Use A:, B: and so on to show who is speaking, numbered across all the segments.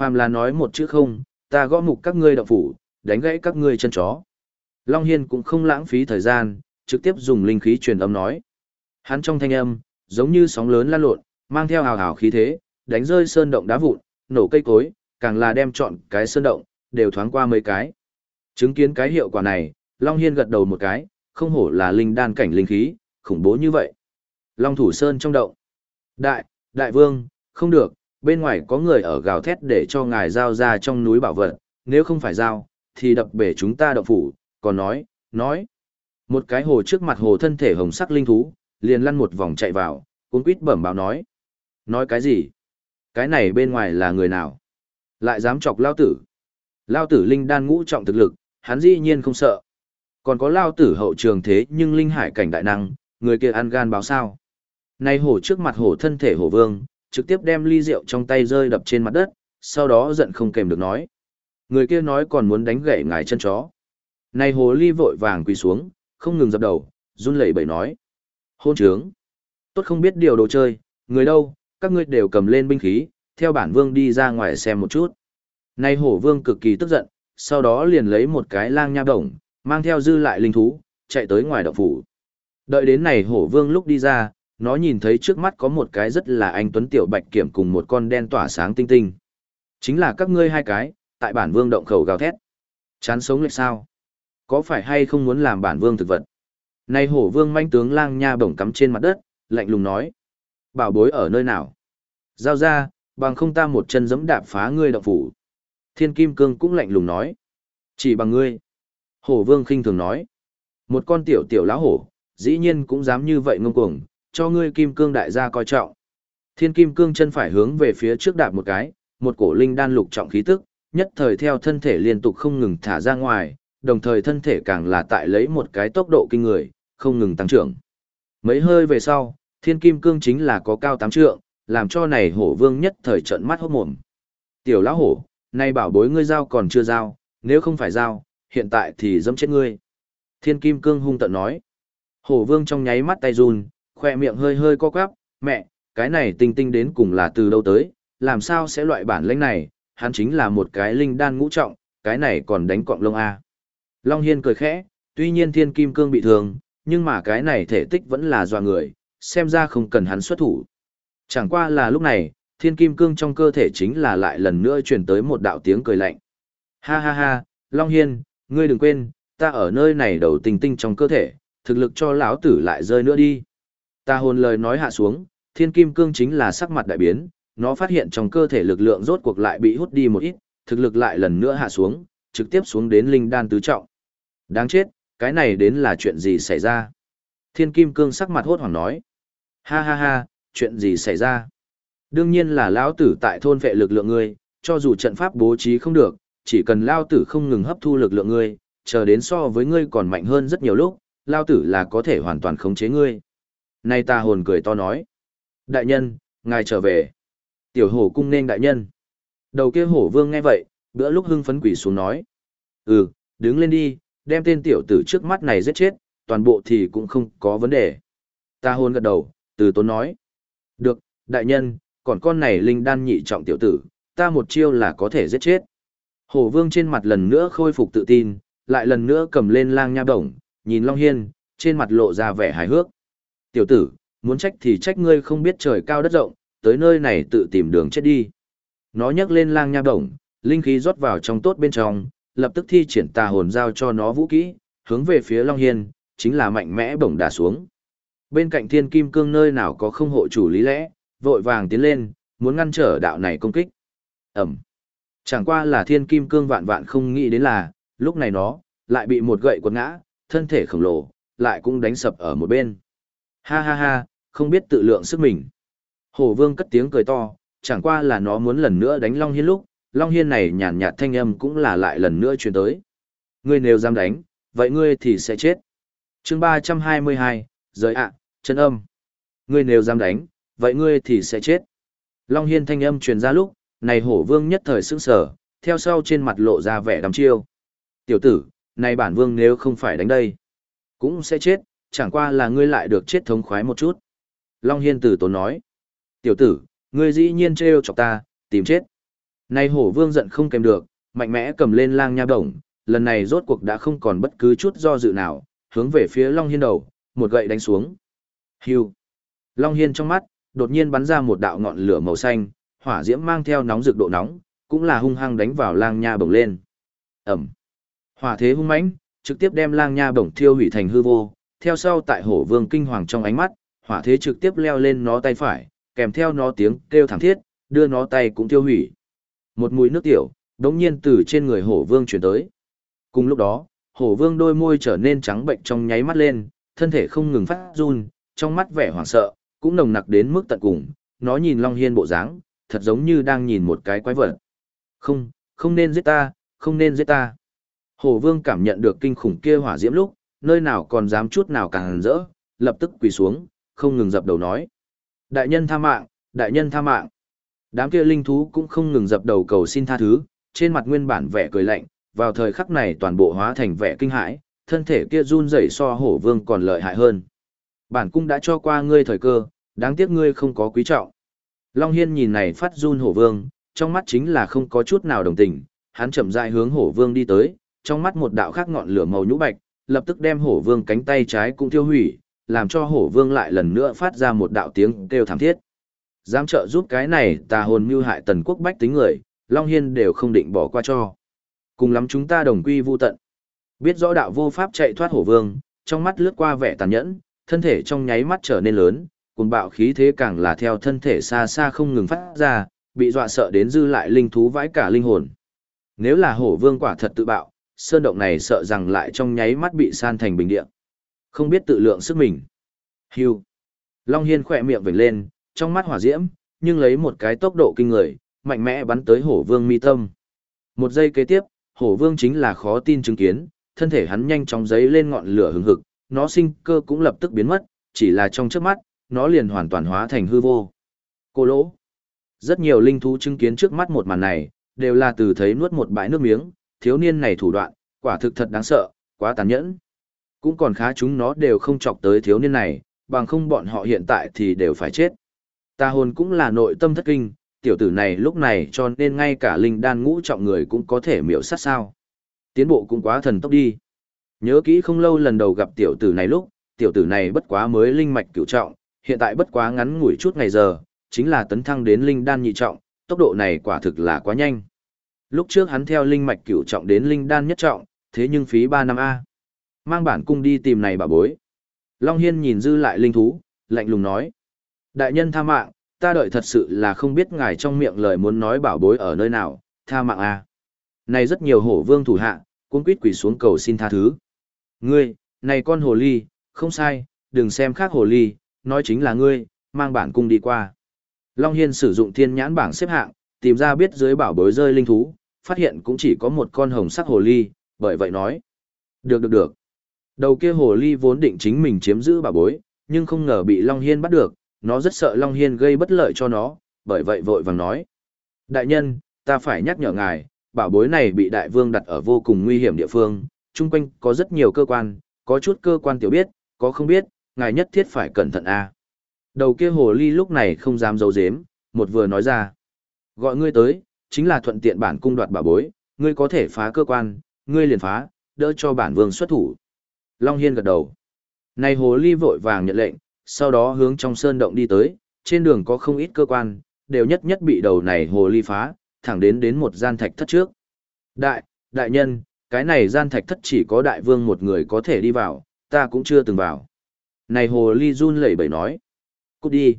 A: Phàm là nói một chữ không, ta gõ mục các ngươi đạo phủ, đánh gãy các ngươi chân chó. Long Hiên cũng không lãng phí thời gian, trực tiếp dùng linh khí truyền âm nói. Hắn trong thanh âm, giống như sóng lớn lan lộn, mang theo hào hào khí thế, đánh rơi sơn động đá vụn, nổ cây cối, càng là đem chọn cái sơn động, đều thoáng qua mấy cái. Chứng kiến cái hiệu quả này, Long Hiên gật đầu một cái, không hổ là linh đan cảnh linh khí, khủng bố như vậy. Long Thủ Sơn trong động. Đại, đại vương, không được, bên ngoài có người ở gào thét để cho ngài giao ra trong núi bảo vật, nếu không phải giao, thì đập bể chúng ta động phủ, còn nói, nói. Một cái hồ trước mặt hồ thân thể hồng sắc linh thú, liền lăn một vòng chạy vào, cuốn quýt bẩm báo nói. Nói cái gì? Cái này bên ngoài là người nào? Lại dám chọc lao tử. Lao tử linh đan ngũ trọng thực lực, hắn dĩ nhiên không sợ. Còn có lao tử hậu trường thế nhưng linh hải cảnh đại năng, người kia ăn gan báo sao. Nay hổ trước mặt hổ thân thể hổ vương, trực tiếp đem ly rượu trong tay rơi đập trên mặt đất, sau đó giận không kèm được nói. Người kia nói còn muốn đánh gãy ngài chân chó. Nay hồ ly vội vàng quỳ xuống, không ngừng dập đầu, run lẩy bẩy nói. Hôn trướng. Tốt không biết điều đồ chơi, người đâu, các ngươi đều cầm lên binh khí, theo bản vương đi ra ngoài xem một chút. Nay hổ vương cực kỳ tức giận, sau đó liền lấy một cái lang nha đồng, mang theo dư lại linh thú, chạy tới ngoài động phủ. Đợi đến này hổ vương lúc đi ra, nó nhìn thấy trước mắt có một cái rất là anh tuấn tiểu bạch kiểm cùng một con đen tỏa sáng tinh tinh. Chính là các ngươi hai cái, tại bản vương động khẩu gào thét. Chán sống lệch sao? Có phải hay không muốn làm bản vương thực vật? Này hổ vương manh tướng lang nha bổng cắm trên mặt đất, lạnh lùng nói. Bảo bối ở nơi nào? Giao ra, bằng không ta một chân giẫm đạp phá ngươi động phủ. Thiên kim cương cũng lạnh lùng nói. Chỉ bằng ngươi. Hổ vương khinh thường nói. Một con tiểu tiểu lão hổ, dĩ nhiên cũng dám như vậy ngông cuồng, cho ngươi kim cương đại gia coi trọng. Thiên kim cương chân phải hướng về phía trước đạp một cái, một cổ linh đan lục trọng khí tức, nhất thời theo thân thể liên tục không ngừng thả ra ngoài, đồng thời thân thể càng là tại lấy một cái tốc độ kinh người, không ngừng tăng trưởng. Mấy hơi về sau, thiên kim cương chính là có cao tám trượng, làm cho này hổ vương nhất thời trận mắt hốt mồm. Tiểu lão hổ, nay bảo bối ngươi giao còn chưa giao, nếu không phải giao, hiện tại thì dẫm chết ngươi. Thiên kim cương hung tận nói. Hổ vương trong nháy mắt tay run, khoe miệng hơi hơi co quắp, mẹ, cái này tinh tinh đến cùng là từ đâu tới, làm sao sẽ loại bản lĩnh này, hắn chính là một cái linh đan ngũ trọng, cái này còn đánh cọng lông A. Long Hiên cười khẽ, tuy nhiên thiên kim cương bị thương, nhưng mà cái này thể tích vẫn là dọa người, xem ra không cần hắn xuất thủ. Chẳng qua là lúc này, thiên kim cương trong cơ thể chính là lại lần nữa truyền tới một đạo tiếng cười lạnh. Ha ha ha, Long Hiên, ngươi đừng quên, ta ở nơi này đầu tình tinh trong cơ thể, thực lực cho lão tử lại rơi nữa đi. Ta hồn lời nói hạ xuống, thiên kim cương chính là sắc mặt đại biến, nó phát hiện trong cơ thể lực lượng rốt cuộc lại bị hút đi một ít, thực lực lại lần nữa hạ xuống, trực tiếp xuống đến linh đan tứ trọng. Đáng chết, cái này đến là chuyện gì xảy ra? Thiên kim cương sắc mặt hốt hoảng nói. Ha ha ha, chuyện gì xảy ra? Đương nhiên là lão tử tại thôn vệ lực lượng ngươi, cho dù trận pháp bố trí không được, chỉ cần lao tử không ngừng hấp thu lực lượng ngươi, chờ đến so với ngươi còn mạnh hơn rất nhiều lúc, lao tử là có thể hoàn toàn khống chế ngươi. Nay ta hồn cười to nói. Đại nhân, ngài trở về. Tiểu hổ cung nên đại nhân. Đầu kia hổ vương nghe vậy, bữa lúc hưng phấn quỷ xuống nói. Ừ, đứng lên đi, đem tên tiểu tử trước mắt này giết chết, toàn bộ thì cũng không có vấn đề. Ta hồn gật đầu, từ tốn nói. Được, đại nhân, còn con này linh đan nhị trọng tiểu tử, ta một chiêu là có thể giết chết. Hổ vương trên mặt lần nữa khôi phục tự tin, lại lần nữa cầm lên lang nha bổng, nhìn Long Hiên, trên mặt lộ ra vẻ hài hước. Tiểu tử, muốn trách thì trách ngươi không biết trời cao đất rộng, tới nơi này tự tìm đường chết đi. Nó nhấc lên lang nha động, linh khí rót vào trong tốt bên trong, lập tức thi triển tà hồn giao cho nó vũ kỹ, hướng về phía Long Hiên, chính là mạnh mẽ bổng đà xuống. Bên cạnh thiên kim cương nơi nào có không hộ chủ lý lẽ, vội vàng tiến lên, muốn ngăn trở đạo này công kích. Ẩm. Chẳng qua là thiên kim cương vạn vạn không nghĩ đến là, lúc này nó, lại bị một gậy quật ngã, thân thể khổng lồ, lại cũng đánh sập ở một bên. Ha ha ha, không biết tự lượng sức mình. Hổ vương cất tiếng cười to, chẳng qua là nó muốn lần nữa đánh Long Hiên lúc, Long Hiên này nhàn nhạt thanh âm cũng là lại lần nữa truyền tới. Ngươi nếu dám đánh, vậy ngươi thì sẽ chết. chương 322, giới ạ, chân âm. Ngươi nếu dám đánh, vậy ngươi thì sẽ chết. Long Hiên thanh âm truyền ra lúc, này hổ vương nhất thời sững sở, theo sau trên mặt lộ ra vẻ đắm chiêu. Tiểu tử, này bản vương nếu không phải đánh đây, cũng sẽ chết, chẳng qua là ngươi lại được chết thống khoái một chút. Long Hiên tử tốn nói. Tiểu tử, ngươi dĩ nhiên trêu chọc ta, tìm chết. Nay hổ vương giận không kèm được, mạnh mẽ cầm lên lang nha bổng, lần này rốt cuộc đã không còn bất cứ chút do dự nào, hướng về phía Long Hiên đầu, một gậy đánh xuống. Hưu. Long Hiên trong mắt, đột nhiên bắn ra một đạo ngọn lửa màu xanh, hỏa diễm mang theo nóng rực độ nóng, cũng là hung hăng đánh vào lang nha bổng lên. Ẩm. Hỏa thế hung mãnh, trực tiếp đem lang nha bổng thiêu hủy thành hư vô, theo sau tại hổ vương kinh hoàng trong ánh mắt, hỏa thế trực tiếp leo lên nó tay phải, kèm theo nó tiếng kêu thảm thiết, đưa nó tay cũng tiêu hủy. Một mùi nước tiểu, đống nhiên từ trên người hổ vương chuyển tới. Cùng lúc đó, hổ vương đôi môi trở nên trắng bệnh trong nháy mắt lên, thân thể không ngừng phát run, trong mắt vẻ hoảng sợ, cũng nồng nặc đến mức tận cùng, nó nhìn Long Hiên bộ dáng, thật giống như đang nhìn một cái quái vật. Không, không nên giết ta, không nên giết ta. Hổ vương cảm nhận được kinh khủng kia hỏa diễm lúc, nơi nào còn dám chút nào càng rỡ, lập tức quỳ xuống, không ngừng dập đầu nói. Đại nhân tha mạng, đại nhân tha mạng. Đám kia linh thú cũng không ngừng dập đầu cầu xin tha thứ, trên mặt nguyên bản vẻ cười lạnh, vào thời khắc này toàn bộ hóa thành vẻ kinh hãi, thân thể kia run rẩy so hổ vương còn lợi hại hơn. Bản cung đã cho qua ngươi thời cơ, đáng tiếc ngươi không có quý trọng. Long Hiên nhìn này phát run hổ vương, trong mắt chính là không có chút nào đồng tình, hắn chậm rãi hướng hổ vương đi tới, trong mắt một đạo khác ngọn lửa màu nhũ bạch, lập tức đem hổ vương cánh tay trái cũng tiêu hủy, làm cho hổ vương lại lần nữa phát ra một đạo tiếng kêu thảm thiết. Dám trợ giúp cái này tà hồn mưu hại tần quốc bách tính người, Long Hiên đều không định bỏ qua cho. Cùng lắm chúng ta đồng quy vu tận. Biết rõ đạo vô pháp chạy thoát hổ vương, trong mắt lướt qua vẻ tàn nhẫn, thân thể trong nháy mắt trở nên lớn, cùng bạo khí thế càng là theo thân thể xa xa không ngừng phát ra, bị dọa sợ đến dư lại linh thú vãi cả linh hồn. Nếu là hổ vương quả thật tự bạo, sơn động này sợ rằng lại trong nháy mắt bị san thành bình địa. Không biết tự lượng sức mình. Hưu. Long Hiên khỏe miệng vểnh lên, trong mắt hỏa diễm, nhưng lấy một cái tốc độ kinh người, mạnh mẽ bắn tới hổ vương mi tâm. Một giây kế tiếp, hổ vương chính là khó tin chứng kiến, thân thể hắn nhanh chóng giấy lên ngọn lửa hừng hực, nó sinh cơ cũng lập tức biến mất, chỉ là trong trước mắt, nó liền hoàn toàn hóa thành hư vô. Cô lỗ. Rất nhiều linh thú chứng kiến trước mắt một màn này, đều là từ thấy nuốt một bãi nước miếng, thiếu niên này thủ đoạn, quả thực thật đáng sợ, quá tàn nhẫn. Cũng còn khá chúng nó đều không chọc tới thiếu niên này, bằng không bọn họ hiện tại thì đều phải chết. Ta hồn cũng là nội tâm thất kinh, tiểu tử này lúc này cho nên ngay cả linh đan ngũ trọng người cũng có thể miểu sát sao. Tiến bộ cũng quá thần tốc đi. Nhớ kỹ không lâu lần đầu gặp tiểu tử này lúc, tiểu tử này bất quá mới linh mạch cửu trọng, hiện tại bất quá ngắn ngủi chút ngày giờ, chính là tấn thăng đến linh đan nhị trọng, tốc độ này quả thực là quá nhanh. Lúc trước hắn theo linh mạch cửu trọng đến linh đan nhất trọng, thế nhưng phí 3 năm A. Mang bản cung đi tìm này bà bối. Long Hiên nhìn dư lại linh thú, lạnh lùng nói. Đại nhân tha mạng, ta đợi thật sự là không biết ngài trong miệng lời muốn nói bảo bối ở nơi nào, tha mạng A. Này rất nhiều hổ vương thủ hạ, cũng quýt quỷ xuống cầu xin tha thứ. Ngươi, này con hồ ly, không sai, đừng xem khác hồ ly, nói chính là ngươi, mang bản cung đi qua. Long Hiên sử dụng thiên nhãn bảng xếp hạng, tìm ra biết dưới bảo bối rơi linh thú, phát hiện cũng chỉ có một con hồng sắc hồ ly, bởi vậy nói. Được được được. Đầu kia hồ ly vốn định chính mình chiếm giữ bảo bối, nhưng không ngờ bị Long Hiên bắt được, nó rất sợ Long Hiên gây bất lợi cho nó, bởi vậy vội vàng nói. Đại nhân, ta phải nhắc nhở ngài, bảo bối này bị đại vương đặt ở vô cùng nguy hiểm địa phương, chung quanh có rất nhiều cơ quan, có chút cơ quan tiểu biết, có không biết, ngài nhất thiết phải cẩn thận a. Đầu kia hồ ly lúc này không dám giấu giếm, một vừa nói ra. Gọi ngươi tới, chính là thuận tiện bản cung đoạt bảo bối, ngươi có thể phá cơ quan, ngươi liền phá, đỡ cho bản vương xuất thủ. Long Hiên gật đầu. Này hồ ly vội vàng nhận lệnh, sau đó hướng trong sơn động đi tới, trên đường có không ít cơ quan, đều nhất nhất bị đầu này hồ ly phá, thẳng đến đến một gian thạch thất trước. Đại, đại nhân, cái này gian thạch thất chỉ có đại vương một người có thể đi vào, ta cũng chưa từng vào. Này hồ ly run lẩy bẩy nói. Cút đi.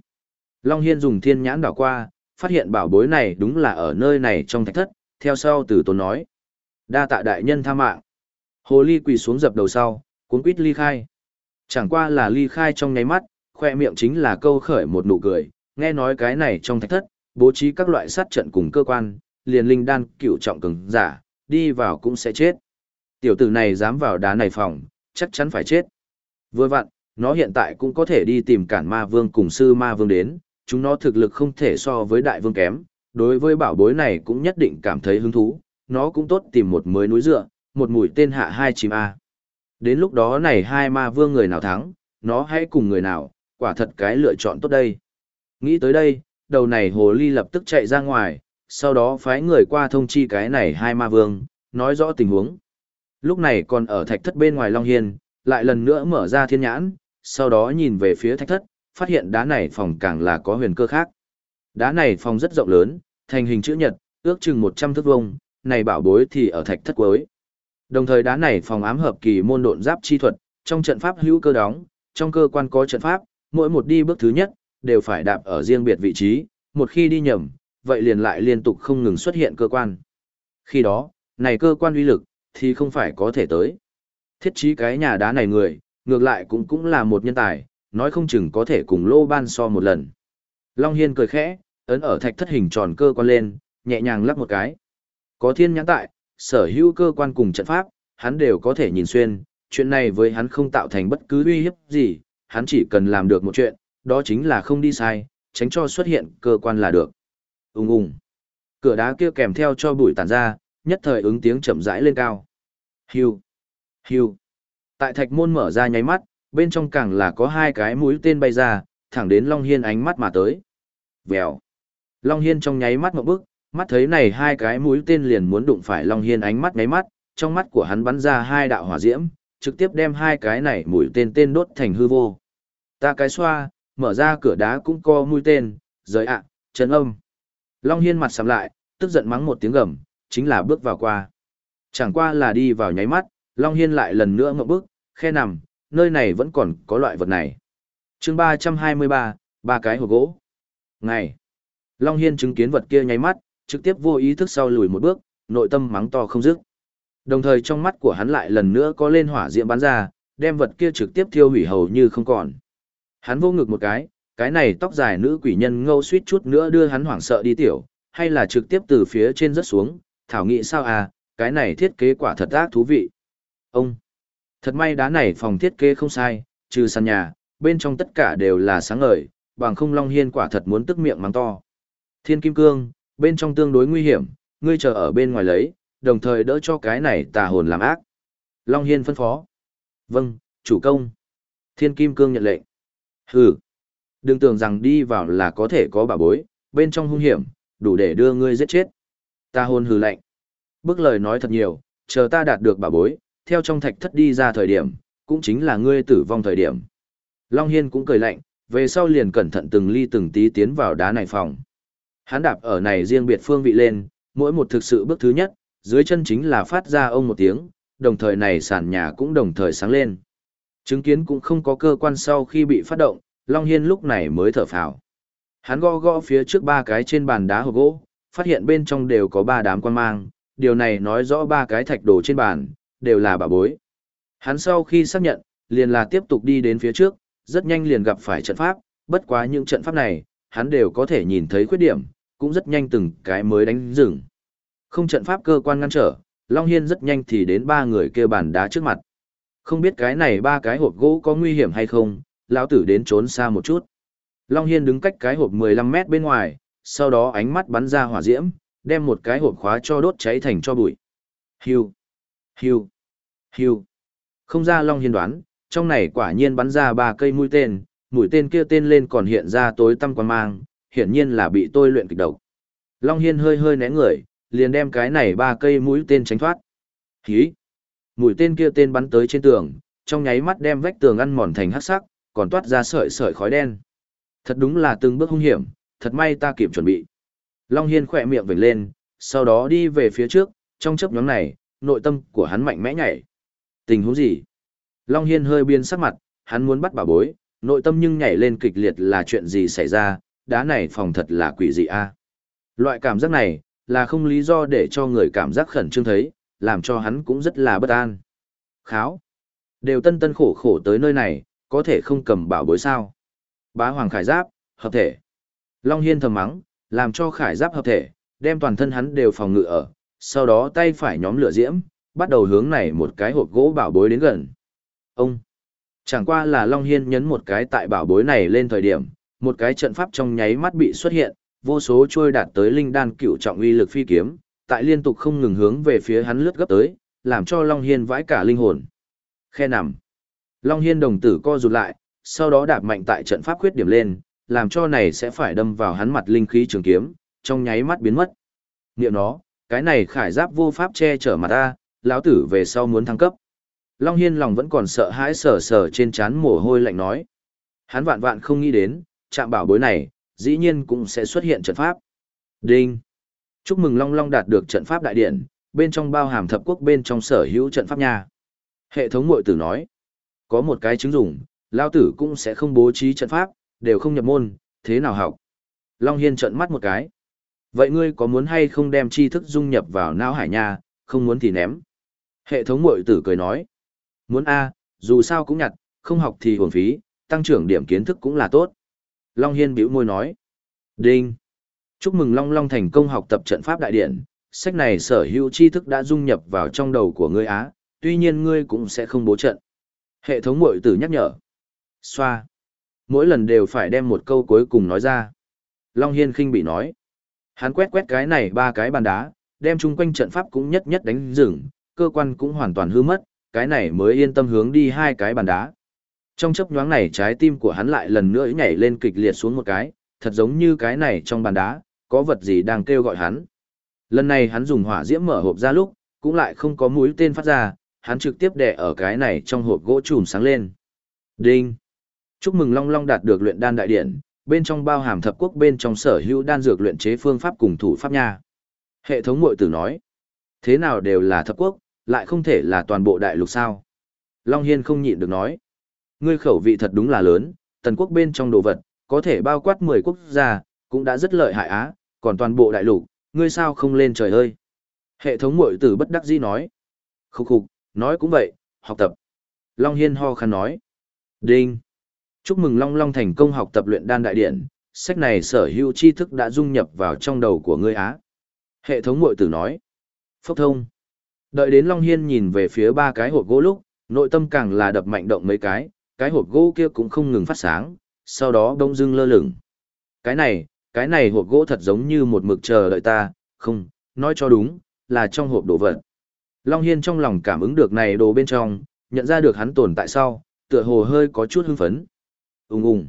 A: Long Hiên dùng thiên nhãn đảo qua, phát hiện bảo bối này đúng là ở nơi này trong thạch thất, theo sau từ tốn nói. Đa tạ đại nhân tha mạng. Hồ ly quỳ xuống dập đầu sau, cuốn quýt ly khai. Chẳng qua là ly khai trong nháy mắt, khoe miệng chính là câu khởi một nụ cười, nghe nói cái này trong thạch thất, bố trí các loại sát trận cùng cơ quan, liền linh đan cựu trọng cường giả, đi vào cũng sẽ chết. Tiểu tử này dám vào đá này phòng, chắc chắn phải chết. Vừa vặn, nó hiện tại cũng có thể đi tìm cản ma vương cùng sư ma vương đến, chúng nó thực lực không thể so với đại vương kém, đối với bảo bối này cũng nhất định cảm thấy hứng thú, nó cũng tốt tìm một mới núi dựa, một mũi tên hạ hai chim A. Đến lúc đó này hai ma vương người nào thắng, nó hãy cùng người nào, quả thật cái lựa chọn tốt đây. Nghĩ tới đây, đầu này hồ ly lập tức chạy ra ngoài, sau đó phái người qua thông chi cái này hai ma vương, nói rõ tình huống. Lúc này còn ở thạch thất bên ngoài Long Hiên, lại lần nữa mở ra thiên nhãn, sau đó nhìn về phía thạch thất, phát hiện đá này phòng càng là có huyền cơ khác. Đá này phòng rất rộng lớn, thành hình chữ nhật, ước chừng 100 thước vuông, này bảo bối thì ở thạch thất cuối. Đồng thời đá này phòng ám hợp kỳ môn độn giáp chi thuật, trong trận pháp hữu cơ đóng, trong cơ quan có trận pháp, mỗi một đi bước thứ nhất, đều phải đạp ở riêng biệt vị trí, một khi đi nhầm, vậy liền lại liên tục không ngừng xuất hiện cơ quan. Khi đó, này cơ quan uy lực, thì không phải có thể tới. Thiết trí cái nhà đá này người, ngược lại cũng cũng là một nhân tài, nói không chừng có thể cùng lô ban so một lần. Long Hiên cười khẽ, ấn ở thạch thất hình tròn cơ quan lên, nhẹ nhàng lắp một cái. Có thiên nhãn tại, sở hữu cơ quan cùng trận pháp, hắn đều có thể nhìn xuyên, chuyện này với hắn không tạo thành bất cứ uy hiếp gì, hắn chỉ cần làm được một chuyện, đó chính là không đi sai, tránh cho xuất hiện cơ quan là được. Ung ung. Cửa đá kia kèm theo cho bụi tản ra, nhất thời ứng tiếng chậm rãi lên cao. Hiu. Hiu. Tại thạch môn mở ra nháy mắt, bên trong càng là có hai cái mũi tên bay ra, thẳng đến Long Hiên ánh mắt mà tới. Vèo. Long Hiên trong nháy mắt một bước, mắt thấy này hai cái mũi tên liền muốn đụng phải Long Hiên ánh mắt nháy mắt, trong mắt của hắn bắn ra hai đạo hỏa diễm, trực tiếp đem hai cái này mũi tên tên đốt thành hư vô. Ta cái xoa, mở ra cửa đá cũng có mũi tên, giới ạ, chấn âm. Long Hiên mặt sầm lại, tức giận mắng một tiếng gầm, chính là bước vào qua. Chẳng qua là đi vào nháy mắt, Long Hiên lại lần nữa ngậm bước, khe nằm, nơi này vẫn còn có loại vật này. chương 323, ba cái hộp gỗ. Ngày. Long Hiên chứng kiến vật kia nháy mắt, trực tiếp vô ý thức sau lùi một bước, nội tâm mắng to không dứt. Đồng thời trong mắt của hắn lại lần nữa có lên hỏa diệm bắn ra, đem vật kia trực tiếp thiêu hủy hầu như không còn. Hắn vô ngực một cái, cái này tóc dài nữ quỷ nhân ngâu suýt chút nữa đưa hắn hoảng sợ đi tiểu, hay là trực tiếp từ phía trên rớt xuống, thảo nghị sao à, cái này thiết kế quả thật ác thú vị. Ông, thật may đá này phòng thiết kế không sai, trừ sàn nhà, bên trong tất cả đều là sáng ngời, bằng không Long Hiên quả thật muốn tức miệng mắng to. Thiên Kim Cương, bên trong tương đối nguy hiểm, ngươi chờ ở bên ngoài lấy, đồng thời đỡ cho cái này tà hồn làm ác. Long Hiên phân phó. Vâng, chủ công. Thiên Kim Cương nhận lệnh. Hừ. Đừng tưởng rằng đi vào là có thể có bà bối, bên trong hung hiểm, đủ để đưa ngươi giết chết. Ta hôn hừ lạnh. Bức lời nói thật nhiều, chờ ta đạt được bà bối, theo trong thạch thất đi ra thời điểm, cũng chính là ngươi tử vong thời điểm. Long Hiên cũng cười lạnh, về sau liền cẩn thận từng ly từng tí tiến vào đá này phòng. Hắn đạp ở này riêng biệt phương vị lên, mỗi một thực sự bước thứ nhất, dưới chân chính là phát ra ông một tiếng, đồng thời này sàn nhà cũng đồng thời sáng lên. Chứng kiến cũng không có cơ quan sau khi bị phát động, Long Hiên lúc này mới thở phào. Hắn gõ gõ phía trước ba cái trên bàn đá hộp gỗ, phát hiện bên trong đều có ba đám quan mang, điều này nói rõ ba cái thạch đồ trên bàn, đều là bà bối. Hắn sau khi xác nhận, liền là tiếp tục đi đến phía trước, rất nhanh liền gặp phải trận pháp, bất quá những trận pháp này, hắn đều có thể nhìn thấy khuyết điểm, cũng rất nhanh từng cái mới đánh dừng. Không trận pháp cơ quan ngăn trở, Long Hiên rất nhanh thì đến ba người kêu bàn đá trước mặt. Không biết cái này ba cái hộp gỗ có nguy hiểm hay không, lão tử đến trốn xa một chút. Long Hiên đứng cách cái hộp 15 mét bên ngoài, sau đó ánh mắt bắn ra hỏa diễm, đem một cái hộp khóa cho đốt cháy thành cho bụi. Hiu, hiu, hiu. Không ra Long Hiên đoán, trong này quả nhiên bắn ra ba cây mũi tên, mũi tên kia tên lên còn hiện ra tối tăm quan mang, hiển nhiên là bị tôi luyện kịch độc. Long Hiên hơi hơi né người, liền đem cái này ba cây mũi tên tránh thoát. Hí! Mũi tên kia tên bắn tới trên tường, trong nháy mắt đem vách tường ăn mòn thành hắc sắc, còn toát ra sợi sợi khói đen. Thật đúng là từng bước hung hiểm, thật may ta kịp chuẩn bị. Long Hiên khỏe miệng vểnh lên, sau đó đi về phía trước, trong chấp nhóm này, nội tâm của hắn mạnh mẽ nhảy. Tình huống gì? Long Hiên hơi biên sắc mặt, hắn muốn bắt bà bối, nội tâm nhưng nhảy lên kịch liệt là chuyện gì xảy ra, đá này phòng thật là quỷ dị a Loại cảm giác này, là không lý do để cho người cảm giác khẩn trương thấy, làm cho hắn cũng rất là bất an. Kháo. Đều tân tân khổ khổ tới nơi này, có thể không cầm bảo bối sao. Bá Hoàng Khải Giáp, hợp thể. Long Hiên thầm mắng, làm cho Khải Giáp hợp thể, đem toàn thân hắn đều phòng ngự ở, sau đó tay phải nhóm lửa diễm, bắt đầu hướng này một cái hộp gỗ bảo bối đến gần. Ông. Chẳng qua là Long Hiên nhấn một cái tại bảo bối này lên thời điểm, một cái trận pháp trong nháy mắt bị xuất hiện, vô số trôi đạt tới linh đan cựu trọng uy lực phi kiếm, tại liên tục không ngừng hướng về phía hắn lướt gấp tới, làm cho Long Hiên vãi cả linh hồn. Khe nằm. Long Hiên đồng tử co rụt lại, sau đó đạp mạnh tại trận pháp khuyết điểm lên, làm cho này sẽ phải đâm vào hắn mặt linh khí trường kiếm, trong nháy mắt biến mất. Niệm nó, cái này khải giáp vô pháp che chở mà ta, lão tử về sau muốn thăng cấp. Long Hiên lòng vẫn còn sợ hãi sờ sờ trên trán mồ hôi lạnh nói. Hắn vạn vạn không nghĩ đến, chạm bảo bối này, dĩ nhiên cũng sẽ xuất hiện trận pháp. Đinh! Chúc mừng Long Long đạt được trận pháp đại điện, bên trong bao hàm thập quốc bên trong sở hữu trận pháp nha. Hệ thống mội tử nói, có một cái chứng dùng, lao tử cũng sẽ không bố trí trận pháp, đều không nhập môn, thế nào học. Long Hiên trận mắt một cái. Vậy ngươi có muốn hay không đem tri thức dung nhập vào não hải nha, không muốn thì ném. Hệ thống mội tử cười nói, muốn A, dù sao cũng nhặt, không học thì hồn phí, tăng trưởng điểm kiến thức cũng là tốt. Long Hiên bĩu môi nói, Đinh! Chúc mừng Long Long thành công học tập trận pháp đại điện, sách này sở hữu tri thức đã dung nhập vào trong đầu của ngươi Á, tuy nhiên ngươi cũng sẽ không bố trận. Hệ thống mội tử nhắc nhở. Xoa. Mỗi lần đều phải đem một câu cuối cùng nói ra. Long Hiên khinh bị nói. Hắn quét quét cái này ba cái bàn đá, đem chung quanh trận pháp cũng nhất nhất đánh rừng, cơ quan cũng hoàn toàn hư mất, cái này mới yên tâm hướng đi hai cái bàn đá. Trong chấp nhoáng này trái tim của hắn lại lần nữa nhảy lên kịch liệt xuống một cái, thật giống như cái này trong bàn đá, có vật gì đang kêu gọi hắn. Lần này hắn dùng hỏa diễm mở hộp ra lúc, cũng lại không có mũi tên phát ra, hắn trực tiếp đè ở cái này trong hộp gỗ chùm sáng lên. Đinh! Chúc mừng Long Long đạt được luyện đan đại điện, bên trong bao hàm thập quốc bên trong sở hữu đan dược luyện chế phương pháp cùng thủ pháp nha. Hệ thống mội tử nói, thế nào đều là thập quốc, lại không thể là toàn bộ đại lục sao. Long Hiên không nhịn được nói, ngươi khẩu vị thật đúng là lớn, tần quốc bên trong đồ vật, có thể bao quát 10 quốc gia, cũng đã rất lợi hại á, còn toàn bộ đại lục, ngươi sao không lên trời ơi. Hệ thống mội tử bất đắc dĩ nói, khúc khục, nói cũng vậy, học tập. Long Hiên ho khăn nói, đinh. Chúc mừng Long Long thành công học tập luyện đan đại điện, sách này sở hữu tri thức đã dung nhập vào trong đầu của ngươi á. Hệ thống mội tử nói. Phốc thông. Đợi đến Long Hiên nhìn về phía ba cái hộp gỗ lúc, nội tâm càng là đập mạnh động mấy cái, cái hộp gỗ kia cũng không ngừng phát sáng, sau đó đông dưng lơ lửng. Cái này, cái này hộp gỗ thật giống như một mực chờ đợi ta, không, nói cho đúng, là trong hộp đồ vật. Long Hiên trong lòng cảm ứng được này đồ bên trong, nhận ra được hắn tồn tại sau, tựa hồ hơi có chút hưng phấn ùng ùng.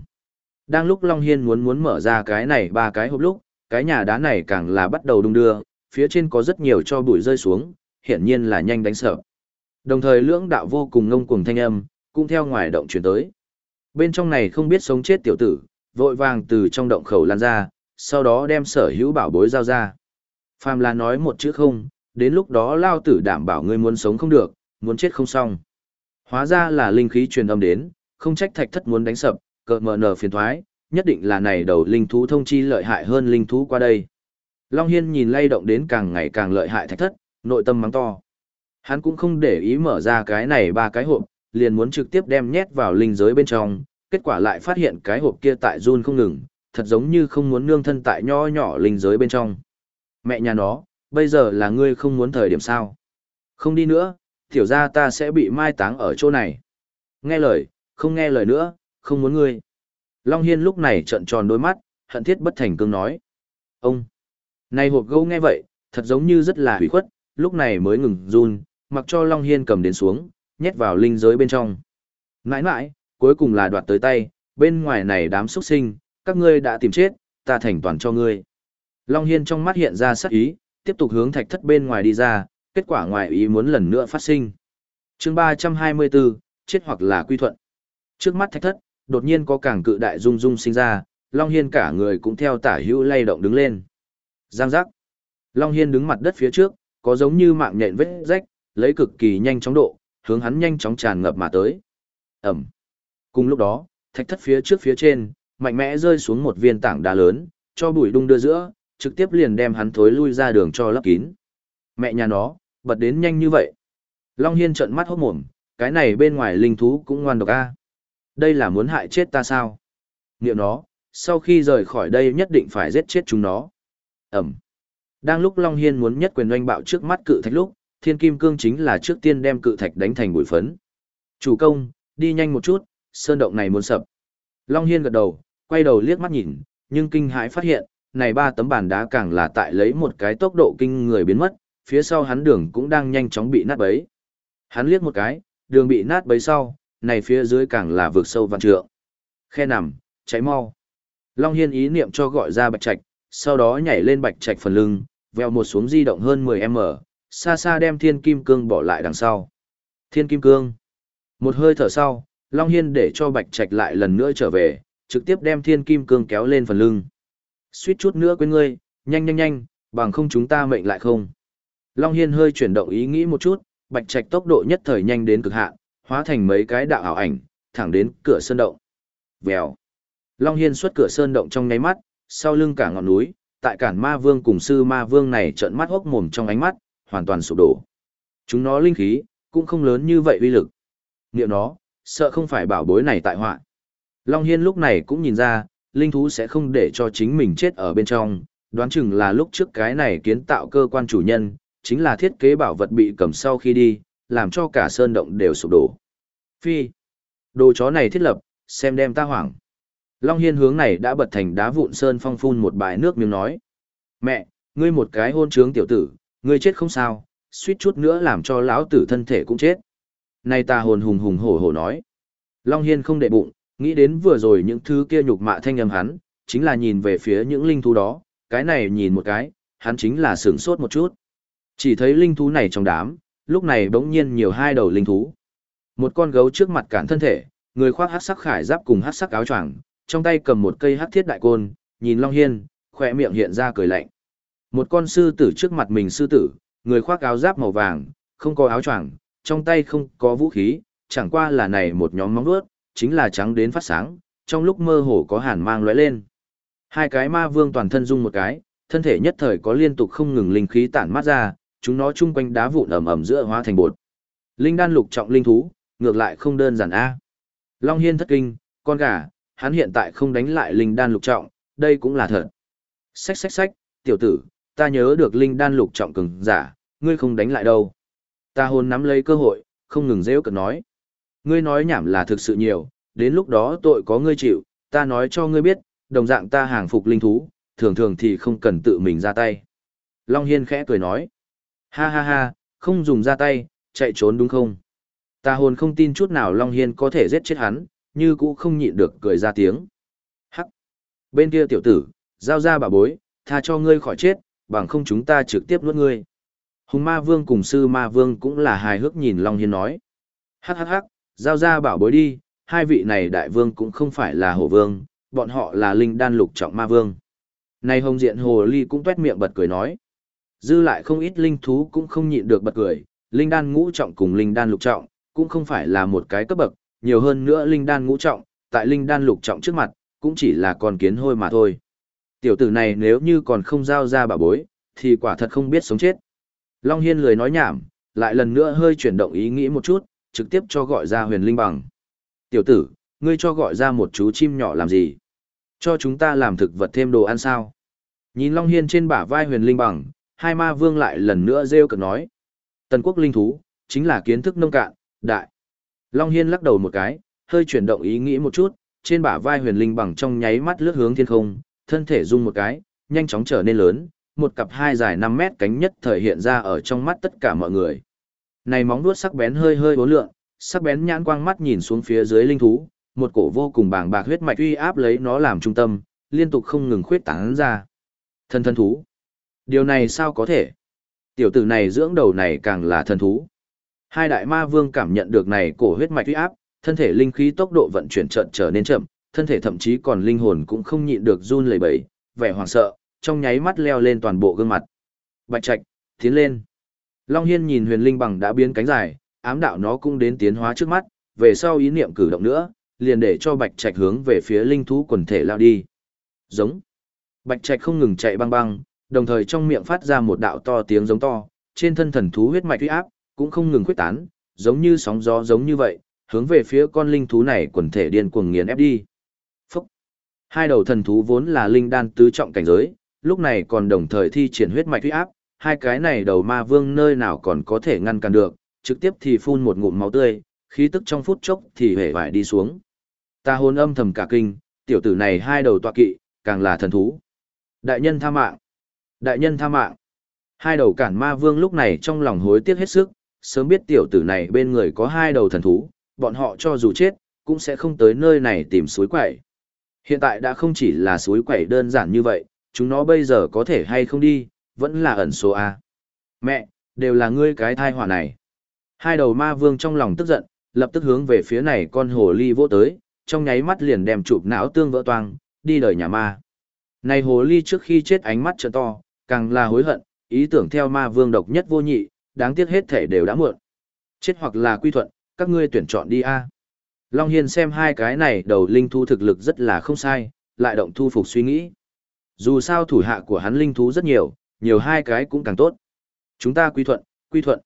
A: Đang lúc long hiên muốn muốn mở ra cái này ba cái hộp lúc, cái nhà đá này càng là bắt đầu đung đưa, phía trên có rất nhiều cho bụi rơi xuống, hiển nhiên là nhanh đánh sợ. Đồng thời lưỡng đạo vô cùng ngông cuồng thanh âm cũng theo ngoài động chuyển tới. Bên trong này không biết sống chết tiểu tử, vội vàng từ trong động khẩu lan ra, sau đó đem sở hữu bảo bối giao ra. Phàm là nói một chữ không, đến lúc đó lao tử đảm bảo ngươi muốn sống không được, muốn chết không xong. Hóa ra là linh khí truyền âm đến, không trách thạch thất muốn đánh sập cờ mờ nở phiền thoái, nhất định là này đầu linh thú thông chi lợi hại hơn linh thú qua đây. Long Hiên nhìn lay động đến càng ngày càng lợi hại thạch thất, nội tâm mắng to. Hắn cũng không để ý mở ra cái này ba cái hộp, liền muốn trực tiếp đem nhét vào linh giới bên trong, kết quả lại phát hiện cái hộp kia tại run không ngừng, thật giống như không muốn nương thân tại nho nhỏ linh giới bên trong. Mẹ nhà nó, bây giờ là ngươi không muốn thời điểm sao? Không đi nữa, tiểu ra ta sẽ bị mai táng ở chỗ này. Nghe lời, không nghe lời nữa, không muốn ngươi. Long Hiên lúc này trận tròn đôi mắt, hận thiết bất thành cương nói. Ông! Này hộp gấu nghe vậy, thật giống như rất là hủy khuất, lúc này mới ngừng run, mặc cho Long Hiên cầm đến xuống, nhét vào linh giới bên trong. Nãi nãi, cuối cùng là đoạt tới tay, bên ngoài này đám xuất sinh, các ngươi đã tìm chết, ta thành toàn cho ngươi. Long Hiên trong mắt hiện ra sắc ý, tiếp tục hướng thạch thất bên ngoài đi ra, kết quả ngoài ý muốn lần nữa phát sinh. chương 324, chết hoặc là quy thuận. Trước mắt thạch thất, đột nhiên có càng cự đại rung rung sinh ra, Long Hiên cả người cũng theo tả hữu lay động đứng lên. Giang giác. Long Hiên đứng mặt đất phía trước, có giống như mạng nhện vết rách, lấy cực kỳ nhanh chóng độ, hướng hắn nhanh chóng tràn ngập mà tới. Ẩm. Cùng lúc đó, thạch thất phía trước phía trên, mạnh mẽ rơi xuống một viên tảng đá lớn, cho bụi đung đưa giữa, trực tiếp liền đem hắn thối lui ra đường cho lấp kín. Mẹ nhà nó, bật đến nhanh như vậy. Long Hiên trợn mắt hốt mồm, cái này bên ngoài linh thú cũng ngoan độc a. Đây là muốn hại chết ta sao? Niệm nó, sau khi rời khỏi đây nhất định phải giết chết chúng nó. Ẩm. Đang lúc Long Hiên muốn nhất quyền oanh bạo trước mắt cự thạch lúc, thiên kim cương chính là trước tiên đem cự thạch đánh thành bụi phấn. Chủ công, đi nhanh một chút, sơn động này muốn sập. Long Hiên gật đầu, quay đầu liếc mắt nhìn, nhưng kinh hãi phát hiện, này ba tấm bàn đá càng là tại lấy một cái tốc độ kinh người biến mất, phía sau hắn đường cũng đang nhanh chóng bị nát bấy. Hắn liếc một cái, đường bị nát bấy sau, này phía dưới càng là vực sâu vạn trượng. Khe nằm, cháy mau. Long Hiên ý niệm cho gọi ra bạch trạch, sau đó nhảy lên bạch trạch phần lưng, vèo một xuống di động hơn 10m, xa xa đem thiên kim cương bỏ lại đằng sau. Thiên kim cương. Một hơi thở sau, Long Hiên để cho Bạch Trạch lại lần nữa trở về, trực tiếp đem thiên kim cương kéo lên phần lưng. Suýt chút nữa quên ngươi, nhanh nhanh nhanh, bằng không chúng ta mệnh lại không. Long Hiên hơi chuyển động ý nghĩ một chút, Bạch Trạch tốc độ nhất thời nhanh đến cực hạn, hóa thành mấy cái đạo ảo ảnh, thẳng đến cửa sơn động. Vèo. Long Hiên xuất cửa sơn động trong nháy mắt, sau lưng cả ngọn núi, tại cản ma vương cùng sư ma vương này trợn mắt hốc mồm trong ánh mắt, hoàn toàn sụp đổ. Chúng nó linh khí, cũng không lớn như vậy uy lực. Niệm nó, sợ không phải bảo bối này tại họa. Long Hiên lúc này cũng nhìn ra, linh thú sẽ không để cho chính mình chết ở bên trong, đoán chừng là lúc trước cái này kiến tạo cơ quan chủ nhân, chính là thiết kế bảo vật bị cầm sau khi đi, làm cho cả sơn động đều sụp đổ. Phi, đồ chó này thiết lập, xem đem ta hoảng. Long Hiên hướng này đã bật thành đá vụn sơn phong phun một bãi nước miếng nói. Mẹ, ngươi một cái hôn trướng tiểu tử, ngươi chết không sao, suýt chút nữa làm cho lão tử thân thể cũng chết. Này ta hồn hùng hùng hổ hổ nói. Long Hiên không để bụng, nghĩ đến vừa rồi những thứ kia nhục mạ thanh âm hắn, chính là nhìn về phía những linh thú đó, cái này nhìn một cái, hắn chính là sửng sốt một chút. Chỉ thấy linh thú này trong đám, lúc này bỗng nhiên nhiều hai đầu linh thú. Một con gấu trước mặt cản thân thể, người khoác hắc sắc khải giáp cùng hắc sắc áo choàng, trong tay cầm một cây hắc thiết đại côn, nhìn Long Hiên, khỏe miệng hiện ra cười lạnh. Một con sư tử trước mặt mình sư tử, người khoác áo giáp màu vàng, không có áo choàng, trong tay không có vũ khí, chẳng qua là này một nhóm móng vuốt, chính là trắng đến phát sáng, trong lúc mơ hồ có hàn mang lóe lên. Hai cái ma vương toàn thân dung một cái, thân thể nhất thời có liên tục không ngừng linh khí tản mát ra, chúng nó chung quanh đá vụn ẩm ẩm giữa hóa thành bột. Linh đan lục trọng linh thú, ngược lại không đơn giản a. Long Hiên thất kinh, con gà, hắn hiện tại không đánh lại linh đan lục trọng, đây cũng là thật. Xách xách xách, tiểu tử, ta nhớ được linh đan lục trọng cường giả, ngươi không đánh lại đâu. Ta hồn nắm lấy cơ hội, không ngừng rêu cực nói. Ngươi nói nhảm là thực sự nhiều, đến lúc đó tội có ngươi chịu, ta nói cho ngươi biết, đồng dạng ta hàng phục linh thú, thường thường thì không cần tự mình ra tay. Long Hiên khẽ cười nói. Ha ha ha, không dùng ra tay, chạy trốn đúng không? Ta hồn không tin chút nào Long Hiên có thể giết chết hắn, như cũ không nhịn được cười ra tiếng. Hắc! Bên kia tiểu tử, giao ra bà bối, tha cho ngươi khỏi chết, bằng không chúng ta trực tiếp nuốt ngươi. Hùng ma vương cùng sư ma vương cũng là hài hước nhìn Long Hiên nói. Hắc hắc hắc, giao ra bảo bối đi, hai vị này đại vương cũng không phải là hổ vương, bọn họ là linh đan lục trọng ma vương. Này hồng diện hồ ly cũng tuét miệng bật cười nói. Dư lại không ít linh thú cũng không nhịn được bật cười, linh đan ngũ trọng cùng linh đan lục trọng, cũng không phải là một cái cấp bậc, nhiều hơn nữa linh đan ngũ trọng, tại linh đan lục trọng trước mặt, cũng chỉ là con kiến hôi mà thôi. Tiểu tử này nếu như còn không giao ra bà bối, thì quả thật không biết sống chết. Long Hiên lười nói nhảm, lại lần nữa hơi chuyển động ý nghĩ một chút, trực tiếp cho gọi ra huyền linh bằng. Tiểu tử, ngươi cho gọi ra một chú chim nhỏ làm gì? Cho chúng ta làm thực vật thêm đồ ăn sao? Nhìn Long Hiên trên bả vai huyền linh bằng, hai ma vương lại lần nữa rêu cực nói. Tần quốc linh thú, chính là kiến thức nông cạn, đại. Long Hiên lắc đầu một cái, hơi chuyển động ý nghĩ một chút, trên bả vai huyền linh bằng trong nháy mắt lướt hướng thiên không, thân thể rung một cái, nhanh chóng trở nên lớn, một cặp hai dài 5 mét cánh nhất thời hiện ra ở trong mắt tất cả mọi người. Này móng vuốt sắc bén hơi hơi bố lượng, sắc bén nhãn quang mắt nhìn xuống phía dưới linh thú, một cổ vô cùng bàng bạc huyết mạch uy áp lấy nó làm trung tâm, liên tục không ngừng khuyết tán ra. Thân thân thú. Điều này sao có thể? Tiểu tử này dưỡng đầu này càng là thần thú. Hai đại ma vương cảm nhận được này cổ huyết mạch uy áp, thân thể linh khí tốc độ vận chuyển chợt trở nên chậm, thân thể thậm chí còn linh hồn cũng không nhịn được run lẩy bẩy, vẻ hoảng sợ, trong nháy mắt leo lên toàn bộ gương mặt. Bạch Trạch, tiến lên. Long Hiên nhìn huyền linh bằng đã biến cánh dài, ám đạo nó cũng đến tiến hóa trước mắt, về sau ý niệm cử động nữa, liền để cho Bạch Trạch hướng về phía linh thú quần thể lao đi. Giống. Bạch Trạch không ngừng chạy băng băng, đồng thời trong miệng phát ra một đạo to tiếng giống to, trên thân thần thú huyết mạch uy áp cũng không ngừng khuếch tán, giống như sóng gió giống như vậy, hướng về phía con linh thú này quần thể điên cuồng nghiền ép đi. Phúc. Hai đầu thần thú vốn là linh đan tứ trọng cảnh giới, lúc này còn đồng thời thi triển huyết mạch uy áp, hai cái này đầu ma vương nơi nào còn có thể ngăn cản được, trực tiếp thì phun một ngụm máu tươi, khí tức trong phút chốc thì hề vải đi xuống. Ta hồn âm thầm cả kinh, tiểu tử này hai đầu tọa kỵ, càng là thần thú. Đại nhân tha mạng! Đại nhân tha mạng! Hai đầu cản ma vương lúc này trong lòng hối tiếc hết sức, sớm biết tiểu tử này bên người có hai đầu thần thú, bọn họ cho dù chết, cũng sẽ không tới nơi này tìm suối quẩy. Hiện tại đã không chỉ là suối quẩy đơn giản như vậy, chúng nó bây giờ có thể hay không đi, vẫn là ẩn số A. Mẹ, đều là ngươi cái thai hỏa này. Hai đầu ma vương trong lòng tức giận, lập tức hướng về phía này con hồ ly vô tới, trong nháy mắt liền đem chụp não tương vỡ toang, đi đời nhà ma. Này hồ ly trước khi chết ánh mắt trợ to, càng là hối hận, ý tưởng theo ma vương độc nhất vô nhị, đáng tiếc hết thể đều đã muộn. Chết hoặc là quy thuận, các ngươi tuyển chọn đi a. Long Hiên xem hai cái này đầu linh thú thực lực rất là không sai, lại động thu phục suy nghĩ. Dù sao thủ hạ của hắn linh thú rất nhiều, nhiều hai cái cũng càng tốt. Chúng ta quy thuận, quy thuận.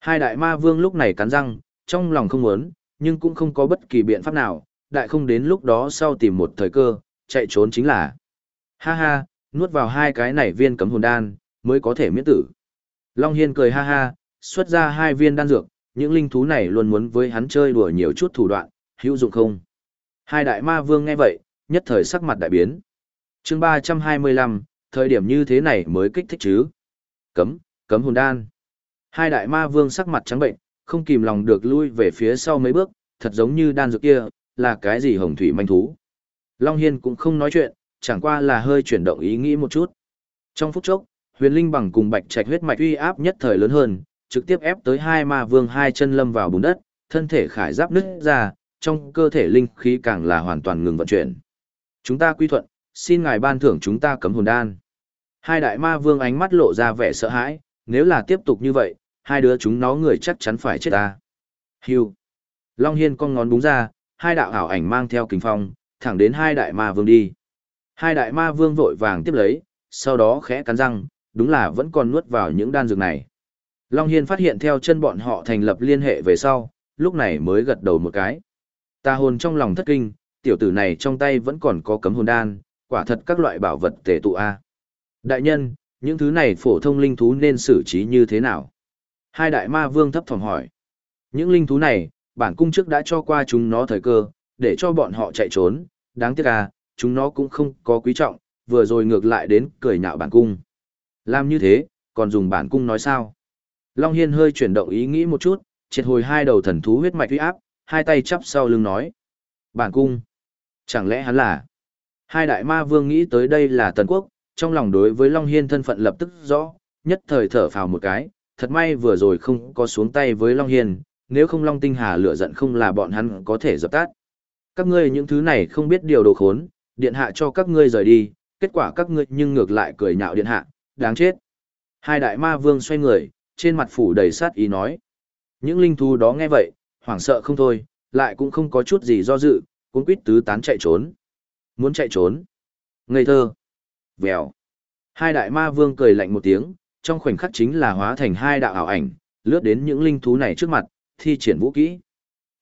A: Hai đại ma vương lúc này cắn răng, trong lòng không muốn, nhưng cũng không có bất kỳ biện pháp nào, đại không đến lúc đó sau tìm một thời cơ, chạy trốn chính là. Ha ha, nuốt vào hai cái này viên cấm hồn đan, mới có thể miễn tử. Long Hiên cười ha ha, xuất ra hai viên đan dược, những linh thú này luôn muốn với hắn chơi đùa nhiều chút thủ đoạn, hữu dụng không? Hai đại ma vương nghe vậy, nhất thời sắc mặt đại biến. chương 325, thời điểm như thế này mới kích thích chứ? Cấm, cấm hồn đan. Hai đại ma vương sắc mặt trắng bệnh, không kìm lòng được lui về phía sau mấy bước, thật giống như đan dược kia, là cái gì hồng thủy manh thú. Long Hiên cũng không nói chuyện, chẳng qua là hơi chuyển động ý nghĩ một chút. Trong phút chốc, huyền linh bằng cùng bạch trạch huyết mạch uy áp nhất thời lớn hơn, trực tiếp ép tới hai ma vương hai chân lâm vào bùn đất, thân thể khải giáp nứt ra, trong cơ thể linh khí càng là hoàn toàn ngừng vận chuyển. Chúng ta quy thuận, xin ngài ban thưởng chúng ta cấm hồn đan. Hai đại ma vương ánh mắt lộ ra vẻ sợ hãi, nếu là tiếp tục như vậy, hai đứa chúng nó người chắc chắn phải chết ta. Hưu. Long Hiên con ngón búng ra, hai đạo ảo ảnh mang theo kình phong, thẳng đến hai đại ma vương đi. Hai đại ma vương vội vàng tiếp lấy, sau đó khẽ cắn răng, đúng là vẫn còn nuốt vào những đan dược này. Long Hiên phát hiện theo chân bọn họ thành lập liên hệ về sau, lúc này mới gật đầu một cái. Ta hồn trong lòng thất kinh, tiểu tử này trong tay vẫn còn có cấm hồn đan, quả thật các loại bảo vật tề tụ A. Đại nhân, những thứ này phổ thông linh thú nên xử trí như thế nào? Hai đại ma vương thấp phòng hỏi. Những linh thú này, bản cung trước đã cho qua chúng nó thời cơ, để cho bọn họ chạy trốn, đáng tiếc à, chúng nó cũng không có quý trọng, vừa rồi ngược lại đến cười nhạo bản cung. Làm như thế, còn dùng bản cung nói sao? Long Hiên hơi chuyển động ý nghĩ một chút, triệt hồi hai đầu thần thú huyết mạch uy áp, hai tay chắp sau lưng nói. Bản cung. Chẳng lẽ hắn là? Hai đại ma vương nghĩ tới đây là tần quốc, trong lòng đối với Long Hiên thân phận lập tức rõ, nhất thời thở phào một cái, thật may vừa rồi không có xuống tay với Long Hiên, nếu không Long Tinh Hà lửa giận không là bọn hắn có thể dập tắt. Các ngươi những thứ này không biết điều đồ khốn, điện hạ cho các ngươi rời đi, kết quả các ngươi nhưng ngược lại cười nhạo điện hạ, đáng chết. Hai đại ma vương xoay người, trên mặt phủ đầy sát ý nói. Những linh thú đó nghe vậy, hoảng sợ không thôi, lại cũng không có chút gì do dự, cũng quýt tứ tán chạy trốn. Muốn chạy trốn. Ngây thơ. Vèo. Hai đại ma vương cười lạnh một tiếng, trong khoảnh khắc chính là hóa thành hai đạo ảo ảnh, lướt đến những linh thú này trước mặt, thi triển vũ kỹ.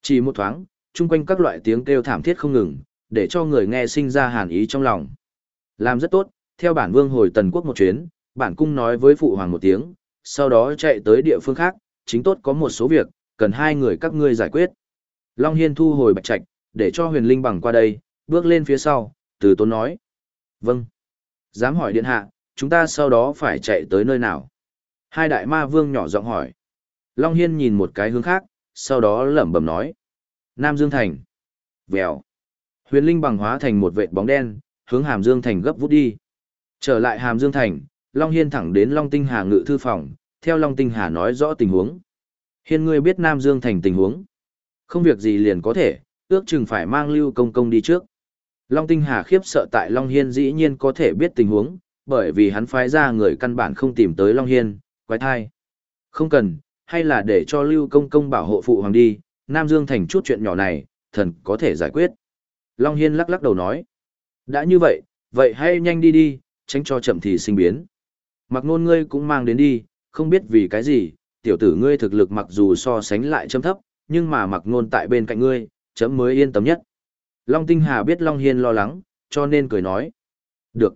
A: Chỉ một thoáng, chung quanh các loại tiếng kêu thảm thiết không ngừng, để cho người nghe sinh ra hàn ý trong lòng. Làm rất tốt, theo bản vương hồi tần quốc một chuyến, bản cung nói với phụ hoàng một tiếng, sau đó chạy tới địa phương khác, chính tốt có một số việc, cần hai người các ngươi giải quyết. Long Hiên thu hồi bạch trạch, để cho huyền linh bằng qua đây, bước lên phía sau, từ tôn nói. Vâng. Dám hỏi điện hạ, chúng ta sau đó phải chạy tới nơi nào? Hai đại ma vương nhỏ giọng hỏi. Long Hiên nhìn một cái hướng khác, sau đó lẩm bẩm nói. Nam Dương Thành. Vèo. Huyền Linh bằng hóa thành một vệt bóng đen, hướng Hàm Dương Thành gấp vút đi. Trở lại Hàm Dương Thành, Long Hiên thẳng đến Long Tinh Hà ngự thư phòng, theo Long Tinh Hà nói rõ tình huống. Hiên ngươi biết Nam Dương Thành tình huống. Không việc gì liền có thể, ước chừng phải mang lưu công công đi trước. Long Tinh Hà khiếp sợ tại Long Hiên dĩ nhiên có thể biết tình huống, bởi vì hắn phái ra người căn bản không tìm tới Long Hiên, quái thai. Không cần, hay là để cho Lưu Công Công bảo hộ phụ hoàng đi, Nam Dương thành chút chuyện nhỏ này, thần có thể giải quyết. Long Hiên lắc lắc đầu nói. Đã như vậy, vậy hay nhanh đi đi, tránh cho chậm thì sinh biến. Mặc nôn ngươi cũng mang đến đi, không biết vì cái gì, tiểu tử ngươi thực lực mặc dù so sánh lại chấm thấp, nhưng mà mặc nôn tại bên cạnh ngươi, chấm mới yên tâm nhất. Long Tinh Hà biết Long Hiên lo lắng, cho nên cười nói. Được.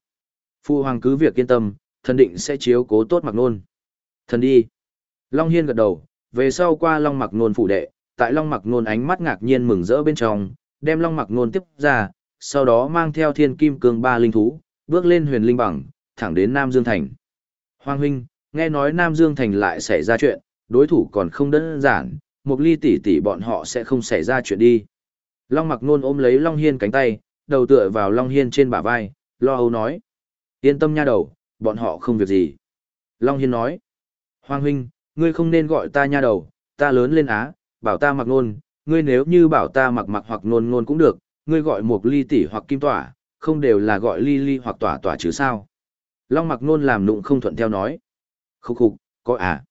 A: Phu hoàng cứ việc yên tâm, thần định sẽ chiếu cố tốt mặc nôn. Thần đi. Long Hiên gật đầu, về sau qua Long mặc nôn phủ đệ, tại Long mặc nôn ánh mắt ngạc nhiên mừng rỡ bên trong, đem Long mặc nôn tiếp ra, sau đó mang theo thiên kim cương ba linh thú, bước lên huyền linh bằng, thẳng đến Nam Dương Thành. Hoàng huynh, nghe nói Nam Dương Thành lại xảy ra chuyện, đối thủ còn không đơn giản, một ly tỷ tỷ bọn họ sẽ không xảy ra chuyện đi. Long mặc nôn ôm lấy Long Hiên cánh tay, đầu tựa vào Long Hiên trên bả vai, lo âu nói. Yên tâm nha đầu, bọn họ không việc gì. Long Hiên nói, Hoàng huynh, ngươi không nên gọi ta nha đầu, ta lớn lên á, bảo ta mặc nôn, ngươi nếu như bảo ta mặc mặc hoặc nôn nôn cũng được, ngươi gọi một ly tỷ hoặc kim tỏa, không đều là gọi ly ly hoặc tỏa tỏa chứ sao. Long mặc nôn làm nụng không thuận theo nói. Khúc khục, có à.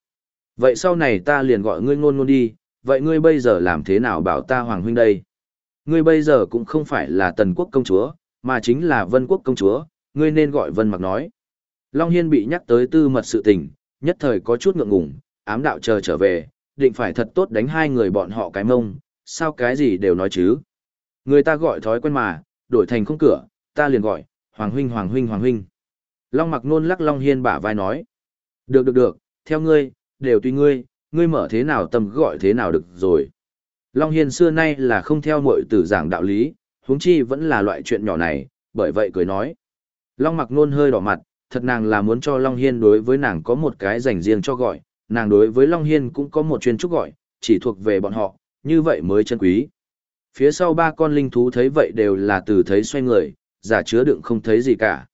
A: Vậy sau này ta liền gọi ngươi nôn nôn đi, vậy ngươi bây giờ làm thế nào bảo ta hoàng huynh đây? Ngươi bây giờ cũng không phải là tần quốc công chúa, mà chính là vân quốc công chúa, ngươi nên gọi vân mặc nói. Long Hiên bị nhắc tới tư mật sự tình, nhất thời có chút ngượng ngùng, ám đạo chờ trở về, định phải thật tốt đánh hai người bọn họ cái mông, sao cái gì đều nói chứ. Người ta gọi thói quen mà, đổi thành không cửa, ta liền gọi, Hoàng huynh Hoàng huynh Hoàng huynh. Long mặc nôn lắc Long Hiên bả vai nói. Được được được, theo ngươi, đều tùy ngươi, ngươi mở thế nào tâm gọi thế nào được rồi. Long Hiên xưa nay là không theo mọi tử giảng đạo lý, huống chi vẫn là loại chuyện nhỏ này, bởi vậy cười nói. Long mặc nôn hơi đỏ mặt, thật nàng là muốn cho Long Hiên đối với nàng có một cái dành riêng cho gọi, nàng đối với Long Hiên cũng có một chuyên trúc gọi, chỉ thuộc về bọn họ, như vậy mới chân quý. Phía sau ba con linh thú thấy vậy đều là từ thấy xoay người, giả chứa đựng không thấy gì cả.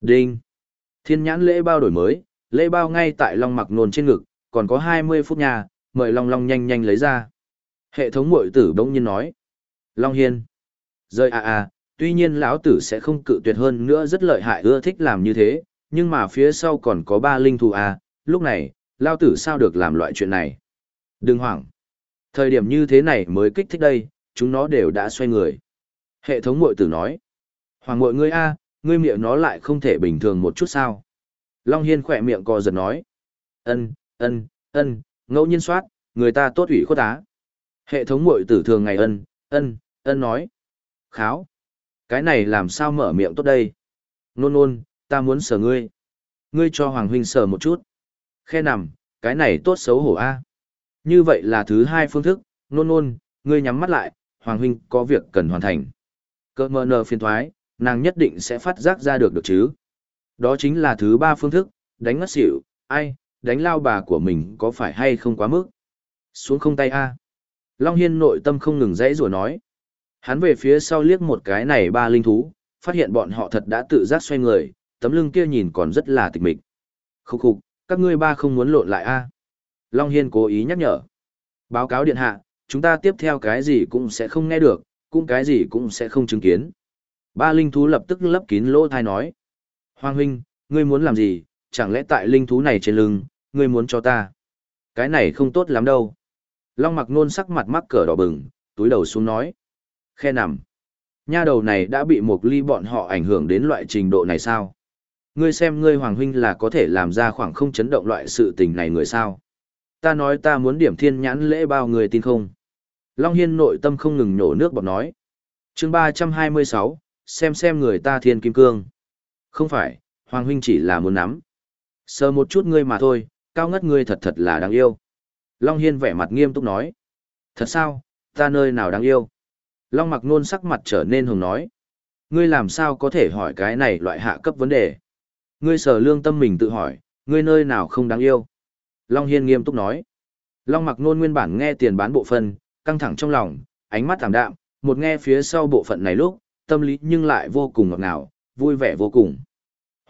A: Đinh! Thiên nhãn lễ bao đổi mới, lễ bao ngay tại Long mặc nôn trên ngực, còn có 20 phút nhà, mời Long Long nhanh nhanh lấy ra. Hệ thống mội tử bỗng nhiên nói. Long Hiên! Rơi à à, tuy nhiên lão tử sẽ không cự tuyệt hơn nữa rất lợi hại ưa thích làm như thế, nhưng mà phía sau còn có ba linh thú à, lúc này, lão tử sao được làm loại chuyện này. Đừng hoảng. Thời điểm như thế này mới kích thích đây, chúng nó đều đã xoay người. Hệ thống mội tử nói. Hoàng mội ngươi a ngươi miệng nó lại không thể bình thường một chút sao. Long Hiên khỏe miệng co giật nói. ân ân ân ngẫu nhiên soát, người ta tốt ủy khuất á. Hệ thống mội tử thường ngày ân, ân, ân nói. Kháo. Cái này làm sao mở miệng tốt đây? Nôn nôn, ta muốn sờ ngươi. Ngươi cho Hoàng Huynh sờ một chút. Khe nằm, cái này tốt xấu hổ a. Như vậy là thứ hai phương thức, nôn nôn, ngươi nhắm mắt lại, Hoàng Huynh có việc cần hoàn thành. Cơ mơ nờ phiền thoái, nàng nhất định sẽ phát giác ra được được chứ. Đó chính là thứ ba phương thức, đánh ngất xỉu, ai, đánh lao bà của mình có phải hay không quá mức. Xuống không tay a. Long Hiên nội tâm không ngừng dãy rủa nói. Hắn về phía sau liếc một cái này ba linh thú, phát hiện bọn họ thật đã tự giác xoay người, tấm lưng kia nhìn còn rất là tịch mịch. Khúc khục, các ngươi ba không muốn lộn lại a Long Hiên cố ý nhắc nhở. Báo cáo điện hạ, chúng ta tiếp theo cái gì cũng sẽ không nghe được, cũng cái gì cũng sẽ không chứng kiến. Ba linh thú lập tức lấp kín lỗ thai nói. Hoàng huynh, ngươi muốn làm gì, chẳng lẽ tại linh thú này trên lưng, ngươi muốn cho ta? Cái này không tốt lắm đâu. Long mặc nôn sắc mặt mắc cờ đỏ bừng, túi đầu xuống nói. Khe nằm. Nha đầu này đã bị một ly bọn họ ảnh hưởng đến loại trình độ này sao? Ngươi xem ngươi hoàng huynh là có thể làm ra khoảng không chấn động loại sự tình này người sao? Ta nói ta muốn điểm thiên nhãn lễ bao người tin không? Long Hiên nội tâm không ngừng nhổ nước bọt nói. chương ba trăm hai mươi sáu, xem xem người ta thiên kim cương. Không phải, hoàng huynh chỉ là muốn nắm. Sờ một chút ngươi mà thôi, cao ngất ngươi thật thật là đáng yêu. Long Hiên vẻ mặt nghiêm túc nói. Thật sao, ta nơi nào đáng yêu? Long mặc nôn sắc mặt trở nên hùng nói. Ngươi làm sao có thể hỏi cái này loại hạ cấp vấn đề? Ngươi sở lương tâm mình tự hỏi, ngươi nơi nào không đáng yêu? Long Hiên nghiêm túc nói. Long mặc nôn nguyên bản nghe tiền bán bộ phân, căng thẳng trong lòng, ánh mắt thảm đạm, một nghe phía sau bộ phận này lúc, tâm lý nhưng lại vô cùng ngọt ngào, vui vẻ vô cùng.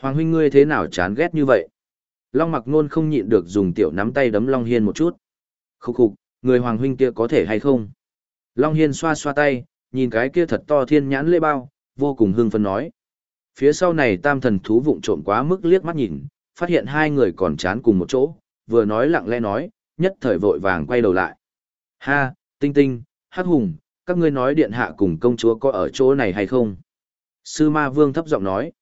A: Hoàng huynh ngươi thế nào chán ghét như vậy? Long mặc nôn không nhịn được dùng tiểu nắm tay đấm Long Hiên một chút. Khúc khục, người Hoàng huynh kia có thể hay không? Long Hiên xoa xoa tay, nhìn cái kia thật to thiên nhãn lê bao, vô cùng hưng phấn nói. Phía sau này tam thần thú vụng trộm quá mức liếc mắt nhìn, phát hiện hai người còn chán cùng một chỗ, vừa nói lặng lẽ nói, nhất thời vội vàng quay đầu lại. Ha, tinh tinh, hắc hùng, các ngươi nói điện hạ cùng công chúa có ở chỗ này hay không? Sư ma vương thấp giọng nói.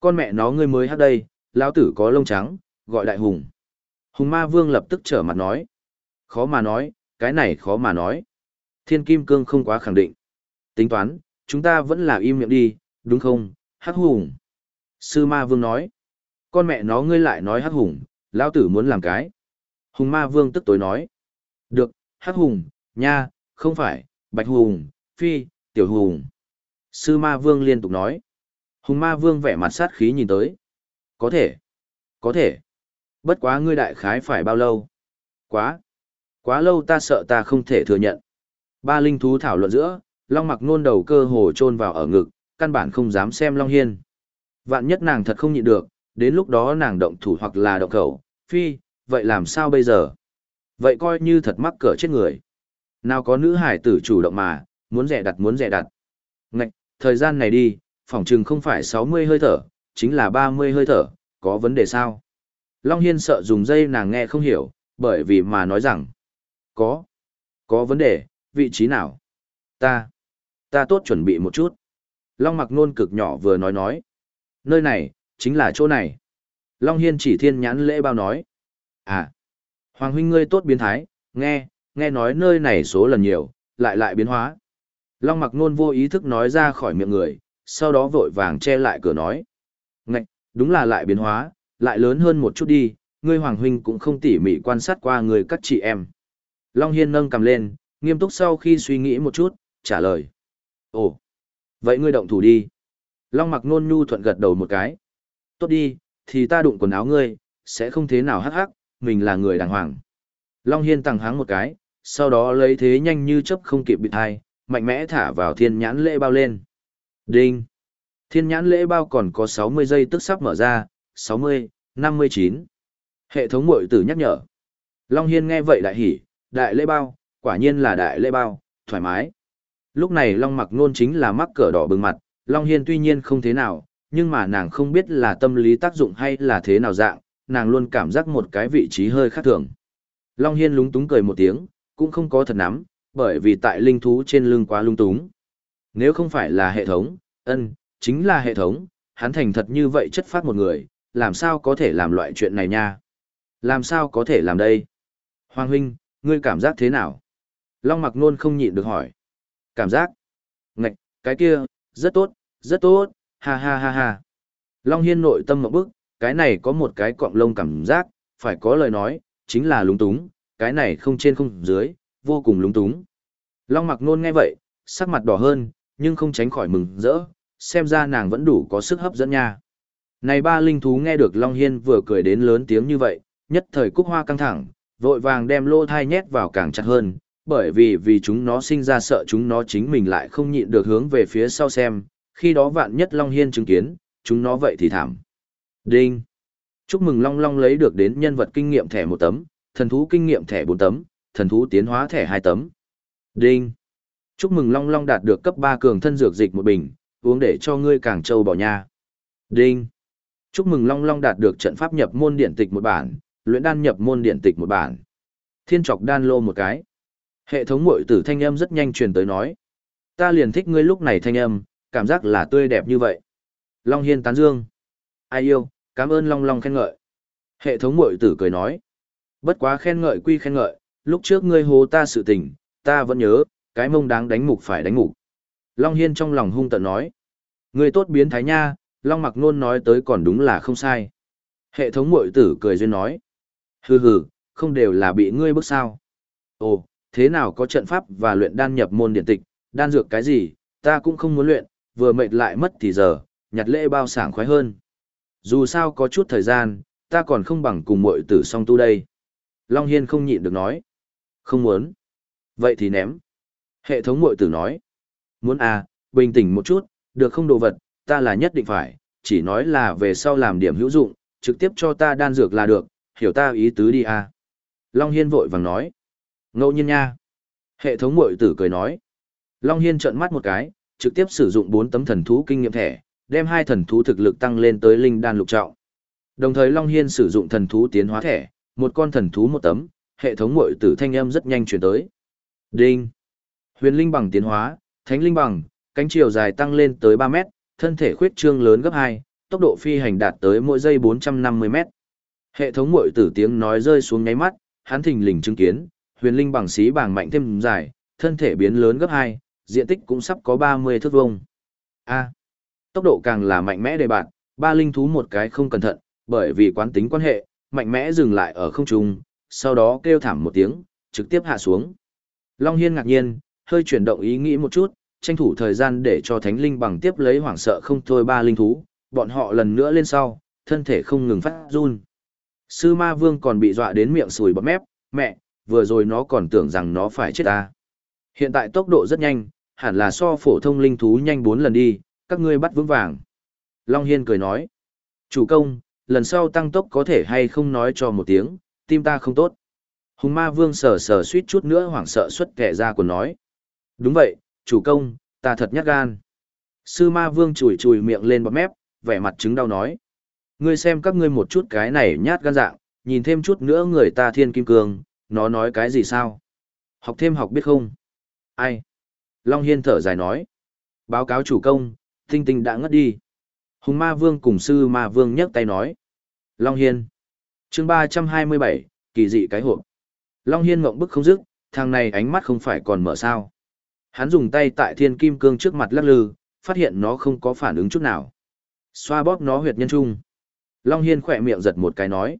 A: Con mẹ nó ngươi mới hát đây, lão tử có lông trắng, gọi đại hùng. Hùng ma vương lập tức trở mặt nói. Khó mà nói, cái này khó mà nói. Thiên kim cương không quá khẳng định. Tính toán, chúng ta vẫn là im miệng đi, đúng không, hắc hùng. Sư ma vương nói. Con mẹ nó ngươi lại nói hắc hùng, lão tử muốn làm cái. Hùng ma vương tức tối nói. Được, hắc hùng, nha, không phải, bạch hùng, phi, tiểu hùng. Sư ma vương liên tục nói. Hùng ma vương vẻ mặt sát khí nhìn tới. Có thể. Có thể. Bất quá ngươi đại khái phải bao lâu? Quá. Quá lâu ta sợ ta không thể thừa nhận. Ba linh thú thảo luận giữa, Long mặc nôn đầu cơ hồ chôn vào ở ngực, căn bản không dám xem Long Hiên. Vạn nhất nàng thật không nhịn được, đến lúc đó nàng động thủ hoặc là động khẩu, phi, vậy làm sao bây giờ? Vậy coi như thật mắc cỡ chết người. Nào có nữ hải tử chủ động mà, muốn rẻ đặt muốn rẻ đặt. Ngạch, thời gian này đi, phỏng chừng không phải 60 hơi thở, chính là 30 hơi thở, có vấn đề sao? Long Hiên sợ dùng dây nàng nghe không hiểu, bởi vì mà nói rằng, có, có vấn đề, vị trí nào? Ta, ta tốt chuẩn bị một chút. Long mặc nôn cực nhỏ vừa nói nói, nơi này, chính là chỗ này. Long Hiên chỉ thiên nhãn lễ bao nói, à, Hoàng huynh ngươi tốt biến thái, nghe, nghe nói nơi này số lần nhiều, lại lại biến hóa. Long mặc nôn vô ý thức nói ra khỏi miệng người, sau đó vội vàng che lại cửa nói. Ngạch, đúng là lại biến hóa, lại lớn hơn một chút đi, ngươi hoàng huynh cũng không tỉ mỉ quan sát qua người các chị em. Long Hiên nâng cầm lên, nghiêm túc sau khi suy nghĩ một chút, trả lời. Ồ, vậy ngươi động thủ đi. Long mặc nôn nhu thuận gật đầu một cái. Tốt đi, thì ta đụng quần áo ngươi, sẽ không thế nào hắc hắc, mình là người đàng hoàng. Long Hiên tăng háng một cái, sau đó lấy thế nhanh như chấp không kịp bị thai, mạnh mẽ thả vào thiên nhãn lễ bao lên. Đinh! Thiên nhãn lễ bao còn có 60 giây tức sắp mở ra, 60, 59. Hệ thống mội tử nhắc nhở. Long Hiên nghe vậy đại hỉ, đại lễ bao, quả nhiên là đại lễ bao, thoải mái. Lúc này Long mặc nôn chính là mắc cỡ đỏ bừng mặt, Long Hiên tuy nhiên không thế nào, nhưng mà nàng không biết là tâm lý tác dụng hay là thế nào dạng, nàng luôn cảm giác một cái vị trí hơi khác thường. Long Hiên lúng túng cười một tiếng, cũng không có thật nắm, bởi vì tại linh thú trên lưng quá lung túng. Nếu không phải là hệ thống, ân, chính là hệ thống, hắn thành thật như vậy chất phát một người, làm sao có thể làm loại chuyện này nha? Làm sao có thể làm đây? Hoàng huynh, ngươi cảm giác thế nào? Long mặc nôn không nhịn được hỏi. Cảm giác? Ngạch, cái kia, rất tốt, rất tốt, ha ha ha ha. Long hiên nội tâm một bức, cái này có một cái cọng lông cảm giác, phải có lời nói, chính là lúng túng, cái này không trên không dưới, vô cùng lúng túng. Long mặc nôn nghe vậy, sắc mặt đỏ hơn, nhưng không tránh khỏi mừng rỡ, xem ra nàng vẫn đủ có sức hấp dẫn nha. Này ba linh thú nghe được Long Hiên vừa cười đến lớn tiếng như vậy, nhất thời cúc hoa căng thẳng, vội vàng đem lô thai nhét vào càng chặt hơn, bởi vì vì chúng nó sinh ra sợ chúng nó chính mình lại không nhịn được hướng về phía sau xem, khi đó vạn nhất Long Hiên chứng kiến, chúng nó vậy thì thảm. Đinh! Chúc mừng Long Long lấy được đến nhân vật kinh nghiệm thẻ một tấm, thần thú kinh nghiệm thẻ bốn tấm, thần thú tiến hóa thẻ hai tấm. Đinh! Chúc mừng Long Long đạt được cấp ba cường thân dược dịch một bình, uống để cho ngươi càng trâu bỏ nha. Đinh! Chúc mừng Long Long đạt được trận pháp nhập môn điện tịch một bản, luyện đan nhập môn điện tịch một bản. Thiên trọc đan lô một cái. Hệ thống mội tử thanh âm rất nhanh truyền tới nói. Ta liền thích ngươi lúc này thanh âm, cảm giác là tươi đẹp như vậy. Long Hiên tán dương. Ai yêu, cảm ơn Long Long khen ngợi. Hệ thống mội tử cười nói. Bất quá khen ngợi quy khen ngợi, lúc trước ngươi hố ta sự tình, ta vẫn nhớ, cái mông đáng đánh mục phải đánh mục. Long Hiên trong lòng hung tận nói. Ngươi tốt biến thái nha, Long mặc nôn nói tới còn đúng là không sai. Hệ thống mội tử cười duyên nói. Hừ hừ, không đều là bị ngươi bức sao. Ồ, thế nào có trận pháp và luyện đan nhập môn điện tịch, đan dược cái gì, ta cũng không muốn luyện, vừa mệt lại mất thì giờ, nhặt lễ bao sảng khoái hơn. Dù sao có chút thời gian, ta còn không bằng cùng muội tử song tu đây. Long Hiên không nhịn được nói. Không muốn. Vậy thì ném. Hệ thống muội tử nói. Muốn à, bình tĩnh một chút, được không đồ vật, ta là nhất định phải, chỉ nói là về sau làm điểm hữu dụng, trực tiếp cho ta đan dược là được, hiểu ta ý tứ đi à. Long Hiên vội vàng nói. Ngẫu nhiên nha. Hệ thống mội tử cười nói. Long Hiên trợn mắt một cái, trực tiếp sử dụng 4 tấm thần thú kinh nghiệm thẻ, đem hai thần thú thực lực tăng lên tới linh đan lục trọng. Đồng thời Long Hiên sử dụng thần thú tiến hóa thẻ, một con thần thú một tấm, hệ thống muội tử thanh âm rất nhanh chuyển tới. Đinh. Huyền linh bằng tiến hóa, thánh linh bằng, cánh chiều dài tăng lên tới 3 mét, thân thể khuyết trương lớn gấp 2, tốc độ phi hành đạt tới mỗi giây 450 mét. Hệ thống muội tử tiếng nói rơi xuống nháy mắt, hắn thình lình chứng kiến, huyền linh bằng xí bảng mạnh thêm dài, thân thể biến lớn gấp 2, diện tích cũng sắp có 30 thước vuông. A. Tốc độ càng là mạnh mẽ đề bạn, ba linh thú một cái không cẩn thận, bởi vì quán tính quan hệ, mạnh mẽ dừng lại ở không trung, sau đó kêu thảm một tiếng, trực tiếp hạ xuống. Long Hiên ngạc nhiên, hơi chuyển động ý nghĩ một chút, tranh thủ thời gian để cho thánh linh bằng tiếp lấy hoảng sợ không thôi ba linh thú, bọn họ lần nữa lên sau, thân thể không ngừng phát run. Sư ma vương còn bị dọa đến miệng sùi bọt mép, mẹ, vừa rồi nó còn tưởng rằng nó phải chết ta. Hiện tại tốc độ rất nhanh, hẳn là so phổ thông linh thú nhanh 4 lần đi, các ngươi bắt vững vàng. Long Hiên cười nói, chủ công, lần sau tăng tốc có thể hay không nói cho một tiếng, tim ta không tốt. Hùng ma vương sờ sờ suýt chút nữa hoảng sợ xuất kẻ ra của nói. Đúng vậy, chủ công, ta thật nhát gan. Sư ma vương chùi chùi miệng lên bọt mép, vẻ mặt chứng đau nói. Ngươi xem các ngươi một chút cái này nhát gan dạng, nhìn thêm chút nữa người ta thiên kim cương, nó nói cái gì sao? Học thêm học biết không? Ai? Long Hiên thở dài nói. Báo cáo chủ công, tinh tinh đã ngất đi. Hùng ma vương cùng sư ma vương nhấc tay nói. Long Hiên. chương ba trăm hai mươi bảy kỳ dị cái hộp. Long Hiên mộng bức không dứt, thằng này ánh mắt không phải còn mở sao. Hắn dùng tay tại thiên kim cương trước mặt lắc lư, phát hiện nó không có phản ứng chút nào. Xoa bóp nó huyệt nhân trung. Long Hiên khỏe miệng giật một cái nói.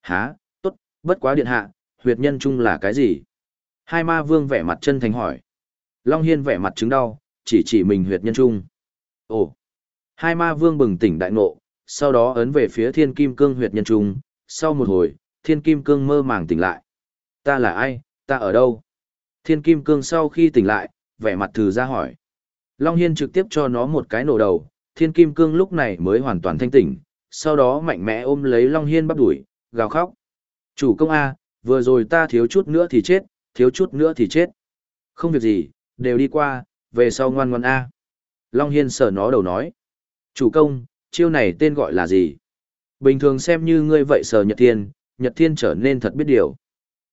A: Há, tốt, bất quá điện hạ, huyệt nhân trung là cái gì? Hai ma vương vẻ mặt chân thành hỏi. Long Hiên vẻ mặt chứng đau, chỉ chỉ mình huyệt nhân trung. Ồ! Hai ma vương bừng tỉnh đại ngộ, sau đó ấn về phía thiên kim cương huyệt nhân trung. Sau một hồi, thiên kim cương mơ màng tỉnh lại. Ta là ai, ta ở đâu? Thiên kim cương sau khi tỉnh lại, vẻ mặt thử ra hỏi. Long Hiên trực tiếp cho nó một cái nổ đầu, thiên kim cương lúc này mới hoàn toàn thanh tỉnh, sau đó mạnh mẽ ôm lấy Long Hiên bắt đuổi, gào khóc. Chủ công A, vừa rồi ta thiếu chút nữa thì chết, thiếu chút nữa thì chết. Không việc gì, đều đi qua, về sau ngoan ngoan A. Long Hiên sờ nó đầu nói. Chủ công, chiêu này tên gọi là gì? Bình thường xem như ngươi vậy sờ Nhật Thiên, Nhật Thiên trở nên thật biết điều.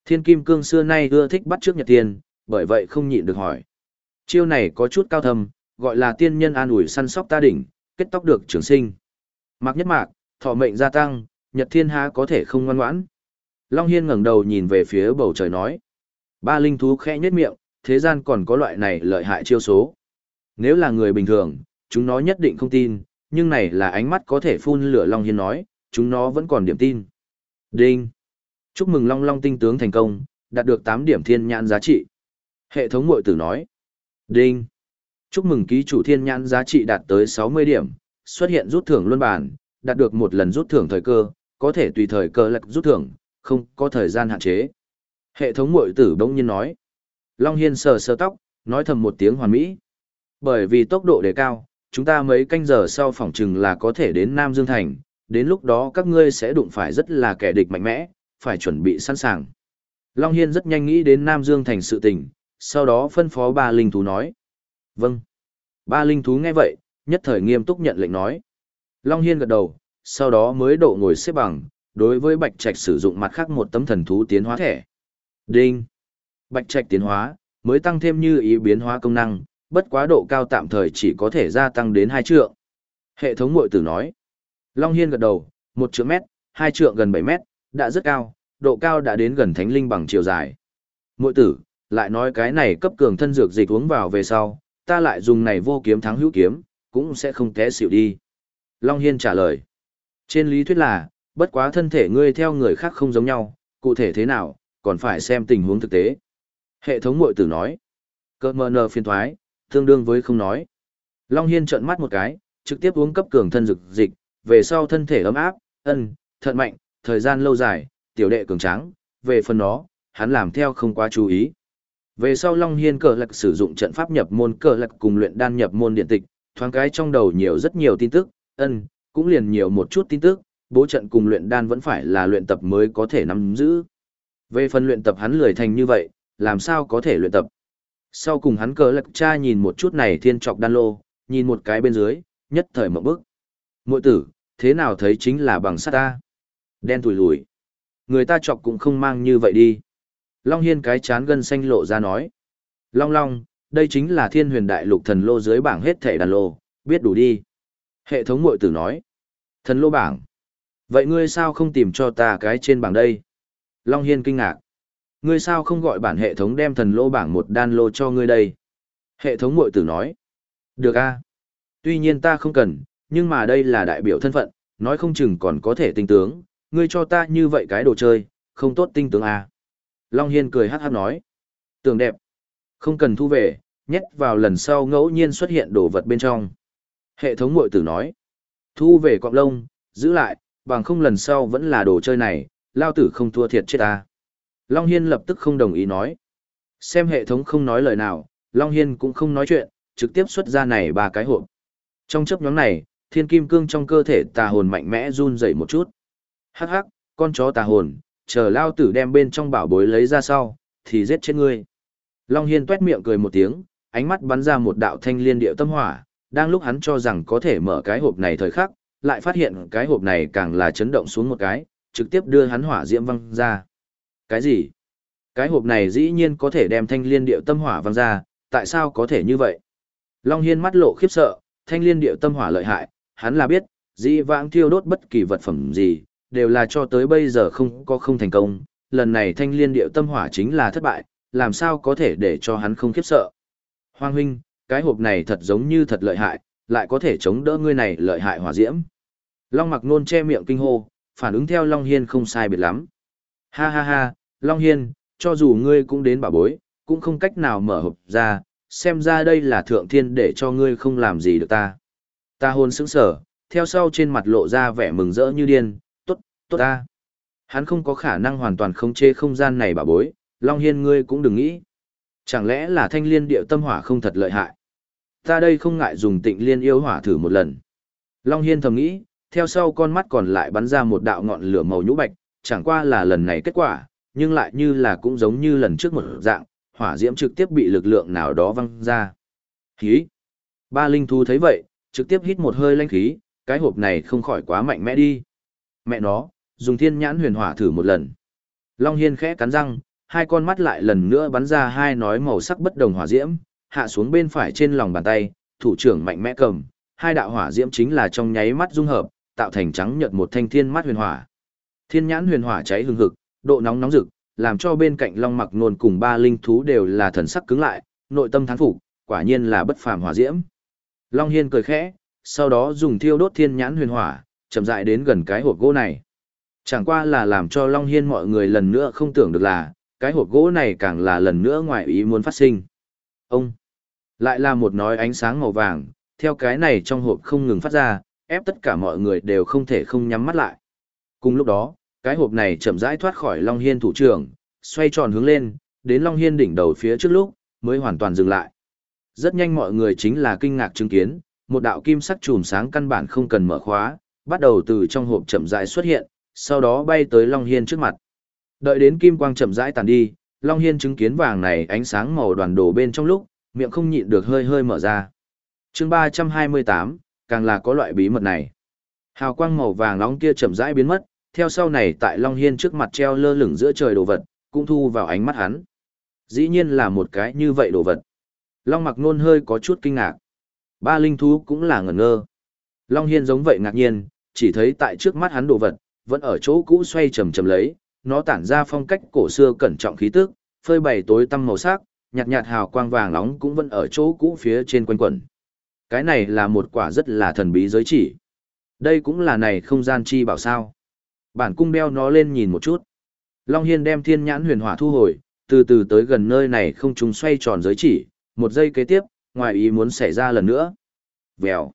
A: Thiên Kim Cương xưa nay ưa thích bắt trước Nhật Thiên, bởi vậy không nhịn được hỏi. Chiêu này có chút cao thâm, gọi là tiên nhân an ủi săn sóc ta đỉnh, kết tóc được trường sinh. Mạc nhất mạc, thọ mệnh gia tăng, Nhật Thiên há có thể không ngoan ngoãn. Long Hiên ngẩng đầu nhìn về phía bầu trời nói. Ba linh thú khẽ nhếch miệng, thế gian còn có loại này lợi hại chiêu số. Nếu là người bình thường, chúng nó nhất định không tin, nhưng này là ánh mắt có thể phun lửa Long Hiên nói, chúng nó vẫn còn điểm tin. Đinh! Chúc mừng Long Long tinh tướng thành công, đạt được 8 điểm thiên nhãn giá trị. Hệ thống mội tử nói. Đinh! Chúc mừng ký chủ thiên nhãn giá trị đạt tới 60 điểm, xuất hiện rút thưởng luân bản, đạt được một lần rút thưởng thời cơ, có thể tùy thời cơ lật rút thưởng, không có thời gian hạn chế. Hệ thống mội tử bỗng nhiên nói. Long Hiên sờ sờ tóc, nói thầm một tiếng hoàn mỹ. Bởi vì tốc độ đề cao, chúng ta mấy canh giờ sau phòng trừng là có thể đến Nam Dương Thành, đến lúc đó các ngươi sẽ đụng phải rất là kẻ địch mạnh mẽ, phải chuẩn bị sẵn sàng. Long Hiên rất nhanh nghĩ đến Nam Dương Thành sự tình, sau đó phân phó ba linh thú nói. Vâng. Ba linh thú nghe vậy, nhất thời nghiêm túc nhận lệnh nói. Long Hiên gật đầu, sau đó mới độ ngồi xếp bằng, đối với Bạch Trạch sử dụng mặt khác một tấm thần thú tiến hóa thẻ. Đinh. Bạch Trạch tiến hóa, mới tăng thêm như ý biến hóa công năng, bất quá độ cao tạm thời chỉ có thể gia tăng đến hai trượng. Hệ thống mội tử nói. Long Hiên gật đầu, một trượng mét, hai trượng gần bảy mét, đã rất cao, độ cao đã đến gần thánh linh bằng chiều dài. Mội tử, lại nói cái này cấp cường thân dược dịch uống vào về sau, ta lại dùng này vô kiếm thắng hữu kiếm, cũng sẽ không té xịu đi. Long Hiên trả lời. Trên lý thuyết là, bất quá thân thể ngươi theo người khác không giống nhau, cụ thể thế nào, còn phải xem tình huống thực tế. Hệ thống mội tử nói. Cơ mờ nờ phiên thoái, tương đương với không nói. Long Hiên trợn mắt một cái, trực tiếp uống cấp cường thân dược dịch, về sau thân thể ấm áp, ân, thận mạnh, thời gian lâu dài, tiểu đệ cường tráng, về phần nó, hắn làm theo không quá chú ý. Về sau Long Hiên cờ lạc sử dụng trận pháp nhập môn cờ lạc cùng luyện đan nhập môn điện tịch, thoáng cái trong đầu nhiều rất nhiều tin tức, ân, cũng liền nhiều một chút tin tức, bố trận cùng luyện đan vẫn phải là luyện tập mới có thể nắm giữ. Về phần luyện tập hắn lười thành như vậy, làm sao có thể luyện tập. Sau cùng hắn cờ lạc cha nhìn một chút này thiên trọc đan lô, nhìn một cái bên dưới, nhất thời một bước. Mội tử, thế nào thấy chính là bằng sắt ta? Đen tùi lùi. Người ta chọc cũng không mang như vậy đi. Long Hiên cái chán gân xanh lộ ra nói. Long Long, đây chính là thiên huyền đại lục thần lô dưới bảng hết thể đàn lô, biết đủ đi. Hệ thống mội tử nói. Thần lô bảng. Vậy ngươi sao không tìm cho ta cái trên bảng đây? Long Hiên kinh ngạc. Ngươi sao không gọi bản hệ thống đem thần lô bảng một đan lô cho ngươi đây? Hệ thống mội tử nói. Được a Tuy nhiên ta không cần, nhưng mà đây là đại biểu thân phận, nói không chừng còn có thể tinh tướng, ngươi cho ta như vậy cái đồ chơi, không tốt tinh tướng a Long Hiên cười hát hát nói. Tường đẹp. Không cần thu về, nhét vào lần sau ngẫu nhiên xuất hiện đồ vật bên trong. Hệ thống mội tử nói. Thu về cọng lông, giữ lại, bằng không lần sau vẫn là đồ chơi này, lao tử không thua thiệt chết ta. Long Hiên lập tức không đồng ý nói. Xem hệ thống không nói lời nào, Long Hiên cũng không nói chuyện, trực tiếp xuất ra này ba cái hộp. Trong chấp nhóm này, thiên kim cương trong cơ thể tà hồn mạnh mẽ run dậy một chút. Hắc hắc, con chó tà hồn, chờ lao tử đem bên trong bảo bối lấy ra sau, thì giết chết ngươi. Long Hiên tuét miệng cười một tiếng, ánh mắt bắn ra một đạo thanh liên điệu tâm hỏa, đang lúc hắn cho rằng có thể mở cái hộp này thời khắc, lại phát hiện cái hộp này càng là chấn động xuống một cái, trực tiếp đưa hắn hỏa diễm văng ra. Cái gì? Cái hộp này dĩ nhiên có thể đem thanh liên điệu tâm hỏa văng ra, tại sao có thể như vậy? Long Hiên mắt lộ khiếp sợ, thanh liên điệu tâm hỏa lợi hại, hắn là biết, dĩ vãng thiêu đốt bất kỳ vật phẩm gì, đều là cho tới bây giờ không có không thành công, lần này thanh liên điệu tâm hỏa chính là thất bại, làm sao có thể để cho hắn không khiếp sợ. Hoàng huynh, cái hộp này thật giống như thật lợi hại, lại có thể chống đỡ ngươi này lợi hại hỏa diễm. Long mặc nôn che miệng kinh hô, phản ứng theo Long Hiên không sai biệt lắm. Ha ha ha, Long Hiên, cho dù ngươi cũng đến bảo bối, cũng không cách nào mở hộp ra, xem ra đây là thượng thiên để cho ngươi không làm gì được ta. Ta hôn sững sở, theo sau trên mặt lộ ra vẻ mừng rỡ như điên, tốt, tốt ta. Hắn không có khả năng hoàn toàn không chê không gian này bảo bối, Long Hiên ngươi cũng đừng nghĩ. Chẳng lẽ là thanh liên điệu tâm hỏa không thật lợi hại? Ta đây không ngại dùng tịnh liên yêu hỏa thử một lần. Long Hiên thầm nghĩ, theo sau con mắt còn lại bắn ra một đạo ngọn lửa màu nhũ bạch, chẳng qua là lần này kết quả, nhưng lại như là cũng giống như lần trước một dạng, hỏa diễm trực tiếp bị lực lượng nào đó văng ra. Khí! Ba linh thú thấy vậy, trực tiếp hít một hơi lanh khí, cái hộp này không khỏi quá mạnh mẽ đi. Mẹ nó, dùng thiên nhãn huyền hỏa thử một lần. Long Hiên khẽ cắn răng, hai con mắt lại lần nữa bắn ra hai nói màu sắc bất đồng hỏa diễm, hạ xuống bên phải trên lòng bàn tay, thủ trưởng mạnh mẽ cầm, hai đạo hỏa diễm chính là trong nháy mắt dung hợp, tạo thành trắng nhợt một thanh thiên mắt huyền hỏa. Thiên nhãn huyền hỏa cháy hừng hực, độ nóng nóng rực, làm cho bên cạnh Long Mặc Nôn cùng ba linh thú đều là thần sắc cứng lại, nội tâm thán phục, quả nhiên là bất phàm hỏa diễm. Long Hiên cười khẽ, sau đó dùng thiêu đốt thiên nhãn huyền hỏa, chậm rãi đến gần cái hộp gỗ này. Chẳng qua là làm cho Long Hiên mọi người lần nữa không tưởng được là, cái hộp gỗ này càng là lần nữa ngoài ý muốn phát sinh. Ông, lại là một nói ánh sáng màu vàng, theo cái này trong hộp không ngừng phát ra, ép tất cả mọi người đều không thể không nhắm mắt lại. Cùng lúc đó, cái hộp này chậm rãi thoát khỏi Long Hiên thủ trưởng, xoay tròn hướng lên, đến Long Hiên đỉnh đầu phía trước lúc, mới hoàn toàn dừng lại. Rất nhanh mọi người chính là kinh ngạc chứng kiến, một đạo kim sắc chùm sáng căn bản không cần mở khóa, bắt đầu từ trong hộp chậm rãi xuất hiện, sau đó bay tới Long Hiên trước mặt. Đợi đến kim quang chậm rãi tàn đi, Long Hiên chứng kiến vàng này ánh sáng màu đoàn đồ bên trong lúc, miệng không nhịn được hơi hơi mở ra. chương 328, càng là có loại bí mật này. Hào quang màu vàng nóng kia chậm rãi biến mất, theo sau này tại Long Hiên trước mặt treo lơ lửng giữa trời đồ vật, cũng thu vào ánh mắt hắn. Dĩ nhiên là một cái như vậy đồ vật. Long mặc nôn hơi có chút kinh ngạc. Ba linh thú cũng là ngẩn ngơ. Long Hiên giống vậy ngạc nhiên, chỉ thấy tại trước mắt hắn đồ vật, vẫn ở chỗ cũ xoay chầm chầm lấy, nó tản ra phong cách cổ xưa cẩn trọng khí tức, phơi bày tối tăm màu sắc, nhạt nhạt hào quang vàng nóng cũng vẫn ở chỗ cũ phía trên quanh quẩn. Cái này là một quả rất là thần bí giới chỉ. Đây cũng là này không gian chi bảo sao. Bản cung đeo nó lên nhìn một chút. Long Hiên đem thiên nhãn huyền hỏa thu hồi, từ từ tới gần nơi này không trùng xoay tròn giới chỉ, một giây kế tiếp, ngoài ý muốn xảy ra lần nữa. Vèo.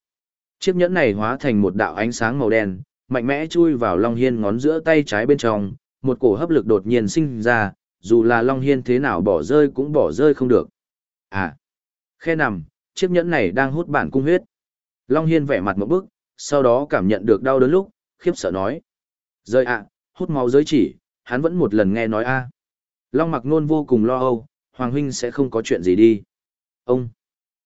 A: Chiếc nhẫn này hóa thành một đạo ánh sáng màu đen, mạnh mẽ chui vào Long Hiên ngón giữa tay trái bên trong, một cổ hấp lực đột nhiên sinh ra, dù là Long Hiên thế nào bỏ rơi cũng bỏ rơi không được. À, khe nằm, chiếc nhẫn này đang hút bản cung huyết. Long Hiên vẻ mặt một bức, sau đó cảm nhận được đau đớn lúc, khiếp sợ nói. Rơi ạ, hút máu giới chỉ, hắn vẫn một lần nghe nói a Long mặc nôn vô cùng lo âu, Hoàng Huynh sẽ không có chuyện gì đi. Ông,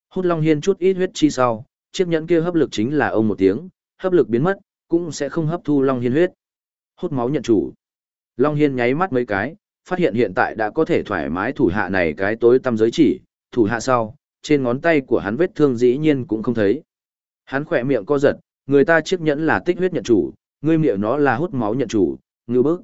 A: hút Long Hiên chút ít huyết chi sau, chiếc nhẫn kia hấp lực chính là ông một tiếng, hấp lực biến mất, cũng sẽ không hấp thu Long Hiên huyết. Hút máu nhận chủ. Long Hiên nháy mắt mấy cái, phát hiện hiện tại đã có thể thoải mái thủ hạ này cái tối tâm giới chỉ, thủ hạ sau, trên ngón tay của hắn vết thương dĩ nhiên cũng không thấy. Hắn khỏe miệng co giật, người ta chiếc nhẫn là tích huyết nhận chủ, ngươi miệng nó là hút máu nhận chủ, ngư bức.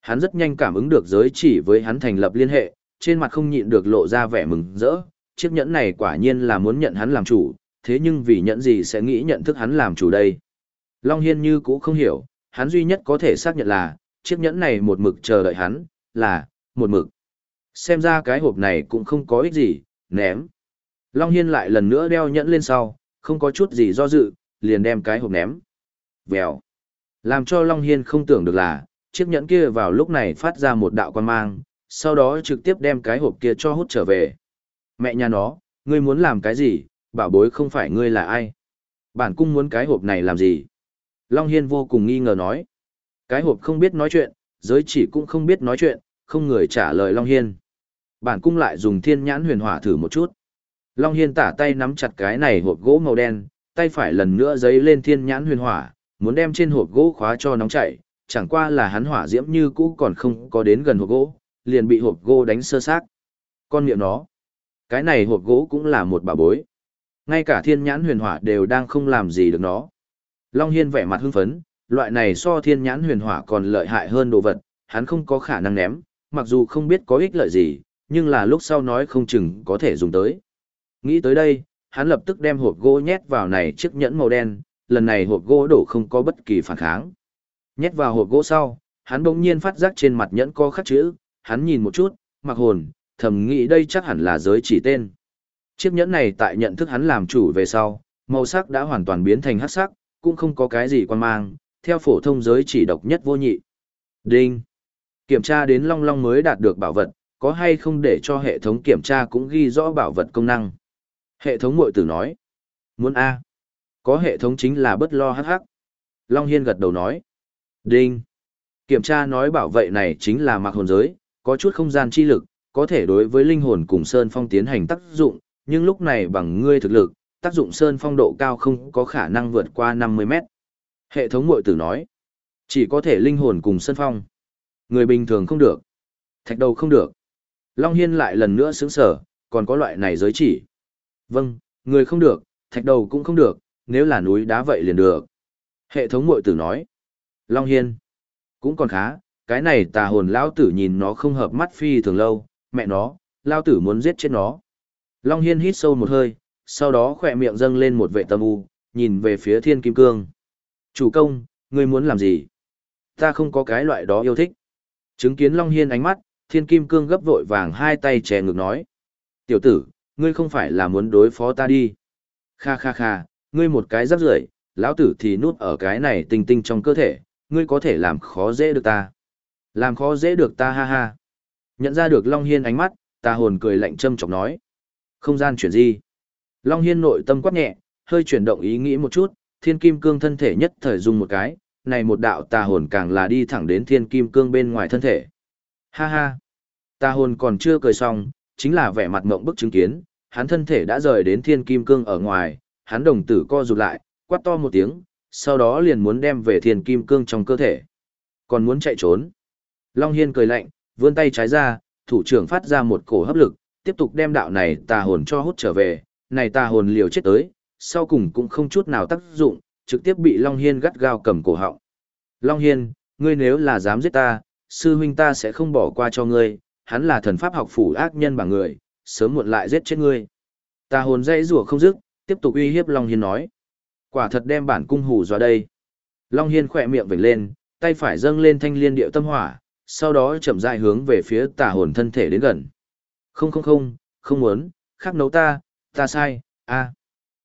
A: Hắn rất nhanh cảm ứng được giới chỉ với hắn thành lập liên hệ, trên mặt không nhịn được lộ ra vẻ mừng rỡ, chiếc nhẫn này quả nhiên là muốn nhận hắn làm chủ, thế nhưng vì nhẫn gì sẽ nghĩ nhận thức hắn làm chủ đây. Long Hiên như cũ không hiểu, hắn duy nhất có thể xác nhận là, chiếc nhẫn này một mực chờ đợi hắn, là, một mực. Xem ra cái hộp này cũng không có ích gì, ném. Long Hiên lại lần nữa đeo nhẫn lên sau, không có chút gì do dự, liền đem cái hộp ném. Vèo. Làm cho Long Hiên không tưởng được là, chiếc nhẫn kia vào lúc này phát ra một đạo quan mang, sau đó trực tiếp đem cái hộp kia cho hút trở về. Mẹ nhà nó, ngươi muốn làm cái gì, bảo bối không phải ngươi là ai. Bản cung muốn cái hộp này làm gì? Long Hiên vô cùng nghi ngờ nói. Cái hộp không biết nói chuyện, giới chỉ cũng không biết nói chuyện, không người trả lời Long Hiên. Bản cung lại dùng thiên nhãn huyền hỏa thử một chút. Long Hiên tả tay nắm chặt cái này hộp gỗ màu đen, tay phải lần nữa giấy lên thiên nhãn huyền hỏa, muốn đem trên hộp gỗ khóa cho nóng chảy, chẳng qua là hắn hỏa diễm như cũ còn không có đến gần hộp gỗ, liền bị hộp gỗ đánh sơ xác. Con miệng nó, cái này hộp gỗ cũng là một bà bối. Ngay cả thiên nhãn huyền hỏa đều đang không làm gì được nó. Long Hiên vẻ mặt hưng phấn, loại này so thiên nhãn huyền hỏa còn lợi hại hơn đồ vật, hắn không có khả năng ném, mặc dù không biết có ích lợi gì, nhưng là lúc sau nói không chừng có thể dùng tới. Nghĩ tới đây, hắn lập tức đem hộp gỗ nhét vào này chiếc nhẫn màu đen, lần này hộp gỗ đổ không có bất kỳ phản kháng. Nhét vào hộp gỗ sau, hắn bỗng nhiên phát giác trên mặt nhẫn có khắc chữ, hắn nhìn một chút, mặc hồn, thầm nghĩ đây chắc hẳn là giới chỉ tên. Chiếc nhẫn này tại nhận thức hắn làm chủ về sau, màu sắc đã hoàn toàn biến thành hắc sắc, cũng không có cái gì quan mang, theo phổ thông giới chỉ độc nhất vô nhị. Đinh. Kiểm tra đến long long mới đạt được bảo vật, có hay không để cho hệ thống kiểm tra cũng ghi rõ bảo vật công năng. Hệ thống mội tử nói. Muốn A. Có hệ thống chính là bất lo hắc hắc. Long Hiên gật đầu nói. Đinh. Kiểm tra nói bảo vệ này chính là mặc hồn giới, có chút không gian chi lực, có thể đối với linh hồn cùng Sơn Phong tiến hành tác dụng, nhưng lúc này bằng ngươi thực lực, tác dụng Sơn Phong độ cao không có khả năng vượt qua 50 mét. Hệ thống mội tử nói. Chỉ có thể linh hồn cùng Sơn Phong. Người bình thường không được. Thạch đầu không được. Long Hiên lại lần nữa sướng sở, còn có loại này giới chỉ. Vâng, người không được, thạch đầu cũng không được, nếu là núi đá vậy liền được. Hệ thống mội tử nói. Long Hiên. Cũng còn khá, cái này tà hồn lão tử nhìn nó không hợp mắt phi thường lâu, mẹ nó, lao tử muốn giết chết nó. Long Hiên hít sâu một hơi, sau đó khỏe miệng dâng lên một vệ tâm u, nhìn về phía thiên kim cương. Chủ công, ngươi muốn làm gì? Ta không có cái loại đó yêu thích. Chứng kiến Long Hiên ánh mắt, thiên kim cương gấp vội vàng hai tay chè ngược nói. Tiểu tử, ngươi không phải là muốn đối phó ta đi. Kha kha kha, ngươi một cái rắc rưởi lão tử thì nút ở cái này tinh tinh trong cơ thể, ngươi có thể làm khó dễ được ta. Làm khó dễ được ta ha ha. Nhận ra được Long Hiên ánh mắt, ta hồn cười lạnh châm chọc nói. Không gian chuyển gì? Long Hiên nội tâm quát nhẹ, hơi chuyển động ý nghĩ một chút, thiên kim cương thân thể nhất thời dùng một cái, này một đạo tà hồn càng là đi thẳng đến thiên kim cương bên ngoài thân thể. Ha ha! Tà hồn còn chưa cười xong, chính là vẻ mặt mộng bức chứng kiến, hắn thân thể đã rời đến thiên kim cương ở ngoài, hắn đồng tử co rụt lại, quát to một tiếng, sau đó liền muốn đem về thiên kim cương trong cơ thể. Còn muốn chạy trốn. Long Hiên cười lạnh, vươn tay trái ra, thủ trưởng phát ra một cổ hấp lực, tiếp tục đem đạo này tà hồn cho hút trở về, này tà hồn liều chết tới, sau cùng cũng không chút nào tác dụng, trực tiếp bị Long Hiên gắt gao cầm cổ họng. Long Hiên, ngươi nếu là dám giết ta, sư huynh ta sẽ không bỏ qua cho ngươi, hắn là thần pháp học phủ ác nhân bằng người, sớm muộn lại giết chết ngươi. Ta hồn dây rủa không dứt, tiếp tục uy hiếp Long Hiên nói. Quả thật đem bản cung hù dọa đây. Long Hiên khỏe miệng vểnh lên, tay phải dâng lên thanh liên điệu tâm hỏa, sau đó chậm rãi hướng về phía tà hồn thân thể đến gần. Không không không, không muốn, khắc nấu ta, ta sai, a.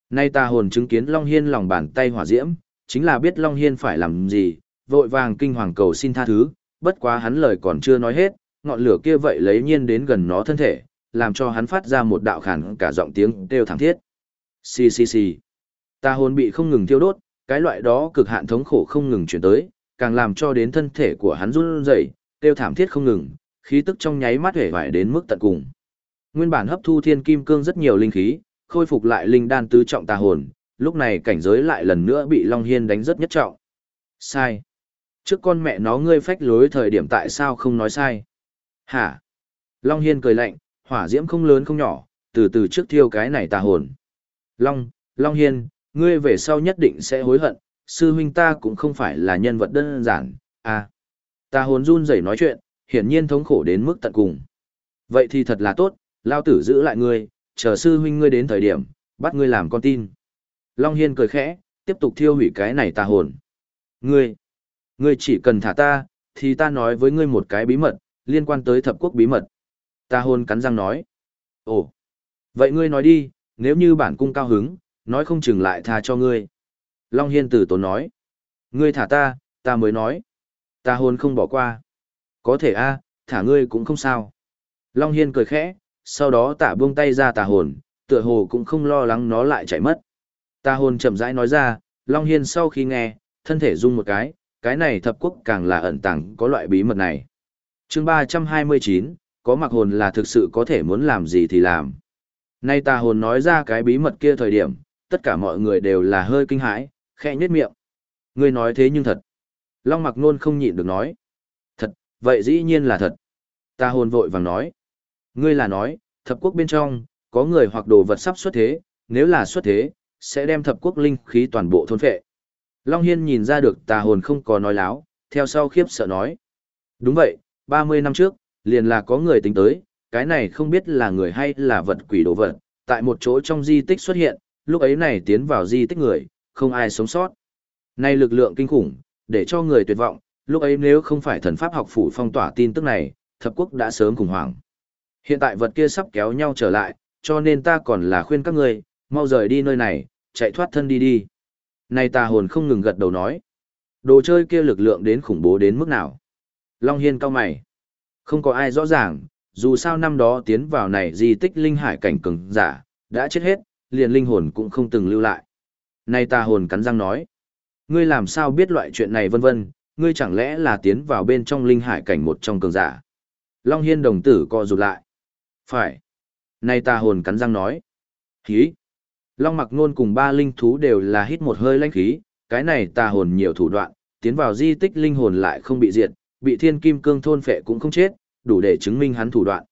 A: Nay ta hồn chứng kiến Long Hiên lòng bàn tay hỏa diễm, chính là biết Long Hiên phải làm gì, vội vàng kinh hoàng cầu xin tha thứ, bất quá hắn lời còn chưa nói hết, ngọn lửa kia vậy lấy nhiên đến gần nó thân thể, làm cho hắn phát ra một đạo khản cả giọng tiếng kêu thẳng thiết. Xì xì xì. ta hồn bị không ngừng thiêu đốt, cái loại đó cực hạn thống khổ không ngừng chuyển tới, càng làm cho đến thân thể của hắn run rẩy, kêu thảm thiết không ngừng, khí tức trong nháy mắt hể vải đến mức tận cùng. Nguyên bản hấp thu thiên kim cương rất nhiều linh khí, khôi phục lại linh đan tứ trọng tà hồn, lúc này cảnh giới lại lần nữa bị Long Hiên đánh rất nhất trọng. Sai. Trước con mẹ nó ngươi phách lối thời điểm tại sao không nói sai? Hả? Long Hiên cười lạnh, hỏa diễm không lớn không nhỏ, từ từ trước thiêu cái này tà hồn. Long, Long Hiên, ngươi về sau nhất định sẽ hối hận, sư huynh ta cũng không phải là nhân vật đơn giản, à. Tà hồn run rẩy nói chuyện, hiển nhiên thống khổ đến mức tận cùng. Vậy thì thật là tốt, lao tử giữ lại ngươi, chờ sư huynh ngươi đến thời điểm, bắt ngươi làm con tin. Long Hiên cười khẽ, tiếp tục thiêu hủy cái này tà hồn. Ngươi, ngươi chỉ cần thả ta, thì ta nói với ngươi một cái bí mật, liên quan tới thập quốc bí mật. Tà hồn cắn răng nói. Ồ, vậy ngươi nói đi, nếu như bản cung cao hứng, nói không chừng lại tha cho ngươi. Long Hiên tử tốn nói. Ngươi thả ta, ta mới nói. Tà hồn không bỏ qua. Có thể a thả ngươi cũng không sao. Long Hiên cười khẽ, sau đó tả buông tay ra tà hồn, tựa hồ cũng không lo lắng nó lại chạy mất. tà hồn chậm rãi nói ra, Long Hiên sau khi nghe, thân thể rung một cái, cái này thập quốc càng là ẩn tàng có loại bí mật này. chương 329, có mặc hồn là thực sự có thể muốn làm gì thì làm. Nay tà hồn nói ra cái bí mật kia thời điểm, tất cả mọi người đều là hơi kinh hãi, khẽ nhếch miệng. Ngươi nói thế nhưng thật. Long mặc nôn không nhịn được nói. Thật, vậy dĩ nhiên là thật. Ta hồn vội vàng nói. Ngươi là nói, thập quốc bên trong, có người hoặc đồ vật sắp xuất thế, nếu là xuất thế, sẽ đem thập quốc linh khí toàn bộ thôn phệ. Long Hiên nhìn ra được tà hồn không có nói láo, theo sau khiếp sợ nói. Đúng vậy, 30 năm trước, liền là có người tính tới, cái này không biết là người hay là vật quỷ đồ vật, tại một chỗ trong di tích xuất hiện, lúc ấy này tiến vào di tích người, không ai sống sót. Nay lực lượng kinh khủng, để cho người tuyệt vọng, lúc ấy nếu không phải thần pháp học phủ phong tỏa tin tức này, thập quốc đã sớm khủng hoảng. Hiện tại vật kia sắp kéo nhau trở lại, cho nên ta còn là khuyên các ngươi, mau rời đi nơi này, chạy thoát thân đi đi. Này tà hồn không ngừng gật đầu nói. Đồ chơi kia lực lượng đến khủng bố đến mức nào? Long Hiên cao mày. Không có ai rõ ràng, dù sao năm đó tiến vào này di tích linh hải cảnh cường giả, đã chết hết, liền linh hồn cũng không từng lưu lại. Này tà hồn cắn răng nói. Ngươi làm sao biết loại chuyện này vân vân, ngươi chẳng lẽ là tiến vào bên trong linh hải cảnh một trong cường giả. Long Hiên đồng tử co rụt lại. Phải. Này tà hồn cắn răng nói. khí Long mặc nôn cùng ba linh thú đều là hít một hơi lãnh khí, cái này tà hồn nhiều thủ đoạn, tiến vào di tích linh hồn lại không bị diệt, bị thiên kim cương thôn phệ cũng không chết, đủ để chứng minh hắn thủ đoạn.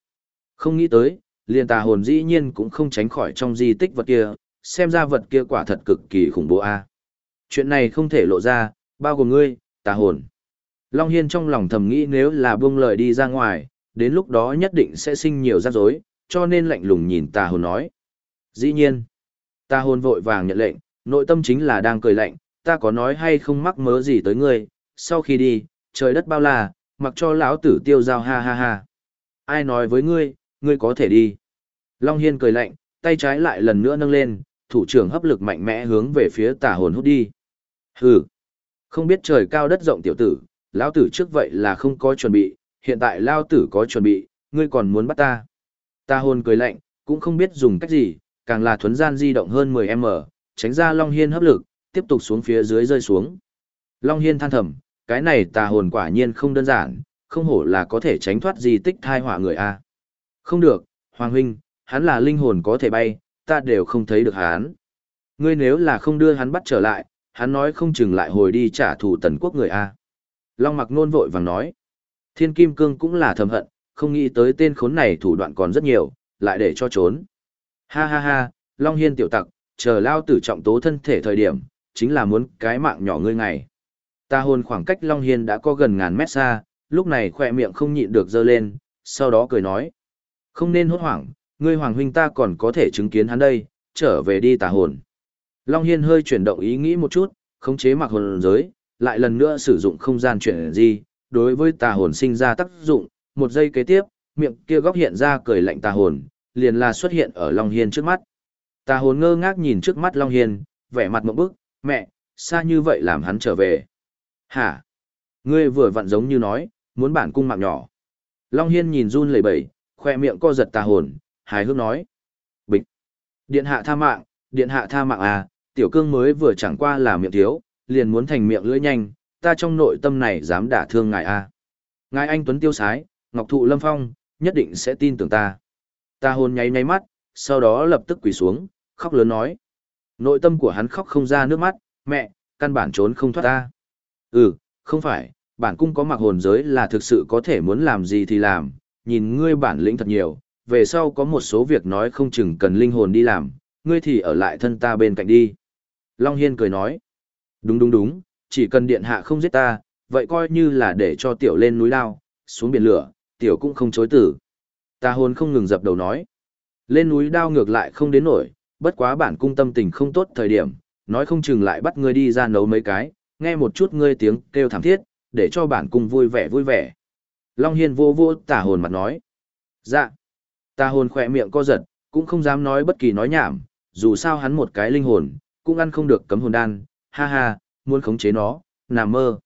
A: Không nghĩ tới, liền tà hồn dĩ nhiên cũng không tránh khỏi trong di tích vật kia, xem ra vật kia quả thật cực kỳ khủng bố a. Chuyện này không thể lộ ra, bao gồm ngươi, tà hồn. Long Hiên trong lòng thầm nghĩ nếu là buông lời đi ra ngoài, đến lúc đó nhất định sẽ sinh nhiều rắc rối, cho nên lạnh lùng nhìn tà hồn nói. Dĩ nhiên, tà hồn vội vàng nhận lệnh, nội tâm chính là đang cười lạnh, ta có nói hay không mắc mớ gì tới ngươi, sau khi đi, trời đất bao la, mặc cho lão tử tiêu giao ha ha ha. Ai nói với ngươi, ngươi có thể đi. Long Hiên cười lạnh, tay trái lại lần nữa nâng lên, thủ trưởng hấp lực mạnh mẽ hướng về phía tà hồn hút đi. Hừ, không biết trời cao đất rộng tiểu tử, lão tử trước vậy là không có chuẩn bị, hiện tại lao tử có chuẩn bị, ngươi còn muốn bắt ta. Ta hồn cười lạnh, cũng không biết dùng cách gì, càng là thuấn gian di động hơn 10m, tránh ra Long Hiên hấp lực, tiếp tục xuống phía dưới rơi xuống. Long Hiên than thầm, cái này tà hồn quả nhiên không đơn giản, không hổ là có thể tránh thoát di tích thai họa người A. Không được, Hoàng Huynh, hắn là linh hồn có thể bay, ta đều không thấy được hắn. Ngươi nếu là không đưa hắn bắt trở lại, hắn nói không chừng lại hồi đi trả thù tần quốc người A. Long mặc nôn vội vàng nói. Thiên Kim Cương cũng là thầm hận, không nghĩ tới tên khốn này thủ đoạn còn rất nhiều, lại để cho trốn. Ha ha ha, Long Hiên tiểu tặc, chờ lao tử trọng tố thân thể thời điểm, chính là muốn cái mạng nhỏ ngươi ngày. Ta hồn khoảng cách Long Hiên đã có gần ngàn mét xa, lúc này khỏe miệng không nhịn được dơ lên, sau đó cười nói. Không nên hốt hoảng, ngươi hoàng huynh ta còn có thể chứng kiến hắn đây, trở về đi tà hồn. Long Hiên hơi chuyển động ý nghĩ một chút, khống chế mặc hồn giới, lại lần nữa sử dụng không gian chuyển gì, đối với tà hồn sinh ra tác dụng, một giây kế tiếp, miệng kia góc hiện ra cười lạnh tà hồn, liền là xuất hiện ở Long Hiên trước mắt. Tà hồn ngơ ngác nhìn trước mắt Long Hiên, vẻ mặt một bức, mẹ, xa như vậy làm hắn trở về. Hả? Ngươi vừa vặn giống như nói, muốn bản cung mạng nhỏ. Long Hiên nhìn run lẩy bẩy, khoe miệng co giật tà hồn, hài hước nói. Bịch. Điện hạ tha mạng, điện hạ tha mạng à, tiểu cương mới vừa chẳng qua là miệng thiếu, liền muốn thành miệng lưỡi nhanh, ta trong nội tâm này dám đả thương ngài a Ngài anh Tuấn tiêu sái, Ngọc Thụ Lâm Phong, nhất định sẽ tin tưởng ta. Ta hồn nháy nháy mắt, sau đó lập tức quỳ xuống, khóc lớn nói. Nội tâm của hắn khóc không ra nước mắt, mẹ, căn bản trốn không thoát ta. Ừ, không phải, bản cung có mặc hồn giới là thực sự có thể muốn làm gì thì làm, nhìn ngươi bản lĩnh thật nhiều, về sau có một số việc nói không chừng cần linh hồn đi làm, ngươi thì ở lại thân ta bên cạnh đi. Long Hiên cười nói, đúng đúng đúng, chỉ cần điện hạ không giết ta, vậy coi như là để cho tiểu lên núi lao, xuống biển lửa, tiểu cũng không chối tử. Ta hồn không ngừng dập đầu nói, lên núi đao ngược lại không đến nổi, bất quá bản cung tâm tình không tốt thời điểm, nói không chừng lại bắt ngươi đi ra nấu mấy cái, nghe một chút ngươi tiếng kêu thảm thiết, để cho bản cung vui vẻ vui vẻ. Long Hiên vô vô tả hồn mặt nói. Dạ. Tà hồn khỏe miệng co giật, cũng không dám nói bất kỳ nói nhảm, dù sao hắn một cái linh hồn, cũng ăn không được cấm hồn đan, ha ha, muốn khống chế nó, nằm mơ.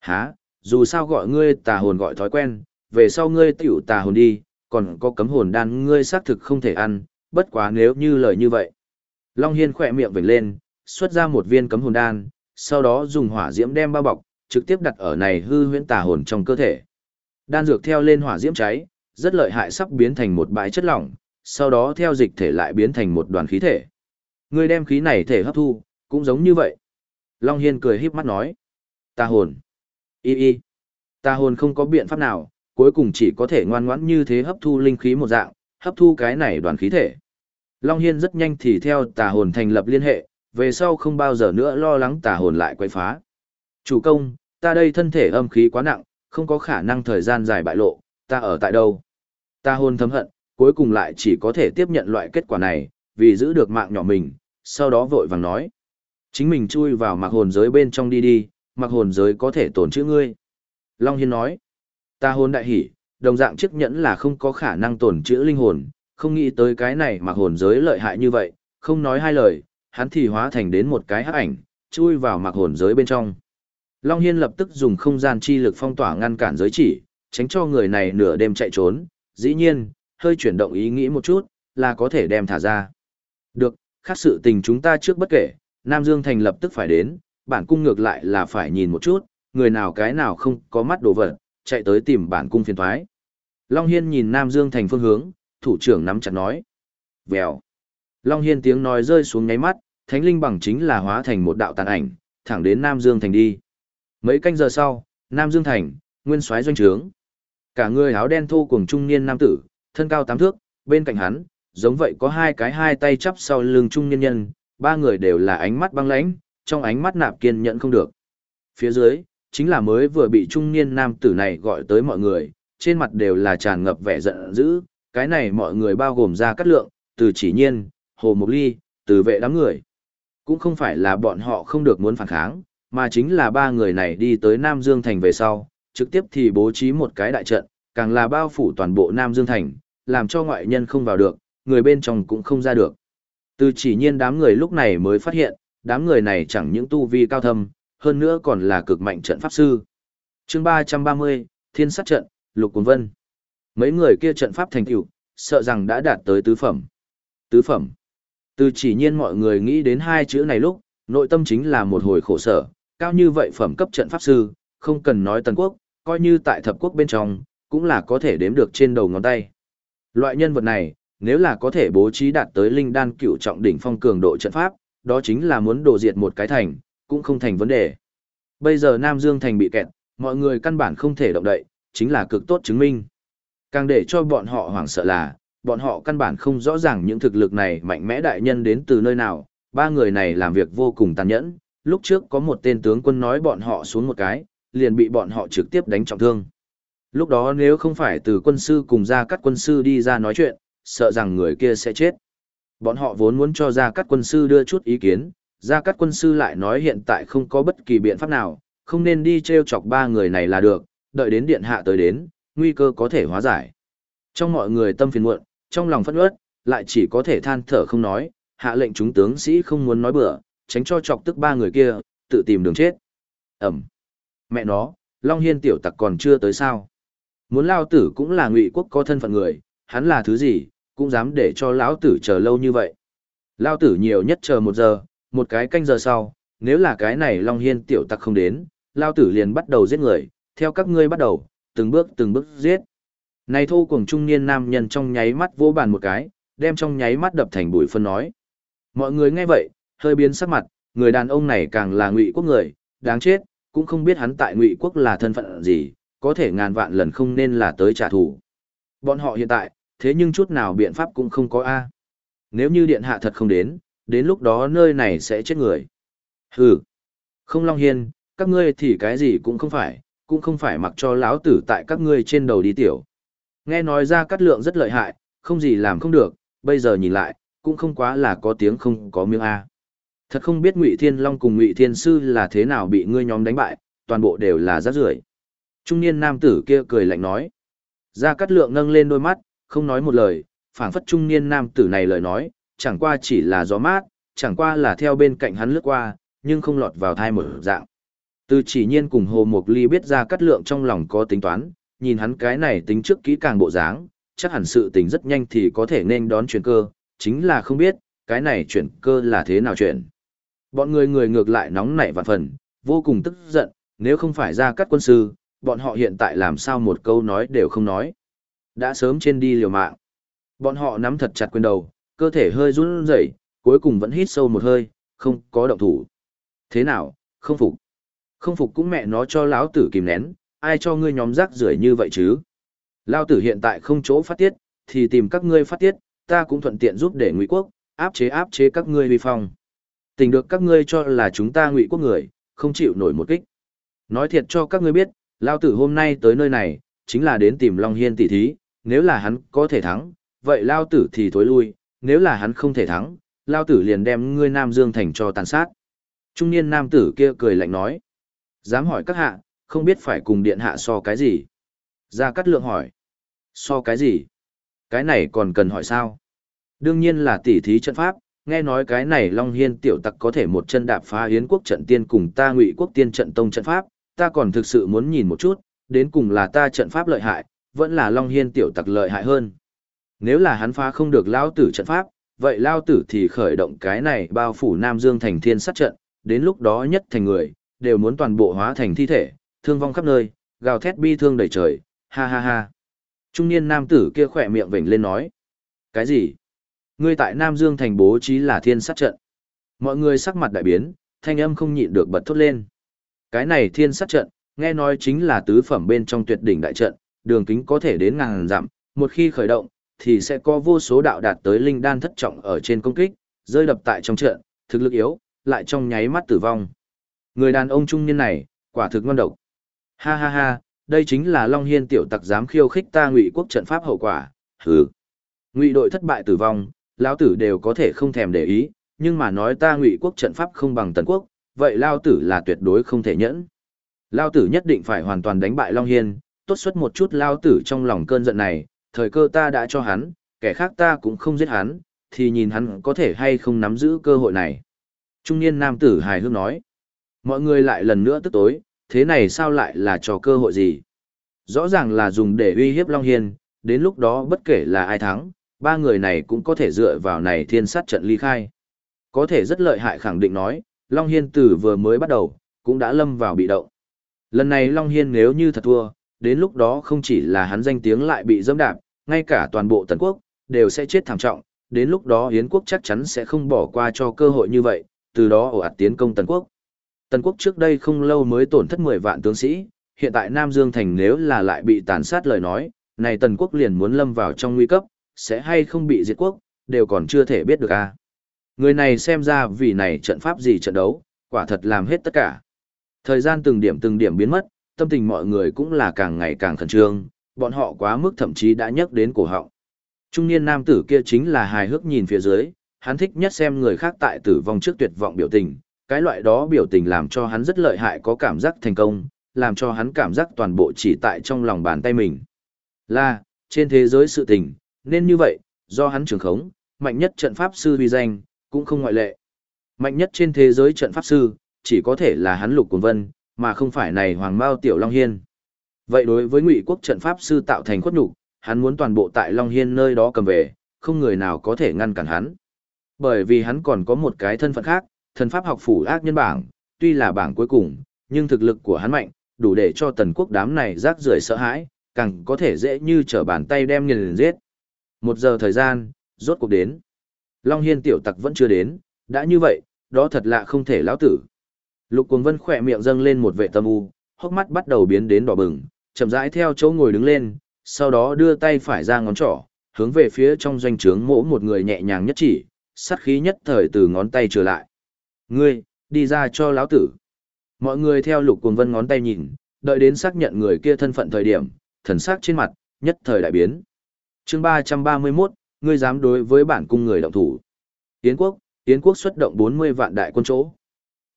A: Hả, dù sao gọi ngươi tà hồn gọi thói quen, về sau ngươi tiểu tà hồn đi, còn có cấm hồn đan ngươi xác thực không thể ăn, bất quá nếu như lời như vậy. Long Hiên khỏe miệng vểnh lên, xuất ra một viên cấm hồn đan, sau đó dùng hỏa diễm đem bao bọc, trực tiếp đặt ở này hư huyễn tà hồn trong cơ thể. Đan dược theo lên hỏa diễm cháy, rất lợi hại sắp biến thành một bãi chất lỏng, sau đó theo dịch thể lại biến thành một đoàn khí thể. Ngươi đem khí này thể hấp thu, cũng giống như vậy. Long Hiên cười híp mắt nói. Ta hồn. Y y. Ta hồn không có biện pháp nào, cuối cùng chỉ có thể ngoan ngoãn như thế hấp thu linh khí một dạng, hấp thu cái này đoàn khí thể. Long Hiên rất nhanh thì theo tà hồn thành lập liên hệ, về sau không bao giờ nữa lo lắng tà hồn lại quay phá. Chủ công, ta đây thân thể âm khí quá nặng, không có khả năng thời gian dài bại lộ, ta ở tại đâu? Ta hồn thấm hận, cuối cùng lại chỉ có thể tiếp nhận loại kết quả này, vì giữ được mạng nhỏ mình, sau đó vội vàng nói. Chính mình chui vào mặc hồn giới bên trong đi đi, mặc hồn giới có thể tổn chữ ngươi. Long Hiên nói, ta hồn đại hỷ đồng dạng chiếc nhẫn là không có khả năng tổn chữ linh hồn, không nghĩ tới cái này mặc hồn giới lợi hại như vậy, không nói hai lời, hắn thì hóa thành đến một cái hắc ảnh, chui vào mặc hồn giới bên trong. Long Hiên lập tức dùng không gian chi lực phong tỏa ngăn cản giới chỉ, tránh cho người này nửa đêm chạy trốn, dĩ nhiên, hơi chuyển động ý nghĩ một chút, là có thể đem thả ra. Được, khác sự tình chúng ta trước bất kể, Nam Dương Thành lập tức phải đến, bản cung ngược lại là phải nhìn một chút, người nào cái nào không có mắt đồ vật, chạy tới tìm bản cung phiền thoái. Long Hiên nhìn Nam Dương Thành phương hướng, thủ trưởng nắm chặt nói. Vèo. Long Hiên tiếng nói rơi xuống nháy mắt, thánh linh bằng chính là hóa thành một đạo tàn ảnh, thẳng đến Nam Dương Thành đi. Mấy canh giờ sau, Nam Dương Thành, nguyên soái doanh trướng. Cả người áo đen thô cùng trung niên nam tử, thân cao tám thước, bên cạnh hắn, giống vậy có hai cái hai tay chắp sau lưng trung niên nhân, ba người đều là ánh mắt băng lãnh, trong ánh mắt nạp kiên nhẫn không được. Phía dưới, chính là mới vừa bị trung niên nam tử này gọi tới mọi người, trên mặt đều là tràn ngập vẻ giận dữ, cái này mọi người bao gồm ra cắt lượng, từ chỉ nhiên, hồ mục ly, từ vệ đám người. Cũng không phải là bọn họ không được muốn phản kháng, mà chính là ba người này đi tới Nam Dương Thành về sau, trực tiếp thì bố trí một cái đại trận, càng là bao phủ toàn bộ Nam Dương Thành, làm cho ngoại nhân không vào được, người bên trong cũng không ra được. Từ chỉ nhiên đám người lúc này mới phát hiện, đám người này chẳng những tu vi cao thâm, hơn nữa còn là cực mạnh trận pháp sư. chương 330, Thiên sát trận, Lục Cuốn Vân. Mấy người kia trận pháp thành tựu, sợ rằng đã đạt tới tứ phẩm. Tứ phẩm. Từ chỉ nhiên mọi người nghĩ đến hai chữ này lúc, nội tâm chính là một hồi khổ sở, cao như vậy phẩm cấp trận pháp sư, không cần nói tần quốc, coi như tại thập quốc bên trong, cũng là có thể đếm được trên đầu ngón tay. Loại nhân vật này, nếu là có thể bố trí đạt tới linh đan cựu trọng đỉnh phong cường độ trận pháp, đó chính là muốn đổ diệt một cái thành, cũng không thành vấn đề. Bây giờ Nam Dương thành bị kẹt, mọi người căn bản không thể động đậy, chính là cực tốt chứng minh. Càng để cho bọn họ hoảng sợ là, bọn họ căn bản không rõ ràng những thực lực này mạnh mẽ đại nhân đến từ nơi nào, ba người này làm việc vô cùng tàn nhẫn, lúc trước có một tên tướng quân nói bọn họ xuống một cái, liền bị bọn họ trực tiếp đánh trọng thương. Lúc đó nếu không phải từ quân sư cùng ra các quân sư đi ra nói chuyện, sợ rằng người kia sẽ chết. Bọn họ vốn muốn cho ra cát quân sư đưa chút ý kiến, ra cát quân sư lại nói hiện tại không có bất kỳ biện pháp nào, không nên đi treo chọc ba người này là được, đợi đến điện hạ tới đến, nguy cơ có thể hóa giải. Trong mọi người tâm phiền muộn, trong lòng phẫn uất, lại chỉ có thể than thở không nói, hạ lệnh chúng tướng sĩ không muốn nói bừa, tránh cho chọc tức ba người kia, tự tìm đường chết. Ẩm. Mẹ nó, Long Hiên tiểu tặc còn chưa tới sao. Muốn lao tử cũng là ngụy quốc có thân phận người, hắn là thứ gì, cũng dám để cho lão tử chờ lâu như vậy. Lão tử nhiều nhất chờ một giờ, một cái canh giờ sau, nếu là cái này Long Hiên tiểu tặc không đến, lão tử liền bắt đầu giết người, theo các ngươi bắt đầu, từng bước từng bước giết. Này thô cùng trung niên nam nhân trong nháy mắt vô bàn một cái, đem trong nháy mắt đập thành bụi phân nói. Mọi người nghe vậy, hơi biến sắc mặt, người đàn ông này càng là ngụy quốc người, đáng chết, cũng không biết hắn tại ngụy quốc là thân phận gì, có thể ngàn vạn lần không nên là tới trả thù. Bọn họ hiện tại, thế nhưng chút nào biện pháp cũng không có A. Nếu như điện hạ thật không đến, đến lúc đó nơi này sẽ chết người. Hừ, không Long Hiên, các ngươi thì cái gì cũng không phải, cũng không phải mặc cho lão tử tại các ngươi trên đầu đi tiểu. Nghe nói ra cắt lượng rất lợi hại, không gì làm không được, bây giờ nhìn lại, cũng không quá là có tiếng không có miếng A. Thật không biết Ngụy Thiên Long cùng Ngụy Thiên Sư là thế nào bị ngươi nhóm đánh bại, toàn bộ đều là rác rưởi. Trung niên nam tử kia cười lạnh nói. Gia Cát Lượng nâng lên đôi mắt, không nói một lời, phảng phất trung niên nam tử này lời nói, chẳng qua chỉ là gió mát, chẳng qua là theo bên cạnh hắn lướt qua, nhưng không lọt vào thai mở dạng. Từ chỉ nhiên cùng Hồ Mộc Ly biết ra Cát Lượng trong lòng có tính toán, nhìn hắn cái này tính trước kỹ càng bộ dáng, chắc hẳn sự tình rất nhanh thì có thể nên đón chuyển cơ, chính là không biết, cái này chuyển cơ là thế nào chuyển. Bọn người người ngược lại nóng nảy vạn phần, vô cùng tức giận, nếu không phải ra cắt quân sư, bọn họ hiện tại làm sao một câu nói đều không nói. Đã sớm trên đi liều mạng. Bọn họ nắm thật chặt quyền đầu, cơ thể hơi run rẩy, cuối cùng vẫn hít sâu một hơi, không có động thủ. Thế nào, không phục. Không phục cũng mẹ nó cho lão tử kìm nén, ai cho ngươi nhóm rác rưởi như vậy chứ? Lão tử hiện tại không chỗ phát tiết, thì tìm các ngươi phát tiết, ta cũng thuận tiện giúp để ngụy quốc, áp chế áp chế các ngươi vi phong. Tình được các ngươi cho là chúng ta ngụy quốc người, không chịu nổi một kích. Nói thiệt cho các ngươi biết, Lão tử hôm nay tới nơi này, chính là đến tìm Long Hiên tỷ thí, nếu là hắn có thể thắng, vậy lao tử thì thối lui, nếu là hắn không thể thắng, lao tử liền đem ngươi Nam Dương thành cho tàn sát. Trung niên nam tử kia cười lạnh nói. Dám hỏi các hạ, không biết phải cùng điện hạ so cái gì? Gia Cát Lượng hỏi. So cái gì? Cái này còn cần hỏi sao? Đương nhiên là tỉ thí trận pháp, nghe nói cái này Long Hiên tiểu tặc có thể một chân đạp phá Yến quốc trận tiên cùng ta Ngụy quốc tiên trận tông trận pháp, ta còn thực sự muốn nhìn một chút, đến cùng là ta trận pháp lợi hại, vẫn là Long Hiên tiểu tặc lợi hại hơn. Nếu là hắn phá không được lao tử trận pháp, vậy lao tử thì khởi động cái này bao phủ Nam Dương thành thiên sát trận, đến lúc đó nhất thành người, đều muốn toàn bộ hóa thành thi thể, thương vong khắp nơi, gào thét bi thương đầy trời, ha ha ha. Trung niên nam tử kia khỏe miệng vểnh lên nói. Cái gì? Ngươi tại Nam Dương thành bố trí là thiên sát trận. Mọi người sắc mặt đại biến, thanh âm không nhịn được bật thốt lên. Cái này thiên sát trận, nghe nói chính là tứ phẩm bên trong tuyệt đỉnh đại trận, đường kính có thể đến ngàn dặm, một khi khởi động, thì sẽ có vô số đạo đạt tới linh đan thất trọng ở trên công kích, rơi đập tại trong trận, thực lực yếu, lại trong nháy mắt tử vong. Người đàn ông trung niên này, quả thực ngon độc. Ha ha ha, đây chính là Long Hiên tiểu tặc dám khiêu khích ta Ngụy quốc trận pháp hậu quả. Hừ. Ngụy đội thất bại tử vong, lão tử đều có thể không thèm để ý, nhưng mà nói ta Ngụy quốc trận pháp không bằng Tần quốc, vậy lão tử là tuyệt đối không thể nhẫn. Lão tử nhất định phải hoàn toàn đánh bại Long Hiên, tốt xuất một chút lao tử trong lòng cơn giận này, thời cơ ta đã cho hắn, kẻ khác ta cũng không giết hắn, thì nhìn hắn có thể hay không nắm giữ cơ hội này. Trung niên nam tử hài hước nói. Mọi người lại lần nữa tức tối, thế này sao lại là cho cơ hội gì? Rõ ràng là dùng để uy hiếp Long Hiên, đến lúc đó bất kể là ai thắng, ba người này cũng có thể dựa vào này thiên sát trận ly khai. Có thể rất lợi hại khẳng định nói, Long Hiên từ vừa mới bắt đầu, cũng đã lâm vào bị động. Lần này Long Hiên nếu như thật thua, đến lúc đó không chỉ là hắn danh tiếng lại bị dâm đạp, ngay cả toàn bộ tần quốc, đều sẽ chết thảm trọng, đến lúc đó Yến quốc chắc chắn sẽ không bỏ qua cho cơ hội như vậy, từ đó ổ ạt tiến công tần quốc. Tần quốc trước đây không lâu mới tổn thất 10 vạn tướng sĩ, hiện tại Nam Dương Thành nếu là lại bị tàn sát lời nói, này tần quốc liền muốn lâm vào trong nguy cấp, sẽ hay không bị diệt quốc, đều còn chưa thể biết được a. À. Người này xem ra vì này trận pháp gì trận đấu, quả thật làm hết tất cả. Thời gian từng điểm từng điểm biến mất, tâm tình mọi người cũng là càng ngày càng khẩn trương, bọn họ quá mức thậm chí đã nhắc đến cổ họng. Trung niên nam tử kia chính là hài hước nhìn phía dưới, hắn thích nhất xem người khác tại tử vong trước tuyệt vọng biểu tình, cái loại đó biểu tình làm cho hắn rất lợi hại có cảm giác thành công, làm cho hắn cảm giác toàn bộ chỉ tại trong lòng bàn tay mình. Là, trên thế giới sự tình, nên như vậy, do hắn trường khống, mạnh nhất trận pháp sư uy danh, cũng không ngoại lệ. Mạnh nhất trên thế giới trận pháp sư, chỉ có thể là hắn lục cuồng vân, mà không phải này hoàng mao tiểu Long Hiên. Vậy đối với ngụy quốc trận pháp sư tạo thành khuất nhục, hắn muốn toàn bộ tại Long Hiên nơi đó cầm về, không người nào có thể ngăn cản hắn. Bởi vì hắn còn có một cái thân phận khác, thần pháp học phủ ác nhân bảng, tuy là bảng cuối cùng, nhưng thực lực của hắn mạnh, đủ để cho tần quốc đám này rác rưởi sợ hãi, càng có thể dễ như trở bàn tay đem nghiền giết. Một giờ thời gian, rốt cuộc đến. Long Hiên tiểu tặc vẫn chưa đến, đã như vậy, đó thật lạ không thể lão tử. Lục Cuồng Vân khỏe miệng dâng lên một vệ tâm u, hốc mắt bắt đầu biến đến đỏ bừng, chậm rãi theo chỗ ngồi đứng lên, sau đó đưa tay phải ra ngón trỏ, hướng về phía trong doanh trướng mỗ một người nhẹ nhàng nhất chỉ, sát khí nhất thời từ ngón tay trở lại. Ngươi, đi ra cho lão tử. Mọi người theo lục cuồng vân ngón tay nhìn, đợi đến xác nhận người kia thân phận thời điểm, thần sắc trên mặt, nhất thời đại biến. chương ba ba mươi 331, ngươi dám đối với bản cung người động thủ. Yến quốc, Yến quốc xuất động bốn mươi vạn đại quân chỗ.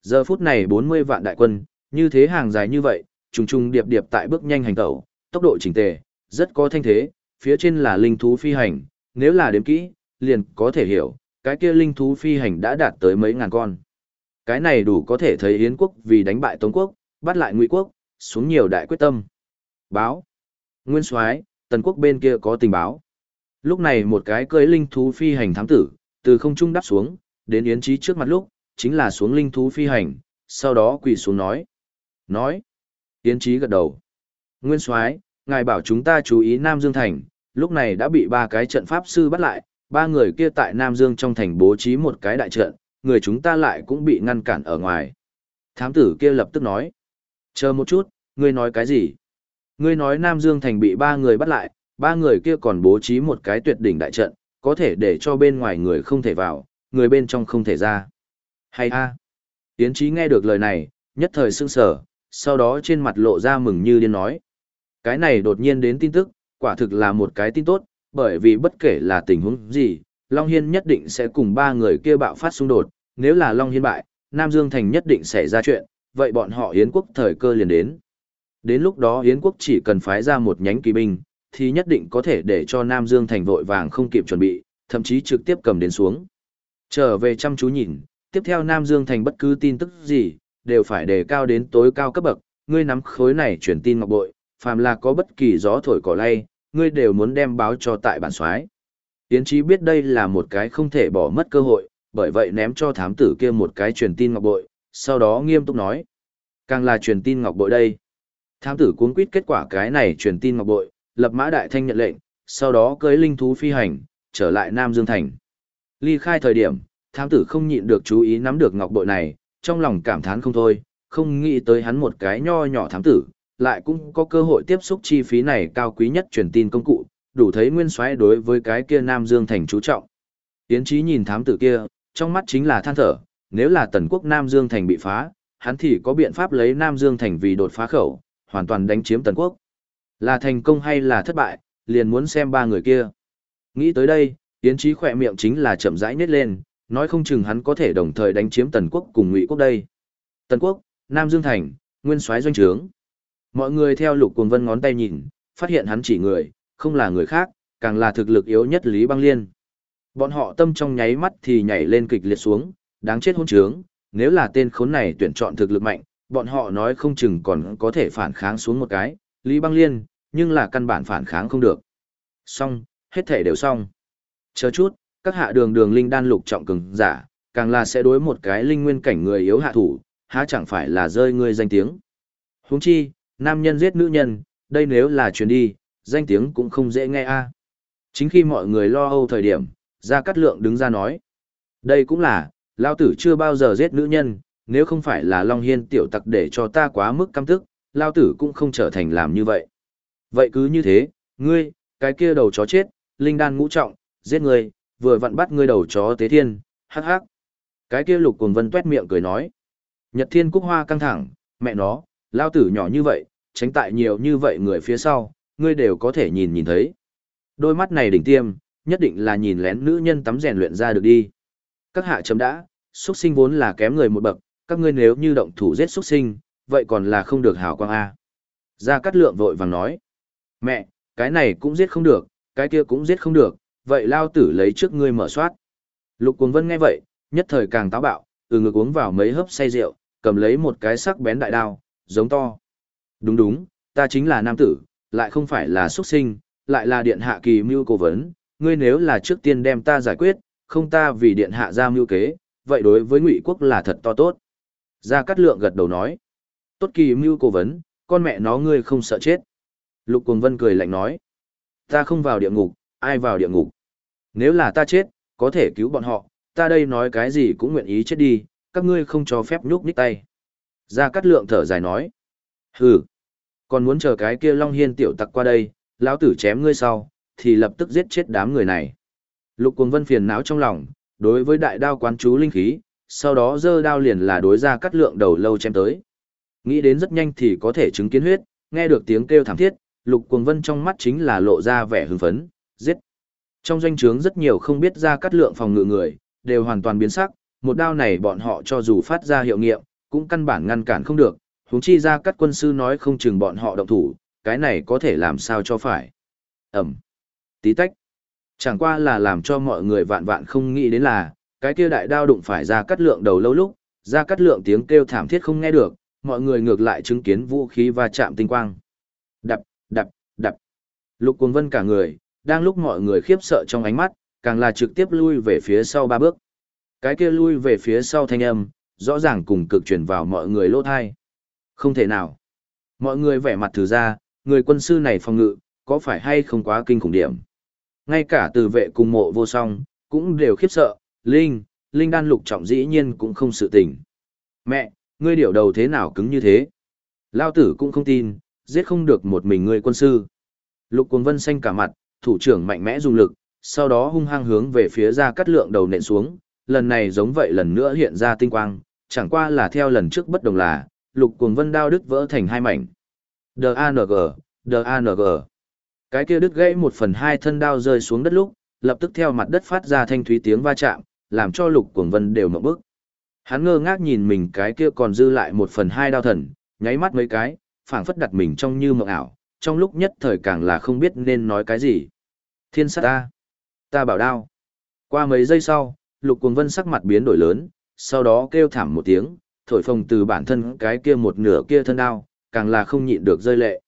A: Giờ phút này bốn mươi vạn đại quân, như thế hàng dài như vậy, trùng trùng điệp điệp tại bước nhanh hành tẩu, tốc độ chỉnh tề, rất có thanh thế, phía trên là linh thú phi hành, nếu là đếm kỹ, liền có thể hiểu, cái kia linh thú phi hành đã đạt tới mấy ngàn con. Cái này đủ có thể thấy Yến quốc vì đánh bại Tống quốc, bắt lại Ngụy quốc, xuống nhiều đại quyết tâm. Báo. Nguyên Soái, Tần quốc bên kia có tình báo. Lúc này một cái cưỡi linh thú phi hành thám tử, từ không trung đáp xuống, đến Yến Chí trước mặt lúc, chính là xuống linh thú phi hành, sau đó quỳ xuống nói. Nói. Yến Chí gật đầu. Nguyên Soái, ngài bảo chúng ta chú ý Nam Dương Thành, lúc này đã bị ba cái trận pháp sư bắt lại, ba người kia tại Nam Dương trong thành bố trí một cái đại trận, người chúng ta lại cũng bị ngăn cản ở ngoài. Thám tử kia lập tức nói. Chờ một chút, ngươi nói cái gì? Ngươi nói Nam Dương thành bị ba người bắt lại, ba người kia còn bố trí một cái tuyệt đỉnh đại trận, có thể để cho bên ngoài người không thể vào, người bên trong không thể ra. Hay a? À? Yến Chí nghe được lời này, nhất thời sững sờ, sau đó trên mặt lộ ra mừng như điên nói. Cái này đột nhiên đến tin tức, quả thực là một cái tin tốt, bởi vì bất kể là tình huống gì, Long Hiên nhất định sẽ cùng ba người kia bạo phát xung đột, nếu là Long Hiên bại, Nam Dương Thành nhất định sẽ ra chuyện, vậy bọn họ Yến quốc thời cơ liền đến. Đến lúc đó Yến quốc chỉ cần phái ra một nhánh kỳ binh, thì nhất định có thể để cho Nam Dương Thành vội vàng không kịp chuẩn bị, thậm chí trực tiếp cầm đến xuống. Trở về chăm chú nhìn, tiếp theo Nam Dương Thành bất cứ tin tức gì, đều phải đề cao đến tối cao cấp bậc, ngươi nắm khối này truyền tin ngọc bội, phàm là có bất kỳ gió thổi cỏ lay, ngươi đều muốn đem báo cho tại bản soái. Tiến trí biết đây là một cái không thể bỏ mất cơ hội, bởi vậy ném cho thám tử kia một cái truyền tin ngọc bội, sau đó nghiêm túc nói. Càng là truyền tin ngọc bội đây. Thám tử cuốn quýt kết quả cái này truyền tin ngọc bội, lập mã đại thanh nhận lệnh, sau đó cưới linh thú phi hành, trở lại Nam Dương Thành. Ly khai thời điểm, thám tử không nhịn được chú ý nắm được ngọc bội này, trong lòng cảm thán không thôi, không nghĩ tới hắn một cái nho nhỏ thám tử, lại cũng có cơ hội tiếp xúc chi phí này cao quý nhất truyền tin công cụ, đủ thấy nguyên soái đối với cái kia Nam Dương Thành chú trọng. Tiến trí nhìn thám tử kia, trong mắt chính là than thở, nếu là tần quốc Nam Dương Thành bị phá, hắn thì có biện pháp lấy Nam Dương Thành vì đột phá khẩu, hoàn toàn đánh chiếm tần quốc. Là thành công hay là thất bại, liền muốn xem ba người kia. Nghĩ tới đây, Yến Chí khỏe miệng chính là chậm rãi nhếch lên, nói không chừng hắn có thể đồng thời đánh chiếm tần quốc cùng ngụy quốc đây. Tần quốc, Nam Dương Thành, nguyên soái doanh trướng. Mọi người theo lục cuồng vân ngón tay nhìn, phát hiện hắn chỉ người, không là người khác, càng là thực lực yếu nhất Lý Băng Liên. Bọn họ tâm trong nháy mắt thì nhảy lên kịch liệt xuống, đáng chết hôn trướng, nếu là tên khốn này tuyển chọn thực lực mạnh, bọn họ nói không chừng còn có thể phản kháng xuống một cái, Lý Băng Liên, nhưng là căn bản phản kháng không được. Xong, hết thể đều xong. Chờ chút, các hạ đường đường linh đan lục trọng cường giả, càng là sẽ đối một cái linh nguyên cảnh người yếu hạ thủ, há chẳng phải là rơi người danh tiếng. Huống chi, nam nhân giết nữ nhân, đây nếu là truyền đi, danh tiếng cũng không dễ nghe a. À. Chính khi mọi người lo âu thời điểm, Gia Cát Lượng đứng ra nói. Đây cũng là, Lao tử chưa bao giờ giết nữ nhân, nếu không phải là Long Hiên tiểu tặc để cho ta quá mức căm tức, Lao tử cũng không trở thành làm như vậy. Vậy cứ như thế, ngươi, cái kia đầu chó chết, linh đan ngũ trọng, giết ngươi, vừa vặn bắt ngươi đầu chó tế thiên, hắc hắc. Cái kia lục cùng vân tuét miệng cười nói. Nhật thiên cúc hoa căng thẳng, mẹ nó, Lao tử nhỏ như vậy, tránh tại nhiều như vậy người phía sau, ngươi đều có thể nhìn nhìn thấy. Đôi mắt này đỉnh tiêm, nhất định là nhìn lén nữ nhân tắm rèn luyện ra được đi. Các hạ chấm đã, xuất sinh vốn là kém người một bậc, các ngươi nếu như động thủ giết xuất sinh, vậy còn là không được hảo quang A. Gia Cát Lượng vội vàng nói, mẹ, cái này cũng giết không được, cái kia cũng giết không được, vậy lao tử lấy trước ngươi mở soát. Lục Cuồng Vân nghe vậy, nhất thời càng táo bạo, từ ngực uống vào mấy hớp say rượu, cầm lấy một cái sắc bén đại đao, giống to. Đúng đúng, ta chính là nam tử, lại không phải là xuất sinh, lại là điện hạ kỳ mưu cố vấn, ngươi nếu là trước tiên đem ta giải quyết, không ta vì điện hạ ra mưu kế, vậy đối với ngụy quốc là thật to tốt. Gia Cát Lượng gật đầu nói, tốt kỳ mưu cố vấn, con mẹ nó ngươi không sợ chết. Lục Cuồng Vân cười lạnh nói, ta không vào địa ngục, ai vào địa ngục. Nếu là ta chết, có thể cứu bọn họ, ta đây nói cái gì cũng nguyện ý chết đi, các ngươi không cho phép nhúc nhích tay. Gia Cát Lượng thở dài nói, hừ, còn muốn chờ cái kia Long Hiên tiểu tặc qua đây, lão tử chém ngươi sau, thì lập tức giết chết đám người này. Lục Cuồng Vân phiền não trong lòng, đối với đại đao quán chú linh khí, sau đó giơ đao liền là đối ra cắt lượng đầu lâu chém tới. Nghĩ đến rất nhanh thì có thể chứng kiến huyết, nghe được tiếng kêu thảm thiết, Lục Cuồng Vân trong mắt chính là lộ ra vẻ hưng phấn, giết. Trong doanh trướng rất nhiều không biết ra cắt lượng phòng ngự người, đều hoàn toàn biến sắc, một đao này bọn họ cho dù phát ra hiệu nghiệm, cũng căn bản ngăn cản không được, huống chi ra cắt quân sư nói không chừng bọn họ động thủ, cái này có thể làm sao cho phải. Ẩm. Tí tách. Chẳng qua là làm cho mọi người vạn vạn không nghĩ đến là, cái kia đại đao đụng phải ra cắt lượng đầu lâu lúc, ra cắt lượng tiếng kêu thảm thiết không nghe được, mọi người ngược lại chứng kiến vũ khí va chạm tinh quang. Đập, đập, đập. Lục cuồng vân cả người, đang lúc mọi người khiếp sợ trong ánh mắt, càng là trực tiếp lui về phía sau ba bước. Cái kia lui về phía sau thanh âm, rõ ràng cùng cực truyền vào mọi người lỗ thai. Không thể nào. Mọi người vẻ mặt thử ra, người quân sư này phòng ngự, có phải hay không quá kinh khủng điểm. Ngay cả từ vệ cùng mộ vô song, cũng đều khiếp sợ, Linh, Linh đan lục trọng dĩ nhiên cũng không sự tỉnh. Mẹ, ngươi điểu đầu thế nào cứng như thế? Lao tử cũng không tin, giết không được một mình ngươi quân sư. Lục cuồng vân xanh cả mặt, thủ trưởng mạnh mẽ dùng lực, sau đó hung hăng hướng về phía ra cắt lượng đầu nện xuống, lần này giống vậy lần nữa hiện ra tinh quang, chẳng qua là theo lần trước bất đồng là, lục cuồng vân đao đứt vỡ thành hai mảnh. D.A.N.G. D.A.N.G. Cái kia đứt gãy một phần hai thân đao rơi xuống đất lúc, lập tức theo mặt đất phát ra thanh thúy tiếng va chạm, làm cho lục cuồng vân đều mộng bức. Hắn ngơ ngác nhìn mình cái kia còn dư lại một phần hai đao thần, nháy mắt mấy cái, phảng phất đặt mình trong như mộng ảo, trong lúc nhất thời càng là không biết nên nói cái gì. Thiên sát ta! Ta bảo đao! Qua mấy giây sau, lục cuồng vân sắc mặt biến đổi lớn, sau đó kêu thảm một tiếng, thổi phồng từ bản thân cái kia một nửa kia thân đao, càng là không nhịn được rơi lệ.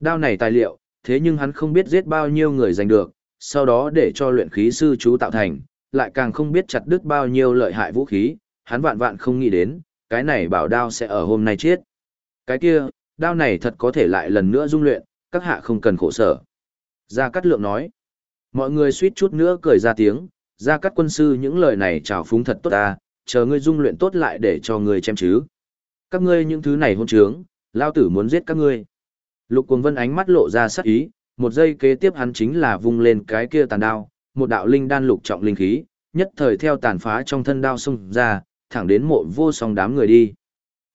A: Đao này tài liệu, thế nhưng hắn không biết giết bao nhiêu người giành được, sau đó để cho luyện khí sư chú tạo thành, lại càng không biết chặt đứt bao nhiêu lợi hại vũ khí, hắn vạn vạn không nghĩ đến, cái này bảo đao sẽ ở hôm nay chết. Cái kia, đao này thật có thể lại lần nữa dung luyện, các hạ không cần khổ sở. Gia Cát Lượng nói, mọi người suýt chút nữa cười ra tiếng, Gia Cát quân sư những lời này chào phúng thật tốt ta, chờ ngươi dung luyện tốt lại để cho ngươi chém chứ. Các ngươi những thứ này hôn trướng, lao tử muốn giết các ngươi. Lục Cuồng Vân ánh mắt lộ ra sắc ý, một giây kế tiếp hắn chính là vung lên cái kia tàn đao, một đạo linh đan lục trọng linh khí, nhất thời theo tàn phá trong thân đao xông ra, thẳng đến mộ vô song đám người đi.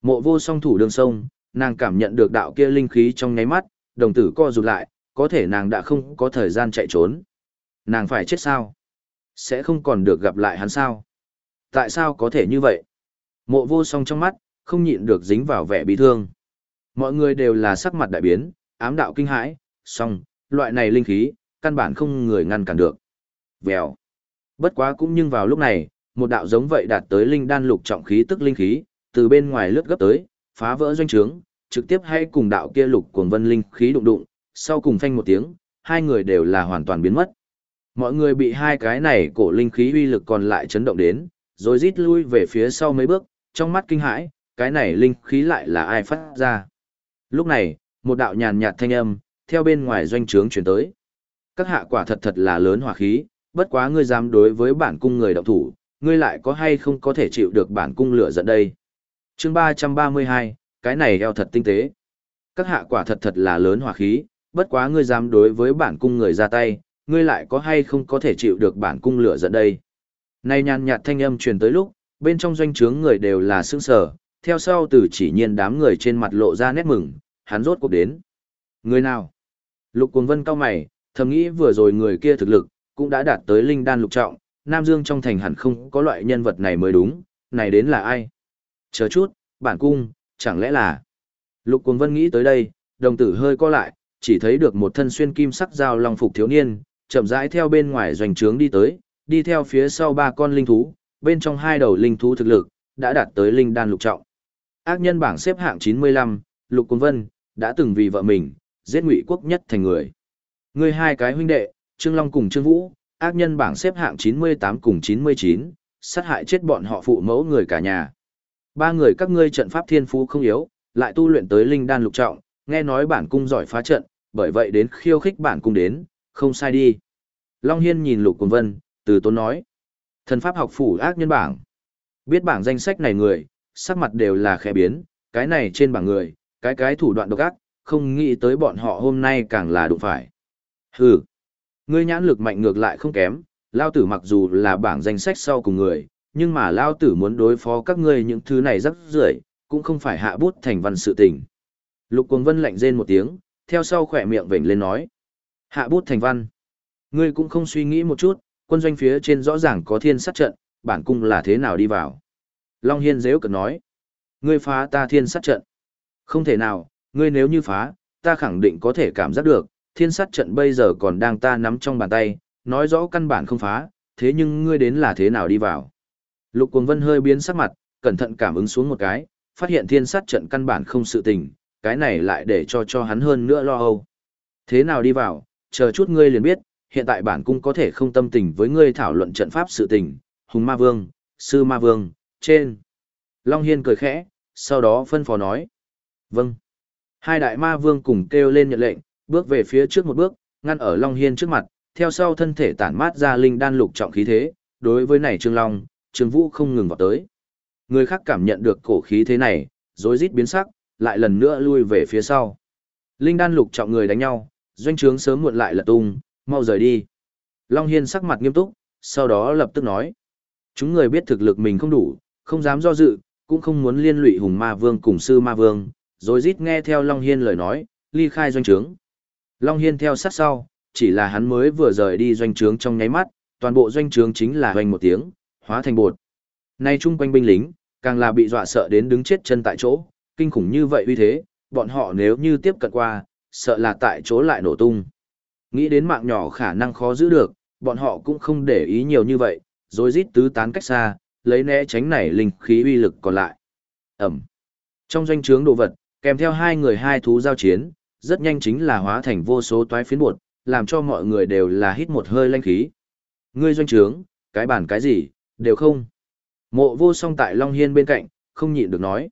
A: Mộ vô song thủ đường sông, nàng cảm nhận được đạo kia linh khí trong nháy mắt, đồng tử co rụt lại, có thể nàng đã không có thời gian chạy trốn. Nàng phải chết sao? Sẽ không còn được gặp lại hắn sao? Tại sao có thể như vậy? Mộ vô song trong mắt, không nhịn được dính vào vẻ bị thương. Mọi người đều là sắc mặt đại biến, ám đạo kinh hãi, song, loại này linh khí, căn bản không người ngăn cản được. Vèo. Bất quá cũng nhưng vào lúc này, một đạo giống vậy đạt tới linh đan lục trọng khí tức linh khí, từ bên ngoài lướt gấp tới, phá vỡ doanh trướng, trực tiếp hay cùng đạo kia lục cuồng vân linh khí đụng đụng, sau cùng phanh một tiếng, hai người đều là hoàn toàn biến mất. Mọi người bị hai cái này cổ linh khí uy lực còn lại chấn động đến, rồi rít lui về phía sau mấy bước, trong mắt kinh hãi, cái này linh khí lại là ai phát ra. Lúc này, một đạo nhàn nhạt thanh âm, theo bên ngoài doanh trướng chuyển tới. Các hạ quả thật thật là lớn hỏa khí, bất quá ngươi dám đối với bản cung người động thủ, ngươi lại có hay không có thể chịu được bản cung lửa giận đây chương 332, cái này eo thật tinh tế. Các hạ quả thật thật là lớn hỏa khí, bất quá ngươi dám đối với bản cung người ra tay, ngươi lại có hay không có thể chịu được bản cung lửa giận đây. nay nhàn nhạt thanh âm truyền tới lúc, bên trong doanh trướng người đều là sững sờ, theo sau từ chỉ nhiên đám người trên mặt lộ ra nét mừng, hắn rốt cuộc đến. Người nào? Lục Cuồng Vân cao mày, thầm nghĩ vừa rồi người kia thực lực, cũng đã đạt tới linh đan lục trọng, Nam Dương trong thành hẳn không có loại nhân vật này mới đúng, này đến là ai? Chờ chút, bản cung, chẳng lẽ là... Lục Cuồng Vân nghĩ tới đây, đồng tử hơi co lại, chỉ thấy được một thân xuyên kim sắc dao long phục thiếu niên, chậm rãi theo bên ngoài doanh trướng đi tới, đi theo phía sau ba con linh thú, bên trong hai đầu linh thú thực lực, đã đạt tới linh đan lục trọng. Ác nhân bảng xếp hạng 95, Lục Cuồng Vân, đã từng vì vợ mình, giết ngụy quốc nhất thành người. Người hai cái huynh đệ, Trương Long cùng Trương Vũ, ác nhân bảng xếp hạng 98 cùng 99, sát hại chết bọn họ phụ mẫu người cả nhà. Ba người các ngươi trận pháp thiên phú không yếu, lại tu luyện tới linh đan lục trọng, nghe nói bản cung giỏi phá trận, bởi vậy đến khiêu khích bản cung đến, không sai đi. Long Hiên nhìn Lục Cuồng Vân, từ tốn nói. Thần pháp học phủ ác nhân bảng. Biết bảng danh sách này người, sắc mặt đều là khẽ biến, cái này trên bảng người, cái cái thủ đoạn độc ác, không nghĩ tới bọn họ hôm nay càng là đụng phải. Hừ, ngươi nhãn lực mạnh ngược lại không kém, lao tử mặc dù là bảng danh sách sau cùng người, nhưng mà lao tử muốn đối phó các ngươi những thứ này rắc rưởi, cũng không phải hạ bút thành văn sự tình. Lục Cuồng Vân lạnh rên một tiếng, theo sau khỏe miệng vểnh lên nói. Hạ bút thành văn. Ngươi cũng không suy nghĩ một chút, quân doanh phía trên rõ ràng có thiên sát trận, bản cung là thế nào đi vào. Long Hiên dễ cực nói. Ngươi phá ta thiên sát trận. Không thể nào, ngươi nếu như phá, ta khẳng định có thể cảm giác được, thiên sát trận bây giờ còn đang ta nắm trong bàn tay, nói rõ căn bản không phá, thế nhưng ngươi đến là thế nào đi vào. Lục Cuồng Vân hơi biến sắc mặt, cẩn thận cảm ứng xuống một cái, phát hiện thiên sát trận căn bản không sự tình, cái này lại để cho cho hắn hơn nữa lo âu. Thế nào đi vào, chờ chút ngươi liền biết, hiện tại bản cung có thể không tâm tình với ngươi thảo luận trận pháp sự tình, Hùng Ma Vương, sư ma vương, trên. Long Hiên cười khẽ, sau đó phân phó nói. Vâng. Hai đại ma vương cùng kêu lên nhận lệnh, bước về phía trước một bước, ngăn ở Long Hiên trước mặt, theo sau thân thể tản mát ra linh đan lục trọng khí thế, đối với này Trương Long, Trương Vũ không ngừng vào tới. Người khác cảm nhận được cổ khí thế này, rối rít biến sắc, lại lần nữa lui về phía sau. Linh đan lục trọng người đánh nhau, doanh trướng sớm muộn lại là tung, mau rời đi. Long Hiên sắc mặt nghiêm túc, sau đó lập tức nói. Chúng người biết thực lực mình không đủ, không dám do dự, cũng không muốn liên lụy hùng ma vương cùng sư ma vương, rồi rít nghe theo Long Hiên lời nói, ly khai doanh trướng. Long Hiên theo sát sau, chỉ là hắn mới vừa rời đi doanh trướng trong nháy mắt, toàn bộ doanh trướng chính là hoành một tiếng, hóa thành bột. Nay chung quanh binh lính, càng là bị dọa sợ đến đứng chết chân tại chỗ, kinh khủng như vậy uy thế, bọn họ nếu như tiếp cận qua, sợ là tại chỗ lại nổ tung. Nghĩ đến mạng nhỏ khả năng khó giữ được, bọn họ cũng không để ý nhiều như vậy, rồi rít tứ tán cách xa, lấy né tránh này linh khí uy lực còn lại. Ẩm. Trong doanh trướng đồ vật, kèm theo hai người hai thú giao chiến, rất nhanh chính là hóa thành vô số toái phiến bột, làm cho mọi người đều là hít một hơi lanh khí. Ngươi doanh trướng, cái bản cái gì, đều không. Mộ vô song tại Long Hiên bên cạnh, không nhịn được nói.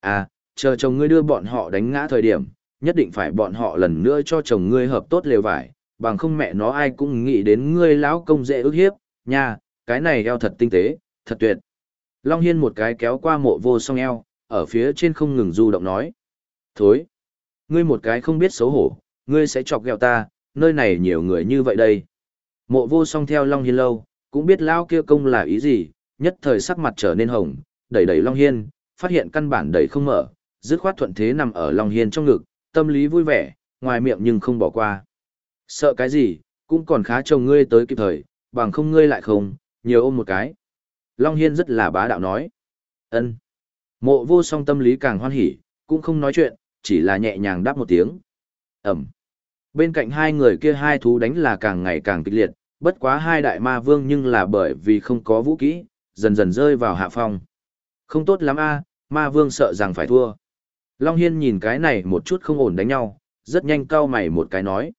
A: À, chờ chồng ngươi đưa bọn họ đánh ngã thời điểm, nhất định phải bọn họ lần nữa cho chồng ngươi hợp tốt lều vải, bằng không mẹ nó ai cũng nghĩ đến ngươi lão công dễ ức hiếp, nha, cái này eo thật tinh tế, thật tuyệt. Long Hiên một cái kéo qua mộ vô song eo, ở phía trên không ngừng du động nói. Thối! Ngươi một cái không biết xấu hổ, ngươi sẽ chọc ghẹo ta, nơi này nhiều người như vậy đây. Mộ vô song theo Long Hiên lâu, cũng biết lao kia công là ý gì, nhất thời sắc mặt trở nên hồng, đẩy đẩy Long Hiên, phát hiện căn bản đẩy không mở, dứt khoát thuận thế nằm ở Long Hiên trong ngực, tâm lý vui vẻ, ngoài miệng nhưng không bỏ qua. Sợ cái gì, cũng còn khá chồng ngươi tới kịp thời, bằng không ngươi lại không, nhiều ôm một cái. Long Hiên rất là bá đạo nói. ân Mộ vô song tâm lý càng hoan hỉ, cũng không nói chuyện, chỉ là nhẹ nhàng đáp một tiếng. Ẩm. Bên cạnh hai người kia hai thú đánh là càng ngày càng kịch liệt, bất quá hai đại ma vương nhưng là bởi vì không có vũ kỹ, dần dần rơi vào hạ phong. Không tốt lắm a ma vương sợ rằng phải thua. Long Hiên nhìn cái này một chút không ổn đánh nhau, rất nhanh cao mày một cái nói.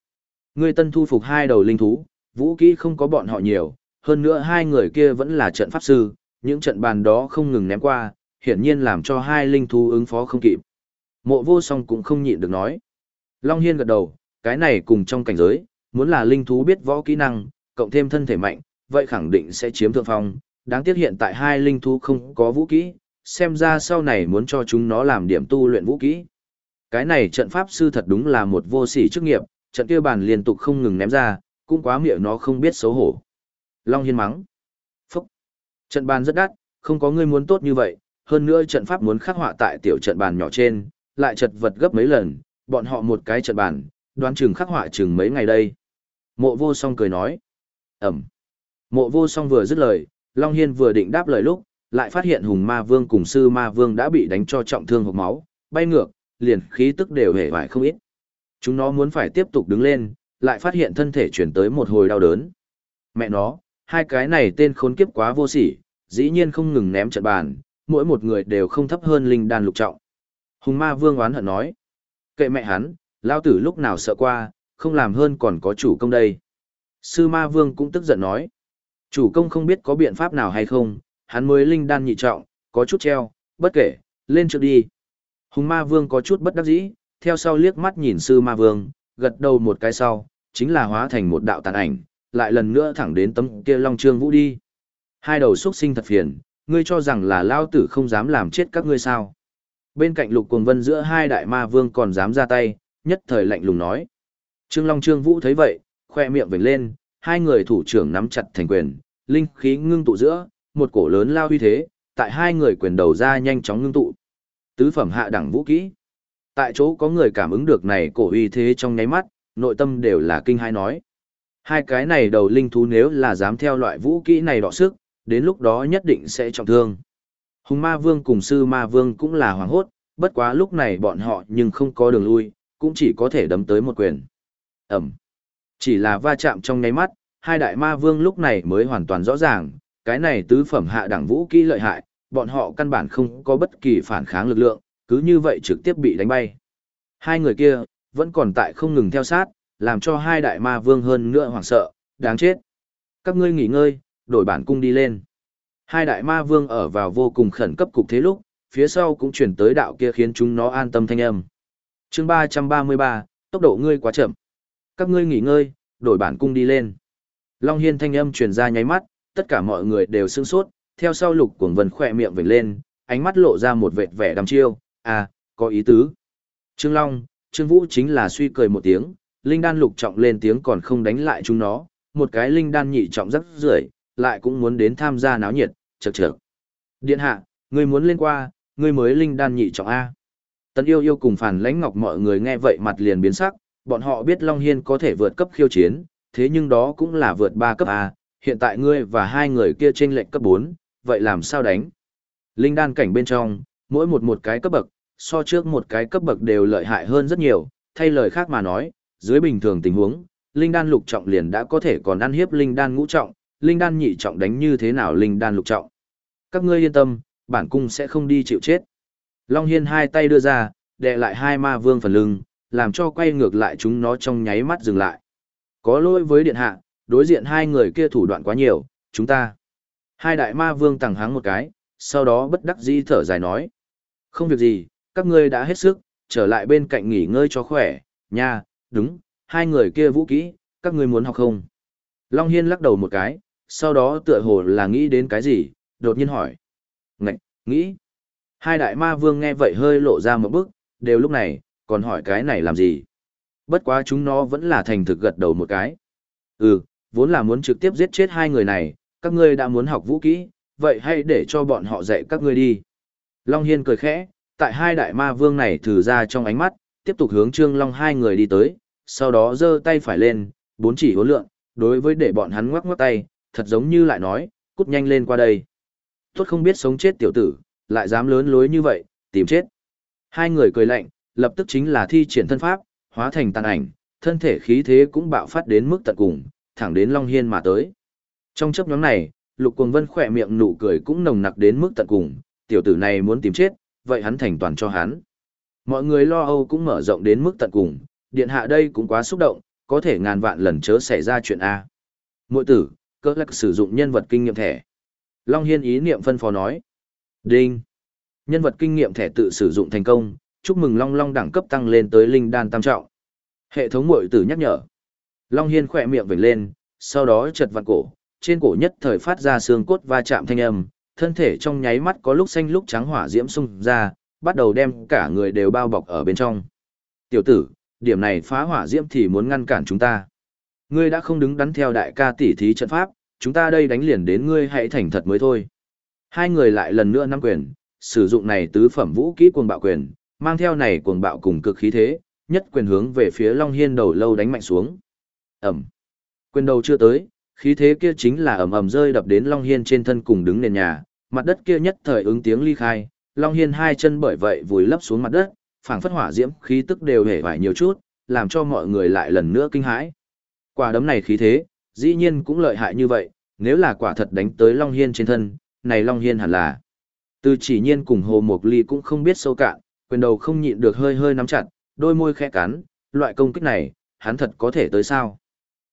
A: Ngươi tân thu phục hai đầu linh thú, vũ kỹ không có bọn họ nhiều, hơn nữa hai người kia vẫn là trận pháp sư, những trận bàn đó không ngừng ném qua, hiển nhiên làm cho hai linh thú ứng phó không kịp. Mộ vô song cũng không nhịn được nói. Long Hiên gật đầu, cái này cùng trong cảnh giới, muốn là linh thú biết võ kỹ năng, cộng thêm thân thể mạnh, vậy khẳng định sẽ chiếm thượng phong. Đáng tiếc hiện tại hai linh thú không có vũ kỹ, xem ra sau này muốn cho chúng nó làm điểm tu luyện vũ kỹ. Cái này trận pháp sư thật đúng là một vô sỉ chức nghiệp, trận kia bàn liên tục không ngừng ném ra, cũng quá miệng nó không biết xấu hổ. Long Hiên mắng. Phúc. Trận bàn rất đắt, không có người muốn tốt như vậy, hơn nữa trận pháp muốn khắc họa tại tiểu trận bàn nhỏ trên, lại chật vật gấp mấy lần, bọn họ một cái trận bàn, đoán chừng khắc họa chừng mấy ngày đây. Mộ vô song cười nói. Ẩm. Mộ vô song vừa dứt lời, Long Hiên vừa định đáp lời lúc, lại phát hiện hùng ma vương cùng sư ma vương đã bị đánh cho trọng thương hộp máu, bay ngược, liền khí tức đều hề hoài không ít. Chúng nó muốn phải tiếp tục đứng lên, lại phát hiện thân thể chuyển tới một hồi đau đớn. Mẹ nó, hai cái này tên khốn kiếp quá vô sỉ, dĩ nhiên không ngừng ném trận bàn, mỗi một người đều không thấp hơn linh đan lục trọng. Hùng ma vương oán hận nói. Kệ mẹ hắn, lao tử lúc nào sợ qua, không làm hơn còn có chủ công đây. Sư ma vương cũng tức giận nói. Chủ công không biết có biện pháp nào hay không, hắn mới linh đan nhị trọng, có chút treo, bất kể, lên trước đi. Hùng ma vương có chút bất đắc dĩ, theo sau liếc mắt nhìn sư ma vương, gật đầu một cái sau, chính là hóa thành một đạo tàn ảnh, lại lần nữa thẳng đến tấm kia long trương vũ đi. Hai đầu xuất sinh thật phiền, ngươi cho rằng là lao tử không dám làm chết các ngươi sao. Bên cạnh lục cuồng vân giữa hai đại ma vương còn dám ra tay, nhất thời lạnh lùng nói. Trương Long Trương Vũ thấy vậy, khoe miệng vểnh lên, hai người thủ trưởng nắm chặt thành quyền, linh khí ngưng tụ giữa, một cổ lớn lao uy thế, tại hai người quyền đầu ra nhanh chóng ngưng tụ. Tứ phẩm hạ đẳng vũ kỹ. Tại chỗ có người cảm ứng được này cổ uy thế trong nháy mắt, nội tâm đều là kinh hai nói. Hai cái này đầu linh thú nếu là dám theo loại vũ kỹ này đọ sức, đến lúc đó nhất định sẽ trọng thương. Hùng ma vương cùng sư ma vương cũng là hoàng hốt, bất quá lúc này bọn họ nhưng không có đường lui, cũng chỉ có thể đấm tới một quyền. Ẩm. Chỉ là va chạm trong nháy mắt, hai đại ma vương lúc này mới hoàn toàn rõ ràng, cái này tứ phẩm hạ đẳng vũ kỹ lợi hại, bọn họ căn bản không có bất kỳ phản kháng lực lượng, cứ như vậy trực tiếp bị đánh bay. Hai người kia, vẫn còn tại không ngừng theo sát, làm cho hai đại ma vương hơn nữa hoảng sợ, đáng chết. Các ngươi nghỉ ngơi, đổi bản cung đi lên. Hai đại ma vương ở vào vô cùng khẩn cấp cục thế lúc, phía sau cũng chuyển tới đạo kia khiến chúng nó an tâm thanh âm. chương 333, tốc độ ngươi quá chậm. Các ngươi nghỉ ngơi, đổi bản cung đi lên. Long Hiên thanh âm truyền ra nháy mắt, tất cả mọi người đều sững sốt, theo sau lục cuồng vân khỏe miệng vểnh lên, ánh mắt lộ ra một vệt vẻ đăm chiêu, à, có ý tứ. Trương Long, Trương Vũ chính là suy cười một tiếng, linh đan lục trọng lên tiếng còn không đánh lại chúng nó, một cái linh đan nhị trọng rất rưởi lại cũng muốn đến tham gia náo nhiệt, chật chật. Điện hạ, ngươi muốn lên qua, ngươi mới linh đan nhị trọng A. Tần yêu yêu cùng phản lãnh ngọc mọi người nghe vậy mặt liền biến sắc, bọn họ biết Long Hiên có thể vượt cấp khiêu chiến, thế nhưng đó cũng là vượt 3 cấp A, hiện tại ngươi và hai người kia chênh lệnh cấp 4, vậy làm sao đánh? Linh đan cảnh bên trong, mỗi một một cái cấp bậc, so trước một cái cấp bậc đều lợi hại hơn rất nhiều, thay lời khác mà nói, dưới bình thường tình huống, linh đan lục trọng liền đã có thể còn ăn hiếp linh đan ngũ trọng, linh đan nhị trọng đánh như thế nào linh đan lục trọng. Các ngươi yên tâm, bản cung sẽ không đi chịu chết. Long Hiên hai tay đưa ra, đè lại hai ma vương phần lưng, làm cho quay ngược lại chúng nó trong nháy mắt dừng lại. Có lỗi với điện hạ, đối diện hai người kia thủ đoạn quá nhiều, chúng ta. Hai đại ma vương tàng háng một cái, sau đó bất đắc dĩ thở dài nói. Không việc gì, các ngươi đã hết sức, trở lại bên cạnh nghỉ ngơi cho khỏe, nha, đúng, hai người kia vũ kỹ, các ngươi muốn học không? Long Hiên lắc đầu một cái, sau đó tựa hồ là nghĩ đến cái gì, đột nhiên hỏi. Ngạch, nghĩ. Hai đại ma vương nghe vậy hơi lộ ra một bức, đều lúc này, còn hỏi cái này làm gì? Bất quá chúng nó vẫn là thành thực gật đầu một cái. Ừ, vốn là muốn trực tiếp giết chết hai người này, các ngươi đã muốn học vũ kỹ, vậy hãy để cho bọn họ dạy các ngươi đi. Long Hiên cười khẽ, tại hai đại ma vương này thử ra trong ánh mắt, tiếp tục hướng Trương Long hai người đi tới, sau đó giơ tay phải lên, bốn chỉ hối lượng, đối với để bọn hắn ngoắc ngoắc tay, thật giống như lại nói, cút nhanh lên qua đây. Tốt không biết sống chết tiểu tử, lại dám lớn lối như vậy, tìm chết. Hai người cười lạnh, lập tức chính là thi triển thân pháp, hóa thành tàn ảnh, thân thể khí thế cũng bạo phát đến mức tận cùng, thẳng đến Long Hiên mà tới. Trong chấp nhóm này, Lục Cuồng Vân khỏe miệng nụ cười cũng nồng nặc đến mức tận cùng, tiểu tử này muốn tìm chết, vậy hắn thành toàn cho hắn. Mọi người lo âu cũng mở rộng đến mức tận cùng, điện hạ đây cũng quá xúc động, có thể ngàn vạn lần chớ xảy ra chuyện A. Mội tử, cơ lạc sử dụng nhân vật kinh nghiệm thẻ. Long Hiên ý niệm phân phó nói. Đinh. Nhân vật kinh nghiệm thẻ tự sử dụng thành công, chúc mừng Long Long đẳng cấp tăng lên tới linh đan tam trọng. Hệ thống mội tử nhắc nhở. Long Hiên khỏe miệng vểnh lên, sau đó chật vặn cổ, trên cổ nhất thời phát ra xương cốt va chạm thanh âm, thân thể trong nháy mắt có lúc xanh lúc trắng hỏa diễm xung ra, bắt đầu đem cả người đều bao bọc ở bên trong. Tiểu tử, điểm này phá hỏa diễm thì muốn ngăn cản chúng ta. Ngươi đã không đứng đắn theo đại ca tỷ thí trận pháp, chúng ta đây đánh liền đến ngươi hãy thành thật mới thôi. Hai người lại lần nữa nắm quyền, sử dụng này tứ phẩm vũ kỹ cuồng bạo quyền, mang theo này cuồng bạo cùng cực khí thế, nhất quyền hướng về phía Long Hiên đầu lâu đánh mạnh xuống. Ẩm. Quyền đầu chưa tới, khí thế kia chính là ầm ầm rơi đập đến Long Hiên trên thân cùng đứng nền nhà, mặt đất kia nhất thời ứng tiếng ly khai, Long Hiên hai chân bởi vậy vùi lấp xuống mặt đất, phảng phất hỏa diễm khí tức đều hề vải nhiều chút, làm cho mọi người lại lần nữa kinh hãi. Quả đấm này khí thế, dĩ nhiên cũng lợi hại như vậy, nếu là quả thật đánh tới Long Hiên trên thân, này Long Hiên hẳn là. Từ chỉ nhiên cùng Hồ Mộc Ly cũng không biết sâu cạn, quyền đầu không nhịn được hơi hơi nắm chặt, đôi môi khẽ cắn, loại công kích này, hắn thật có thể tới sao.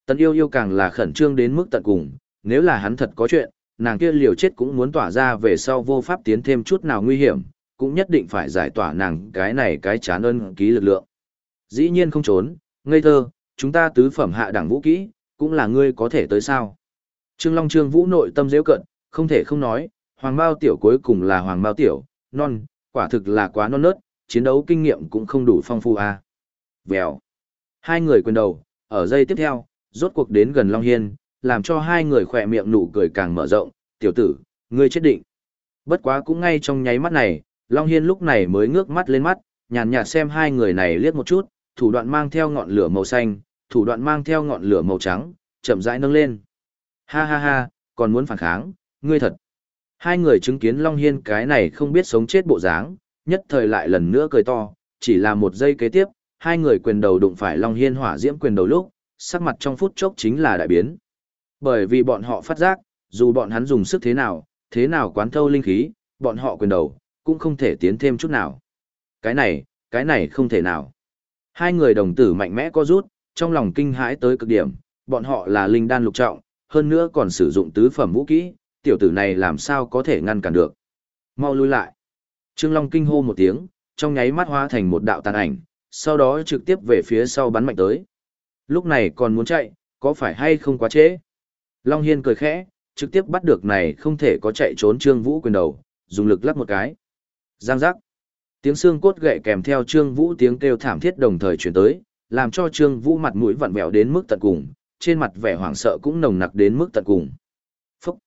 A: Tần yêu yêu càng là khẩn trương đến mức tận cùng, nếu là hắn thật có chuyện, nàng kia liều chết cũng muốn tỏa ra về sau vô pháp tiến thêm chút nào nguy hiểm, cũng nhất định phải giải tỏa nàng cái này cái chán ơn ký lực lượng. Dĩ nhiên không trốn, ngây thơ, chúng ta tứ phẩm hạ đẳng vũ kỹ, cũng là ngươi có thể tới sao. Trương Long Trương Vũ nội tâm dễ cận, không thể không nói, Hoàng Mao Tiểu cuối cùng là Hoàng Mao Tiểu, non, quả thực là quá non nớt, chiến đấu kinh nghiệm cũng không đủ phong phú. À. Vèo. Hai người quyền đầu, ở giây tiếp theo, rốt cuộc đến gần Long Hiên, làm cho hai người khỏe miệng nụ cười càng mở rộng, tiểu tử, ngươi chết định. Bất quá cũng ngay trong nháy mắt này, Long Hiên lúc này mới ngước mắt lên mắt, nhàn nhạt xem hai người này liếc một chút, thủ đoạn mang theo ngọn lửa màu xanh, thủ đoạn mang theo ngọn lửa màu trắng, chậm rãi nâng lên. Ha ha ha, còn muốn phản kháng, ngươi thật. Hai người chứng kiến Long Hiên cái này không biết sống chết bộ dáng, nhất thời lại lần nữa cười to, chỉ là một giây kế tiếp, hai người quyền đầu đụng phải Long Hiên hỏa diễm quyền đầu lúc, sắc mặt trong phút chốc chính là đại biến. Bởi vì bọn họ phát giác, dù bọn hắn dùng sức thế nào, thế nào quán thâu linh khí, bọn họ quyền đầu, cũng không thể tiến thêm chút nào. Cái này, cái này không thể nào. Hai người đồng tử mạnh mẽ co rút, trong lòng kinh hãi tới cực điểm, bọn họ là linh đan lục trọng, hơn nữa còn sử dụng tứ phẩm vũ kỹ, tiểu tử này làm sao có thể ngăn cản được. Mau lui lại. Trương Long kinh hô một tiếng, trong nháy mắt hóa thành một đạo tàn ảnh, sau đó trực tiếp về phía sau bắn mạnh tới. Lúc này còn muốn chạy, có phải hay không quá trễ? Long Hiên cười khẽ, trực tiếp bắt được này không thể có chạy trốn Trương Vũ quyền đầu, dùng lực lắc một cái. Giang giác. Tiếng xương cốt gậy kèm theo Trương Vũ tiếng kêu thảm thiết đồng thời chuyển tới, làm cho Trương Vũ mặt mũi vặn vẹo đến mức tận cùng, trên mặt vẻ hoảng sợ cũng nồng nặc đến mức tận cùng. Phúc.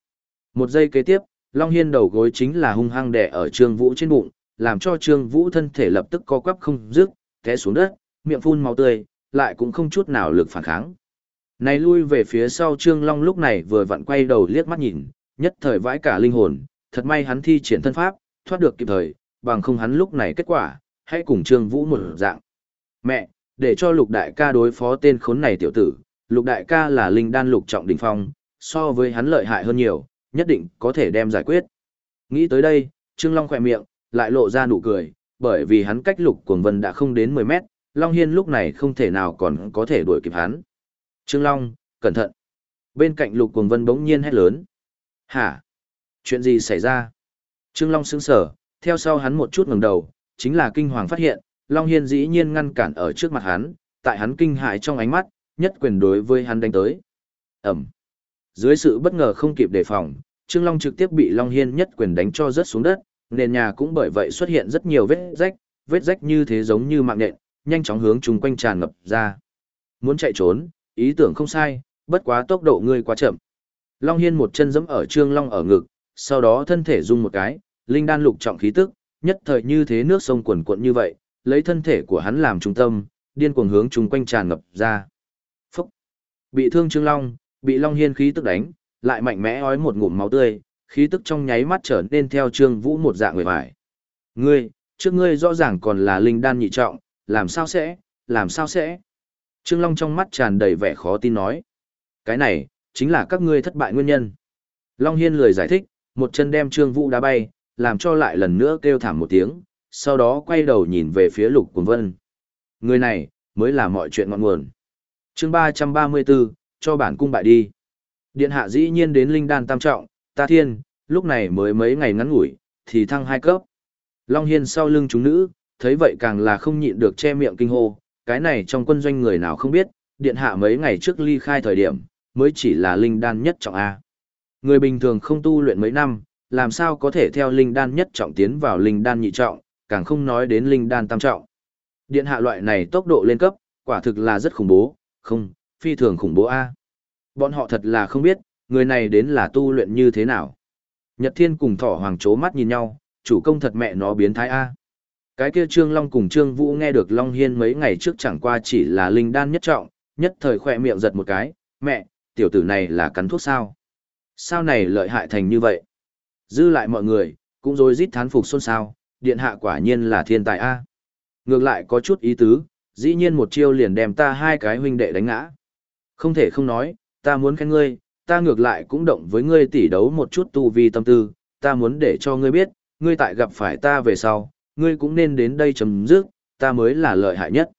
A: Một giây kế tiếp, Long Hiên đầu gối chính là hung hăng đè ở Trương Vũ trên bụng, làm cho Trương Vũ thân thể lập tức co quắp không dứt, té xuống đất, miệng phun máu tươi, lại cũng không chút nào lực phản kháng. Này lui về phía sau Trương Long lúc này vừa vặn quay đầu liếc mắt nhìn, nhất thời vãi cả linh hồn, thật may hắn thi triển thân pháp, thoát được kịp thời, bằng không hắn lúc này kết quả, hãy cùng Trương Vũ một dạng. Mẹ, để cho lục đại ca đối phó tên khốn này tiểu tử, lục đại ca là linh đan lục trọng đỉnh phong, so với hắn lợi hại hơn nhiều, nhất định có thể đem giải quyết. Nghĩ tới đây, Trương Long khỏe miệng, lại lộ ra nụ cười, bởi vì hắn cách lục cuồng vân đã không đến 10 mét, Long Hiên lúc này không thể nào còn có thể đuổi kịp hắn. Trương Long, cẩn thận. Bên cạnh lục cuồng vân bỗng nhiên hét lớn. Hả? Chuyện gì xảy ra? Trương Long sững sở, theo sau hắn một chút ngẩng đầu, chính là kinh hoàng phát hiện, Long Hiên dĩ nhiên ngăn cản ở trước mặt hắn, tại hắn kinh hại trong ánh mắt, nhất quyền đối với hắn đánh tới. Ẩm. Dưới sự bất ngờ không kịp đề phòng, Trương Long trực tiếp bị Long Hiên nhất quyền đánh cho rớt xuống đất, nền nhà cũng bởi vậy xuất hiện rất nhiều vết rách, vết rách như thế giống như mạng nện, nhanh chóng hướng chung quanh tràn ngập ra. Muốn chạy trốn, ý tưởng không sai, bất quá tốc độ ngươi quá chậm. Long Hiên một chân giẫm ở Trương Long ở ngực, sau đó thân thể rung một cái, linh đan lục trọng khí tức, nhất thời như thế nước sông quần cuộn như vậy, lấy thân thể của hắn làm trung tâm, điên cuồng hướng chung quanh tràn ngập ra. Phúc! Bị thương Trương Long, bị Long Hiên khí tức đánh, lại mạnh mẽ ói một ngụm máu tươi, khí tức trong nháy mắt trở nên theo Trương Vũ một dạng người vải. Ngươi, trước ngươi rõ ràng còn là linh đan nhị trọng, làm sao sẽ, làm sao sẽ? Trương Long trong mắt tràn đầy vẻ khó tin nói. Cái này, chính là các ngươi thất bại nguyên nhân. Long Hiên lười giải thích, một chân đem Trương Vũ đá bay, làm cho lại lần nữa kêu thảm một tiếng, sau đó quay đầu nhìn về phía Lục Cuồng Vân. Người này, mới là mọi chuyện ngọn nguồn. chương 334, cho bản cung bại đi. Điện hạ dĩ nhiên đến linh đan tam trọng, ta thiên, lúc này mới mấy ngày ngắn ngủi, thì thăng hai cấp. Long Hiên sau lưng chúng nữ, thấy vậy càng là không nhịn được che miệng kinh hô, cái này trong quân doanh người nào không biết, điện hạ mấy ngày trước ly khai thời điểm, mới chỉ là linh đan nhất trọng A. Người bình thường không tu luyện mấy năm, làm sao có thể theo linh đan nhất trọng tiến vào linh đan nhị trọng, càng không nói đến linh đan tam trọng. Điện hạ loại này tốc độ lên cấp, quả thực là rất khủng bố, không, phi thường khủng bố A. Bọn họ thật là không biết, người này đến là tu luyện như thế nào. Nhật Thiên cùng thỏ hoàng chố mắt nhìn nhau, chủ công thật mẹ nó biến thái A. Cái kia Trương Long cùng Trương Vũ nghe được Long Hiên mấy ngày trước chẳng qua chỉ là linh đan nhất trọng, nhất thời khỏe miệng giật một cái, mẹ, tiểu tử này là cắn thuốc sao? Sao này lợi hại thành như vậy? Dư lại mọi người, cũng rồi rít thán phục xôn xao, điện hạ quả nhiên là thiên tài A. Ngược lại có chút ý tứ, dĩ nhiên một chiêu liền đem ta hai cái huynh đệ đánh ngã. Không thể không nói, ta muốn khen ngươi, ta ngược lại cũng động với ngươi tỉ đấu một chút tu vi tâm tư, ta muốn để cho ngươi biết, ngươi tại gặp phải ta về sau, ngươi cũng nên đến đây chấm dứt, ta mới là lợi hại nhất.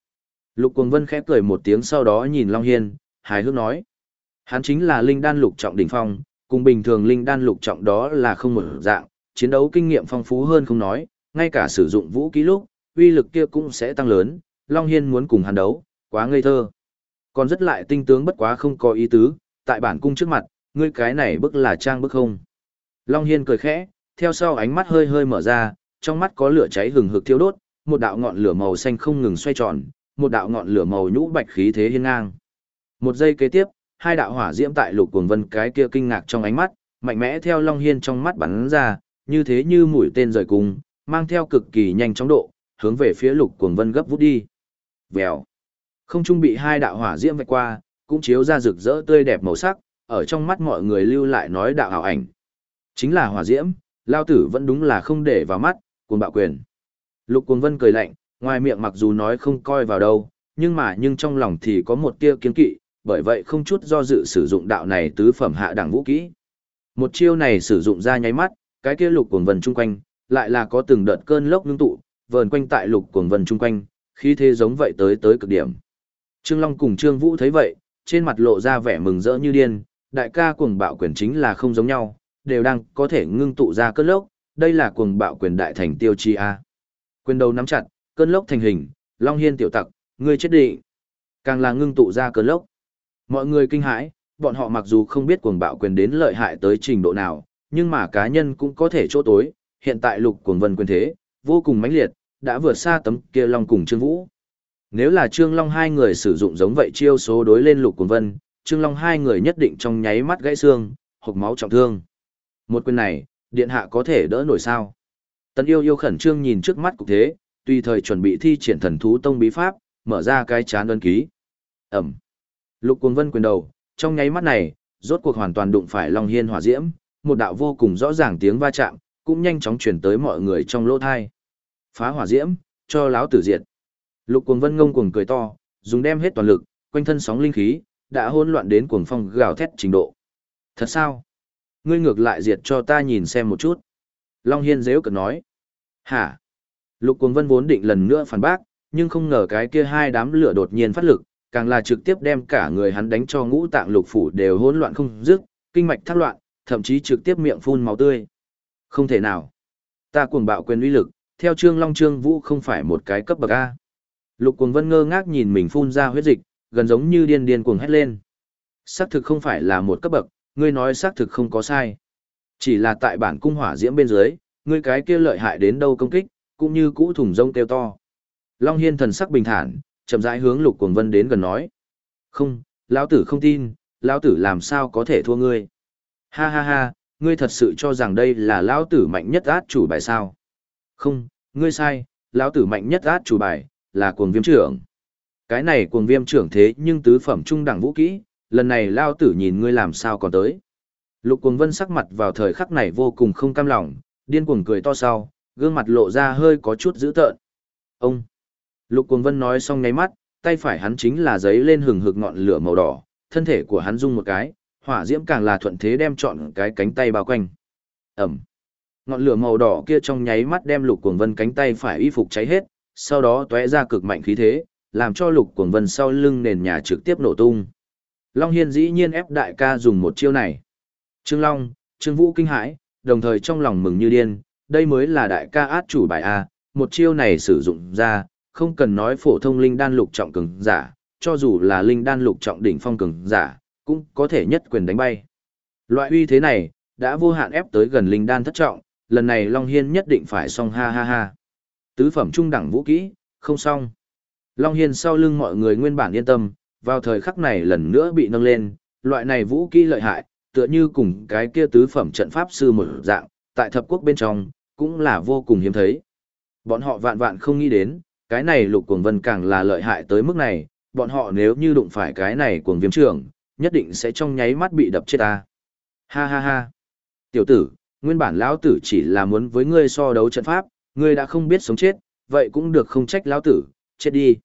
A: Lục Cuồng Vân khẽ cười một tiếng sau đó nhìn Long Hiên, hài hước nói. Hắn chính là linh đan lục trọng đỉnh phong, cùng bình thường linh đan lục trọng đó là không một dạng, chiến đấu kinh nghiệm phong phú hơn không nói, ngay cả sử dụng vũ khí lúc, uy lực kia cũng sẽ tăng lớn, Long Hiên muốn cùng hắn đấu, quá ngây thơ. Còn rất lại tinh tướng bất quá không có ý tứ, tại bản cung trước mặt, ngươi cái này bức là trang bức không. Long Hiên cười khẽ, theo sau ánh mắt hơi hơi mở ra, trong mắt có lửa cháy hừng hực thiêu đốt, một đạo ngọn lửa màu xanh không ngừng xoay tròn, một đạo ngọn lửa màu nhũ bạch khí thế hiên ngang. Một giây kế tiếp, hai đạo hỏa diễm tại lục cuồng vân cái kia kinh ngạc trong ánh mắt, mạnh mẽ theo Long Hiên trong mắt bắn ra, như thế như mũi tên rời cung, mang theo cực kỳ nhanh chóng độ, hướng về phía lục cuồng vân gấp vút đi. Vèo. Không trung bị hai đạo hỏa diễm vạch qua, cũng chiếu ra rực rỡ tươi đẹp màu sắc, ở trong mắt mọi người lưu lại nói đạo ảo ảnh. Chính là hỏa diễm, lao tử vẫn đúng là không để vào mắt, cuồng bạo quyền. Lục cuồng vân cười lạnh, ngoài miệng mặc dù nói không coi vào đâu, nhưng mà nhưng trong lòng thì có một tia kiến kỵ, bởi vậy không chút do dự sử dụng đạo này tứ phẩm hạ đẳng vũ kỹ. Một chiêu này sử dụng ra nháy mắt, cái kia lục cuồng vân chung quanh, lại là có từng đợt cơn lốc ngưng tụ, vờn quanh tại lục cuồng vân chung quanh, khí thế giống vậy tới tới cực điểm. Trương Long cùng Trương Vũ thấy vậy, trên mặt lộ ra vẻ mừng rỡ như điên, đại ca cuồng bạo quyền chính là không giống nhau, đều đang có thể ngưng tụ ra cơn lốc, đây là cuồng bạo quyền đại thành tiêu chi a. Quyền đầu nắm chặt, cơn lốc thành hình, Long Hiên tiểu tặc, ngươi chết định. Càng là ngưng tụ ra cơn lốc. Mọi người kinh hãi, bọn họ mặc dù không biết cuồng bạo quyền đến lợi hại tới trình độ nào, nhưng mà cá nhân cũng có thể chỗ tối, hiện tại lục cuồng vân quyền thế, vô cùng mãnh liệt, đã vượt xa tấm kia Long cùng Trương Vũ. Nếu là Trương Long hai người sử dụng giống vậy chiêu số đối lên lục cuồng vân, Trương Long hai người nhất định trong nháy mắt gãy xương, hộc máu trọng thương. Một quyền này, điện hạ có thể đỡ nổi sao? Tần yêu yêu khẩn trương nhìn trước mắt cục thế, tùy thời chuẩn bị thi triển thần thú tông bí pháp, mở ra cái chán đơn ký. Ẩm. Lục cuồng vân quyền đầu, trong nháy mắt này, rốt cuộc hoàn toàn đụng phải Long Hiên hỏa diễm, một đạo vô cùng rõ ràng tiếng va chạm, cũng nhanh chóng truyền tới mọi người trong lỗ thai. Phá hỏa diễm, cho láo tử diệt. Lục cuồng vân ngông cuồng cười to, dùng đem hết toàn lực, quanh thân sóng linh khí, đã hỗn loạn đến cuồng phong gào thét trình độ. Thật sao? Ngươi ngược lại diệt cho ta nhìn xem một chút. Long Hiên dễ cực nói. Hả? Lục cuồng vân vốn định lần nữa phản bác, nhưng không ngờ cái kia hai đám lửa đột nhiên phát lực, càng là trực tiếp đem cả người hắn đánh cho ngũ tạng lục phủ đều hỗn loạn không dứt, kinh mạch thác loạn, thậm chí trực tiếp miệng phun máu tươi. Không thể nào. Ta cuồng bạo quyền uy lực, theo Trương Long Trương Vũ không phải một cái cấp bậc A. Lục cuồng vân ngơ ngác nhìn mình phun ra huyết dịch, gần giống như điên điên cuồng hét lên. Xác thực không phải là một cấp bậc, ngươi nói xác thực không có sai. Chỉ là tại bản cung hỏa diễm bên dưới, ngươi cái kia lợi hại đến đâu công kích, cũng như cũ thùng rông kêu to. Long Hiên thần sắc bình thản, chậm rãi hướng Lục Cuồng Vân đến gần nói. Không, lão tử không tin, lão tử làm sao có thể thua ngươi. Ha ha ha, ngươi thật sự cho rằng đây là lão tử mạnh nhất át chủ bài sao? Không, ngươi sai, lão tử mạnh nhất át chủ bài, là cuồng viêm trưởng. Cái này cuồng viêm trưởng thế nhưng tứ phẩm trung đẳng vũ kỹ, lần này lao tử nhìn ngươi làm sao còn tới. Lục cuồng vân sắc mặt vào thời khắc này vô cùng không cam lòng, điên cuồng cười to sau, gương mặt lộ ra hơi có chút dữ tợn. Ông! Lục cuồng vân nói xong ngáy mắt, tay phải hắn chính là giấy lên hừng hực ngọn lửa màu đỏ, thân thể của hắn rung một cái, hỏa diễm càng là thuận thế đem trọn cái cánh tay bao quanh. Ẩm. Ngọn lửa màu đỏ kia trong nháy mắt đem Lục Cuồng Vân cánh tay phải y phục cháy hết, sau đó tóe ra cực mạnh khí thế, làm cho Lục Cuồng Vân sau lưng nền nhà trực tiếp nổ tung. Long Hiên dĩ nhiên ép đại ca dùng một chiêu này. Trương Long, Trương Vũ kinh hãi, đồng thời trong lòng mừng như điên, đây mới là đại ca át chủ bài A, một chiêu này sử dụng ra, không cần nói phổ thông linh đan lục trọng cường giả, cho dù là linh đan lục trọng đỉnh phong cường giả, cũng có thể nhất quyền đánh bay. Loại uy thế này, đã vô hạn ép tới gần linh đan thất trọng, lần này Long Hiên nhất định phải xong ha ha ha. Tứ phẩm trung đẳng vũ kỹ, không xong. Long Hiên sau lưng mọi người nguyên bản yên tâm, vào thời khắc này lần nữa bị nâng lên, loại này vũ kỹ lợi hại, tựa như cùng cái kia tứ phẩm trận pháp sư một dạng, tại thập quốc bên trong, cũng là vô cùng hiếm thấy. Bọn họ vạn vạn không nghĩ đến, cái này lục cuồng vân càng là lợi hại tới mức này, bọn họ nếu như đụng phải cái này cuồng viêm trưởng, nhất định sẽ trong nháy mắt bị đập chết ta. Ha ha ha. Tiểu tử, nguyên bản lão tử chỉ là muốn với ngươi so đấu trận pháp, ngươi đã không biết sống chết, vậy cũng được không trách lão tử, chết đi.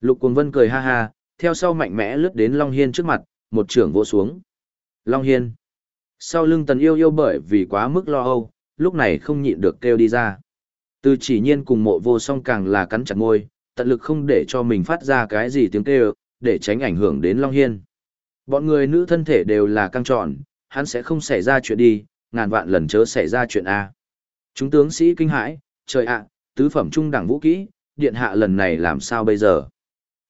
A: Lục cuồng vân cười ha ha, theo sau mạnh mẽ lướt đến Long Hiên trước mặt, một trưởng vô xuống. Long Hiên. Sau lưng tần yêu yêu bởi vì quá mức lo âu, lúc này không nhịn được kêu đi ra. Từ chỉ nhiên cùng mộ vô song càng là cắn chặt ngôi, tận lực không để cho mình phát ra cái gì tiếng kêu, để tránh ảnh hưởng đến Long Hiên. Bọn người nữ thân thể đều là căng trọn, hắn sẽ không xảy ra chuyện đi, ngàn vạn lần chớ xảy ra chuyện A. Chúng tướng sĩ kinh hãi, trời ạ, tứ phẩm trung đẳng vũ kỹ, điện hạ lần này làm sao bây giờ?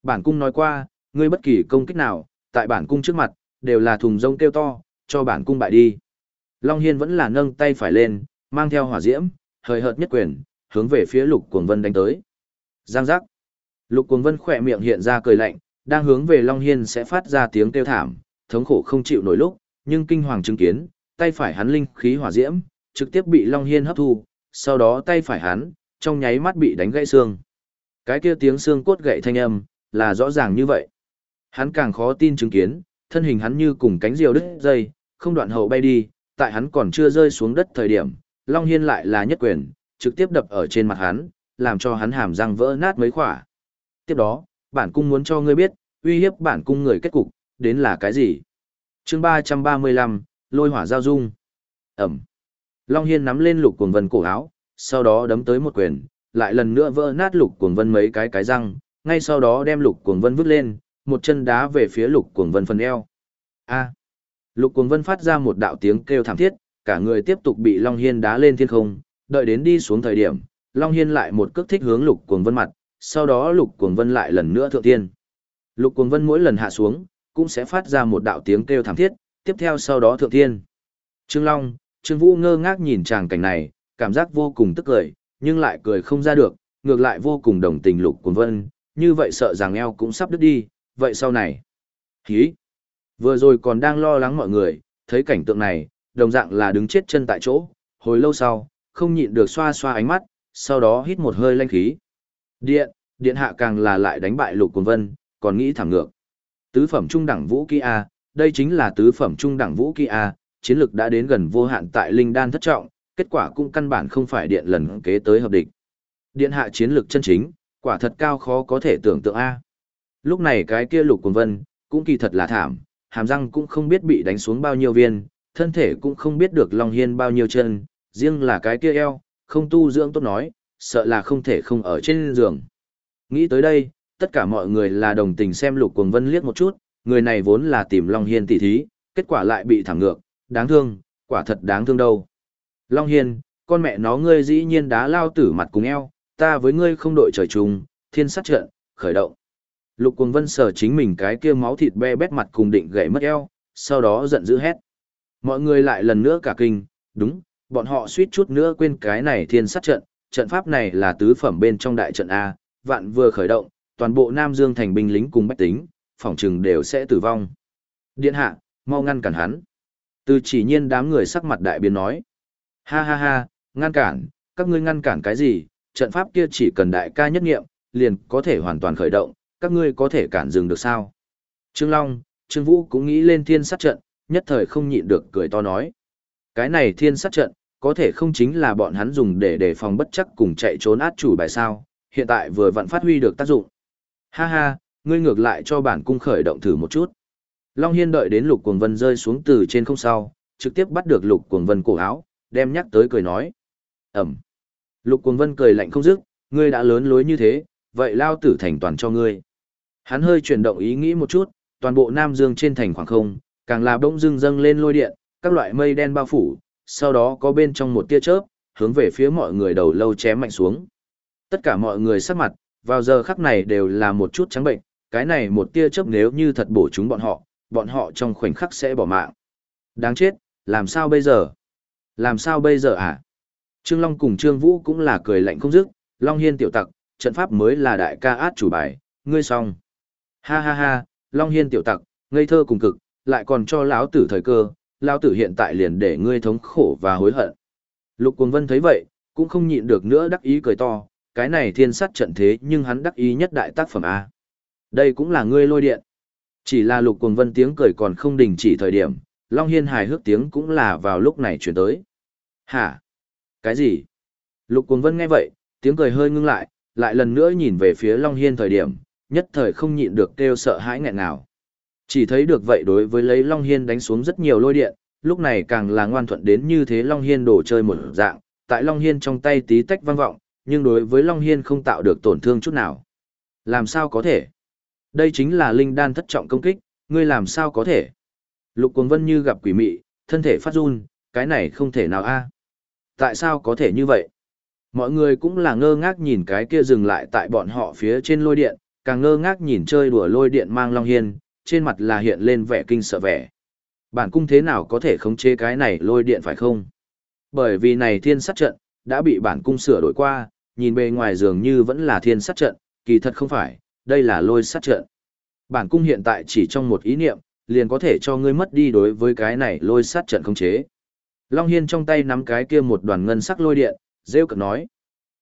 A: Bản cung nói qua, ngươi bất kỳ công kích nào, tại bản cung trước mặt, đều là thùng rông kêu to, cho bản cung bại đi. Long Hiên vẫn là nâng tay phải lên, mang theo hỏa diễm, hơi hợt nhất quyền, hướng về phía lục cuồng vân đánh tới. Giang giác. Lục cuồng vân khỏe miệng hiện ra cười lạnh, đang hướng về Long Hiên sẽ phát ra tiếng kêu thảm, thống khổ không chịu nổi lúc, nhưng kinh hoàng chứng kiến, tay phải hắn linh khí hỏa diễm, trực tiếp bị Long Hiên hấp thu, sau đó tay phải hắn, trong nháy mắt bị đánh gãy xương. Cái kia tiếng xương cốt gãy thanh âm, là rõ ràng như vậy. Hắn càng khó tin chứng kiến, thân hình hắn như cùng cánh diều đứt dây, không đoạn hậu bay đi, tại hắn còn chưa rơi xuống đất thời điểm, Long Hiên lại là nhất quyền, trực tiếp đập ở trên mặt hắn, làm cho hắn hàm răng vỡ nát mấy khỏa. Tiếp đó, bản cung muốn cho ngươi biết, uy hiếp bản cung người kết cục, đến là cái gì? chương 335, lôi hỏa giao dung. Ẩm. Long Hiên nắm lên lục cuồng vân cổ áo, sau đó đấm tới một quyền, lại lần nữa vỡ nát lục cuồng vân mấy cái cái răng, ngay sau đó đem lục cuồng vân vứt lên, một chân đá về phía lục cuồng vân phần eo. A. Lục cuồng vân phát ra một đạo tiếng kêu thảm thiết, cả người tiếp tục bị Long Hiên đá lên thiên không, đợi đến đi xuống thời điểm, Long Hiên lại một cước thích hướng Lục Cuồng Vân mặt, sau đó Lục Cuồng Vân lại lần nữa thượng thiên. Lục Cuồng Vân mỗi lần hạ xuống, cũng sẽ phát ra một đạo tiếng kêu thảm thiết, tiếp theo sau đó thượng thiên. Trương Long, Trương Vũ ngơ ngác nhìn tràng cảnh này, cảm giác vô cùng tức cười, nhưng lại cười không ra được, ngược lại vô cùng đồng tình Lục Cuồng Vân, như vậy sợ rằng eo cũng sắp đứt đi, vậy sau này. Hí! Vừa rồi còn đang lo lắng mọi người, thấy cảnh tượng này, đồng dạng là đứng chết chân tại chỗ, hồi lâu sau, không nhịn được xoa xoa ánh mắt, sau đó hít một hơi lanh khí. Điện, điện hạ càng là lại đánh bại lục cuồng vân, còn nghĩ thẳng ngược. Tứ phẩm trung đẳng vũ kỹ A, đây chính là tứ phẩm trung đẳng vũ kỹ A, chiến lực đã đến gần vô hạn tại linh đan thất trọng, kết quả cũng căn bản không phải điện lần kế tới hợp địch. Điện hạ chiến lực chân chính, quả thật cao khó có thể tưởng tượng A. Lúc này cái kia lục cuồng vân, cũng kỳ thật là thảm, hàm răng cũng không biết bị đánh xuống bao nhiêu viên, thân thể cũng không biết được Long Hiên bao nhiêu chân, riêng là cái kia eo, không tu dưỡng tốt nói, sợ là không thể không ở trên giường. Nghĩ tới đây, tất cả mọi người là đồng tình xem lục cuồng vân liếc một chút, người này vốn là tìm Long Hiên tỉ thí, kết quả lại bị thẳng ngược, đáng thương, quả thật đáng thương đâu. Long Hiên, con mẹ nó ngươi dĩ nhiên đá lao tử mặt cùng eo, ta với ngươi không đội trời chung, thiên sát trận, khởi động. Lục cuồng vân sờ chính mình cái kia máu thịt be bét mặt cùng định gãy mất eo, sau đó giận dữ hét. Mọi người lại lần nữa cả kinh, đúng, bọn họ suýt chút nữa quên cái này thiên sát trận, trận pháp này là tứ phẩm bên trong đại trận A, vạn vừa khởi động, toàn bộ Nam Dương thành binh lính cùng bách tính, phòng trừng đều sẽ tử vong. Điện hạ, mau ngăn cản hắn. Từ chỉ nhiên đám người sắc mặt đại biến nói. Ha ha ha, ngăn cản, các ngươi ngăn cản cái gì, trận pháp kia chỉ cần đại ca nhất nghiệm, liền có thể hoàn toàn khởi động, các ngươi có thể cản dừng được sao? Trương Long, Trương Vũ cũng nghĩ lên thiên sát trận, nhất thời không nhịn được cười to nói. Cái này thiên sát trận, có thể không chính là bọn hắn dùng để đề phòng bất chắc cùng chạy trốn át chủ bài sao, hiện tại vừa vặn phát huy được tác dụng. Ha ha, ngươi ngược lại cho bản cung khởi động thử một chút. Long Hiên đợi đến lục cuồng vân rơi xuống từ trên không sau, trực tiếp bắt được lục cuồng vân cổ áo, đem nhắc tới cười nói. Ẩm. Lục cuồng vân cười lạnh không dứt, ngươi đã lớn lối như thế, vậy lao tử thành toàn cho ngươi. Hắn hơi chuyển động ý nghĩ một chút, toàn bộ Nam Dương trên thành khoảng không, càng là bỗng dưng dâng lên lôi điện, các loại mây đen bao phủ, sau đó có bên trong một tia chớp, hướng về phía mọi người đầu lâu chém mạnh xuống. Tất cả mọi người sắc mặt, vào giờ khắc này đều là một chút trắng bệnh, cái này một tia chớp nếu như thật bổ chúng bọn họ, bọn họ trong khoảnh khắc sẽ bỏ mạng. Đáng chết, làm sao bây giờ? Làm sao bây giờ à? Trương Long cùng Trương Vũ cũng là cười lạnh không dứt, Long Hiên tiểu tặc, trận pháp mới là đại ca át chủ bài, ngươi xong. Ha ha ha, Long Hiên tiểu tặc, ngây thơ cùng cực, lại còn cho lão tử thời cơ, lão tử hiện tại liền để ngươi thống khổ và hối hận. Lục Cuồng Vân thấy vậy, cũng không nhịn được nữa đắc ý cười to, cái này thiên sát trận thế nhưng hắn đắc ý nhất đại tác phẩm A. Đây cũng là ngươi lôi điện. Chỉ là Lục Cuồng Vân tiếng cười còn không đình chỉ thời điểm, Long Hiên hài hước tiếng cũng là vào lúc này chuyển tới. Hả? Cái gì? Lục Cuồng Vân nghe vậy, tiếng cười hơi ngưng lại, lại lần nữa nhìn về phía Long Hiên thời điểm, nhất thời không nhịn được kêu sợ hãi nghẹn nào. Chỉ thấy được vậy đối với lấy Long Hiên đánh xuống rất nhiều lôi điện, lúc này càng là ngoan thuận đến như thế Long Hiên đổ chơi một dạng, tại Long Hiên trong tay tí tách vang vọng, nhưng đối với Long Hiên không tạo được tổn thương chút nào. Làm sao có thể? Đây chính là linh đan thất trọng công kích, ngươi làm sao có thể? Lục Cuồng Vân như gặp quỷ mị, thân thể phát run, cái này không thể nào a. Tại sao có thể như vậy? Mọi người cũng là ngơ ngác nhìn cái kia dừng lại tại bọn họ phía trên lôi điện, càng ngơ ngác nhìn chơi đùa lôi điện mang Long Hiên, trên mặt là hiện lên vẻ kinh sợ vẻ. Bản cung thế nào có thể khống chế cái này lôi điện phải không? Bởi vì này thiên sát trận, đã bị bản cung sửa đổi qua, nhìn bề ngoài dường như vẫn là thiên sát trận, kỳ thật không phải, đây là lôi sát trận. Bản cung hiện tại chỉ trong một ý niệm, liền có thể cho ngươi mất đi đối với cái này lôi sát trận không chế. Long Hiên trong tay nắm cái kia một đoàn ngân sắc lôi điện, rêu cực nói.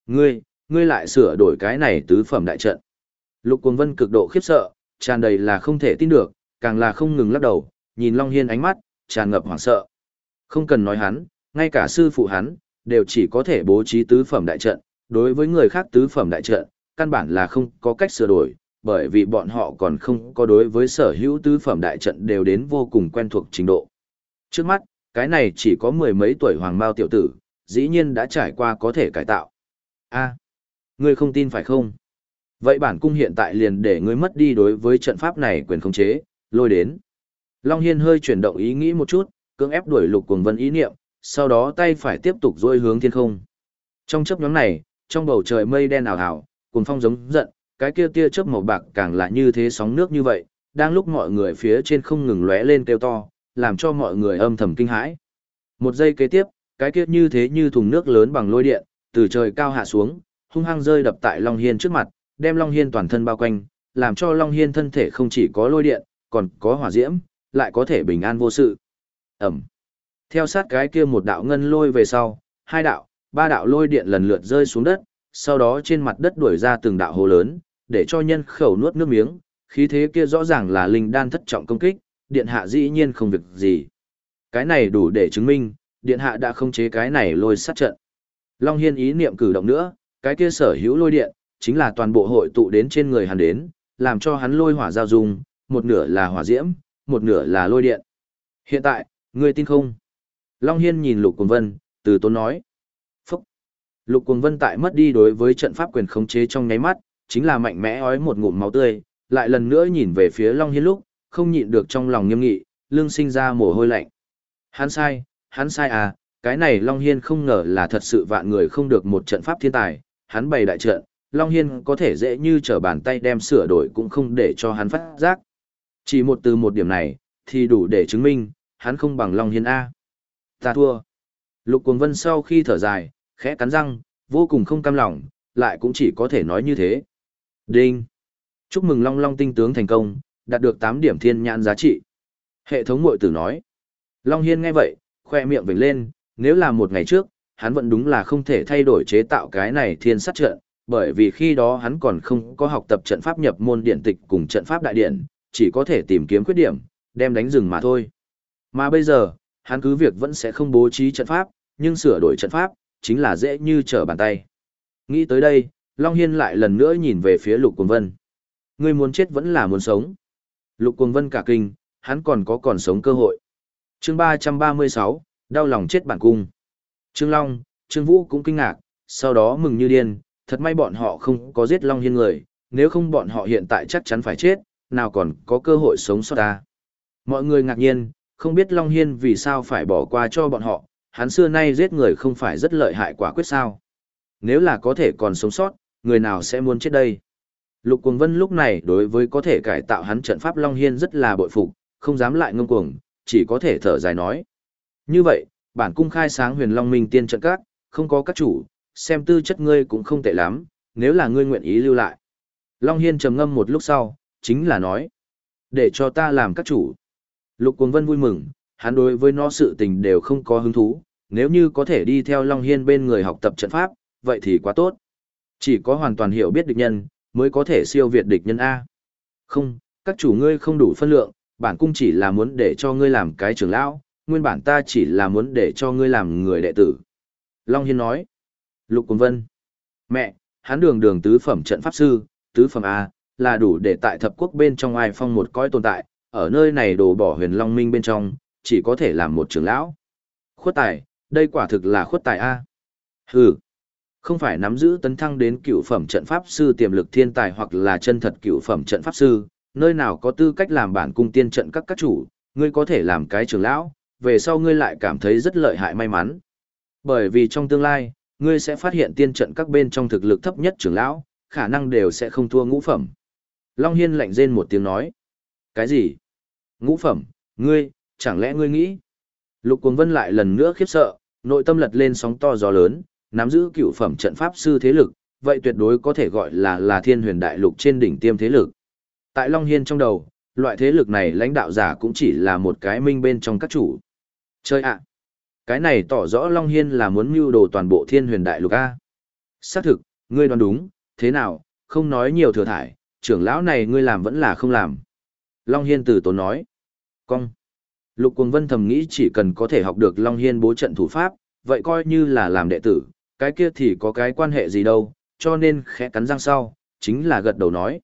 A: Ngươi, ngươi lại sửa đổi cái này tứ phẩm đại trận. Lục Cuồng Vân cực độ khiếp sợ, tràn đầy là không thể tin được, càng là không ngừng lắc đầu, nhìn Long Hiên ánh mắt, tràn ngập hoảng sợ. Không cần nói hắn, ngay cả sư phụ hắn, đều chỉ có thể bố trí tứ phẩm đại trận, đối với người khác tứ phẩm đại trận, căn bản là không có cách sửa đổi, bởi vì bọn họ còn không có đối với sở hữu tứ phẩm đại trận đều đến vô cùng quen thuộc trình độ. Trước mắt, cái này chỉ có mười mấy tuổi hoàng mao tiểu tử, dĩ nhiên đã trải qua có thể cải tạo. a ngươi không tin phải không? Vậy bản cung hiện tại liền để ngươi mất đi đối với trận pháp này quyền khống chế, lôi đến. Long Hiên hơi chuyển động ý nghĩ một chút, cưỡng ép đuổi lục cuồng vân ý niệm, sau đó tay phải tiếp tục dôi hướng thiên không. Trong chớp nhóm này, trong bầu trời mây đen ảo ảo, cùng phong giống giận, cái kia tia chớp màu bạc càng là như thế sóng nước như vậy, đang lúc mọi người phía trên không ngừng lóe lên kêu to, làm cho mọi người âm thầm kinh hãi. Một giây kế tiếp, cái kia như thế như thùng nước lớn bằng lôi điện, từ trời cao hạ xuống, hung hăng rơi đập tại Long Hiên trước mặt, đem Long Hiên toàn thân bao quanh, làm cho Long Hiên thân thể không chỉ có lôi điện, còn có hỏa diễm, lại có thể bình an vô sự. Ẩm. Theo sát cái kia một đạo ngân lôi về sau, hai đạo, ba đạo lôi điện lần lượt rơi xuống đất, sau đó trên mặt đất đuổi ra từng đạo hồ lớn, để cho nhân khẩu nuốt nước miếng, khí thế kia rõ ràng là linh đan thất trọng công kích, điện hạ dĩ nhiên không việc gì. Cái này đủ để chứng minh, điện hạ đã không chế cái này lôi sát trận. Long Hiên ý niệm cử động nữa, cái kia sở hữu lôi điện, chính là toàn bộ hội tụ đến trên người hắn đến, làm cho hắn lôi hỏa giao dung, một nửa là hỏa diễm, một nửa là lôi điện. Hiện tại, ngươi tin không? Long Hiên nhìn Lục Cuồng Vân, từ tốn nói. Lục Cuồng Vân tại mất đi đối với trận pháp quyền khống chế trong nháy mắt, chính là mạnh mẽ ói một ngụm máu tươi, lại lần nữa nhìn về phía Long Hiên lúc, không nhịn được trong lòng nghiêm nghị, lương sinh ra mồ hôi lạnh. Hắn sai, hắn sai à, cái này Long Hiên không ngờ là thật sự vạn người không được một trận pháp thiên tài, hắn bày đại trận, Long Hiên có thể dễ như trở bàn tay đem sửa đổi cũng không để cho hắn phát giác. Chỉ một từ một điểm này, thì đủ để chứng minh, hắn không bằng Long Hiên A. Ta thua. Lục Cuồng Vân sau khi thở dài, khẽ cắn răng, vô cùng không cam lòng, lại cũng chỉ có thể nói như thế. Đinh. Chúc mừng Long Long tinh tướng thành công, đạt được 8 điểm thiên nhãn giá trị. Hệ thống mội tử nói. Long Hiên nghe vậy, khoe miệng vểnh lên, nếu là một ngày trước, hắn vẫn đúng là không thể thay đổi chế tạo cái này thiên sát trận, bởi vì khi đó hắn còn không có học tập trận pháp nhập môn điện tịch cùng trận pháp đại điện, chỉ có thể tìm kiếm khuyết điểm, đem đánh rừng mà thôi. Mà bây giờ, hắn cứ việc vẫn sẽ không bố trí trận pháp, nhưng sửa đổi trận pháp, chính là dễ như trở bàn tay. Nghĩ tới đây, Long Hiên lại lần nữa nhìn về phía Lục Cuồng Vân. Ngươi muốn chết vẫn là muốn sống. Lục Cuồng Vân cả kinh, hắn còn có còn sống cơ hội. chương 336, đau lòng chết bản cung. Trương Long, Trương Vũ cũng kinh ngạc, sau đó mừng như điên, thật may bọn họ không có giết Long Hiên người, nếu không bọn họ hiện tại chắc chắn phải chết, nào còn có cơ hội sống sót ta. Mọi người ngạc nhiên, không biết Long Hiên vì sao phải bỏ qua cho bọn họ, hắn xưa nay giết người không phải rất lợi hại quả quyết sao. Nếu là có thể còn sống sót, người nào sẽ muốn chết đây? Lục Cuồng Vân lúc này đối với có thể cải tạo hắn trận pháp Long Hiên rất là bội phục, không dám lại ngông cuồng, chỉ có thể thở dài nói. Như vậy, bản cung khai sáng huyền Long Minh tiên trận các, không có các chủ, xem tư chất ngươi cũng không tệ lắm, nếu là ngươi nguyện ý lưu lại. Long Hiên trầm ngâm một lúc sau, chính là nói. Để cho ta làm các chủ. Lục Cuồng Vân vui mừng, hắn đối với nó sự tình đều không có hứng thú, nếu như có thể đi theo Long Hiên bên người học tập trận pháp, vậy thì quá tốt. Chỉ có hoàn toàn hiểu biết địch nhân, mới có thể siêu việt địch nhân A. Không, các chủ ngươi không đủ phân lượng, bản cung chỉ là muốn để cho ngươi làm cái trưởng lão, nguyên bản ta chỉ là muốn để cho ngươi làm người đệ tử. Long Hiên nói. Lục Cuồng Vân. Mẹ, hắn đường đường tứ phẩm trận pháp sư, tứ phẩm A, là đủ để tại thập quốc bên trong ai phong một cõi tồn tại, ở nơi này đổ bỏ huyền long minh bên trong, chỉ có thể làm một trưởng lão. Khuất tài, đây quả thực là khuất tài A. Hừ, không phải nắm giữ tấn thăng đến cựu phẩm trận pháp sư tiềm lực thiên tài hoặc là chân thật cựu phẩm trận pháp sư, nơi nào có tư cách làm bản cung tiên trận các các chủ, ngươi có thể làm cái trưởng lão, về sau ngươi lại cảm thấy rất lợi hại may mắn. Bởi vì trong tương lai, ngươi sẽ phát hiện tiên trận các bên trong thực lực thấp nhất trưởng lão, khả năng đều sẽ không thua ngũ phẩm. Long Hiên lạnh rên một tiếng nói. Cái gì? Ngũ phẩm, ngươi, chẳng lẽ ngươi nghĩ? Lục Cuồng Vân lại lần nữa khiếp sợ, nội tâm lật lên sóng to gió lớn, nắm giữ cựu phẩm trận pháp sư thế lực, vậy tuyệt đối có thể gọi là là thiên huyền đại lục trên đỉnh tiêm thế lực. Tại Long Hiên trong đầu, loại thế lực này lãnh đạo giả cũng chỉ là một cái minh bên trong các chủ. Chơi ạ! cái này tỏ rõ Long Hiên là muốn mưu đồ toàn bộ thiên huyền đại lục A. Xác thực, ngươi đoán đúng, thế nào, không nói nhiều thừa thải, trưởng lão này ngươi làm vẫn là không làm. Long Hiên từ tốn nói. Cong. Lục Cuồng Vân thầm nghĩ chỉ cần có thể học được Long Hiên bố trận thủ pháp, vậy coi như là làm đệ tử, cái kia thì có cái quan hệ gì đâu, cho nên khẽ cắn răng sau, chính là gật đầu nói.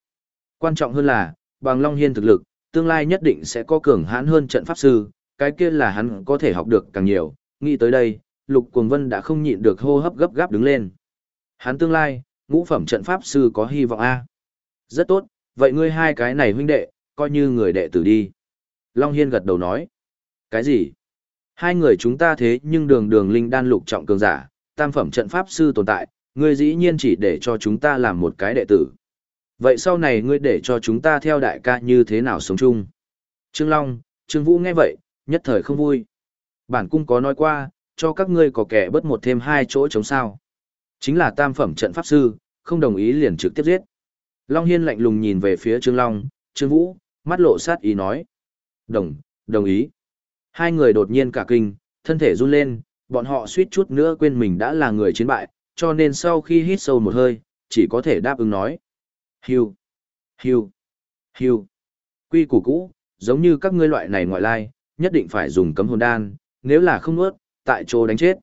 A: Quan trọng hơn là, bằng Long Hiên thực lực, tương lai nhất định sẽ có cường hãn hơn trận pháp sư, cái kia là hắn có thể học được càng nhiều, nghĩ tới đây, Lục Cuồng Vân đã không nhịn được hô hấp gấp gáp đứng lên. Hắn tương lai, ngũ phẩm trận pháp sư có hy vọng a. Rất tốt, vậy ngươi hai cái này huynh đệ, coi như người đệ tử đi. Long Hiên gật đầu nói. Cái gì? Hai người chúng ta thế nhưng đường đường linh đan lục trọng cường giả, tam phẩm trận pháp sư tồn tại, ngươi dĩ nhiên chỉ để cho chúng ta làm một cái đệ tử. Vậy sau này ngươi để cho chúng ta theo đại ca như thế nào sống chung? Trương Long, Trương Vũ nghe vậy, nhất thời không vui. Bản cung có nói qua, cho các ngươi có kẻ bớt một thêm hai chỗ chống sao. Chính là tam phẩm trận pháp sư, không đồng ý liền trực tiếp giết. Long Hiên lạnh lùng nhìn về phía Trương Long, Trương Vũ, mắt lộ sát ý nói. Đồng, đồng ý. Hai người đột nhiên cả kinh, thân thể run lên, bọn họ suýt chút nữa quên mình đã là người chiến bại, cho nên sau khi hít sâu một hơi, chỉ có thể đáp ứng nói. Hiu, hiu, hiu. Quy củ cũ, giống như các ngươi loại này ngoại lai, nhất định phải dùng cấm hồn đan, nếu là không nuốt, tại chỗ đánh chết.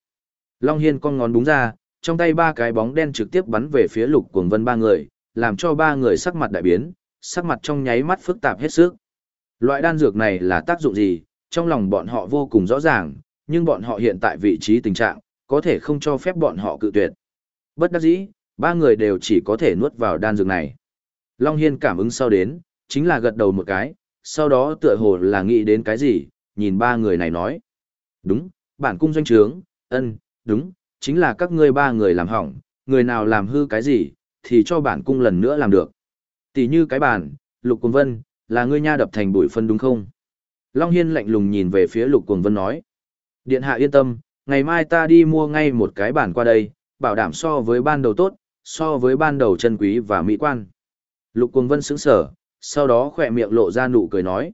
A: Long Hiên con ngón búng ra, trong tay ba cái bóng đen trực tiếp bắn về phía lục cuồng vân ba người, làm cho ba người sắc mặt đại biến, sắc mặt trong nháy mắt phức tạp hết sức. Loại đan dược này là tác dụng gì, trong lòng bọn họ vô cùng rõ ràng, nhưng bọn họ hiện tại vị trí tình trạng, có thể không cho phép bọn họ cự tuyệt. Bất đắc dĩ, ba người đều chỉ có thể nuốt vào đan dược này. Long Hiên cảm ứng sau đến, chính là gật đầu một cái, sau đó tựa hồ là nghĩ đến cái gì, nhìn ba người này nói. Đúng, bản cung doanh trướng, ân, đúng, chính là các ngươi ba người làm hỏng, người nào làm hư cái gì, thì cho bản cung lần nữa làm được. Tỷ như cái bản, Lục quân Vân, là ngươi nha đập thành bụi phân đúng không? Long Hiên lạnh lùng nhìn về phía Lục Cuồng Vân nói. Điện hạ yên tâm, ngày mai ta đi mua ngay một cái bản qua đây, bảo đảm so với ban đầu tốt, so với ban đầu chân quý và mỹ quan. Lục Cuồng Vân sững sở, sau đó khỏe miệng lộ ra nụ cười nói.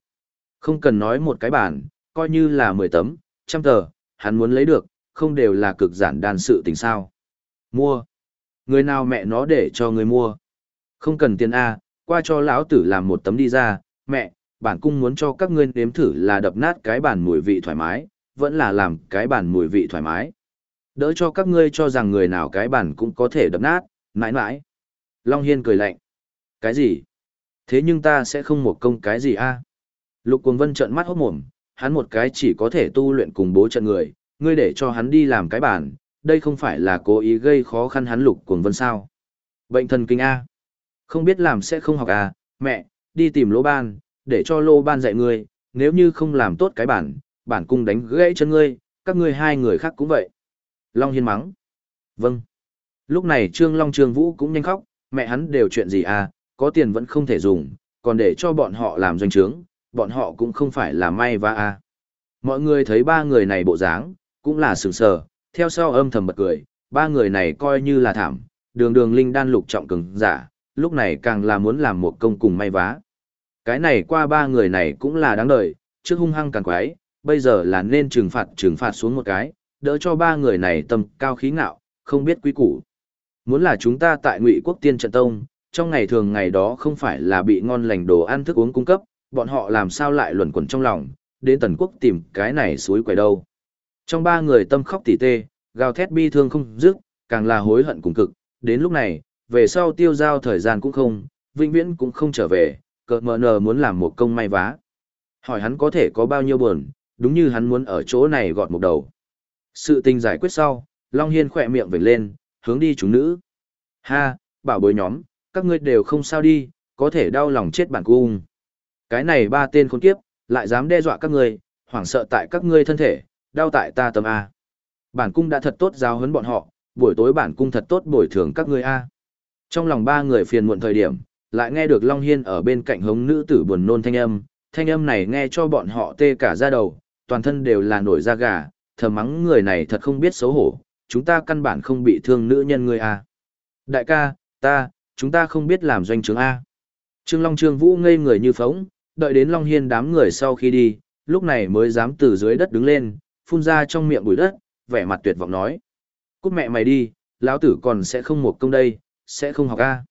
A: Không cần nói một cái bản, coi như là 10 tấm, trăm tờ, hắn muốn lấy được, không đều là cực giản đàn sự tình sao. Mua. Người nào mẹ nó để cho người mua. Không cần tiền A, qua cho lão tử làm một tấm đi ra, mẹ, bản cung muốn cho các ngươi nếm thử là đập nát cái bản mùi vị thoải mái, vẫn là làm cái bản mùi vị thoải mái. Đỡ cho các ngươi cho rằng người nào cái bản cũng có thể đập nát, mãi mãi. Long Hiên cười lạnh. Cái gì? Thế nhưng ta sẽ không một công cái gì a Lục Cuồng Vân trợn mắt hốt mồm, hắn một cái chỉ có thể tu luyện cùng bố trận người, ngươi để cho hắn đi làm cái bản, đây không phải là cố ý gây khó khăn hắn Lục Cuồng Vân sao? Bệnh thần kinh a. Không biết làm sẽ không học à, mẹ, đi tìm lỗ ban, để cho lô ban dạy ngươi, nếu như không làm tốt cái bản, bản cung đánh gãy chân ngươi, các ngươi hai người khác cũng vậy. Long Hiên mắng. Vâng. Lúc này Trương Long Trương Vũ cũng nhanh khóc, mẹ hắn đều chuyện gì à, có tiền vẫn không thể dùng, còn để cho bọn họ làm doanh trướng, bọn họ cũng không phải là may và à. Mọi người thấy ba người này bộ dáng, cũng là sừng sờ, theo sau âm thầm bật cười, ba người này coi như là thảm, đường đường linh đan lục trọng cường giả, lúc này càng là muốn làm một công cùng may vá. Cái này qua ba người này cũng là đáng đợi, trước hung hăng càng quái, bây giờ là nên trừng phạt trừng phạt xuống một cái, đỡ cho ba người này tâm cao khí ngạo, không biết quý củ. Muốn là chúng ta tại Ngụy Quốc Tiên Trận Tông, trong ngày thường ngày đó không phải là bị ngon lành đồ ăn thức uống cung cấp, bọn họ làm sao lại luẩn quẩn trong lòng, đến Tần Quốc tìm cái này suối quẩy đâu. Trong ba người tâm khóc tỉ tê, gào thét bi thương không dứt, càng là hối hận cùng cực, đến lúc này, về sau tiêu giao thời gian cũng không, vĩnh viễn cũng không trở về, cờ mờ nờ muốn làm một công may vá. Hỏi hắn có thể có bao nhiêu buồn, đúng như hắn muốn ở chỗ này gọt một đầu. Sự tình giải quyết sau, Long Hiên khỏe miệng vểnh lên, hướng đi chúng nữ. Ha, bảo bối nhóm, các ngươi đều không sao đi, có thể đau lòng chết bản cung. Cái này ba tên khốn kiếp, lại dám đe dọa các ngươi, hoảng sợ tại các ngươi thân thể, đau tại ta tâm A. Bản cung đã thật tốt giáo huấn bọn họ, buổi tối bản cung thật tốt bồi thường các ngươi A. Trong lòng ba người phiền muộn thời điểm, lại nghe được Long Hiên ở bên cạnh hống nữ tử buồn nôn thanh âm, thanh âm này nghe cho bọn họ tê cả da đầu, toàn thân đều là nổi da gà, thầm mắng người này thật không biết xấu hổ, chúng ta căn bản không bị thương nữ nhân ngươi à? Đại ca, ta, chúng ta không biết làm doanh trưởng a. Trương Long Trương Vũ ngây người như phóng, đợi đến Long Hiên đám người sau khi đi, lúc này mới dám từ dưới đất đứng lên, phun ra trong miệng bụi đất, vẻ mặt tuyệt vọng nói: "Cút mẹ mày đi, lão tử còn sẽ không một công đây, sẽ không học a."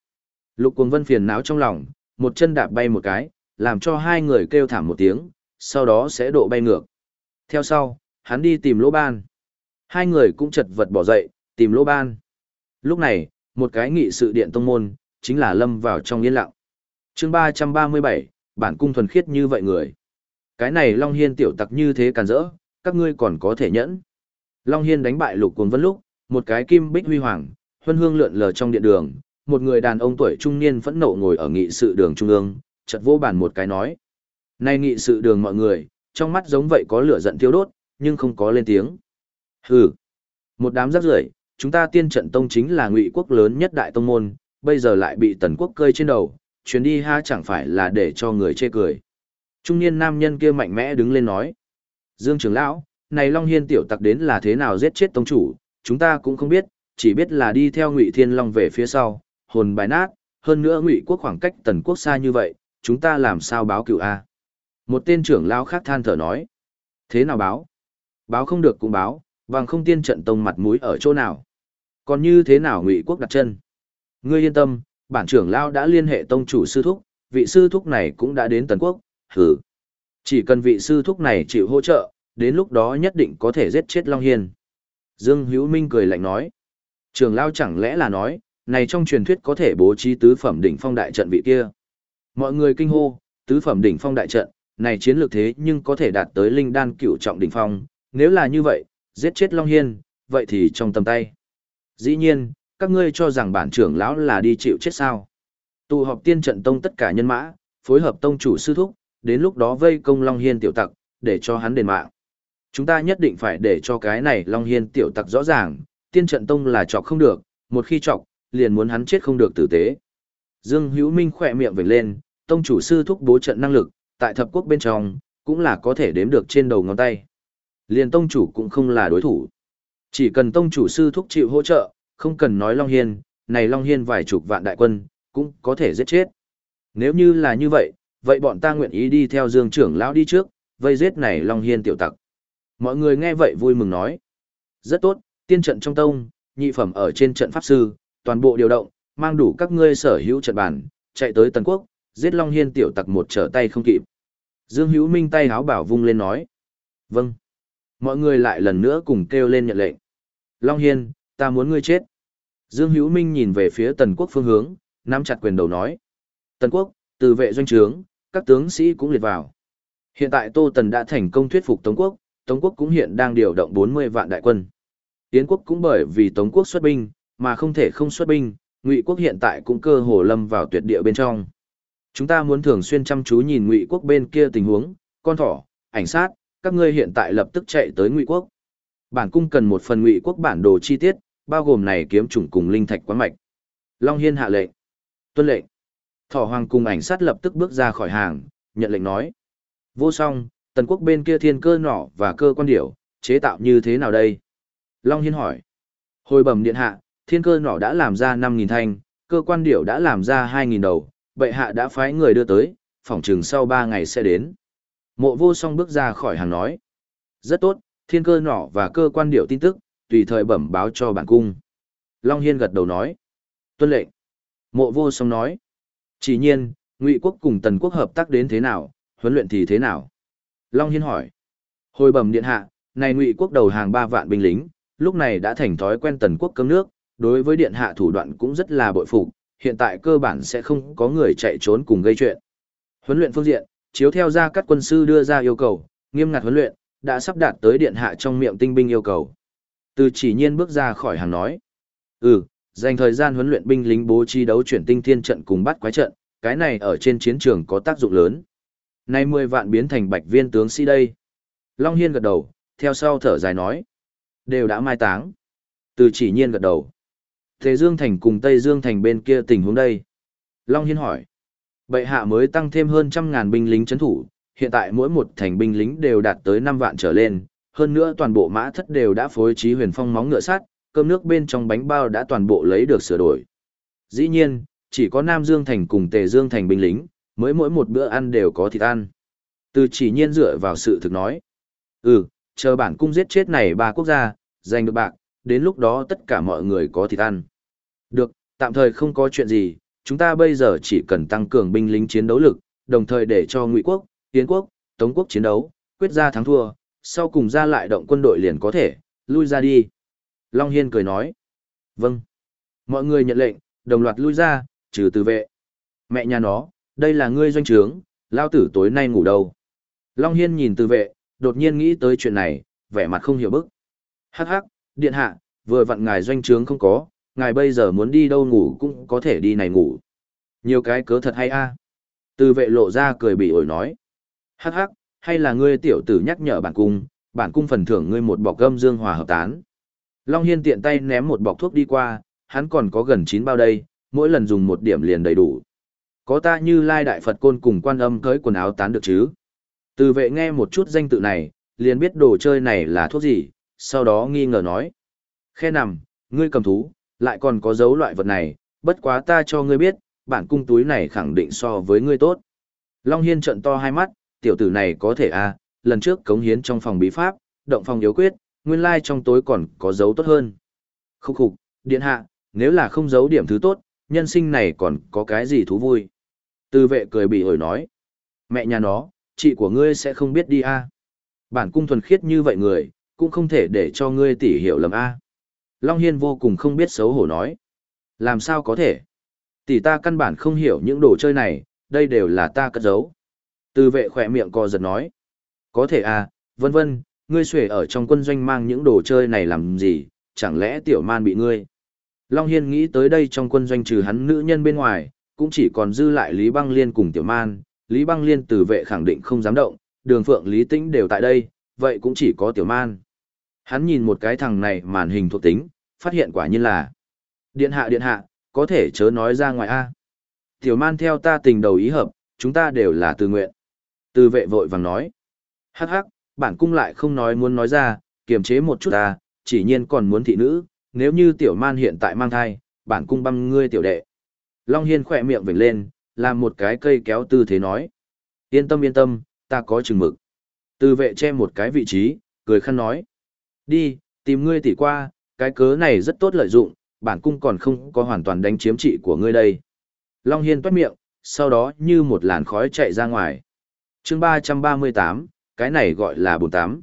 A: Lục Cuồng Vân phiền não trong lòng, một chân đạp bay một cái, làm cho hai người kêu thảm một tiếng, sau đó sẽ độ bay ngược. Theo sau, hắn đi tìm lỗ ban. Hai người cũng chật vật bỏ dậy, tìm lỗ ban. Lúc này, một cái nghị sự điện tông môn, chính là lâm vào trong yên lặng. chương 337, bản cung thuần khiết như vậy người. Cái này Long Hiên tiểu tặc như thế càn rỡ, các ngươi còn có thể nhẫn. Long Hiên đánh bại lục cuồng vân lúc, một cái kim bích huy hoàng, huân hương lượn lờ trong điện đường, một người đàn ông tuổi trung niên phẫn nộ ngồi ở nghị sự đường trung ương, chợt vô bản một cái nói. Nay nghị sự đường mọi người, trong mắt giống vậy có lửa giận thiêu đốt, nhưng không có lên tiếng. Hừ, một đám rác rưởi, chúng ta tiên trận tông chính là ngụy quốc lớn nhất đại tông môn, bây giờ lại bị tần quốc cơi trên đầu, chuyến đi ha chẳng phải là để cho người chê cười. Trung niên nam nhân kia mạnh mẽ đứng lên nói. Dương trưởng lão, này Long Hiên tiểu tặc đến là thế nào giết chết tông chủ, chúng ta cũng không biết, chỉ biết là đi theo Ngụy Thiên Long về phía sau, hồn bài nát, hơn nữa Ngụy quốc khoảng cách tần quốc xa như vậy, chúng ta làm sao báo cựu a? Một tên trưởng lao khác than thở nói. Thế nào báo? Báo không được cũng báo, vàng không tiên trận tông mặt mũi ở chỗ nào. Còn như thế nào Ngụy quốc đặt chân? Ngươi yên tâm, bản trưởng lao đã liên hệ tông chủ sư thúc, vị sư thúc này cũng đã đến tần quốc, hừ. Chỉ cần vị sư thúc này chịu hỗ trợ, đến lúc đó nhất định có thể giết chết Long Hiên. Dương Hữu Minh cười lạnh nói. Trường Lao chẳng lẽ là nói, này trong truyền thuyết có thể bố trí tứ phẩm đỉnh phong đại trận vị kia. Mọi người kinh hô, tứ phẩm đỉnh phong đại trận, này chiến lược thế nhưng có thể đạt tới linh đan cửu trọng đỉnh phong, nếu là như vậy, giết chết Long Hiên, vậy thì trong tầm tay. Dĩ nhiên, các ngươi cho rằng bản trưởng lão là đi chịu chết sao. Tụ họp tiên trận tông tất cả nhân mã, phối hợp tông chủ sư thúc, đến lúc đó vây công Long Hiên tiểu tặc, để cho hắn đền mạng. Chúng ta nhất định phải để cho cái này Long Hiên tiểu tặc rõ ràng, tiên trận tông là chọc không được, một khi chọc, liền muốn hắn chết không được tử tế. Dương Hữu Minh khỏe miệng vểnh lên, tông chủ sư thúc bố trận năng lực, tại thập quốc bên trong, cũng là có thể đếm được trên đầu ngón tay. Liền tông chủ cũng không là đối thủ. Chỉ cần tông chủ sư thúc chịu hỗ trợ, không cần nói Long Hiên, này Long Hiên vài chục vạn đại quân, cũng có thể giết chết. Nếu như là như vậy, vậy bọn ta nguyện ý đi theo Dương trưởng lão đi trước, vây giết này Long Hiên tiểu tặc. Mọi người nghe vậy vui mừng nói. Rất tốt, tiên trận trong tông, nhị phẩm ở trên trận pháp sư, toàn bộ điều động, mang đủ các ngươi sở hữu trận bản, chạy tới Tần Quốc, giết Long Hiên tiểu tặc một trở tay không kịp. Dương Hữu Minh tay háo bảo vung lên nói. Vâng. Mọi người lại lần nữa cùng kêu lên nhận lệnh. Long Hiên, ta muốn ngươi chết. Dương Hữu Minh nhìn về phía Tần Quốc phương hướng, nắm chặt quyền đầu nói. Tần Quốc, từ vệ doanh trướng, các tướng sĩ cũng liệt vào. Hiện tại Tô Tần đã thành công thuyết phục Tống Quốc, Tống quốc cũng hiện đang điều động 40 vạn đại quân. tiến quốc cũng bởi vì Tống quốc xuất binh, mà không thể không xuất binh, Ngụy quốc hiện tại cũng cơ hồ lâm vào tuyệt địa bên trong. Chúng ta muốn thường xuyên chăm chú nhìn Ngụy quốc bên kia tình huống, con thỏ, ảnh sát, các ngươi hiện tại lập tức chạy tới Ngụy quốc. Bản cung cần một phần Ngụy quốc bản đồ chi tiết, bao gồm này kiếm chủng cùng linh thạch quán mạch. Long Hiên hạ lệnh. Tuân lệnh. Thỏ hoàng cùng ảnh sát lập tức bước ra khỏi hàng, nhận lệnh nói. Vô song, Tần quốc bên kia thiên cơ nỏ và cơ quan điểu, chế tạo như thế nào đây? Long Hiên hỏi. Hồi bẩm điện hạ, thiên cơ nỏ đã làm ra 5.000 thanh, cơ quan điểu đã làm ra 2.000 đầu, bệ hạ đã phái người đưa tới, phỏng chừng sau 3 ngày sẽ đến. Mộ vô song bước ra khỏi hàng nói. Rất tốt, thiên cơ nỏ và cơ quan điểu tin tức, tùy thời bẩm báo cho bản cung. Long Hiên gật đầu nói. Tuân lệnh. Mộ vô song nói. Chỉ nhiên, ngụy quốc cùng tần quốc hợp tác đến thế nào, huấn luyện thì thế nào? Long Hiên hỏi. Hồi bẩm điện hạ, này ngụy quốc đầu hàng 3 vạn binh lính, lúc này đã thành thói quen tần quốc cấm nước, đối với điện hạ thủ đoạn cũng rất là bội phục, hiện tại cơ bản sẽ không có người chạy trốn cùng gây chuyện. Huấn luyện phương diện, chiếu theo ra các quân sư đưa ra yêu cầu, nghiêm ngặt huấn luyện, đã sắp đạt tới điện hạ trong miệng tinh binh yêu cầu. Từ chỉ nhiên bước ra khỏi hàng nói. Ừ, dành thời gian huấn luyện binh lính bố trí đấu chuyển tinh thiên trận cùng bắt quái trận, cái này ở trên chiến trường có tác dụng lớn. Nay mười vạn biến thành bạch viên tướng sĩ đây. Long Hiên gật đầu, theo sau thở dài nói. Đều đã mai táng. Từ chỉ nhiên gật đầu. Thế Dương Thành cùng Tây Dương Thành bên kia tình huống đây. Long Hiên hỏi. Bệ hạ mới tăng thêm hơn trăm ngàn binh lính chấn thủ, hiện tại mỗi một thành binh lính đều đạt tới 5 vạn trở lên, hơn nữa toàn bộ mã thất đều đã phối trí huyền phong móng ngựa sắt, cơm nước bên trong bánh bao đã toàn bộ lấy được sửa đổi. Dĩ nhiên, chỉ có Nam Dương Thành cùng Tề Dương Thành binh lính, mới mỗi một bữa ăn đều có thịt ăn. Từ chỉ nhiên dựa vào sự thực nói. Ừ, chờ bản cung giết chết này ba quốc gia, giành được bạc, đến lúc đó tất cả mọi người có thịt ăn. Được, tạm thời không có chuyện gì, chúng ta bây giờ chỉ cần tăng cường binh lính chiến đấu lực, đồng thời để cho Ngụy quốc, Tiến quốc, Tống quốc chiến đấu, quyết ra thắng thua, sau cùng ra lại động quân đội liền có thể, lui ra đi. Long Hiên cười nói. Vâng. Mọi người nhận lệnh, đồng loạt lui ra, trừ từ vệ. Mẹ nhà nó, đây là ngươi doanh trướng, lao tử tối nay ngủ đâu. Long Hiên nhìn từ vệ, đột nhiên nghĩ tới chuyện này, vẻ mặt không hiểu bức. Hắc hắc, điện hạ, vừa vặn ngài doanh trướng không có, ngài bây giờ muốn đi đâu ngủ cũng có thể đi này ngủ. Nhiều cái cớ thật hay a Từ vệ lộ ra cười bị ổi nói. Hắc hắc, hay là ngươi tiểu tử nhắc nhở bản cung, bản cung phần thưởng ngươi một bọc gâm dương hòa hợp tán. Long Hiên tiện tay ném một bọc thuốc đi qua, hắn còn có gần 9 bao đây, mỗi lần dùng một điểm liền đầy đủ. Có ta như Lai Đại Phật Côn cùng quan âm cưới quần áo tán được chứ. Từ vệ nghe một chút danh tự này, liền biết đồ chơi này là thuốc gì, sau đó nghi ngờ nói. Khe nằm, ngươi cầm thú, lại còn có dấu loại vật này, bất quá ta cho ngươi biết, bản cung túi này khẳng định so với ngươi tốt. Long Hiên trận to hai mắt, tiểu tử này có thể à, lần trước cống hiến trong phòng bí pháp, động phòng yếu quyết, nguyên lai trong tối còn có dấu tốt hơn. Khúc khục, điện hạ, nếu là không giấu điểm thứ tốt, nhân sinh này còn có cái gì thú vui. Tư vệ cười bị ổi nói. Mẹ nhà nó, chị của ngươi sẽ không biết đi a à. Bản cung thuần khiết như vậy người, cũng không thể để cho ngươi tỉ hiểu lầm a Long Hiên vô cùng không biết xấu hổ nói. Làm sao có thể? Tỷ ta căn bản không hiểu những đồ chơi này, đây đều là ta cất giấu. Từ vệ khỏe miệng co giật nói. Có thể à, vân vân, ngươi xuể ở trong quân doanh mang những đồ chơi này làm gì, chẳng lẽ tiểu man bị ngươi? Long Hiên nghĩ tới đây trong quân doanh trừ hắn nữ nhân bên ngoài, cũng chỉ còn dư lại Lý Băng Liên cùng tiểu man. Lý Băng Liên từ vệ khẳng định không dám động, đường phượng Lý Tĩnh đều tại đây, vậy cũng chỉ có tiểu man. Hắn nhìn một cái thằng này màn hình thuộc tính, phát hiện quả nhiên là Điện hạ điện hạ, có thể chớ nói ra ngoài A. Tiểu man theo ta tình đầu ý hợp, chúng ta đều là từ nguyện. Từ vệ vội vàng nói. Hắc hắc, bản cung lại không nói muốn nói ra, kiềm chế một chút ta, chỉ nhiên còn muốn thị nữ, nếu như tiểu man hiện tại mang thai, bản cung băm ngươi tiểu đệ. Long Hiên khỏe miệng vểnh lên, làm một cái cây kéo tư thế nói. Yên tâm yên tâm, ta có chừng mực. Từ vệ che một cái vị trí, cười khăn nói. Đi, tìm ngươi tỉ qua, cái cớ này rất tốt lợi dụng, bản cung còn không có hoàn toàn đánh chiếm trị của ngươi đây. Long Hiên toát miệng, sau đó như một làn khói chạy ra ngoài. chương 338, cái này gọi là bồn tám.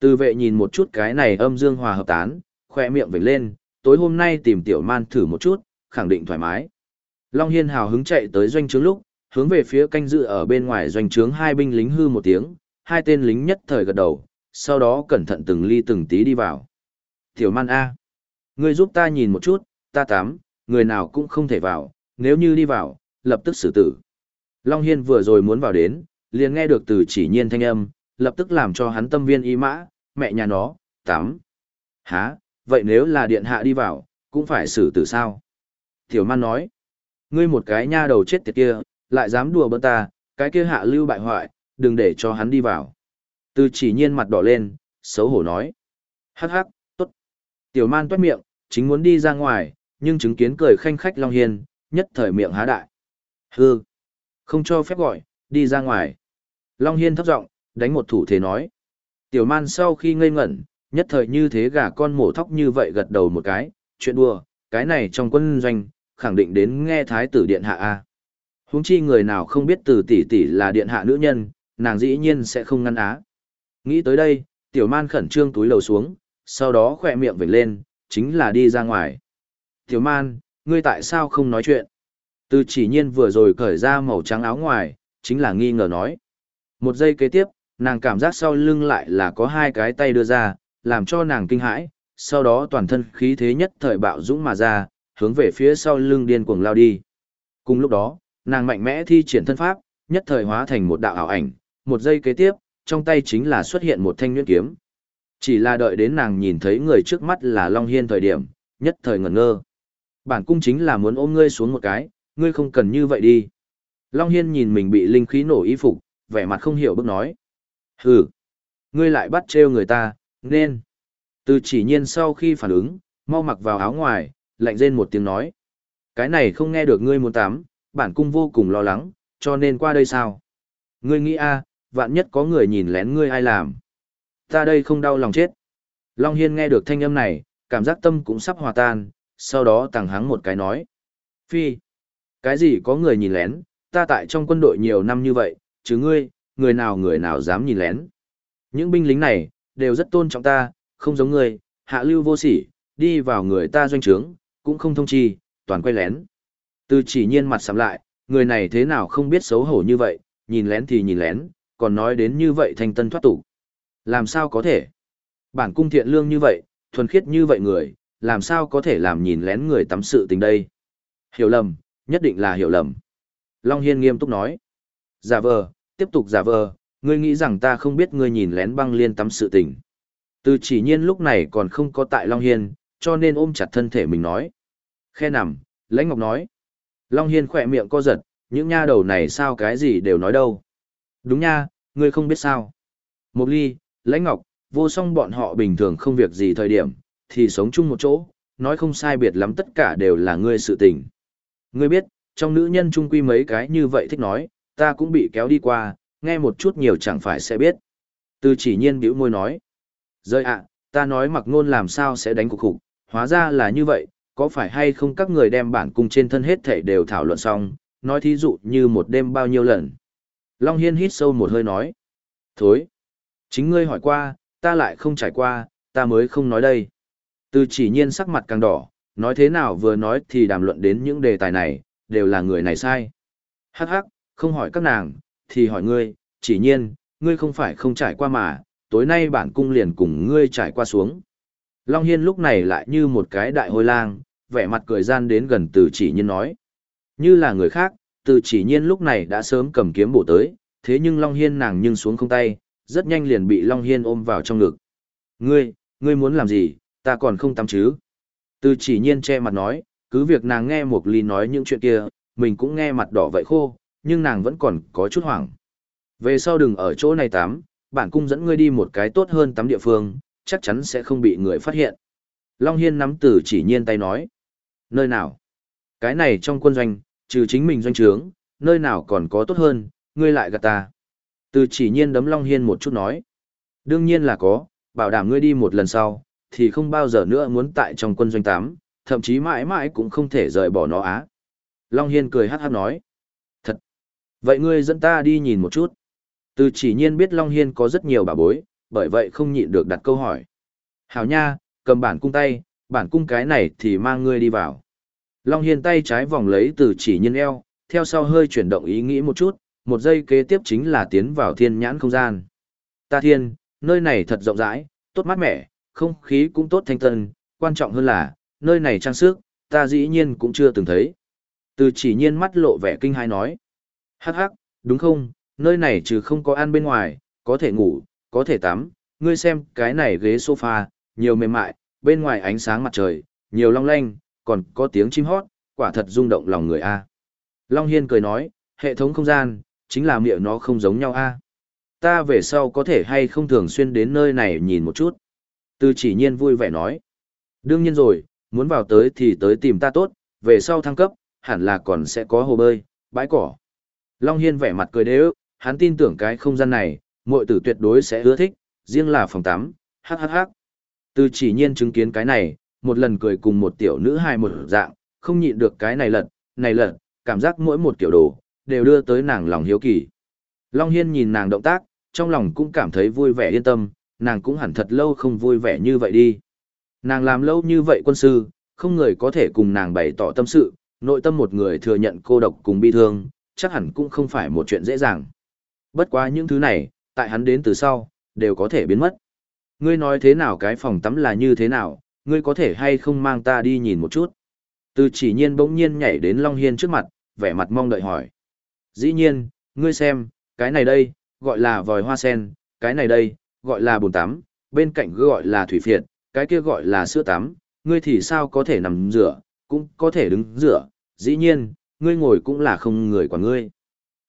A: Từ vệ nhìn một chút cái này âm dương hòa hợp tán, khoe miệng vểnh lên, tối hôm nay tìm tiểu man thử một chút, khẳng định thoải mái. Long Hiên hào hứng chạy tới doanh trướng lúc, hướng về phía canh dự ở bên ngoài doanh trướng hai binh lính hư một tiếng, hai tên lính nhất thời gật đầu, sau đó cẩn thận từng ly từng tí đi vào. Tiểu man A. Ngươi giúp ta nhìn một chút, ta tám, người nào cũng không thể vào, nếu như đi vào, lập tức xử tử. Long Hiên vừa rồi muốn vào đến, liền nghe được từ chỉ nhiên thanh âm, lập tức làm cho hắn tâm viên ý mã, mẹ nhà nó, tám. Hả, vậy nếu là điện hạ đi vào, cũng phải xử tử sao? Tiểu man nói, ngươi một cái nha đầu chết tiệt kia, lại dám đùa bỡn ta, cái kia hạ lưu bại hoại, đừng để cho hắn đi vào. Từ chỉ nhiên mặt đỏ lên, xấu hổ nói. Hắc hắc, Tiểu man toát miệng, chính muốn đi ra ngoài, nhưng chứng kiến cười khanh khách Long Hiên, nhất thời miệng há đại. Hư! Không cho phép gọi, đi ra ngoài. Long Hiên thấp giọng đánh một thủ thế nói. Tiểu man sau khi ngây ngẩn, nhất thời như thế gà con mổ thóc như vậy gật đầu một cái, chuyện đùa, cái này trong quân doanh, khẳng định đến nghe thái tử điện hạ A. Húng chi người nào không biết từ tỷ tỷ là điện hạ nữ nhân, nàng dĩ nhiên sẽ không ngăn á. Nghĩ tới đây, tiểu man khẩn trương túi lầu xuống, sau đó khỏe miệng vểnh lên, chính là đi ra ngoài. Tiểu man, ngươi tại sao không nói chuyện? Từ chỉ nhiên vừa rồi cởi ra màu trắng áo ngoài, chính là nghi ngờ nói. Một giây kế tiếp, nàng cảm giác sau lưng lại là có hai cái tay đưa ra, làm cho nàng kinh hãi, sau đó toàn thân khí thế nhất thời bạo dũng mà ra, hướng về phía sau lưng điên cuồng lao đi. Cùng lúc đó, nàng mạnh mẽ thi triển thân pháp, nhất thời hóa thành một đạo ảo ảnh, một giây kế tiếp, trong tay chính là xuất hiện một thanh nhuyễn kiếm. Chỉ là đợi đến nàng nhìn thấy người trước mắt là Long Hiên thời điểm, nhất thời ngẩn ngơ. Bản cung chính là muốn ôm ngươi xuống một cái, ngươi không cần như vậy đi. Long Hiên nhìn mình bị linh khí nổ y phục, vẻ mặt không hiểu bước nói. Hừ, ngươi lại bắt trêu người ta, nên. Từ chỉ nhiên sau khi phản ứng, mau mặc vào áo ngoài, lạnh rên một tiếng nói. Cái này không nghe được ngươi muốn tắm, bản cung vô cùng lo lắng, cho nên qua đây sao? Ngươi nghĩ a vạn nhất có người nhìn lén ngươi ai làm ta đây không đau lòng chết. Long Hiên nghe được thanh âm này, cảm giác tâm cũng sắp hòa tan, sau đó tàng hắng một cái nói. Phi, cái gì có người nhìn lén, ta tại trong quân đội nhiều năm như vậy, chứ ngươi, người nào người nào dám nhìn lén. Những binh lính này, đều rất tôn trọng ta, không giống ngươi, hạ lưu vô sỉ, đi vào người ta doanh trướng, cũng không thông chi, toàn quay lén. Từ chỉ nhiên mặt sắm lại, người này thế nào không biết xấu hổ như vậy, nhìn lén thì nhìn lén, còn nói đến như vậy thành tân thoát tục. Làm sao có thể? Bản cung thiện lương như vậy, thuần khiết như vậy người, làm sao có thể làm nhìn lén người tắm sự tình đây? Hiểu lầm, nhất định là hiểu lầm. Long Hiên nghiêm túc nói. Giả vờ, tiếp tục giả vờ, Ngươi nghĩ rằng ta không biết ngươi nhìn lén băng liên tắm sự tình. Từ chỉ nhiên lúc này còn không có tại Long Hiên, cho nên ôm chặt thân thể mình nói. Khe nằm, Lãnh Ngọc nói. Long Hiên khỏe miệng co giật, những nha đầu này sao cái gì đều nói đâu. Đúng nha, ngươi không biết sao. Mộc ly, Lãnh Ngọc, vô song bọn họ bình thường không việc gì thời điểm, thì sống chung một chỗ, nói không sai biệt lắm tất cả đều là ngươi sự tình. Ngươi biết, trong nữ nhân trung quy mấy cái như vậy thích nói, ta cũng bị kéo đi qua, nghe một chút nhiều chẳng phải sẽ biết. Từ chỉ nhiên bĩu môi nói. Rơi ạ, ta nói mặc ngôn làm sao sẽ đánh cục khủng, hóa ra là như vậy, có phải hay không các người đem bản cung trên thân hết thể đều thảo luận xong, nói thí dụ như một đêm bao nhiêu lần. Long Hiên hít sâu một hơi nói. Thối. Chính ngươi hỏi qua, ta lại không trải qua, ta mới không nói đây. Từ chỉ nhiên sắc mặt càng đỏ, nói thế nào vừa nói thì đàm luận đến những đề tài này, đều là người này sai. Hắc hắc, không hỏi các nàng, thì hỏi ngươi, chỉ nhiên, ngươi không phải không trải qua mà, tối nay bản cung liền cùng ngươi trải qua xuống. Long Hiên lúc này lại như một cái đại hôi lang, vẻ mặt cười gian đến gần từ chỉ nhiên nói. Như là người khác, từ chỉ nhiên lúc này đã sớm cầm kiếm bổ tới, thế nhưng Long Hiên nàng nhưng xuống không tay, rất nhanh liền bị Long Hiên ôm vào trong ngực. Ngươi, ngươi muốn làm gì, ta còn không tắm chứ. Từ chỉ nhiên che mặt nói, cứ việc nàng nghe một ly nói những chuyện kia, mình cũng nghe mặt đỏ vậy khô, nhưng nàng vẫn còn có chút hoảng. Về sau đừng ở chỗ này tắm, bản cung dẫn ngươi đi một cái tốt hơn tắm địa phương, chắc chắn sẽ không bị người phát hiện. Long Hiên nắm từ chỉ nhiên tay nói. Nơi nào? Cái này trong quân doanh, trừ chính mình doanh trướng, nơi nào còn có tốt hơn, ngươi lại gạt ta. Từ chỉ nhiên đấm Long Hiên một chút nói. Đương nhiên là có, bảo đảm ngươi đi một lần sau, thì không bao giờ nữa muốn tại trong quân doanh tám, thậm chí mãi mãi cũng không thể rời bỏ nó á. Long Hiên cười hát hát nói. Thật! Vậy ngươi dẫn ta đi nhìn một chút. Từ chỉ nhiên biết Long Hiên có rất nhiều bà bối, bởi vậy không nhịn được đặt câu hỏi. Hảo nha, cầm bản cung tay, bản cung cái này thì mang ngươi đi vào. Long Hiên tay trái vòng lấy từ chỉ nhiên eo, theo sau hơi chuyển động ý nghĩ một chút, một giây kế tiếp chính là tiến vào thiên nhãn không gian. Ta thiên, nơi này thật rộng rãi, tốt mát mẻ, không khí cũng tốt thanh tân, quan trọng hơn là, nơi này trang sức, ta dĩ nhiên cũng chưa từng thấy. Từ chỉ nhiên mắt lộ vẻ kinh hãi nói. Hắc hắc, đúng không, nơi này trừ không có ăn bên ngoài, có thể ngủ, có thể tắm, ngươi xem cái này ghế sofa, nhiều mềm mại, bên ngoài ánh sáng mặt trời, nhiều long lanh, còn có tiếng chim hót, quả thật rung động lòng người a. Long Hiên cười nói, hệ thống không gian, chính là miệng nó không giống nhau a. Ta về sau có thể hay không thường xuyên đến nơi này nhìn một chút. Từ chỉ nhiên vui vẻ nói. Đương nhiên rồi, muốn vào tới thì tới tìm ta tốt, về sau thăng cấp, hẳn là còn sẽ có hồ bơi, bãi cỏ. Long Hiên vẻ mặt cười đế ức, hắn tin tưởng cái không gian này, muội tử tuyệt đối sẽ ưa thích, riêng là phòng tắm, hắc hắc hắc. Từ chỉ nhiên chứng kiến cái này, một lần cười cùng một tiểu nữ hài một dạng, không nhịn được cái này lật, này lật, cảm giác mỗi một kiểu đồ, đều đưa tới nàng lòng hiếu kỳ. Long Hiên nhìn nàng động tác, trong lòng cũng cảm thấy vui vẻ yên tâm, nàng cũng hẳn thật lâu không vui vẻ như vậy đi. Nàng làm lâu như vậy quân sư, không người có thể cùng nàng bày tỏ tâm sự, nội tâm một người thừa nhận cô độc cùng bi thương, chắc hẳn cũng không phải một chuyện dễ dàng. Bất quá những thứ này, tại hắn đến từ sau, đều có thể biến mất. Ngươi nói thế nào cái phòng tắm là như thế nào, ngươi có thể hay không mang ta đi nhìn một chút. Từ chỉ nhiên bỗng nhiên nhảy đến Long Hiên trước mặt, vẻ mặt mong đợi hỏi. Dĩ nhiên, ngươi xem, cái này đây, gọi là vòi hoa sen, cái này đây, gọi là bồn tắm, bên cạnh gọi là thủy phiệt, cái kia gọi là sữa tắm, ngươi thì sao có thể nằm rửa, cũng có thể đứng rửa, dĩ nhiên, ngươi ngồi cũng là không người của ngươi.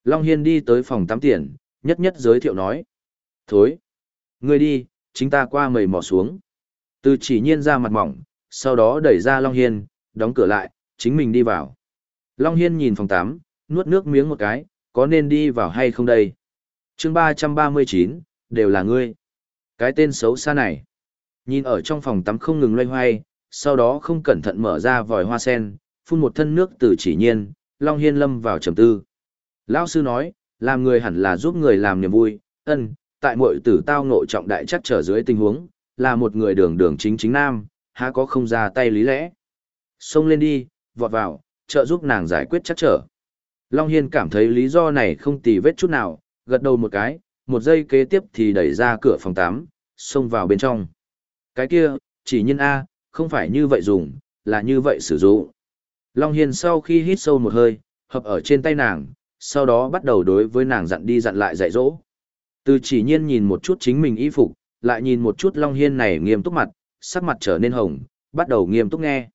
A: Long Hiên đi tới phòng tắm tiền, nhất nhất giới thiệu nói. Thối! Ngươi đi, chính ta qua mầy mò xuống. Từ chỉ nhiên ra mặt mỏng, sau đó đẩy ra Long Hiên, đóng cửa lại, chính mình đi vào. Long Hiên nhìn phòng tắm, nuốt nước miếng một cái, có nên đi vào hay không đây? chương 339, đều là ngươi. Cái tên xấu xa này. Nhìn ở trong phòng tắm không ngừng loay hoay, sau đó không cẩn thận mở ra vòi hoa sen, phun một thân nước từ chỉ nhiên, Long Hiên lâm vào trầm tư. Lão sư nói, làm người hẳn là giúp người làm niềm vui, ân, tại mọi tử tao ngộ trọng đại chắc trở dưới tình huống, là một người đường đường chính chính nam, há có không ra tay lý lẽ. Xông lên đi, vọt vào, trợ giúp nàng giải quyết chắc trở. Long Hiên cảm thấy lý do này không tì vết chút nào, gật đầu một cái, một giây kế tiếp thì đẩy ra cửa phòng 8, xông vào bên trong. Cái kia, chỉ nhân A, không phải như vậy dùng, là như vậy sử dụng. Long Hiên sau khi hít sâu một hơi, hợp ở trên tay nàng, sau đó bắt đầu đối với nàng dặn đi dặn lại dạy dỗ. Từ chỉ nhiên nhìn một chút chính mình y phục, lại nhìn một chút Long Hiên này nghiêm túc mặt, sắc mặt trở nên hồng, bắt đầu nghiêm túc nghe.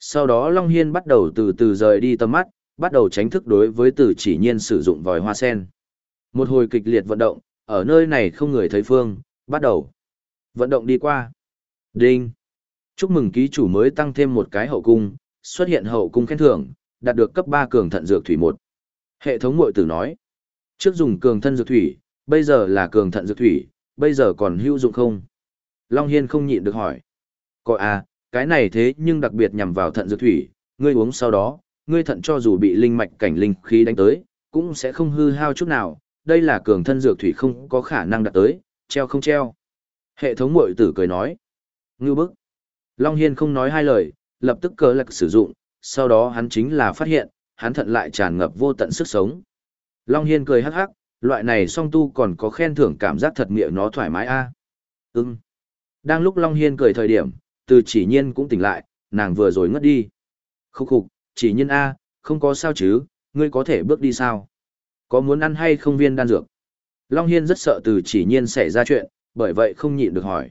A: Sau đó Long Hiên bắt đầu từ từ rời đi tầm mắt, bắt đầu tránh thức đối với từ chỉ nhiên sử dụng vòi hoa sen. Một hồi kịch liệt vận động, ở nơi này không người thấy phương, bắt đầu. Vận động đi qua. Đinh. Chúc mừng ký chủ mới tăng thêm một cái hậu cung, xuất hiện hậu cung khen thưởng, đạt được cấp 3 cường thận dược thủy 1. Hệ thống mội tử nói. Trước dùng cường thân dược thủy, bây giờ là cường thận dược thủy, bây giờ còn hữu dụng không? Long Hiên không nhịn được hỏi. Có à, cái này thế nhưng đặc biệt nhằm vào thận dược thủy, ngươi uống sau đó, ngươi thận cho dù bị linh mạch cảnh linh khí đánh tới, cũng sẽ không hư hao chút nào, đây là cường thân dược thủy không có khả năng đạt tới, treo không treo. Hệ thống mội tử cười nói. Ngư bức. Long Hiên không nói hai lời, lập tức cờ lạc sử dụng, sau đó hắn chính là phát hiện, hắn thận lại tràn ngập vô tận sức sống. Long Hiên cười hắc hắc, loại này song tu còn có khen thưởng cảm giác thật miệng nó thoải mái a à? Đang lúc Long Hiên cười thời điểm, từ chỉ nhiên cũng tỉnh lại, nàng vừa rồi ngất đi. Khúc khục, chỉ nhiên A, không có sao chứ, ngươi có thể bước đi sao? Có muốn ăn hay không viên đan dược? Long Hiên rất sợ từ chỉ nhiên xảy ra chuyện, bởi vậy không nhịn được hỏi.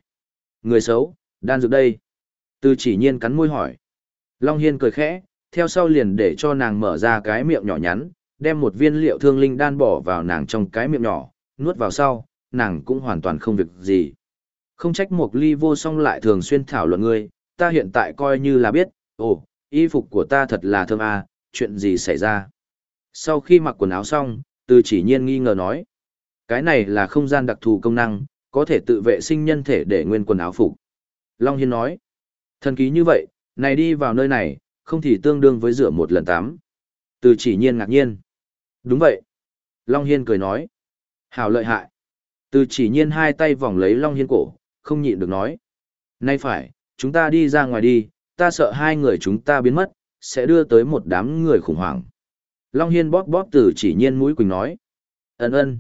A: Người xấu, đan dược đây. Từ chỉ nhiên cắn môi hỏi. Long Hiên cười khẽ, theo sau liền để cho nàng mở ra cái miệng nhỏ nhắn, đem một viên liệu thương linh đan bỏ vào nàng trong cái miệng nhỏ, nuốt vào sau, nàng cũng hoàn toàn không việc gì. Không trách một ly vô song lại thường xuyên thảo luận ngươi, ta hiện tại coi như là biết, ồ, y phục của ta thật là thơm à, chuyện gì xảy ra. Sau khi mặc quần áo xong, từ chỉ nhiên nghi ngờ nói, cái này là không gian đặc thù công năng, có thể tự vệ sinh nhân thể để nguyên quần áo phục. Long Hiên nói, thần ký như vậy, này đi vào nơi này, không thì tương đương với rửa một lần tắm. Từ chỉ nhiên ngạc nhiên. Đúng vậy. Long Hiên cười nói. Hào lợi hại. Từ chỉ nhiên hai tay vòng lấy Long Hiên cổ, không nhịn được nói. Nay phải, chúng ta đi ra ngoài đi, ta sợ hai người chúng ta biến mất, sẽ đưa tới một đám người khủng hoảng. Long Hiên bóp bóp từ chỉ nhiên mũi quỳnh nói. Ấn ơn.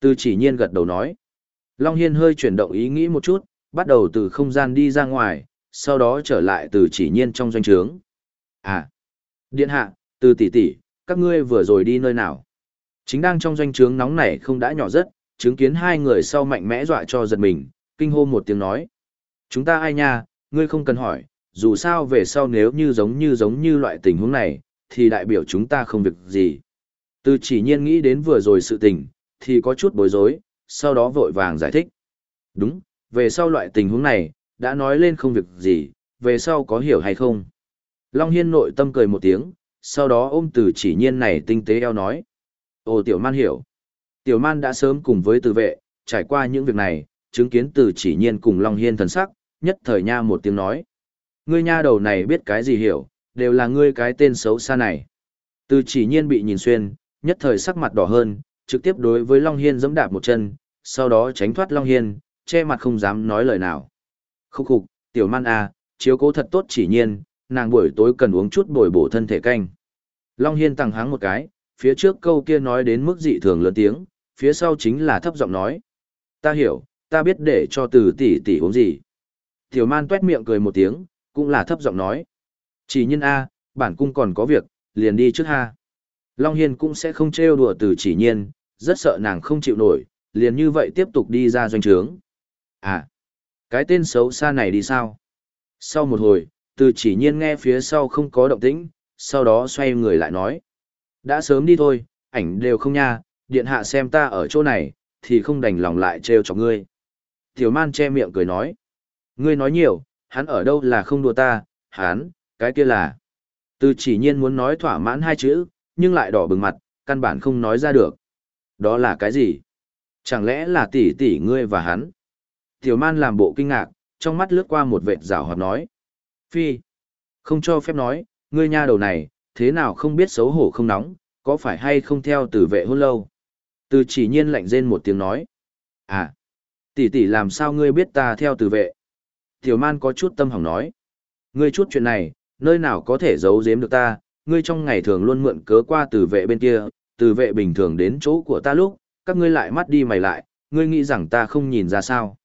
A: Từ chỉ nhiên gật đầu nói. Long Hiên hơi chuyển động ý nghĩ một chút, bắt đầu từ không gian đi ra ngoài, sau đó trở lại từ chỉ nhiên trong doanh trướng. À, điện hạ, từ tỷ tỷ, các ngươi vừa rồi đi nơi nào? Chính đang trong doanh trướng nóng nảy không đã nhỏ rất, chứng kiến hai người sau mạnh mẽ dọa cho giật mình, kinh hô một tiếng nói. Chúng ta ai nha, ngươi không cần hỏi, dù sao về sau nếu như giống như giống như loại tình huống này, thì đại biểu chúng ta không việc gì. Từ chỉ nhiên nghĩ đến vừa rồi sự tình, thì có chút bối rối, sau đó vội vàng giải thích. Đúng, về sau loại tình huống này, đã nói lên không việc gì, về sau có hiểu hay không? Long Hiên nội tâm cười một tiếng, sau đó ôm từ chỉ nhiên này tinh tế eo nói. Ồ tiểu man hiểu. Tiểu man đã sớm cùng với từ vệ, trải qua những việc này, chứng kiến từ chỉ nhiên cùng Long Hiên thần sắc, nhất thời nha một tiếng nói. Ngươi nha đầu này biết cái gì hiểu, đều là ngươi cái tên xấu xa này. Từ chỉ nhiên bị nhìn xuyên, nhất thời sắc mặt đỏ hơn, trực tiếp đối với Long Hiên giẫm đạp một chân, sau đó tránh thoát Long Hiên, che mặt không dám nói lời nào. Khúc khục, tiểu man à, chiếu cố thật tốt chỉ nhiên, nàng buổi tối cần uống chút bồi bổ thân thể canh. Long Hiên tăng háng một cái, phía trước câu kia nói đến mức dị thường lớn tiếng, phía sau chính là thấp giọng nói. Ta hiểu, ta biết để cho từ tỷ tỷ uống gì. Tiểu man tuét miệng cười một tiếng, cũng là thấp giọng nói. Chỉ nhân A, bản cung còn có việc, liền đi trước ha. Long Hiên cũng sẽ không trêu đùa từ chỉ nhiên, rất sợ nàng không chịu nổi, liền như vậy tiếp tục đi ra doanh trướng. À, cái tên xấu xa này đi sao? Sau một hồi, từ chỉ nhiên nghe phía sau không có động tĩnh, sau đó xoay người lại nói. Đã sớm đi thôi, ảnh đều không nha, điện hạ xem ta ở chỗ này, thì không đành lòng lại trêu cho ngươi. Tiểu man che miệng cười nói. Ngươi nói nhiều, hắn ở đâu là không đùa ta, hắn, cái kia là. Từ chỉ nhiên muốn nói thỏa mãn hai chữ, nhưng lại đỏ bừng mặt, căn bản không nói ra được. Đó là cái gì? Chẳng lẽ là tỷ tỷ ngươi và hắn? Tiểu man làm bộ kinh ngạc, trong mắt lướt qua một vệt rào hoạt nói. Phi, không cho phép nói, ngươi nha đầu này, thế nào không biết xấu hổ không nóng, có phải hay không theo tử vệ hôn lâu? Từ chỉ nhiên lạnh rên một tiếng nói. À, tỷ tỷ làm sao ngươi biết ta theo tử vệ? Tiểu man có chút tâm hỏng nói. Ngươi chút chuyện này, nơi nào có thể giấu giếm được ta, ngươi trong ngày thường luôn mượn cớ qua tử vệ bên kia, tử vệ bình thường đến chỗ của ta lúc, các ngươi lại mắt đi mày lại, ngươi nghĩ rằng ta không nhìn ra sao.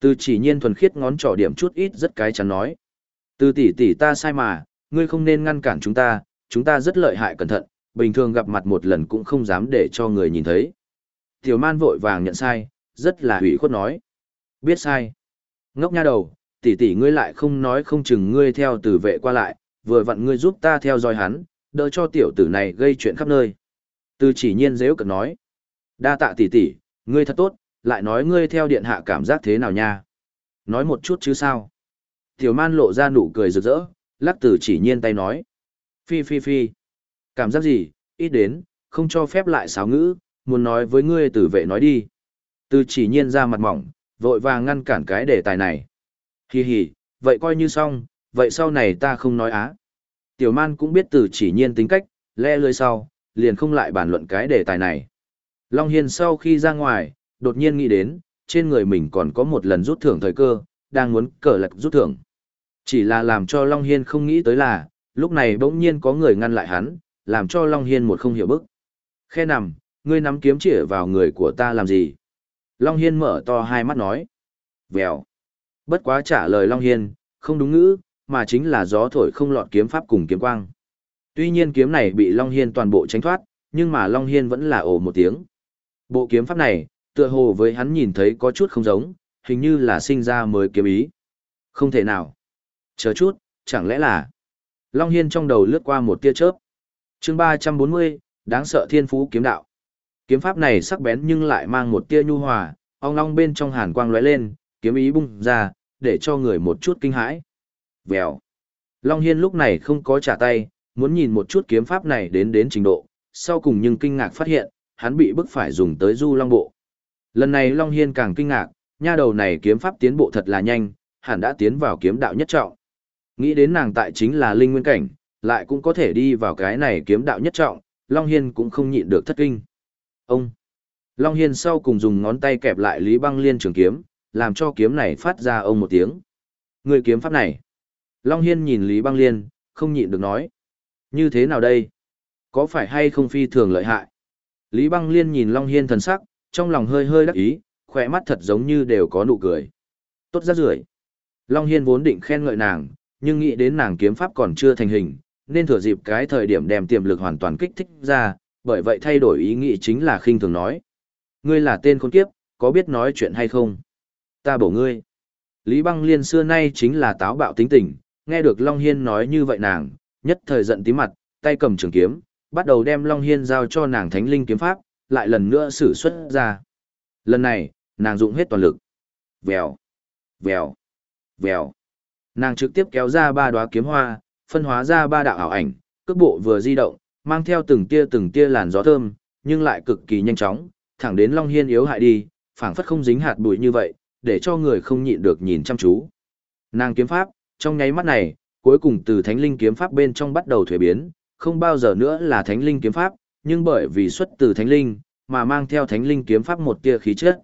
A: Từ chỉ nhiên thuần khiết ngón trỏ điểm chút ít rất cái chắn nói. Từ tỷ tỷ ta sai mà, ngươi không nên ngăn cản chúng ta, chúng ta rất lợi hại cẩn thận, bình thường gặp mặt một lần cũng không dám để cho người nhìn thấy. Tiểu man vội vàng nhận sai, rất là hủy khuất nói. Biết sai. Ngốc nha đầu, tỷ tỷ ngươi lại không nói không chừng ngươi theo tử vệ qua lại, vừa vặn ngươi giúp ta theo dõi hắn, đỡ cho tiểu tử này gây chuyện khắp nơi. Từ chỉ nhiên dễ cực nói. Đa tạ tỷ tỷ, ngươi thật tốt, lại nói ngươi theo điện hạ cảm giác thế nào nha. Nói một chút chứ sao. Tiểu man lộ ra nụ cười rực rỡ, lắc từ chỉ nhiên tay nói. Phi phi phi. Cảm giác gì, ít đến, không cho phép lại sáo ngữ, muốn nói với ngươi tử vệ nói đi. Từ chỉ nhiên ra mặt mỏng, vội vàng ngăn cản cái đề tài này. Hi hi, vậy coi như xong, vậy sau này ta không nói á. Tiểu man cũng biết từ chỉ nhiên tính cách, le lơi sau, liền không lại bàn luận cái đề tài này. Long Hiên sau khi ra ngoài, đột nhiên nghĩ đến, trên người mình còn có một lần rút thưởng thời cơ, đang muốn cờ lật rút thưởng. Chỉ là làm cho Long Hiên không nghĩ tới là, lúc này bỗng nhiên có người ngăn lại hắn, làm cho Long Hiên một không hiểu bức. Khe nằm, ngươi nắm kiếm chỉ vào người của ta làm gì? Long Hiên mở to hai mắt nói. Vèo. Bất quá trả lời Long Hiên, không đúng ngữ, mà chính là gió thổi không lọt kiếm pháp cùng kiếm quang. Tuy nhiên kiếm này bị Long Hiên toàn bộ tránh thoát, nhưng mà Long Hiên vẫn là ồ một tiếng. Bộ kiếm pháp này, tựa hồ với hắn nhìn thấy có chút không giống, hình như là sinh ra mới kiếm ý. Không thể nào. Chờ chút, chẳng lẽ là... Long Hiên trong đầu lướt qua một tia chớp. chương 340, đáng sợ thiên phú kiếm đạo. Kiếm pháp này sắc bén nhưng lại mang một tia nhu hòa, ong long bên trong hàn quang lóe lên, kiếm ý bung ra, để cho người một chút kinh hãi. Vèo. Long Hiên lúc này không có trả tay, muốn nhìn một chút kiếm pháp này đến đến trình độ, sau cùng nhưng kinh ngạc phát hiện, hắn bị bức phải dùng tới du long bộ. Lần này Long Hiên càng kinh ngạc, nha đầu này kiếm pháp tiến bộ thật là nhanh, hẳn đã tiến vào kiếm đạo nhất trọng. Nghĩ đến nàng tại chính là linh nguyên cảnh, lại cũng có thể đi vào cái này kiếm đạo nhất trọng, Long Hiên cũng không nhịn được thất kinh. Ông! Long Hiên sau cùng dùng ngón tay kẹp lại Lý Băng Liên trường kiếm, làm cho kiếm này phát ra ông một tiếng. Người kiếm pháp này. Long Hiên nhìn Lý Băng Liên, không nhịn được nói. Như thế nào đây? Có phải hay không phi thường lợi hại? Lý Băng Liên nhìn Long Hiên thần sắc, trong lòng hơi hơi đắc ý, khỏe mắt thật giống như đều có nụ cười. Tốt ra rưởi Long Hiên vốn định khen ngợi nàng, nhưng nghĩ đến nàng kiếm pháp còn chưa thành hình, nên thừa dịp cái thời điểm đem tiềm lực hoàn toàn kích thích ra, bởi vậy thay đổi ý nghĩ chính là khinh thường nói. Ngươi là tên con kiếp, có biết nói chuyện hay không? Ta bổ ngươi. Lý Băng Liên xưa nay chính là táo bạo tính tình, nghe được Long Hiên nói như vậy nàng, nhất thời giận tí mặt, tay cầm trường kiếm, bắt đầu đem Long Hiên giao cho nàng thánh linh kiếm pháp, lại lần nữa sử xuất ra. Lần này, nàng dụng hết toàn lực. Vèo, vèo, vèo. Nàng trực tiếp kéo ra ba đóa kiếm hoa, phân hóa ra ba đạo ảo ảnh, cước bộ vừa di động, mang theo từng tia từng tia làn gió thơm, nhưng lại cực kỳ nhanh chóng, thẳng đến Long Hiên yếu hại đi, phảng phất không dính hạt bụi như vậy, để cho người không nhịn được nhìn chăm chú. Nàng kiếm pháp, trong nháy mắt này, cuối cùng từ thánh linh kiếm pháp bên trong bắt đầu thuế biến, không bao giờ nữa là thánh linh kiếm pháp, nhưng bởi vì xuất từ thánh linh, mà mang theo thánh linh kiếm pháp một tia khí chất.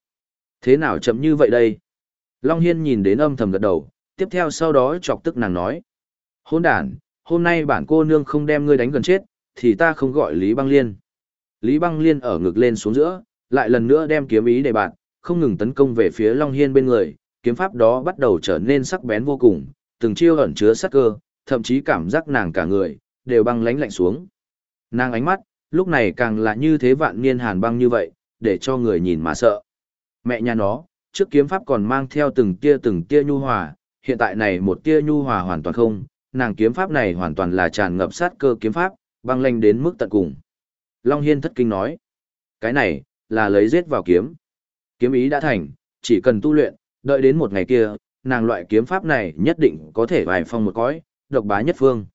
A: Thế nào chậm như vậy đây? Long Hiên nhìn đến âm thầm gật đầu, tiếp theo sau đó chọc tức nàng nói. Hôn đàn, hôm nay bản cô nương không đem ngươi đánh gần chết, thì ta không gọi Lý Băng Liên. Lý Băng Liên ở ngực lên xuống giữa, lại lần nữa đem kiếm ý để bạn, không ngừng tấn công về phía Long Hiên bên người, kiếm pháp đó bắt đầu trở nên sắc bén vô cùng, từng chiêu ẩn chứa sắc cơ, thậm chí cảm giác nàng cả người, đều băng lánh lạnh xuống. Nàng ánh mắt, lúc này càng là như thế vạn niên hàn băng như vậy, để cho người nhìn mà sợ. Mẹ nhà nó, trước kiếm pháp còn mang theo từng tia từng tia nhu hòa, hiện tại này một tia nhu hòa hoàn toàn không, nàng kiếm pháp này hoàn toàn là tràn ngập sát cơ kiếm pháp, băng lanh đến mức tận cùng. Long Hiên thất kinh nói, cái này, là lấy giết vào kiếm. Kiếm ý đã thành, chỉ cần tu luyện, đợi đến một ngày kia, nàng loại kiếm pháp này nhất định có thể bài phong một cõi, độc bá nhất phương.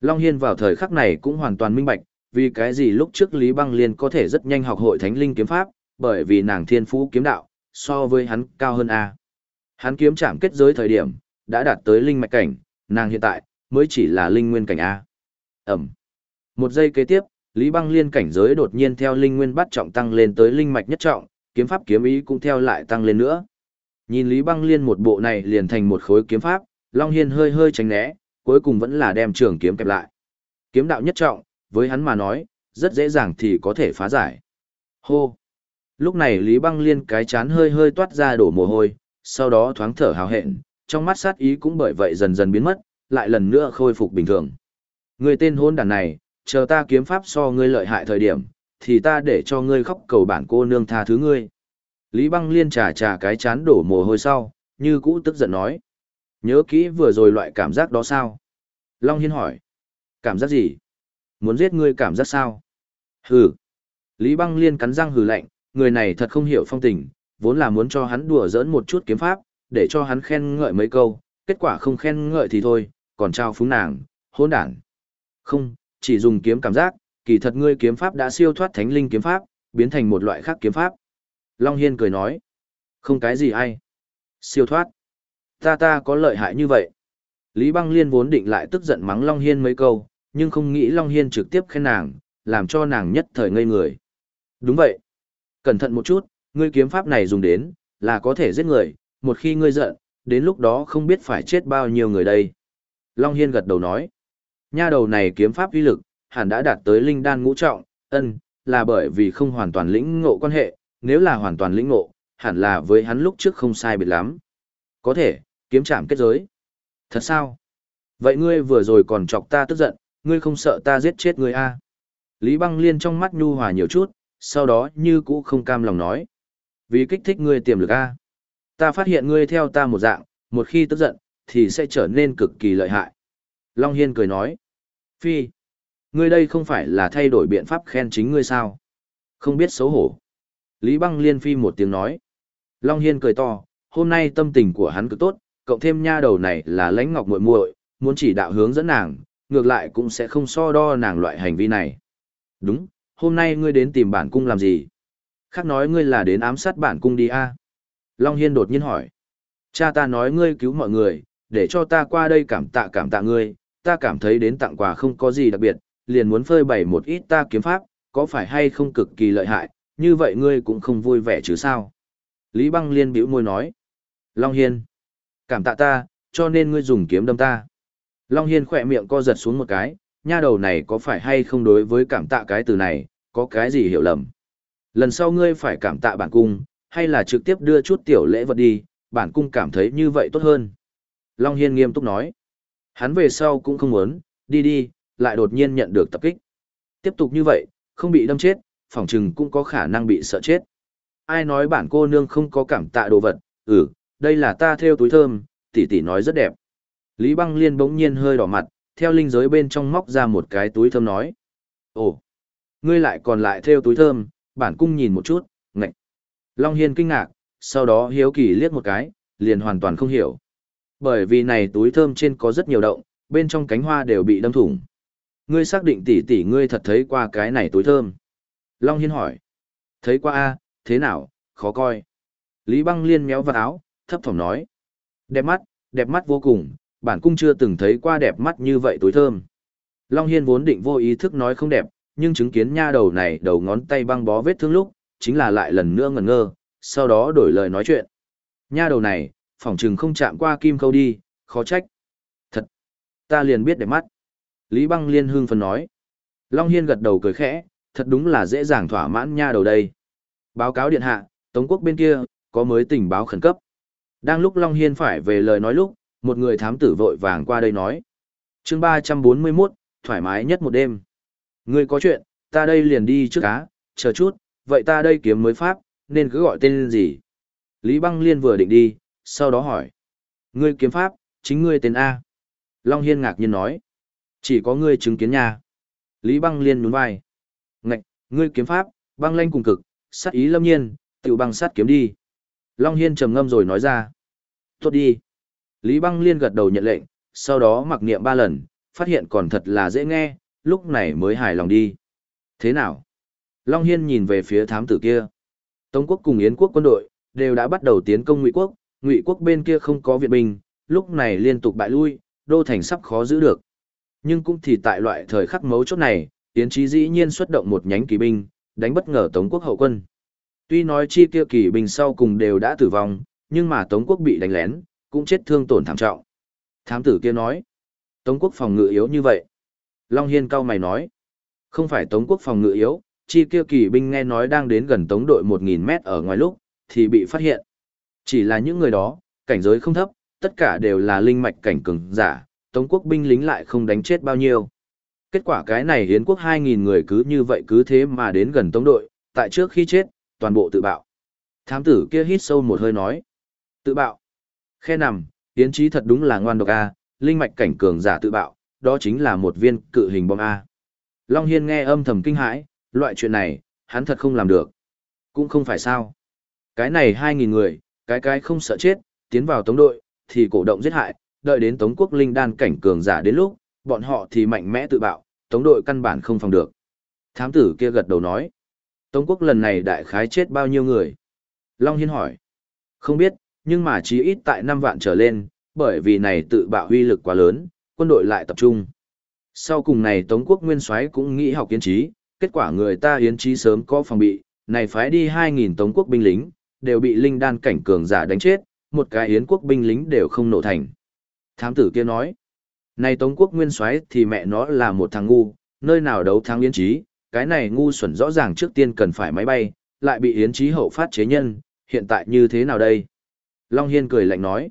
A: Long Hiên vào thời khắc này cũng hoàn toàn minh bạch, vì cái gì lúc trước Lý Băng Liên có thể rất nhanh học hội thánh linh kiếm pháp, bởi vì nàng thiên phú kiếm đạo, so với hắn cao hơn A. Hắn kiếm chạm kết giới thời điểm, đã đạt tới linh mạch cảnh, nàng hiện tại, mới chỉ là linh nguyên cảnh A. Ẩm. Một giây kế tiếp, Lý Băng Liên cảnh giới đột nhiên theo linh nguyên bắt trọng tăng lên tới linh mạch nhất trọng, kiếm pháp kiếm ý cũng theo lại tăng lên nữa. Nhìn Lý Băng Liên một bộ này liền thành một khối kiếm pháp, Long Hiên hơi hơi tránh né, cuối cùng vẫn là đem trường kiếm kẹp lại. Kiếm đạo nhất trọng, với hắn mà nói, rất dễ dàng thì có thể phá giải. Hô! Lúc này Lý Băng Liên cái chán hơi hơi toát ra đổ mồ hôi, sau đó thoáng thở hào hẹn, trong mắt sát ý cũng bởi vậy dần dần biến mất, lại lần nữa khôi phục bình thường. Người tên hôn đàn này, chờ ta kiếm pháp so ngươi lợi hại thời điểm, thì ta để cho ngươi khóc cầu bản cô nương tha thứ ngươi. Lý băng liên trà trà cái chán đổ mồ hôi sau, như cũ tức giận nói. Nhớ kỹ vừa rồi loại cảm giác đó sao? Long Hiên hỏi. Cảm giác gì? Muốn giết ngươi cảm giác sao? Hừ. Lý băng liên cắn răng hừ lạnh, người này thật không hiểu phong tình, vốn là muốn cho hắn đùa giỡn một chút kiếm pháp, để cho hắn khen ngợi mấy câu, kết quả không khen ngợi thì thôi, còn trao phúng nàng, hỗn đản. Không, chỉ dùng kiếm cảm giác, kỳ thật ngươi kiếm pháp đã siêu thoát thánh linh kiếm pháp, biến thành một loại khác kiếm pháp. Long Hiên cười nói, không cái gì ai. Siêu thoát. Ta ta có lợi hại như vậy. Lý Băng Liên vốn định lại tức giận mắng Long Hiên mấy câu, nhưng không nghĩ Long Hiên trực tiếp khen nàng, làm cho nàng nhất thời ngây người. Đúng vậy. Cẩn thận một chút, ngươi kiếm pháp này dùng đến, là có thể giết người, một khi ngươi giận, đến lúc đó không biết phải chết bao nhiêu người đây. Long Hiên gật đầu nói. Nha đầu này kiếm pháp uy lực, hẳn đã đạt tới linh đan ngũ trọng, ân, là bởi vì không hoàn toàn lĩnh ngộ quan hệ, nếu là hoàn toàn lĩnh ngộ, hẳn là với hắn lúc trước không sai biệt lắm. Có thể, kiếm chạm kết giới. Thật sao? Vậy ngươi vừa rồi còn chọc ta tức giận, ngươi không sợ ta giết chết ngươi a? À? Lý băng liên trong mắt nhu hòa nhiều chút, sau đó như cũ không cam lòng nói. Vì kích thích ngươi tiềm lực a. Ta phát hiện ngươi theo ta một dạng, một khi tức giận, thì sẽ trở nên cực kỳ lợi hại. Long Hiên cười nói. Phi, ngươi đây không phải là thay đổi biện pháp khen chính ngươi sao? Không biết xấu hổ. Lý băng liên phi một tiếng nói. Long Hiên cười to, hôm nay tâm tình của hắn cực tốt, cộng thêm nha đầu này là lãnh ngọc muội muội, muốn chỉ đạo hướng dẫn nàng, ngược lại cũng sẽ không so đo nàng loại hành vi này. Đúng, hôm nay ngươi đến tìm bản cung làm gì? Khác nói ngươi là đến ám sát bản cung đi a Long Hiên đột nhiên hỏi. Cha ta nói ngươi cứu mọi người, để cho ta qua đây cảm tạ cảm tạ ngươi, ta cảm thấy đến tặng quà không có gì đặc biệt, liền muốn phơi bày một ít ta kiếm pháp, có phải hay không cực kỳ lợi hại, như vậy ngươi cũng không vui vẻ chứ sao? Lý Băng Liên bĩu môi nói. Long Hiên, cảm tạ ta, cho nên ngươi dùng kiếm đâm ta. Long Hiên khỏe miệng co giật xuống một cái, nha đầu này có phải hay không đối với cảm tạ cái từ này, có cái gì hiểu lầm. Lần sau ngươi phải cảm tạ bản cung, hay là trực tiếp đưa chút tiểu lễ vật đi, bản cung cảm thấy như vậy tốt hơn. Long Hiên nghiêm túc nói. Hắn về sau cũng không muốn, đi đi, lại đột nhiên nhận được tập kích. Tiếp tục như vậy, không bị đâm chết, phỏng chừng cũng có khả năng bị sợ chết. Ai nói bản cô nương không có cảm tạ đồ vật, ừ, đây là ta theo túi thơm, tỷ tỷ nói rất đẹp. Lý băng liên bỗng nhiên hơi đỏ mặt, theo linh giới bên trong móc ra một cái túi thơm nói. Ồ, ngươi lại còn lại theo túi thơm, bản cung nhìn một chút. Long Hiên kinh ngạc, sau đó hiếu kỳ liếc một cái, liền hoàn toàn không hiểu. Bởi vì này túi thơm trên có rất nhiều động, bên trong cánh hoa đều bị đâm thủng. Ngươi xác định tỷ tỷ ngươi thật thấy qua cái này túi thơm. Long Hiên hỏi. Thấy qua a thế nào, khó coi. Lý băng liên méo vào áo, thấp thỏm nói. Đẹp mắt, đẹp mắt vô cùng, bản cung chưa từng thấy qua đẹp mắt như vậy túi thơm. Long Hiên vốn định vô ý thức nói không đẹp, nhưng chứng kiến nha đầu này đầu ngón tay băng bó vết thương lúc, chính là lại lần nữa ngẩn ngơ, sau đó đổi lời nói chuyện. Nha đầu này, phỏng chừng không chạm qua kim câu đi, khó trách. Thật, ta liền biết để mắt. Lý băng liên hương phân nói. Long Hiên gật đầu cười khẽ, thật đúng là dễ dàng thỏa mãn nha đầu đây. Báo cáo điện hạ, Tống quốc bên kia, có mới tình báo khẩn cấp. Đang lúc Long Hiên phải về lời nói lúc, một người thám tử vội vàng qua đây nói. chương 341, thoải mái nhất một đêm. Ngươi có chuyện, ta đây liền đi trước cá, chờ chút, vậy ta đây kiếm mới pháp, nên cứ gọi tên gì? Lý Băng Liên vừa định đi, sau đó hỏi. Ngươi kiếm pháp, chính ngươi tên A. Long Hiên ngạc nhiên nói. Chỉ có ngươi chứng kiến nhà Lý Băng Liên nhún vai. Ngạch, ngươi kiếm pháp, băng lanh cùng cực, sát ý lâm nhiên, tiểu băng sát kiếm đi. Long Hiên trầm ngâm rồi nói ra. Tốt đi. Lý Băng Liên gật đầu nhận lệnh, sau đó mặc niệm ba lần, phát hiện còn thật là dễ nghe, lúc này mới hài lòng đi. Thế nào? Long Hiên nhìn về phía thám tử kia. Tống quốc cùng Yến quốc quân đội, đều đã bắt đầu tiến công Ngụy quốc, Ngụy quốc bên kia không có viện binh, lúc này liên tục bại lui, đô thành sắp khó giữ được. Nhưng cũng thì tại loại thời khắc mấu chốt này, Yến Chí dĩ nhiên xuất động một nhánh kỳ binh, đánh bất ngờ Tống quốc hậu quân. Tuy nói chi kia kỳ binh sau cùng đều đã tử vong, nhưng mà Tống quốc bị đánh lén, cũng chết thương tổn thảm trọng. Thám tử kia nói, Tống quốc phòng ngự yếu như vậy. Long Hiên cao mày nói, không phải Tống quốc phòng ngự yếu, chi kia kỳ binh nghe nói đang đến gần Tống đội 1.000 mét ở ngoài lúc, thì bị phát hiện. Chỉ là những người đó, cảnh giới không thấp, tất cả đều là linh mạch cảnh cường giả, Tống quốc binh lính lại không đánh chết bao nhiêu. Kết quả cái này hiến quốc 2.000 người cứ như vậy cứ thế mà đến gần tống đội, tại trước khi chết, toàn bộ tự bạo. Thám tử kia hít sâu một hơi nói. Tự bạo. Khe nằm, tiến trí thật đúng là ngoan độc A, linh mạch cảnh cường giả tự bạo, đó chính là một viên cự hình bom A. Long Hiên nghe âm thầm kinh hãi, loại chuyện này, hắn thật không làm được. Cũng không phải sao. Cái này 2.000 người, cái cái không sợ chết, tiến vào tống đội, thì cổ động giết hại, đợi đến tống quốc linh đan cảnh cường giả đến lúc, bọn họ thì mạnh mẽ tự bạo, tống đội căn bản không phòng được. Thám tử kia gật đầu nói. Tống quốc lần này đại khái chết bao nhiêu người? Long Hiên hỏi. Không biết, nhưng mà chí ít tại 5 vạn trở lên, bởi vì này tự bạo huy lực quá lớn, quân đội lại tập trung. Sau cùng này Tống quốc nguyên soái cũng nghĩ học kiến trí, kết quả người ta hiến trí sớm có phòng bị, này phái đi 2.000 Tống quốc binh lính, đều bị linh đan cảnh cường giả đánh chết, một cái hiến quốc binh lính đều không nổ thành. Thám tử kia nói, này Tống quốc nguyên soái thì mẹ nó là một thằng ngu, nơi nào đấu thắng yến trí, cái này ngu xuẩn rõ ràng trước tiên cần phải máy bay, lại bị yến trí hậu phát chế nhân, hiện tại như thế nào đây? Long Hiên cười lạnh nói,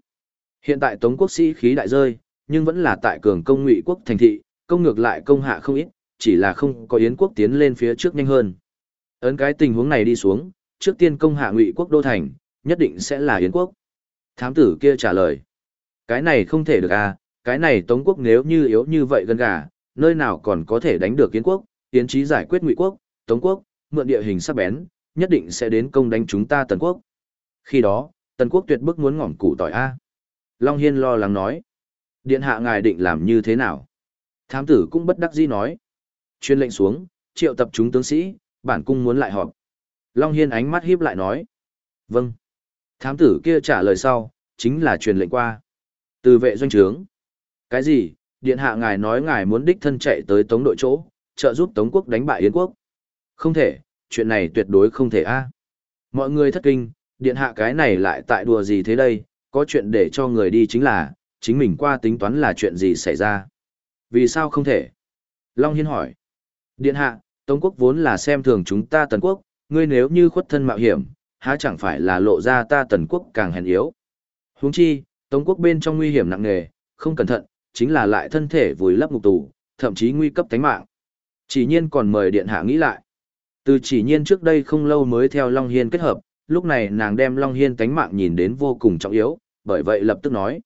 A: hiện tại Tống quốc sĩ khí đại rơi, nhưng vẫn là tại cường công ngụy quốc thành thị, công ngược lại công hạ không ít, chỉ là không có yến quốc tiến lên phía trước nhanh hơn. Ấn cái tình huống này đi xuống, trước tiên công hạ ngụy quốc đô thành, nhất định sẽ là yến quốc. Thám tử kia trả lời, cái này không thể được à, cái này Tống quốc nếu như yếu như vậy gần gà, nơi nào còn có thể đánh được Yến quốc, Yến trí giải quyết Ngụy quốc, Tống quốc, mượn địa hình sắc bén, nhất định sẽ đến công đánh chúng ta Tần quốc. Khi đó, Tần quốc tuyệt bức muốn ngỏm củ tỏi a. Long Hiên lo lắng nói, điện hạ ngài định làm như thế nào? Thám tử cũng bất đắc dĩ nói, chuyên lệnh xuống, triệu tập chúng tướng sĩ, bản cung muốn lại họp. Long Hiên ánh mắt híp lại nói, vâng. Thám tử kia trả lời sau, chính là truyền lệnh qua. Từ vệ doanh trướng. Cái gì, điện hạ ngài nói ngài muốn đích thân chạy tới tống đội chỗ, trợ giúp tống quốc đánh bại Yến quốc. Không thể, chuyện này tuyệt đối không thể a. Mọi người thất kinh, điện hạ cái này lại tại đùa gì thế đây, có chuyện để cho người đi chính là, chính mình qua tính toán là chuyện gì xảy ra. Vì sao không thể? Long Hiên hỏi. Điện hạ, Tống quốc vốn là xem thường chúng ta tần quốc, ngươi nếu như khuất thân mạo hiểm, há chẳng phải là lộ ra ta tần quốc càng hèn yếu. Huống chi, Tống quốc bên trong nguy hiểm nặng nề, không cẩn thận, chính là lại thân thể vùi lấp ngục tù, thậm chí nguy cấp tính mạng. Chỉ nhiên còn mời điện hạ nghĩ lại. Từ chỉ nhiên trước đây không lâu mới theo Long Hiên kết hợp, lúc này nàng đem Long Hiên tánh mạng nhìn đến vô cùng trọng yếu, bởi vậy lập tức nói.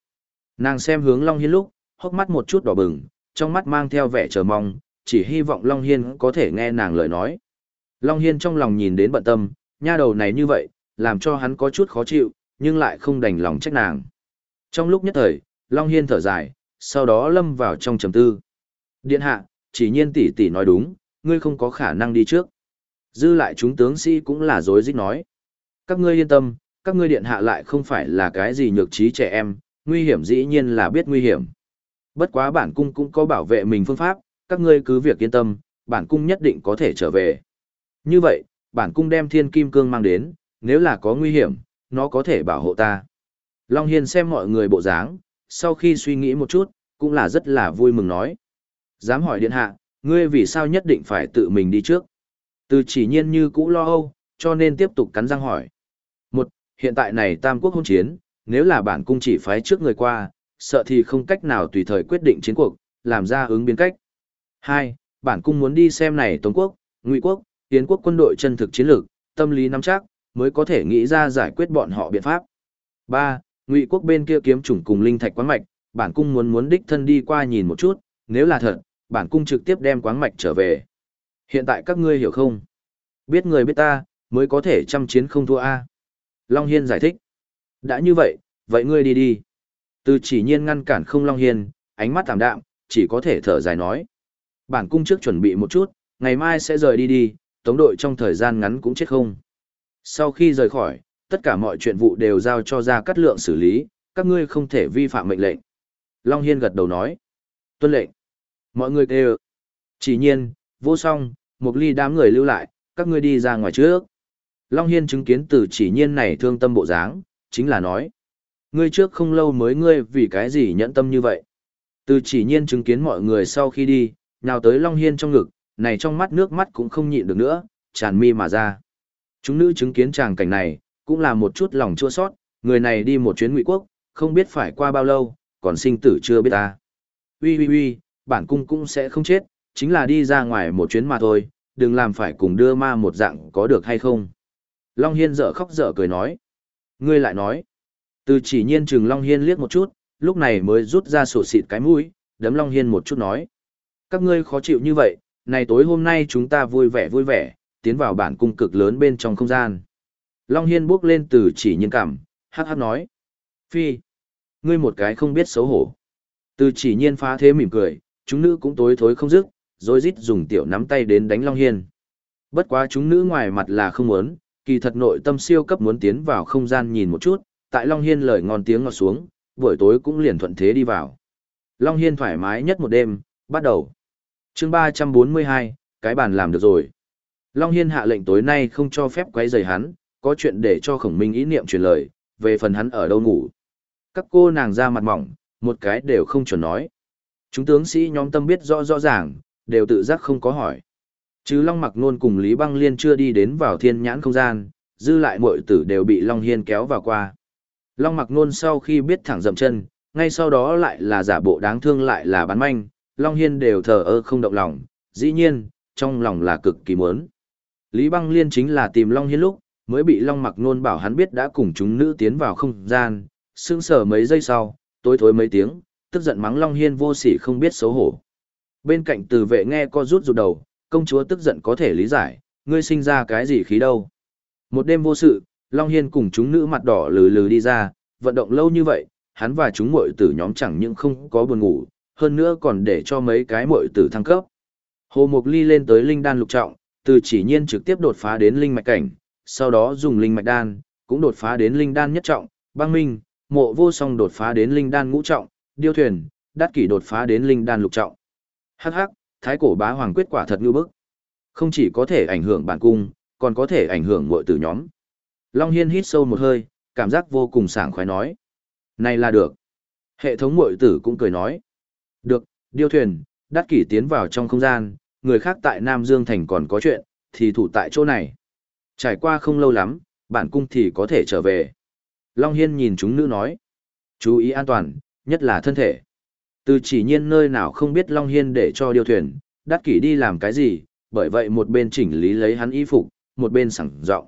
A: Nàng xem hướng Long Hiên lúc, hốc mắt một chút đỏ bừng, trong mắt mang theo vẻ chờ mong, chỉ hy vọng Long Hiên có thể nghe nàng lời nói. Long Hiên trong lòng nhìn đến bận tâm, nha đầu này như vậy, làm cho hắn có chút khó chịu, nhưng lại không đành lòng trách nàng. Trong lúc nhất thời, Long Hiên thở dài, sau đó lâm vào trong trầm tư. Điện hạ, chỉ nhiên tỷ tỷ nói đúng, ngươi không có khả năng đi trước. Dư lại chúng tướng sĩ cũng là dối dích nói. Các ngươi yên tâm, các ngươi điện hạ lại không phải là cái gì nhược trí trẻ em, nguy hiểm dĩ nhiên là biết nguy hiểm. Bất quá bản cung cũng có bảo vệ mình phương pháp, các ngươi cứ việc yên tâm, bản cung nhất định có thể trở về. Như vậy, bản cung đem thiên kim cương mang đến, nếu là có nguy hiểm, nó có thể bảo hộ ta. Long Hiên xem mọi người bộ dáng, sau khi suy nghĩ một chút, cũng là rất là vui mừng nói. Dám hỏi điện hạ, ngươi vì sao nhất định phải tự mình đi trước? Từ chỉ nhiên như cũ lo âu, cho nên tiếp tục cắn răng hỏi. Một, hiện tại này tam quốc hôn chiến, nếu là bản cung chỉ phái trước người qua, sợ thì không cách nào tùy thời quyết định chiến cuộc, làm ra ứng biến cách. Hai, bản cung muốn đi xem này Tống quốc, Ngụy quốc, Tiến quốc quân đội chân thực chiến lược, tâm lý nắm chắc, mới có thể nghĩ ra giải quyết bọn họ biện pháp. Ba, Ngụy quốc bên kia kiếm chủng cùng linh thạch quán mạch, bản cung muốn muốn đích thân đi qua nhìn một chút, nếu là thật, bản cung trực tiếp đem quán mạch trở về. Hiện tại các ngươi hiểu không? Biết người biết ta, mới có thể chăm chiến không thua a. Long Hiên giải thích. Đã như vậy, vậy ngươi đi đi. Từ chỉ nhiên ngăn cản không Long Hiên, ánh mắt tạm đạm, chỉ có thể thở dài nói. Bản cung trước chuẩn bị một chút, ngày mai sẽ rời đi đi, tống đội trong thời gian ngắn cũng chết không. Sau khi rời khỏi, tất cả mọi chuyện vụ đều giao cho ra cắt lượng xử lý, các ngươi không thể vi phạm mệnh lệnh. Long Hiên gật đầu nói. Tuân lệnh. Mọi người kêu. Chỉ nhiên, vô song, một ly đám người lưu lại, các ngươi đi ra ngoài trước. Long Hiên chứng kiến từ chỉ nhiên này thương tâm bộ dáng, chính là nói. Ngươi trước không lâu mới ngươi vì cái gì nhẫn tâm như vậy. Từ chỉ nhiên chứng kiến mọi người sau khi đi, nào tới Long Hiên trong ngực, này trong mắt nước mắt cũng không nhịn được nữa, tràn mi mà ra. Chúng nữ chứng kiến tràng cảnh này, cũng là một chút lòng chua sót, người này đi một chuyến ngụy quốc, không biết phải qua bao lâu, còn sinh tử chưa biết ta. Ui ui ui, bản cung cũng sẽ không chết, chính là đi ra ngoài một chuyến mà thôi, đừng làm phải cùng đưa ma một dạng có được hay không. Long Hiên dở khóc dở cười nói. Ngươi lại nói. Từ chỉ nhiên trừng Long Hiên liếc một chút, lúc này mới rút ra sổ xịt cái mũi, đấm Long Hiên một chút nói. Các ngươi khó chịu như vậy, này tối hôm nay chúng ta vui vẻ vui vẻ, tiến vào bản cung cực lớn bên trong không gian. Long Hiên bước lên từ chỉ nhiên cảm, hát hát nói. Phi, ngươi một cái không biết xấu hổ. Từ chỉ nhiên phá thế mỉm cười, chúng nữ cũng tối thối không dứt, rồi rít dùng tiểu nắm tay đến đánh Long Hiên. Bất quá chúng nữ ngoài mặt là không muốn, kỳ thật nội tâm siêu cấp muốn tiến vào không gian nhìn một chút, tại Long Hiên lời ngon tiếng ngọt xuống, buổi tối cũng liền thuận thế đi vào. Long Hiên thoải mái nhất một đêm, bắt đầu. chương 342, cái bàn làm được rồi. Long Hiên hạ lệnh tối nay không cho phép quấy rầy hắn, có chuyện để cho khổng minh ý niệm truyền lời, về phần hắn ở đâu ngủ. Các cô nàng ra mặt mỏng, một cái đều không chuẩn nói. Chúng tướng sĩ nhóm tâm biết rõ rõ ràng, đều tự giác không có hỏi. Chứ Long Mặc Nôn cùng Lý Băng Liên chưa đi đến vào thiên nhãn không gian, dư lại mọi tử đều bị Long Hiên kéo vào qua. Long Mặc Nôn sau khi biết thẳng dậm chân, ngay sau đó lại là giả bộ đáng thương lại là bán manh, Long Hiên đều thờ ơ không động lòng, dĩ nhiên, trong lòng là cực kỳ muốn. Lý Băng Liên chính là tìm Long Hiên lúc, mới bị Long Mặc Nôn bảo hắn biết đã cùng chúng nữ tiến vào không gian, sững sờ mấy giây sau, tối thối mấy tiếng, tức giận mắng Long Hiên vô sỉ không biết xấu hổ. Bên cạnh từ vệ nghe co rút rụt đầu, công chúa tức giận có thể lý giải, ngươi sinh ra cái gì khí đâu. Một đêm vô sự, Long Hiên cùng chúng nữ mặt đỏ lừ lừ đi ra, vận động lâu như vậy, hắn và chúng muội tử nhóm chẳng những không có buồn ngủ, hơn nữa còn để cho mấy cái muội tử thăng cấp. Hồ Mộc Ly lên tới linh đan lục trọng, từ chỉ nhiên trực tiếp đột phá đến linh mạch cảnh, sau đó dùng linh mạch đan, cũng đột phá đến linh đan nhất trọng, băng minh, mộ vô song đột phá đến linh đan ngũ trọng, điêu thuyền, đắt kỷ đột phá đến linh đan lục trọng. Hắc hắc, thái cổ bá hoàng quyết quả thật như bức. Không chỉ có thể ảnh hưởng bản cung, còn có thể ảnh hưởng muội tử nhóm. Long Hiên hít sâu một hơi, cảm giác vô cùng sảng khoái nói. Này là được. Hệ thống muội tử cũng cười nói. Được, điêu thuyền, đắt kỷ tiến vào trong không gian, người khác tại Nam Dương Thành còn có chuyện, thì thủ tại chỗ này. Trải qua không lâu lắm, bản cung thì có thể trở về. Long Hiên nhìn chúng nữ nói. Chú ý an toàn, nhất là thân thể. Từ chỉ nhiên nơi nào không biết Long Hiên để cho điêu thuyền, đắt kỷ đi làm cái gì, bởi vậy một bên chỉnh lý lấy hắn y phục, một bên sẵn giọng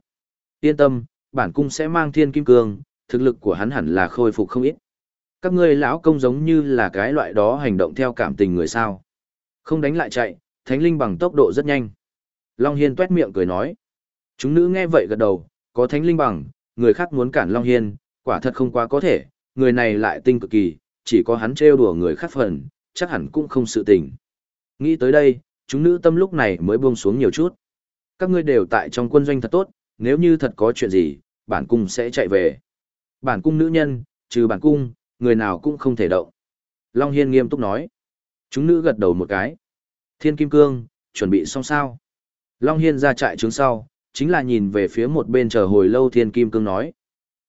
A: Yên tâm, bản cung sẽ mang thiên kim cương, thực lực của hắn hẳn là khôi phục không ít. Các ngươi lão công giống như là cái loại đó hành động theo cảm tình người sao. Không đánh lại chạy, thánh linh bằng tốc độ rất nhanh. Long Hiên tuét miệng cười nói. Chúng nữ nghe vậy gật đầu, có thánh linh bằng, người khác muốn cản Long Hiên, quả thật không quá có thể, người này lại tinh cực kỳ, chỉ có hắn trêu đùa người khác phần, chắc hẳn cũng không sự tình. Nghĩ tới đây, chúng nữ tâm lúc này mới buông xuống nhiều chút. Các ngươi đều tại trong quân doanh thật tốt, nếu như thật có chuyện gì, bản cung sẽ chạy về. Bản cung nữ nhân, trừ bản cung, người nào cũng không thể động. Long Hiên nghiêm túc nói. Chúng nữ gật đầu một cái. Thiên Kim Cương, chuẩn bị xong sao. Long Hiên ra trại trướng sau, chính là nhìn về phía một bên chờ hồi lâu Thiên Kim Cương nói.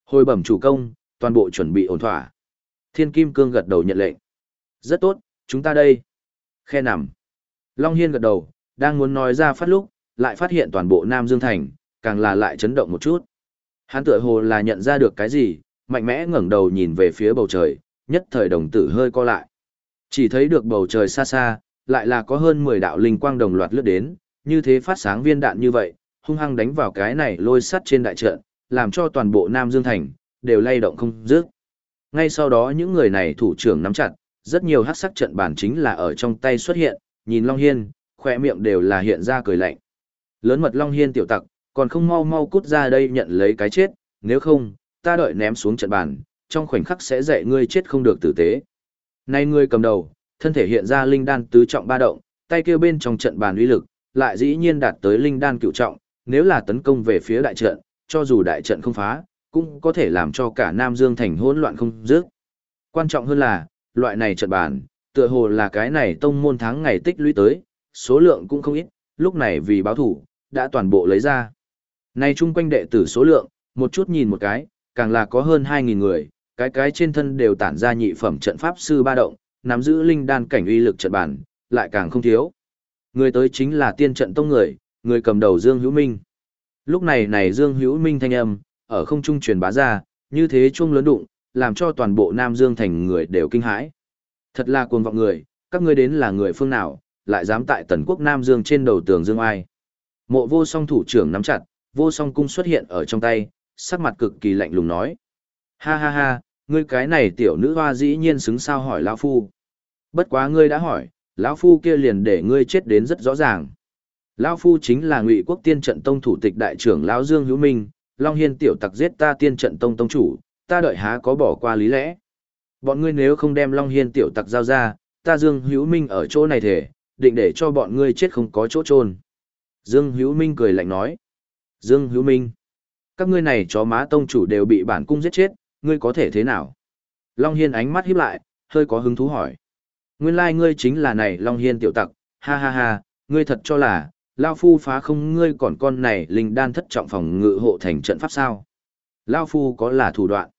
A: Hồi bẩm chủ công, toàn bộ chuẩn bị ổn thỏa. Thiên Kim Cương gật đầu nhận lệnh. Rất tốt, chúng ta đây. Khe nằm. Long Hiên gật đầu, đang muốn nói ra phát lúc, lại phát hiện toàn bộ Nam Dương Thành, càng là lại chấn động một chút. Hắn tựa hồ là nhận ra được cái gì, mạnh mẽ ngẩng đầu nhìn về phía bầu trời, nhất thời đồng tử hơi co lại. Chỉ thấy được bầu trời xa xa, lại là có hơn 10 đạo linh quang đồng loạt lướt đến, như thế phát sáng viên đạn như vậy, hung hăng đánh vào cái này lôi sắt trên đại trận, làm cho toàn bộ Nam Dương Thành, đều lay động không dứt. Ngay sau đó những người này thủ trưởng nắm chặt, rất nhiều hắc sắc trận bản chính là ở trong tay xuất hiện, nhìn Long Hiên, khỏe miệng đều là hiện ra cười lạnh. Lớn mật Long Hiên tiểu tặc, còn không mau mau cút ra đây nhận lấy cái chết, nếu không, ta đợi ném xuống trận bàn, trong khoảnh khắc sẽ dạy ngươi chết không được tử tế. Nay ngươi cầm đầu, thân thể hiện ra linh đan tứ trọng ba động, tay kia bên trong trận bàn uy lực, lại dĩ nhiên đạt tới linh đan cửu trọng, nếu là tấn công về phía đại trận, cho dù đại trận không phá, cũng có thể làm cho cả Nam Dương thành hỗn loạn không dứt. Quan trọng hơn là, loại này trận bàn, tựa hồ là cái này tông môn tháng ngày tích lũy tới, số lượng cũng không ít, lúc này vì báo thủ, đã toàn bộ lấy ra. Này chung quanh đệ tử số lượng, một chút nhìn một cái, càng là có hơn 2.000 người, cái cái trên thân đều tản ra nhị phẩm trận pháp sư ba động, nắm giữ linh đan cảnh uy lực trận bản, lại càng không thiếu. Người tới chính là tiên trận tông người, người cầm đầu Dương Hữu Minh. Lúc này này Dương Hữu Minh thanh âm, ở không trung truyền bá ra, như thế chuông lớn đụng, làm cho toàn bộ Nam Dương thành người đều kinh hãi. Thật là cuồng vọng người, các ngươi đến là người phương nào, lại dám tại tần quốc Nam Dương trên đầu tường Dương Ai. Mộ vô song thủ trưởng nắm chặt, vô song cung xuất hiện ở trong tay, sắc mặt cực kỳ lạnh lùng nói. Ha ha ha, ngươi cái này tiểu nữ hoa dĩ nhiên xứng sao hỏi lão phu. Bất quá ngươi đã hỏi, lão phu kia liền để ngươi chết đến rất rõ ràng. Lão phu chính là Ngụy Quốc Tiên Trận Tông thủ tịch đại trưởng lão Dương Hữu Minh, Long Hiên tiểu tặc giết ta Tiên Trận Tông tông chủ, ta đợi há có bỏ qua lý lẽ. Bọn ngươi nếu không đem Long Hiên tiểu tặc giao ra, ta Dương Hữu Minh ở chỗ này thể, định để cho bọn ngươi chết không có chỗ trôn. Dương Hữu Minh cười lạnh nói. Dương Hữu Minh, các ngươi này chó má tông chủ đều bị bản cung giết chết, ngươi có thể thế nào? Long Hiên ánh mắt híp lại, hơi có hứng thú hỏi. Nguyên lai like ngươi chính là này Long Hiên tiểu tặc, ha ha ha, ngươi thật cho là, Lao Phu phá không ngươi còn con này linh đan thất trọng phòng ngự hộ thành trận pháp sao? Lao Phu có là thủ đoạn.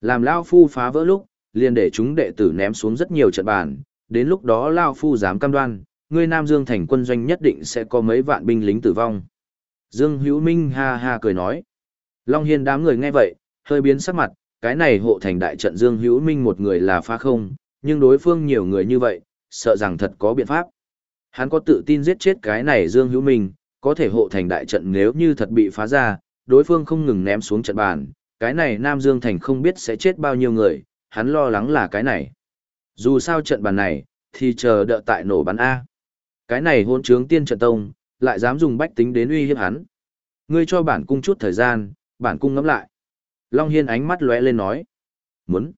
A: Làm Lao Phu phá vỡ lúc, liền để chúng đệ tử ném xuống rất nhiều trận bàn, đến lúc đó Lao Phu dám cam đoan, ngươi Nam Dương thành quân doanh nhất định sẽ có mấy vạn binh lính tử vong. Dương Hữu Minh ha ha cười nói. Long Hiên đám người nghe vậy, hơi biến sắc mặt, cái này hộ thành đại trận Dương Hữu Minh một người là phá không, nhưng đối phương nhiều người như vậy, sợ rằng thật có biện pháp. Hắn có tự tin giết chết cái này Dương Hữu Minh, có thể hộ thành đại trận nếu như thật bị phá ra, đối phương không ngừng ném xuống trận bàn, cái này Nam Dương Thành không biết sẽ chết bao nhiêu người, hắn lo lắng là cái này. Dù sao trận bàn này, thì chờ đợi tại nổ bắn A. Cái này hôn trướng tiên trận tông, lại dám dùng bách tính đến uy hiếp hắn. Ngươi cho bản cung chút thời gian, bản cung ngắm lại. Long Hiên ánh mắt lóe lên nói. Muốn.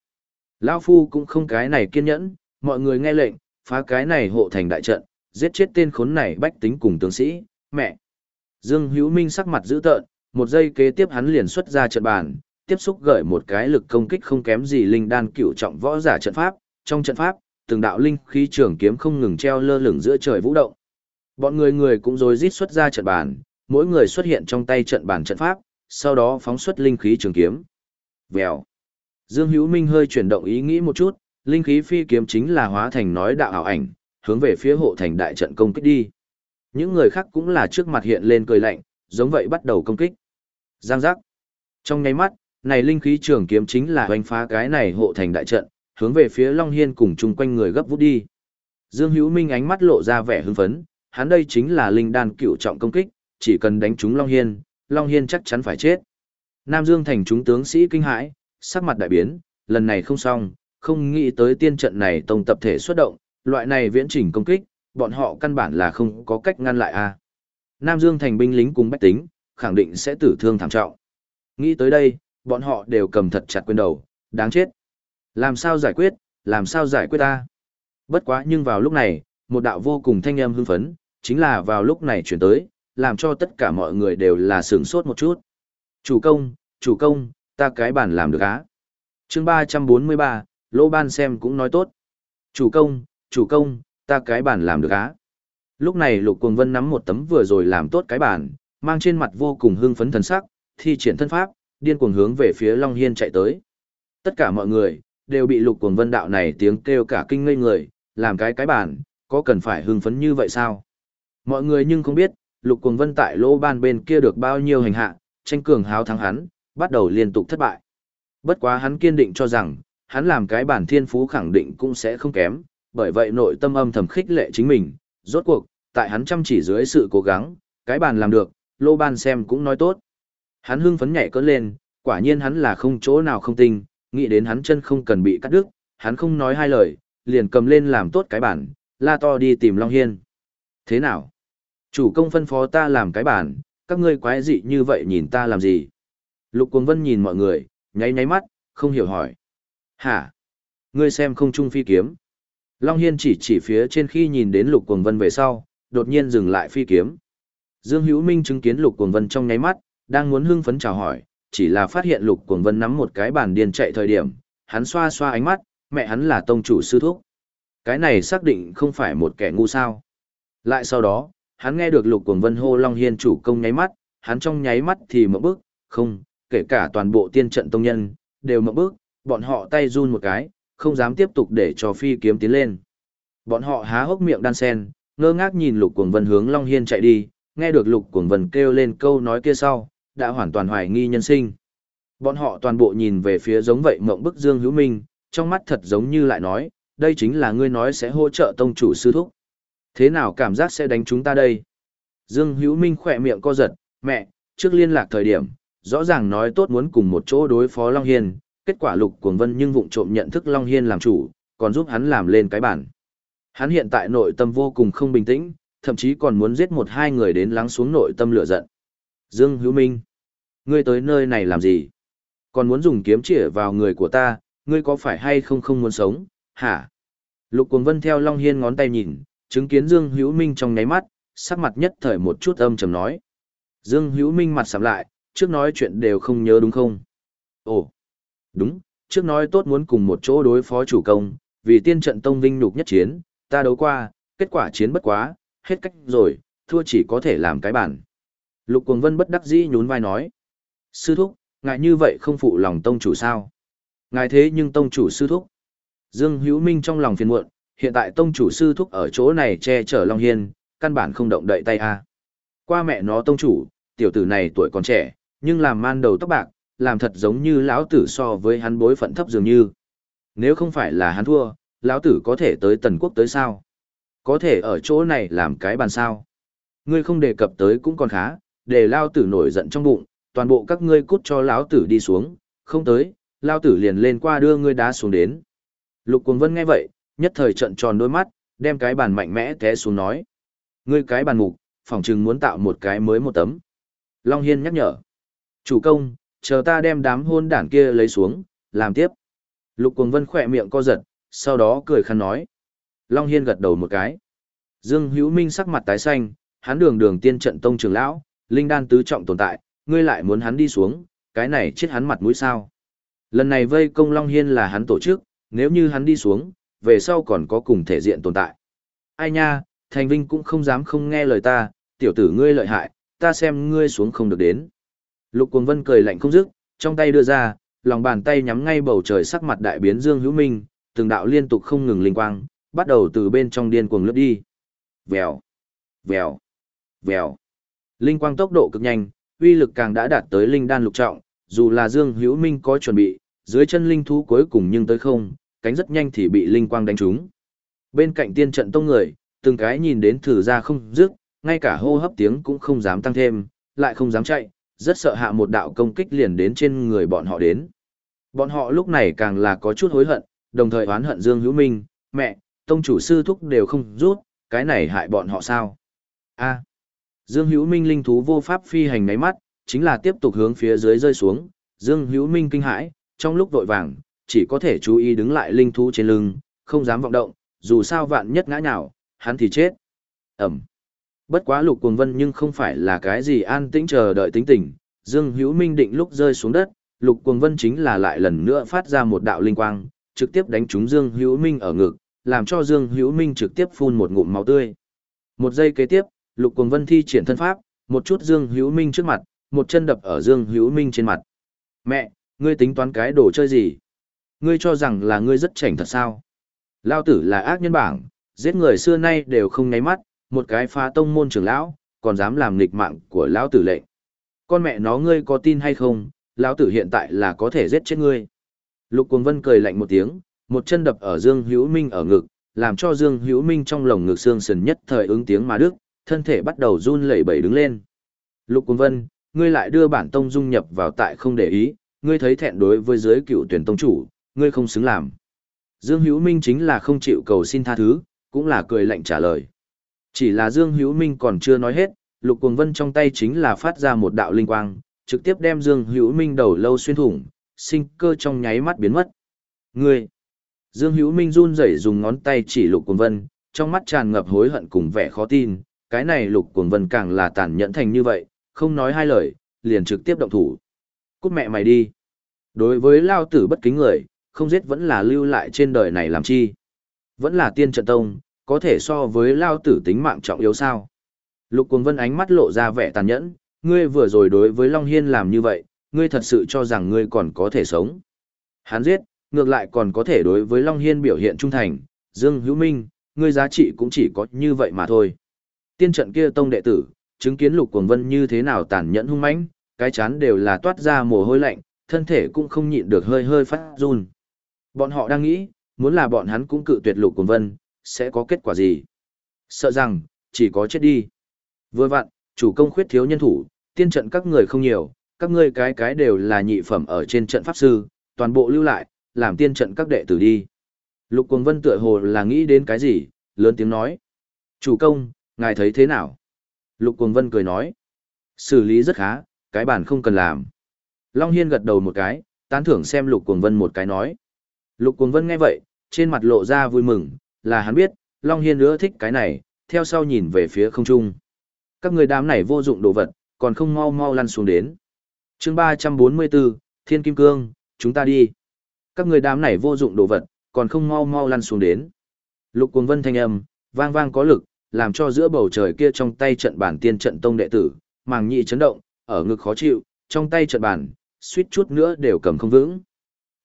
A: Lao Phu cũng không cái này kiên nhẫn, mọi người nghe lệnh, phá cái này hộ thành đại trận, giết chết tên khốn này bách tính cùng tướng sĩ, mẹ. Dương Hữu Minh sắc mặt dữ tợn, một giây kế tiếp hắn liền xuất ra trận bàn, tiếp xúc gửi một cái lực công kích không kém gì linh đan cửu trọng võ giả trận pháp, trong trận pháp, từng đạo linh khí trường kiếm không ngừng treo lơ lửng giữa trời vũ động. Bọn người người cũng rồi rít xuất ra trận bàn, mỗi người xuất hiện trong tay trận bàn trận pháp, sau đó phóng xuất linh khí trường kiếm. Vèo. Dương Hữu Minh hơi chuyển động ý nghĩ một chút, linh khí phi kiếm chính là hóa thành nói đạo ảo ảnh, hướng về phía hộ thành đại trận công kích đi. Những người khác cũng là trước mặt hiện lên cười lạnh, giống vậy bắt đầu công kích. Giang giác. Trong nháy mắt, này linh khí trường kiếm chính là hoành phá cái này hộ thành đại trận, hướng về phía Long Hiên cùng chung quanh người gấp vút đi. Dương Hữu Minh ánh mắt lộ ra vẻ hưng phấn, hắn đây chính là linh đan cựu trọng công kích, chỉ cần đánh trúng Long Hiên, Long Hiên chắc chắn phải chết. Nam Dương thành chúng tướng sĩ kinh hãi, sắc mặt đại biến, lần này không xong, không nghĩ tới tiên trận này tông tập thể xuất động, loại này viễn chỉnh công kích, bọn họ căn bản là không có cách ngăn lại a. Nam Dương thành binh lính cùng bách tính, khẳng định sẽ tử thương thảm trọng. Nghĩ tới đây, bọn họ đều cầm thật chặt quyền đầu, đáng chết. Làm sao giải quyết, làm sao giải quyết ta? Bất quá nhưng vào lúc này, một đạo vô cùng thanh âm hưng phấn, chính là vào lúc này chuyển tới, làm cho tất cả mọi người đều là sướng sốt một chút. Chủ công, chủ công, ta cái bản làm được á. chương 343, Lô Ban xem cũng nói tốt. Chủ công, chủ công, ta cái bản làm được á. Lúc này Lục Cuồng Vân nắm một tấm vừa rồi làm tốt cái bản, mang trên mặt vô cùng hưng phấn thần sắc, thi triển thân pháp, điên cuồng hướng về phía Long Hiên chạy tới. Tất cả mọi người, đều bị Lục Cuồng Vân đạo này tiếng kêu cả kinh ngây người, làm cái cái bản, có cần phải hưng phấn như vậy sao? Mọi người nhưng không biết, Lục Cuồng Vân tại lỗ ban bên kia được bao nhiêu hành hạ, tranh cường háo thắng hắn, bắt đầu liên tục thất bại. Bất quá hắn kiên định cho rằng, hắn làm cái bản thiên phú khẳng định cũng sẽ không kém, bởi vậy nội tâm âm thầm khích lệ chính mình, rốt cuộc, tại hắn chăm chỉ dưới sự cố gắng, cái bàn làm được, lô ban xem cũng nói tốt. Hắn hưng phấn nhảy cỡ lên, quả nhiên hắn là không chỗ nào không tinh, nghĩ đến hắn chân không cần bị cắt đứt, hắn không nói hai lời, liền cầm lên làm tốt cái bản, la to đi tìm Long Hiên. Thế nào? Chủ công phân phó ta làm cái bản, các ngươi quái dị như vậy nhìn ta làm gì? Lục Cuồng Vân nhìn mọi người, nháy nháy mắt, không hiểu hỏi. Hả? Ngươi xem không trung phi kiếm. Long Hiên chỉ chỉ phía trên khi nhìn đến Lục Cuồng Vân về sau, đột nhiên dừng lại phi kiếm. Dương Hữu Minh chứng kiến Lục Cuồng Vân trong nháy mắt, đang muốn hưng phấn chào hỏi, chỉ là phát hiện Lục Cuồng Vân nắm một cái bàn điên chạy thời điểm, hắn xoa xoa ánh mắt, mẹ hắn là tông chủ sư thúc. Cái này xác định không phải một kẻ ngu sao. Lại sau đó, hắn nghe được Lục Cuồng Vân hô Long Hiên chủ công nháy mắt, hắn trong nháy mắt thì mở bước, không, kể cả toàn bộ tiên trận tông nhân, đều mở bước, bọn họ tay run một cái, không dám tiếp tục để cho phi kiếm tiến lên. Bọn họ há hốc miệng đan sen, ngơ ngác nhìn Lục Cuồng Vân hướng Long Hiên chạy đi, nghe được Lục Cuồng Vân kêu lên câu nói kia sau, đã hoàn toàn hoài nghi nhân sinh. Bọn họ toàn bộ nhìn về phía giống vậy mộng bức Dương Hữu Minh, trong mắt thật giống như lại nói, đây chính là ngươi nói sẽ hỗ trợ tông chủ sư thúc. Thế nào cảm giác sẽ đánh chúng ta đây? Dương Hữu Minh khỏe miệng co giật, mẹ, trước liên lạc thời điểm, rõ ràng nói tốt muốn cùng một chỗ đối phó Long Hiên, kết quả lục cuồng vân nhưng vụng trộm nhận thức Long Hiên làm chủ, còn giúp hắn làm lên cái bản. Hắn hiện tại nội tâm vô cùng không bình tĩnh, thậm chí còn muốn giết một hai người đến lắng xuống nội tâm lửa giận. Dương Hữu Minh, ngươi tới nơi này làm gì? Còn muốn dùng kiếm chĩa vào người của ta, ngươi có phải hay không không muốn sống, hả? Lục Cuồng Vân theo Long Hiên ngón tay nhìn, chứng kiến Dương Hữu Minh trong nháy mắt, sắc mặt nhất thời một chút âm trầm nói. Dương Hữu Minh mặt sầm lại, trước nói chuyện đều không nhớ đúng không? Ồ, đúng, trước nói tốt muốn cùng một chỗ đối phó chủ công, vì tiên trận tông vinh nhục nhất chiến, ta đấu qua, kết quả chiến bất quá, hết cách rồi, thua chỉ có thể làm cái bản. Lục Cuồng Vân bất đắc dĩ nhún vai nói. Sư thúc, ngài như vậy không phụ lòng tông chủ sao? Ngài thế nhưng tông chủ sư thúc. Dương Hữu Minh trong lòng phiền muộn, hiện tại tông chủ sư thúc ở chỗ này che chở Long Hiên, căn bản không động đậy tay a. Qua mẹ nó tông chủ, tiểu tử này tuổi còn trẻ, nhưng làm man đầu tóc bạc, làm thật giống như lão tử so với hắn bối phận thấp dường như. Nếu không phải là hắn thua, lão tử có thể tới tần quốc tới sao? Có thể ở chỗ này làm cái bàn sao? Ngươi không đề cập tới cũng còn khá, để lao tử nổi giận trong bụng, toàn bộ các ngươi cút cho lão tử đi xuống, không tới, lao tử liền lên qua đưa ngươi đá xuống đến. Lục Cuồng Vân nghe vậy, nhất thời trận tròn đôi mắt, đem cái bàn mạnh mẽ té xuống nói. Ngươi cái bàn mục, phỏng chừng muốn tạo một cái mới một tấm. Long Hiên nhắc nhở. Chủ công, chờ ta đem đám hôn đản kia lấy xuống, làm tiếp. Lục Cuồng Vân khỏe miệng co giật, sau đó cười khăn nói. Long Hiên gật đầu một cái. Dương Hữu Minh sắc mặt tái xanh, hắn đường đường tiên trận tông trưởng lão, linh đan tứ trọng tồn tại, ngươi lại muốn hắn đi xuống, cái này chết hắn mặt mũi sao. Lần này vây công Long Hiên là hắn tổ chức, nếu như hắn đi xuống, về sau còn có cùng thể diện tồn tại. Ai nha, Thành Vinh cũng không dám không nghe lời ta, tiểu tử ngươi lợi hại, ta xem ngươi xuống không được đến. Lục Cuồng Vân cười lạnh không dứt, trong tay đưa ra, lòng bàn tay nhắm ngay bầu trời sắc mặt đại biến Dương Hữu Minh, từng đạo liên tục không ngừng linh quang, bắt đầu từ bên trong điên cuồng lướt đi. Vèo, vèo, vèo. Linh quang tốc độ cực nhanh, uy lực càng đã đạt tới linh đan lục trọng, dù là Dương Hữu Minh có chuẩn bị, dưới chân linh thú cuối cùng nhưng tới không, cánh rất nhanh thì bị linh quang đánh trúng. Bên cạnh tiên trận tông người, từng cái nhìn đến thử ra không dứt, ngay cả hô hấp tiếng cũng không dám tăng thêm, lại không dám chạy, rất sợ hạ một đạo công kích liền đến trên người bọn họ đến. Bọn họ lúc này càng là có chút hối hận, đồng thời oán hận Dương Hữu Minh, mẹ, tông chủ sư thúc đều không rút, cái này hại bọn họ sao? A. Dương Hữu Minh linh thú vô pháp phi hành ngáy mắt, chính là tiếp tục hướng phía dưới rơi xuống, Dương Hữu Minh kinh hãi, trong lúc vội vàng, chỉ có thể chú ý đứng lại linh thú trên lưng, không dám vọng động, dù sao vạn nhất ngã nhào, hắn thì chết. Ẩm. Bất quá lục cuồng vân nhưng không phải là cái gì an tĩnh chờ đợi tính tình, Dương Hữu Minh định lúc rơi xuống đất, lục cuồng vân chính là lại lần nữa phát ra một đạo linh quang, trực tiếp đánh trúng Dương Hữu Minh ở ngực, làm cho Dương Hữu Minh trực tiếp phun một ngụm máu tươi. Một giây kế tiếp, lục cuồng vân thi triển thân pháp, một chút Dương Hữu Minh trước mặt, một chân đập ở Dương Hữu Minh trên mặt. Mẹ, ngươi tính toán cái đồ chơi gì? Ngươi cho rằng là ngươi rất chảnh thật sao? Lao tử là ác nhân bảng, giết người xưa nay đều không ngáy mắt, một cái phá tông môn trưởng lão, còn dám làm nghịch mạng của lão tử lệnh. Con mẹ nó ngươi có tin hay không, lão tử hiện tại là có thể giết chết ngươi. Lục Cuồng Vân cười lạnh một tiếng, một chân đập ở Dương Hữu Minh ở ngực, làm cho Dương Hữu Minh trong lồng ngực xương sườn nhất thời ứng tiếng mà đức, thân thể bắt đầu run lẩy bẩy đứng lên. Lục Cuồng Vân, ngươi lại đưa bản tông dung nhập vào tại không để ý, ngươi thấy thẹn đối với giới cựu tuyển tông chủ, ngươi không xứng làm. Dương Hữu Minh chính là không chịu cầu xin tha thứ, cũng là cười lạnh trả lời. Chỉ là Dương Hữu Minh còn chưa nói hết, Lục Cuồng Vân trong tay chính là phát ra một đạo linh quang, trực tiếp đem Dương Hữu Minh đầu lâu xuyên thủng, sinh cơ trong nháy mắt biến mất. Ngươi! Dương Hữu Minh run rẩy dùng ngón tay chỉ Lục Cuồng Vân, trong mắt tràn ngập hối hận cùng vẻ khó tin, cái này Lục Cuồng Vân càng là tàn nhẫn thành như vậy, không nói hai lời, liền trực tiếp động thủ. Cút mẹ mày đi! Đối với lao tử bất kính người, không giết vẫn là lưu lại trên đời này làm chi. Vẫn là tiên trận tông, có thể so với lao tử tính mạng trọng yếu sao. Lục Cuồng Vân ánh mắt lộ ra vẻ tàn nhẫn, ngươi vừa rồi đối với Long Hiên làm như vậy, ngươi thật sự cho rằng ngươi còn có thể sống. Hắn giết, ngược lại còn có thể đối với Long Hiên biểu hiện trung thành, Dương Hữu Minh, ngươi giá trị cũng chỉ có như vậy mà thôi. Tiên trận kia tông đệ tử, chứng kiến Lục Cuồng Vân như thế nào tàn nhẫn hung mãnh, cái chán đều là toát ra mồ hôi lạnh, thân thể cũng không nhịn được hơi hơi phát run. Bọn họ đang nghĩ, muốn là bọn hắn cũng cự tuyệt Lục cùng Vân, sẽ có kết quả gì? Sợ rằng, chỉ có chết đi. Vừa vặn, chủ công khuyết thiếu nhân thủ, tiên trận các người không nhiều, các ngươi cái cái đều là nhị phẩm ở trên trận pháp sư, toàn bộ lưu lại, làm tiên trận các đệ tử đi. Lục Cuồng Vân tựa hồ là nghĩ đến cái gì, lớn tiếng nói. Chủ công, ngài thấy thế nào? Lục Cuồng Vân cười nói. Xử lý rất khá, cái bản không cần làm. Long Hiên gật đầu một cái, tán thưởng xem Lục Cuồng Vân một cái nói. Lục Cuồng Vân nghe vậy, trên mặt lộ ra vui mừng, là hắn biết, Long Hiên nữa thích cái này, theo sau nhìn về phía không trung. Các người đám này vô dụng đồ vật, còn không mau mau lăn xuống đến. chương 344, Thiên Kim Cương, chúng ta đi. Các người đám này vô dụng đồ vật, còn không mau mau lăn xuống đến. Lục Cuồng Vân thanh âm, vang vang có lực, làm cho giữa bầu trời kia trong tay trận bản tiên trận tông đệ tử, màng nhị chấn động, ở ngực khó chịu, trong tay trận bản, suýt chút nữa đều cầm không vững.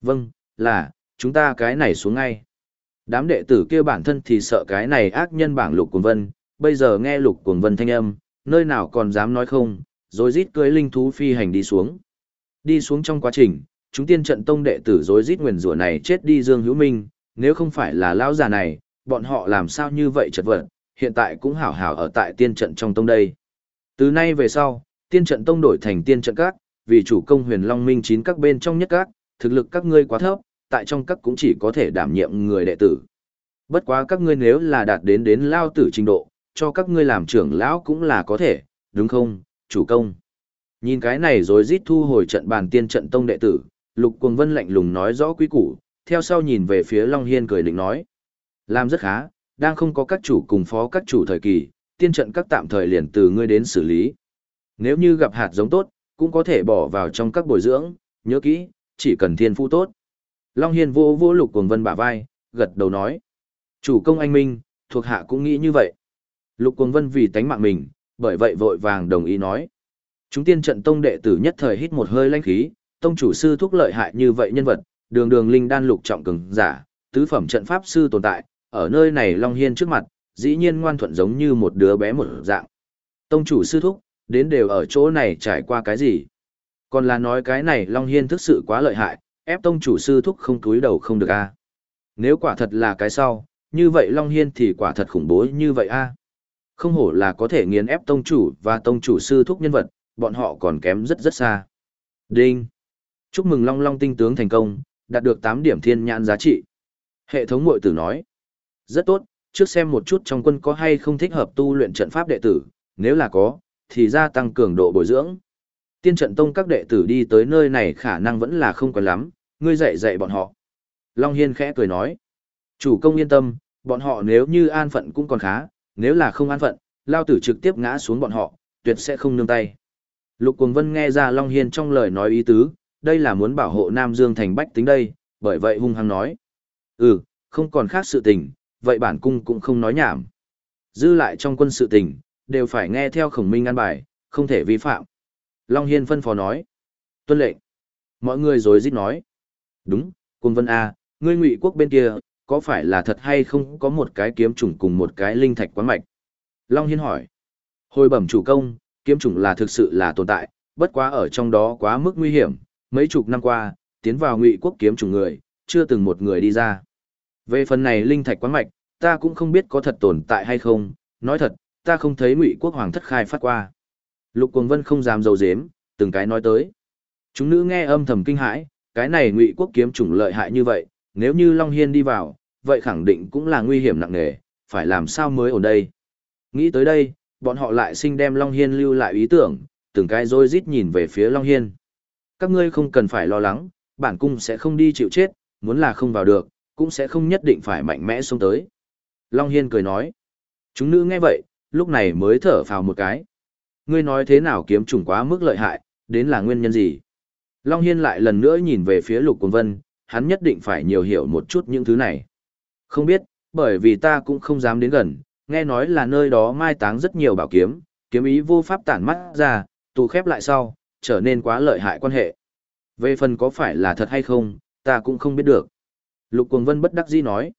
A: Vâng, là, chúng ta cái này xuống ngay. Đám đệ tử kia bản thân thì sợ cái này ác nhân bảng lục cuồng vân, bây giờ nghe lục cuồng vân thanh âm, nơi nào còn dám nói không, rồi rít cưới linh thú phi hành đi xuống. Đi xuống trong quá trình, chúng tiên trận tông đệ tử rối rít nguyền rủa này chết đi Dương Hữu Minh, nếu không phải là lão già này, bọn họ làm sao như vậy chật vật, hiện tại cũng hảo hảo ở tại tiên trận trong tông đây. Từ nay về sau, tiên trận tông đổi thành tiên trận các, vì chủ công huyền long minh chín các bên trong nhất các, thực lực các ngươi quá thấp, tại trong các cũng chỉ có thể đảm nhiệm người đệ tử. Bất quá các ngươi nếu là đạt đến đến lao tử trình độ, cho các ngươi làm trưởng lão cũng là có thể, đúng không, chủ công. Nhìn cái này rồi rít thu hồi trận bàn tiên trận tông đệ tử, Lục Cuồng Vân lạnh lùng nói rõ quý củ, theo sau nhìn về phía Long Hiên cười định nói. Làm rất khá, đang không có các chủ cùng phó các chủ thời kỳ, tiên trận các tạm thời liền từ ngươi đến xử lý. Nếu như gặp hạt giống tốt, cũng có thể bỏ vào trong các bồi dưỡng, nhớ kỹ, chỉ cần thiên phu tốt. Long Hiên vô vô Lục Cuồng Vân bả vai, gật đầu nói. Chủ công anh Minh, thuộc hạ cũng nghĩ như vậy. Lục Cuồng Vân vì tánh mạng mình, bởi vậy vội vàng đồng ý nói. Chúng tiên trận tông đệ tử nhất thời hít một hơi lãnh khí, tông chủ sư thúc lợi hại như vậy nhân vật, đường đường linh đan lục trọng cường giả, tứ phẩm trận pháp sư tồn tại, ở nơi này Long Hiên trước mặt, dĩ nhiên ngoan thuận giống như một đứa bé một dạng. Tông chủ sư thúc, đến đều ở chỗ này trải qua cái gì? Còn là nói cái này Long Hiên thực sự quá lợi hại, ép tông chủ sư thúc không túi đầu không được a Nếu quả thật là cái sau, như vậy Long Hiên thì quả thật khủng bố như vậy a Không hổ là có thể nghiền ép tông chủ và tông chủ sư thúc nhân vật, bọn họ còn kém rất rất xa. Đinh! Chúc mừng Long Long tinh tướng thành công, đạt được 8 điểm thiên nhãn giá trị. Hệ thống mội tử nói. Rất tốt, trước xem một chút trong quân có hay không thích hợp tu luyện trận pháp đệ tử, nếu là có, thì gia tăng cường độ bồi dưỡng. Tiên trận tông các đệ tử đi tới nơi này khả năng vẫn là không còn lắm, ngươi dạy dạy bọn họ. Long Hiên khẽ cười nói. Chủ công yên tâm, bọn họ nếu như an phận cũng còn khá, nếu là không an phận, lao tử trực tiếp ngã xuống bọn họ, tuyệt sẽ không nương tay. Lục Cuồng Vân nghe ra Long Hiên trong lời nói ý tứ, đây là muốn bảo hộ Nam Dương thành bách tính đây, bởi vậy hung hăng nói. Ừ, không còn khác sự tình, vậy bản cung cũng không nói nhảm. Dư lại trong quân sự tình, đều phải nghe theo khổng minh an bài, không thể vi phạm. Long Hiên phân phó nói. Tuân lệnh. Mọi người rồi dít nói. Đúng, Cung Vân A, ngươi ngụy quốc bên kia, có phải là thật hay không có một cái kiếm trùng cùng một cái linh thạch quán mạch? Long Hiên hỏi. Hồi bẩm chủ công, kiếm trùng là thực sự là tồn tại, bất quá ở trong đó quá mức nguy hiểm, mấy chục năm qua, tiến vào ngụy quốc kiếm trùng người, chưa từng một người đi ra. Về phần này linh thạch quán mạch, ta cũng không biết có thật tồn tại hay không, nói thật, ta không thấy ngụy quốc hoàng thất khai phát qua. Lục Cuồng Vân không dám dầu dếm, từng cái nói tới. Chúng nữ nghe âm thầm kinh hãi, cái này ngụy quốc kiếm chủng lợi hại như vậy, nếu như Long Hiên đi vào, vậy khẳng định cũng là nguy hiểm nặng nề, phải làm sao mới ở đây. Nghĩ tới đây, bọn họ lại sinh đem Long Hiên lưu lại ý tưởng, từng cái rôi rít nhìn về phía Long Hiên. Các ngươi không cần phải lo lắng, bản cung sẽ không đi chịu chết, muốn là không vào được, cũng sẽ không nhất định phải mạnh mẽ xông tới. Long Hiên cười nói. Chúng nữ nghe vậy, lúc này mới thở phào một cái. Ngươi nói thế nào kiếm trùng quá mức lợi hại, đến là nguyên nhân gì? Long Hiên lại lần nữa nhìn về phía Lục Quân Vân, hắn nhất định phải nhiều hiểu một chút những thứ này. Không biết, bởi vì ta cũng không dám đến gần, nghe nói là nơi đó mai táng rất nhiều bảo kiếm, kiếm ý vô pháp tản mắt ra, tù khép lại sau, trở nên quá lợi hại quan hệ. Về phần có phải là thật hay không, ta cũng không biết được. Lục Cuồng Vân bất đắc dĩ nói.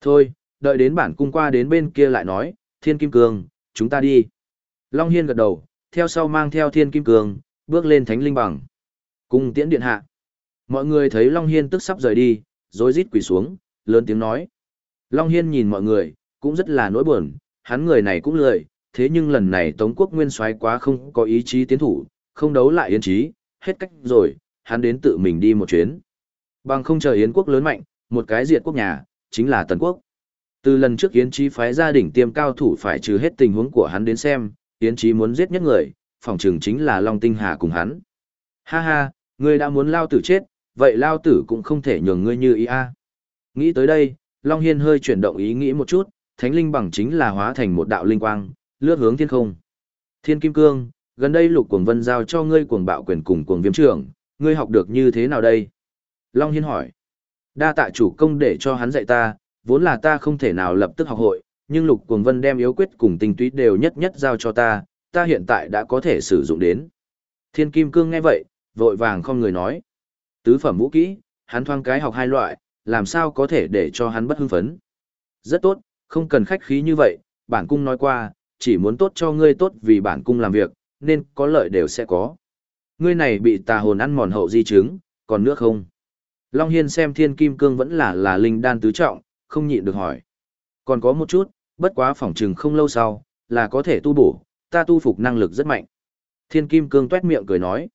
A: Thôi, đợi đến bản cung qua đến bên kia lại nói, Thiên Kim Cương, chúng ta đi. Long Hiên gật đầu, theo sau mang theo Thiên Kim Cương, bước lên Thánh Linh Bằng. Cung tiễn điện hạ. Mọi người thấy Long Hiên tức sắp rời đi, rồi rít quỳ xuống, lớn tiếng nói. Long Hiên nhìn mọi người, cũng rất là nỗi buồn, hắn người này cũng lười, thế nhưng lần này Tống quốc nguyên soái quá không có ý chí tiến thủ, không đấu lại Yến Chí, hết cách rồi, hắn đến tự mình đi một chuyến. Bằng không chờ Yến quốc lớn mạnh, một cái diệt quốc nhà, chính là Tần quốc. Từ lần trước Yến Chí phái gia đình tiêm cao thủ phải trừ hết tình huống của hắn đến xem, Yến Chí muốn giết nhất người, phòng trường chính là Long Tinh Hà cùng hắn. Ha ha, ngươi đã muốn lao tử chết, vậy lao tử cũng không thể nhường ngươi như ý a. Nghĩ tới đây, Long Hiên hơi chuyển động ý nghĩ một chút, thánh linh bằng chính là hóa thành một đạo linh quang, lướt hướng thiên không. Thiên Kim Cương, gần đây lục cuồng vân giao cho ngươi cuồng bạo quyền cùng cuồng viêm trưởng, ngươi học được như thế nào đây? Long Hiên hỏi. Đa tạ chủ công để cho hắn dạy ta, vốn là ta không thể nào lập tức học hội, nhưng lục cuồng vân đem yếu quyết cùng tinh túy đều nhất nhất giao cho ta, ta hiện tại đã có thể sử dụng đến. Thiên Kim Cương nghe vậy, vội vàng không người nói. Tứ phẩm vũ kỹ, hắn thoang cái học hai loại, làm sao có thể để cho hắn bất hưng phấn. Rất tốt, không cần khách khí như vậy, bản cung nói qua, chỉ muốn tốt cho ngươi tốt vì bản cung làm việc, nên có lợi đều sẽ có. Ngươi này bị tà hồn ăn mòn hậu di chứng, còn nước không? Long Hiên xem thiên kim cương vẫn là là linh đan tứ trọng, không nhịn được hỏi. Còn có một chút, bất quá phỏng chừng không lâu sau, là có thể tu bổ, ta tu phục năng lực rất mạnh. Thiên kim cương tuét miệng cười nói.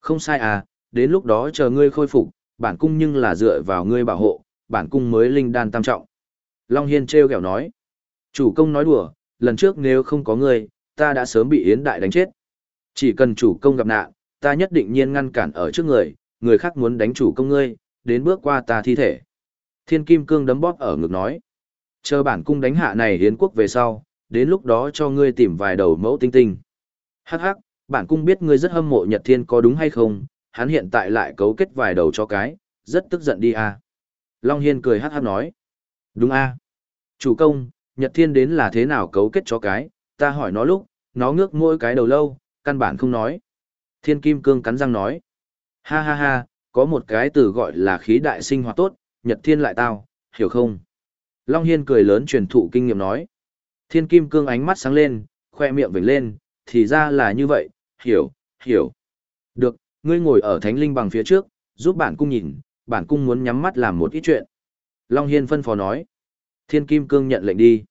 A: Không sai à, đến lúc đó chờ ngươi khôi phục, bản cung nhưng là dựa vào ngươi bảo hộ, bản cung mới linh đan tam trọng. Long Hiên treo kẹo nói. Chủ công nói đùa, lần trước nếu không có ngươi, ta đã sớm bị Yến Đại đánh chết. Chỉ cần chủ công gặp nạn, ta nhất định nhiên ngăn cản ở trước người, người khác muốn đánh chủ công ngươi, đến bước qua ta thi thể. Thiên Kim Cương đấm bóp ở ngực nói. Chờ bản cung đánh hạ này hiến quốc về sau, đến lúc đó cho ngươi tìm vài đầu mẫu tinh tinh. Hắc hắc, bản cung biết ngươi rất hâm mộ Nhật Thiên có đúng hay không, hắn hiện tại lại cấu kết vài đầu cho cái, rất tức giận đi à. Long Hiên cười hắc hắc nói. Đúng a Chủ công, Nhật Thiên đến là thế nào cấu kết cho cái, ta hỏi nó lúc, nó ngước mỗi cái đầu lâu, căn bản không nói. Thiên Kim Cương cắn răng nói. Ha ha ha, có một cái từ gọi là khí đại sinh hoạt tốt, Nhật Thiên lại tao, hiểu không? Long Hiên cười lớn truyền thụ kinh nghiệm nói. Thiên Kim Cương ánh mắt sáng lên, khoe miệng vểnh lên, thì ra là như vậy, hiểu, hiểu. Được, ngươi ngồi ở thánh linh bằng phía trước, giúp bản cung nhìn, bản cung muốn nhắm mắt làm một ít chuyện. Long Hiên phân phó nói. Thiên Kim Cương nhận lệnh đi.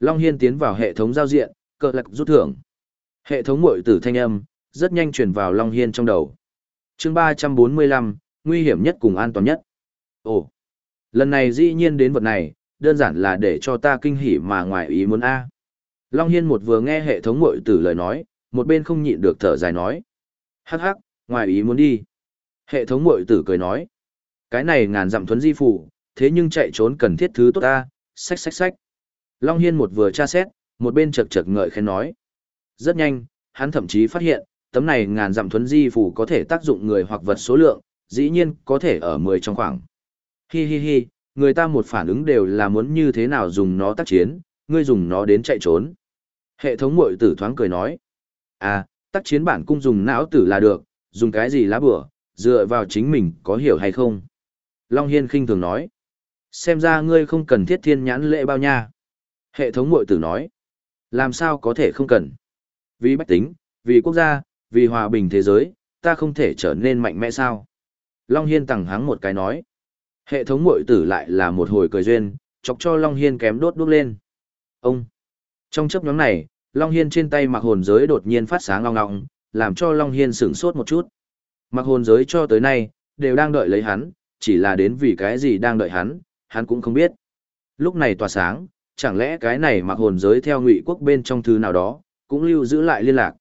A: Long Hiên tiến vào hệ thống giao diện, cờ lạc rút thưởng. Hệ thống mội tử thanh âm, rất nhanh truyền vào Long Hiên trong đầu. chương 345, nguy hiểm nhất cùng an toàn nhất. Ồ, lần này dĩ nhiên đến vật này, đơn giản là để cho ta kinh hỉ mà ngoài ý muốn A. Long Hiên một vừa nghe hệ thống mội tử lời nói, một bên không nhịn được thở dài nói. Hắc hắc, ngoài ý muốn đi. Hệ thống mội tử cười nói. Cái này ngàn dặm thuấn di phủ, thế nhưng chạy trốn cần thiết thứ tốt ta, sách sách sách Long Hiên một vừa tra xét, một bên chật chật ngợi khen nói. Rất nhanh, hắn thậm chí phát hiện, tấm này ngàn dặm thuấn di phủ có thể tác dụng người hoặc vật số lượng, dĩ nhiên có thể ở 10 trong khoảng. Hi hi hi, người ta một phản ứng đều là muốn như thế nào dùng nó tác chiến, ngươi dùng nó đến chạy trốn. Hệ thống mội tử thoáng cười nói. À, tác chiến bản cung dùng não tử là được, dùng cái gì lá bửa, dựa vào chính mình có hiểu hay không. Long Hiên khinh thường nói. Xem ra ngươi không cần thiết thiên nhãn lệ bao nha. Hệ thống mội tử nói. Làm sao có thể không cần. Vì bách tính, vì quốc gia, vì hòa bình thế giới, ta không thể trở nên mạnh mẽ sao. Long Hiên tẳng hắng một cái nói. Hệ thống mội tử lại là một hồi cười duyên, chọc cho Long Hiên kém đốt đuốc lên. Ông! Trong chấp nhóm này, Long Hiên trên tay mặc hồn giới đột nhiên phát sáng long ngọng, làm cho Long Hiên sửng sốt một chút. Mặc hồn giới cho tới nay, đều đang đợi lấy hắn, chỉ là đến vì cái gì đang đợi hắn, hắn cũng không biết. Lúc này tỏa sáng, chẳng lẽ cái này mặc hồn giới theo ngụy quốc bên trong thứ nào đó, cũng lưu giữ lại liên lạc.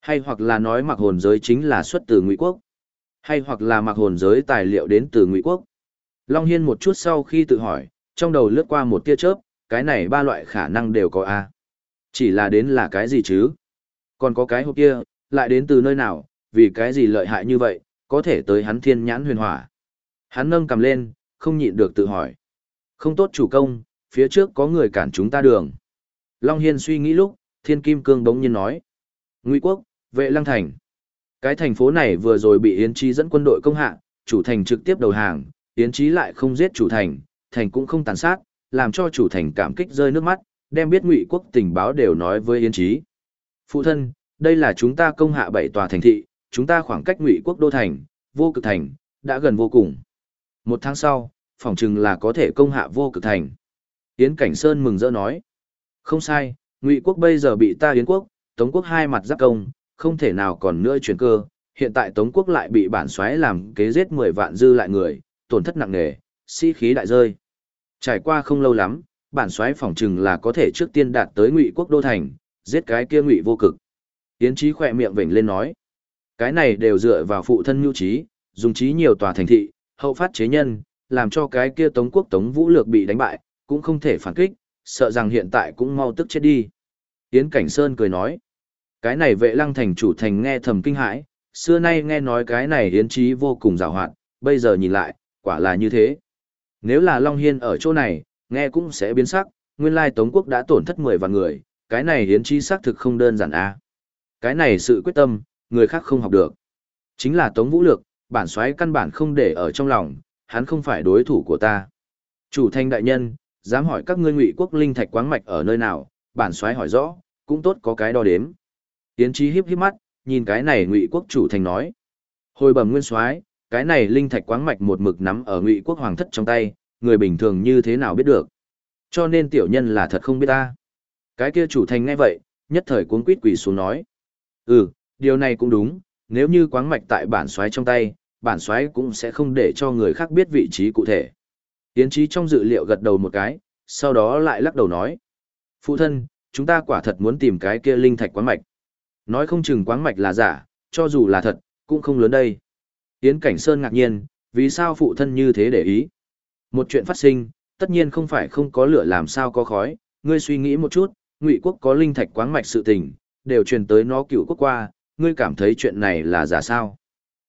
A: Hay hoặc là nói mặc hồn giới chính là xuất từ ngụy quốc. Hay hoặc là mặc hồn giới tài liệu đến từ ngụy quốc. Long Hiên một chút sau khi tự hỏi, trong đầu lướt qua một tia chớp, cái này ba loại khả năng đều có A. Chỉ là đến là cái gì chứ? Còn có cái hộp kia, lại đến từ nơi nào, vì cái gì lợi hại như vậy, có thể tới hắn thiên nhãn huyền hỏa. Hắn nâng cầm lên, không nhịn được tự hỏi. Không tốt chủ công, phía trước có người cản chúng ta đường. Long Hiên suy nghĩ lúc, Thiên Kim Cương bỗng nhiên nói. Ngụy Quốc, vệ lăng thành. Cái thành phố này vừa rồi bị Yến Chi dẫn quân đội công hạ, chủ thành trực tiếp đầu hàng, Yến Chí lại không giết chủ thành, thành cũng không tàn sát, làm cho chủ thành cảm kích rơi nước mắt, đem biết Ngụy Quốc tình báo đều nói với Yến Chí, Phụ thân, đây là chúng ta công hạ bảy tòa thành thị, chúng ta khoảng cách Ngụy Quốc đô thành, vô cực thành, đã gần vô cùng. Một tháng sau, phỏng chừng là có thể công hạ vô cực thành. Yến Cảnh Sơn mừng rỡ nói. Không sai, Ngụy quốc bây giờ bị ta Yến quốc, Tống quốc hai mặt giáp công, không thể nào còn nữa chuyển cơ, hiện tại Tống quốc lại bị bản xoáy làm kế giết 10 vạn dư lại người, tổn thất nặng nề, sĩ khí đại rơi. Trải qua không lâu lắm, bản xoáy phỏng chừng là có thể trước tiên đạt tới Ngụy quốc đô thành, giết cái kia Ngụy vô cực. Tiến Chí khỏe miệng vểnh lên nói, cái này đều dựa vào phụ thân nhu trí, dùng trí nhiều tòa thành thị, hậu phát chế nhân, làm cho cái kia Tống quốc Tống Vũ Lược bị đánh bại, cũng không thể phản kích, sợ rằng hiện tại cũng mau tức chết đi. Yến Cảnh Sơn cười nói, cái này vệ lăng thành chủ thành nghe thầm kinh hãi, xưa nay nghe nói cái này Yến trí vô cùng rào hoạt, bây giờ nhìn lại, quả là như thế. Nếu là Long Hiên ở chỗ này, nghe cũng sẽ biến sắc, nguyên lai Tống quốc đã tổn thất 10 vạn người, cái này hiến chi xác thực không đơn giản a. À. Cái này sự quyết tâm, người khác không học được. Chính là Tống Vũ Lược, bản xoáy căn bản không để ở trong lòng, hắn không phải đối thủ của ta. Chủ thanh đại nhân, dám hỏi các ngươi ngụy quốc linh thạch quáng mạch ở nơi nào, bản xoáy hỏi rõ, cũng tốt có cái đo đếm. Tiến trí hiếp hiếp mắt, nhìn cái này ngụy quốc chủ thành nói. Hồi bẩm nguyên soái, cái này linh thạch quáng mạch một mực nắm ở ngụy quốc hoàng thất trong tay, người bình thường như thế nào biết được. Cho nên tiểu nhân là thật không biết ta. Cái kia chủ thành nghe vậy, nhất thời cuống quýt quỳ xuống nói. Ừ, điều này cũng đúng, nếu như quáng mạch tại bản xoáy trong tay, bản xoáy cũng sẽ không để cho người khác biết vị trí cụ thể. Tiến trí trong dự liệu gật đầu một cái, sau đó lại lắc đầu nói. Phụ thân, chúng ta quả thật muốn tìm cái kia linh thạch quáng mạch. Nói không chừng quáng mạch là giả, cho dù là thật, cũng không lớn đây. Tiến cảnh sơn ngạc nhiên, vì sao phụ thân như thế để ý? Một chuyện phát sinh, tất nhiên không phải không có lửa làm sao có khói, ngươi suy nghĩ một chút, ngụy quốc có linh thạch quáng mạch sự tình, đều truyền tới nó cựu quốc qua, ngươi cảm thấy chuyện này là giả sao?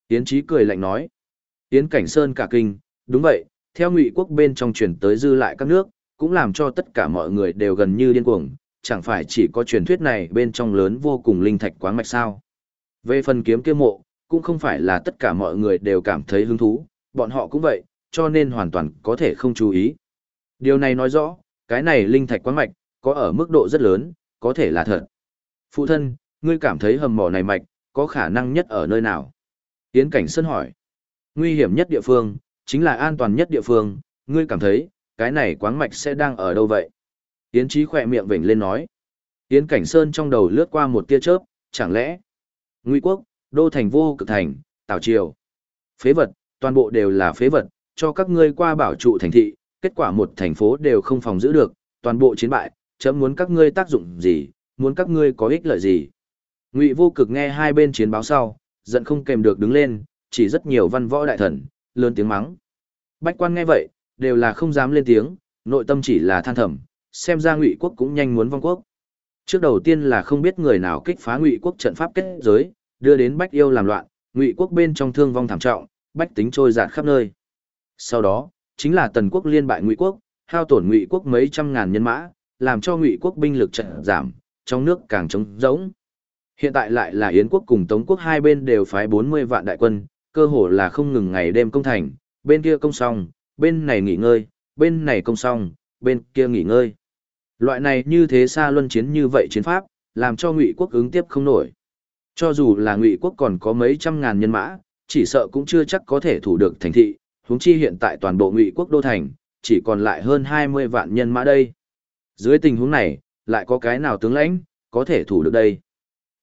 A: Yến Chí cười lạnh nói. Yến cảnh sơn cả kinh, đúng vậy, theo ngụy quốc bên trong truyền tới dư lại các nước, cũng làm cho tất cả mọi người đều gần như điên cuồng, chẳng phải chỉ có truyền thuyết này bên trong lớn vô cùng linh thạch quáng mạch sao. Về phần kiếm kia mộ, cũng không phải là tất cả mọi người đều cảm thấy hứng thú, bọn họ cũng vậy, cho nên hoàn toàn có thể không chú ý. Điều này nói rõ, cái này linh thạch quán mạch, có ở mức độ rất lớn, có thể là thật. Phụ thân, ngươi cảm thấy hầm mỏ này mạch, có khả năng nhất ở nơi nào? Yến Cảnh Sơn hỏi. Nguy hiểm nhất địa phương, chính là an toàn nhất địa phương, ngươi cảm thấy, cái này quáng mạch sẽ đang ở đâu vậy? Yến Chí khỏe miệng vểnh lên nói. Yến Cảnh Sơn trong đầu lướt qua một tia chớp, chẳng lẽ? Nguy quốc, đô thành vô cực thành, tảo triều. Phế vật, toàn bộ đều là phế vật, cho các ngươi qua bảo trụ thành thị, kết quả một thành phố đều không phòng giữ được, toàn bộ chiến bại, chấm muốn các ngươi tác dụng gì, muốn các ngươi có ích lợi gì. Ngụy vô cực nghe hai bên chiến báo sau, giận không kèm được đứng lên, chỉ rất nhiều văn võ đại thần, lớn tiếng mắng. Bách quan nghe vậy, đều là không dám lên tiếng, nội tâm chỉ là than thầm, xem ra ngụy quốc cũng nhanh muốn vong quốc. Trước đầu tiên là không biết người nào kích phá ngụy quốc trận pháp kết giới, đưa đến bách yêu làm loạn, ngụy quốc bên trong thương vong thảm trọng, bách tính trôi dạt khắp nơi. Sau đó, chính là tần quốc liên bại ngụy quốc, hao tổn ngụy quốc mấy trăm ngàn nhân mã, làm cho ngụy quốc binh lực trận giảm, trong nước càng trống rỗng. Hiện tại lại là Yến quốc cùng Tống quốc hai bên đều phái 40 vạn đại quân, cơ hồ là không ngừng ngày đêm công thành, bên kia công xong, bên này nghỉ ngơi, bên này công xong, bên kia nghỉ ngơi. Loại này như thế xa luân chiến như vậy chiến pháp, làm cho Ngụy quốc ứng tiếp không nổi. Cho dù là Ngụy quốc còn có mấy trăm ngàn nhân mã, chỉ sợ cũng chưa chắc có thể thủ được thành thị, huống chi hiện tại toàn bộ Ngụy quốc đô thành, chỉ còn lại hơn 20 vạn nhân mã đây. Dưới tình huống này, lại có cái nào tướng lãnh, có thể thủ được đây.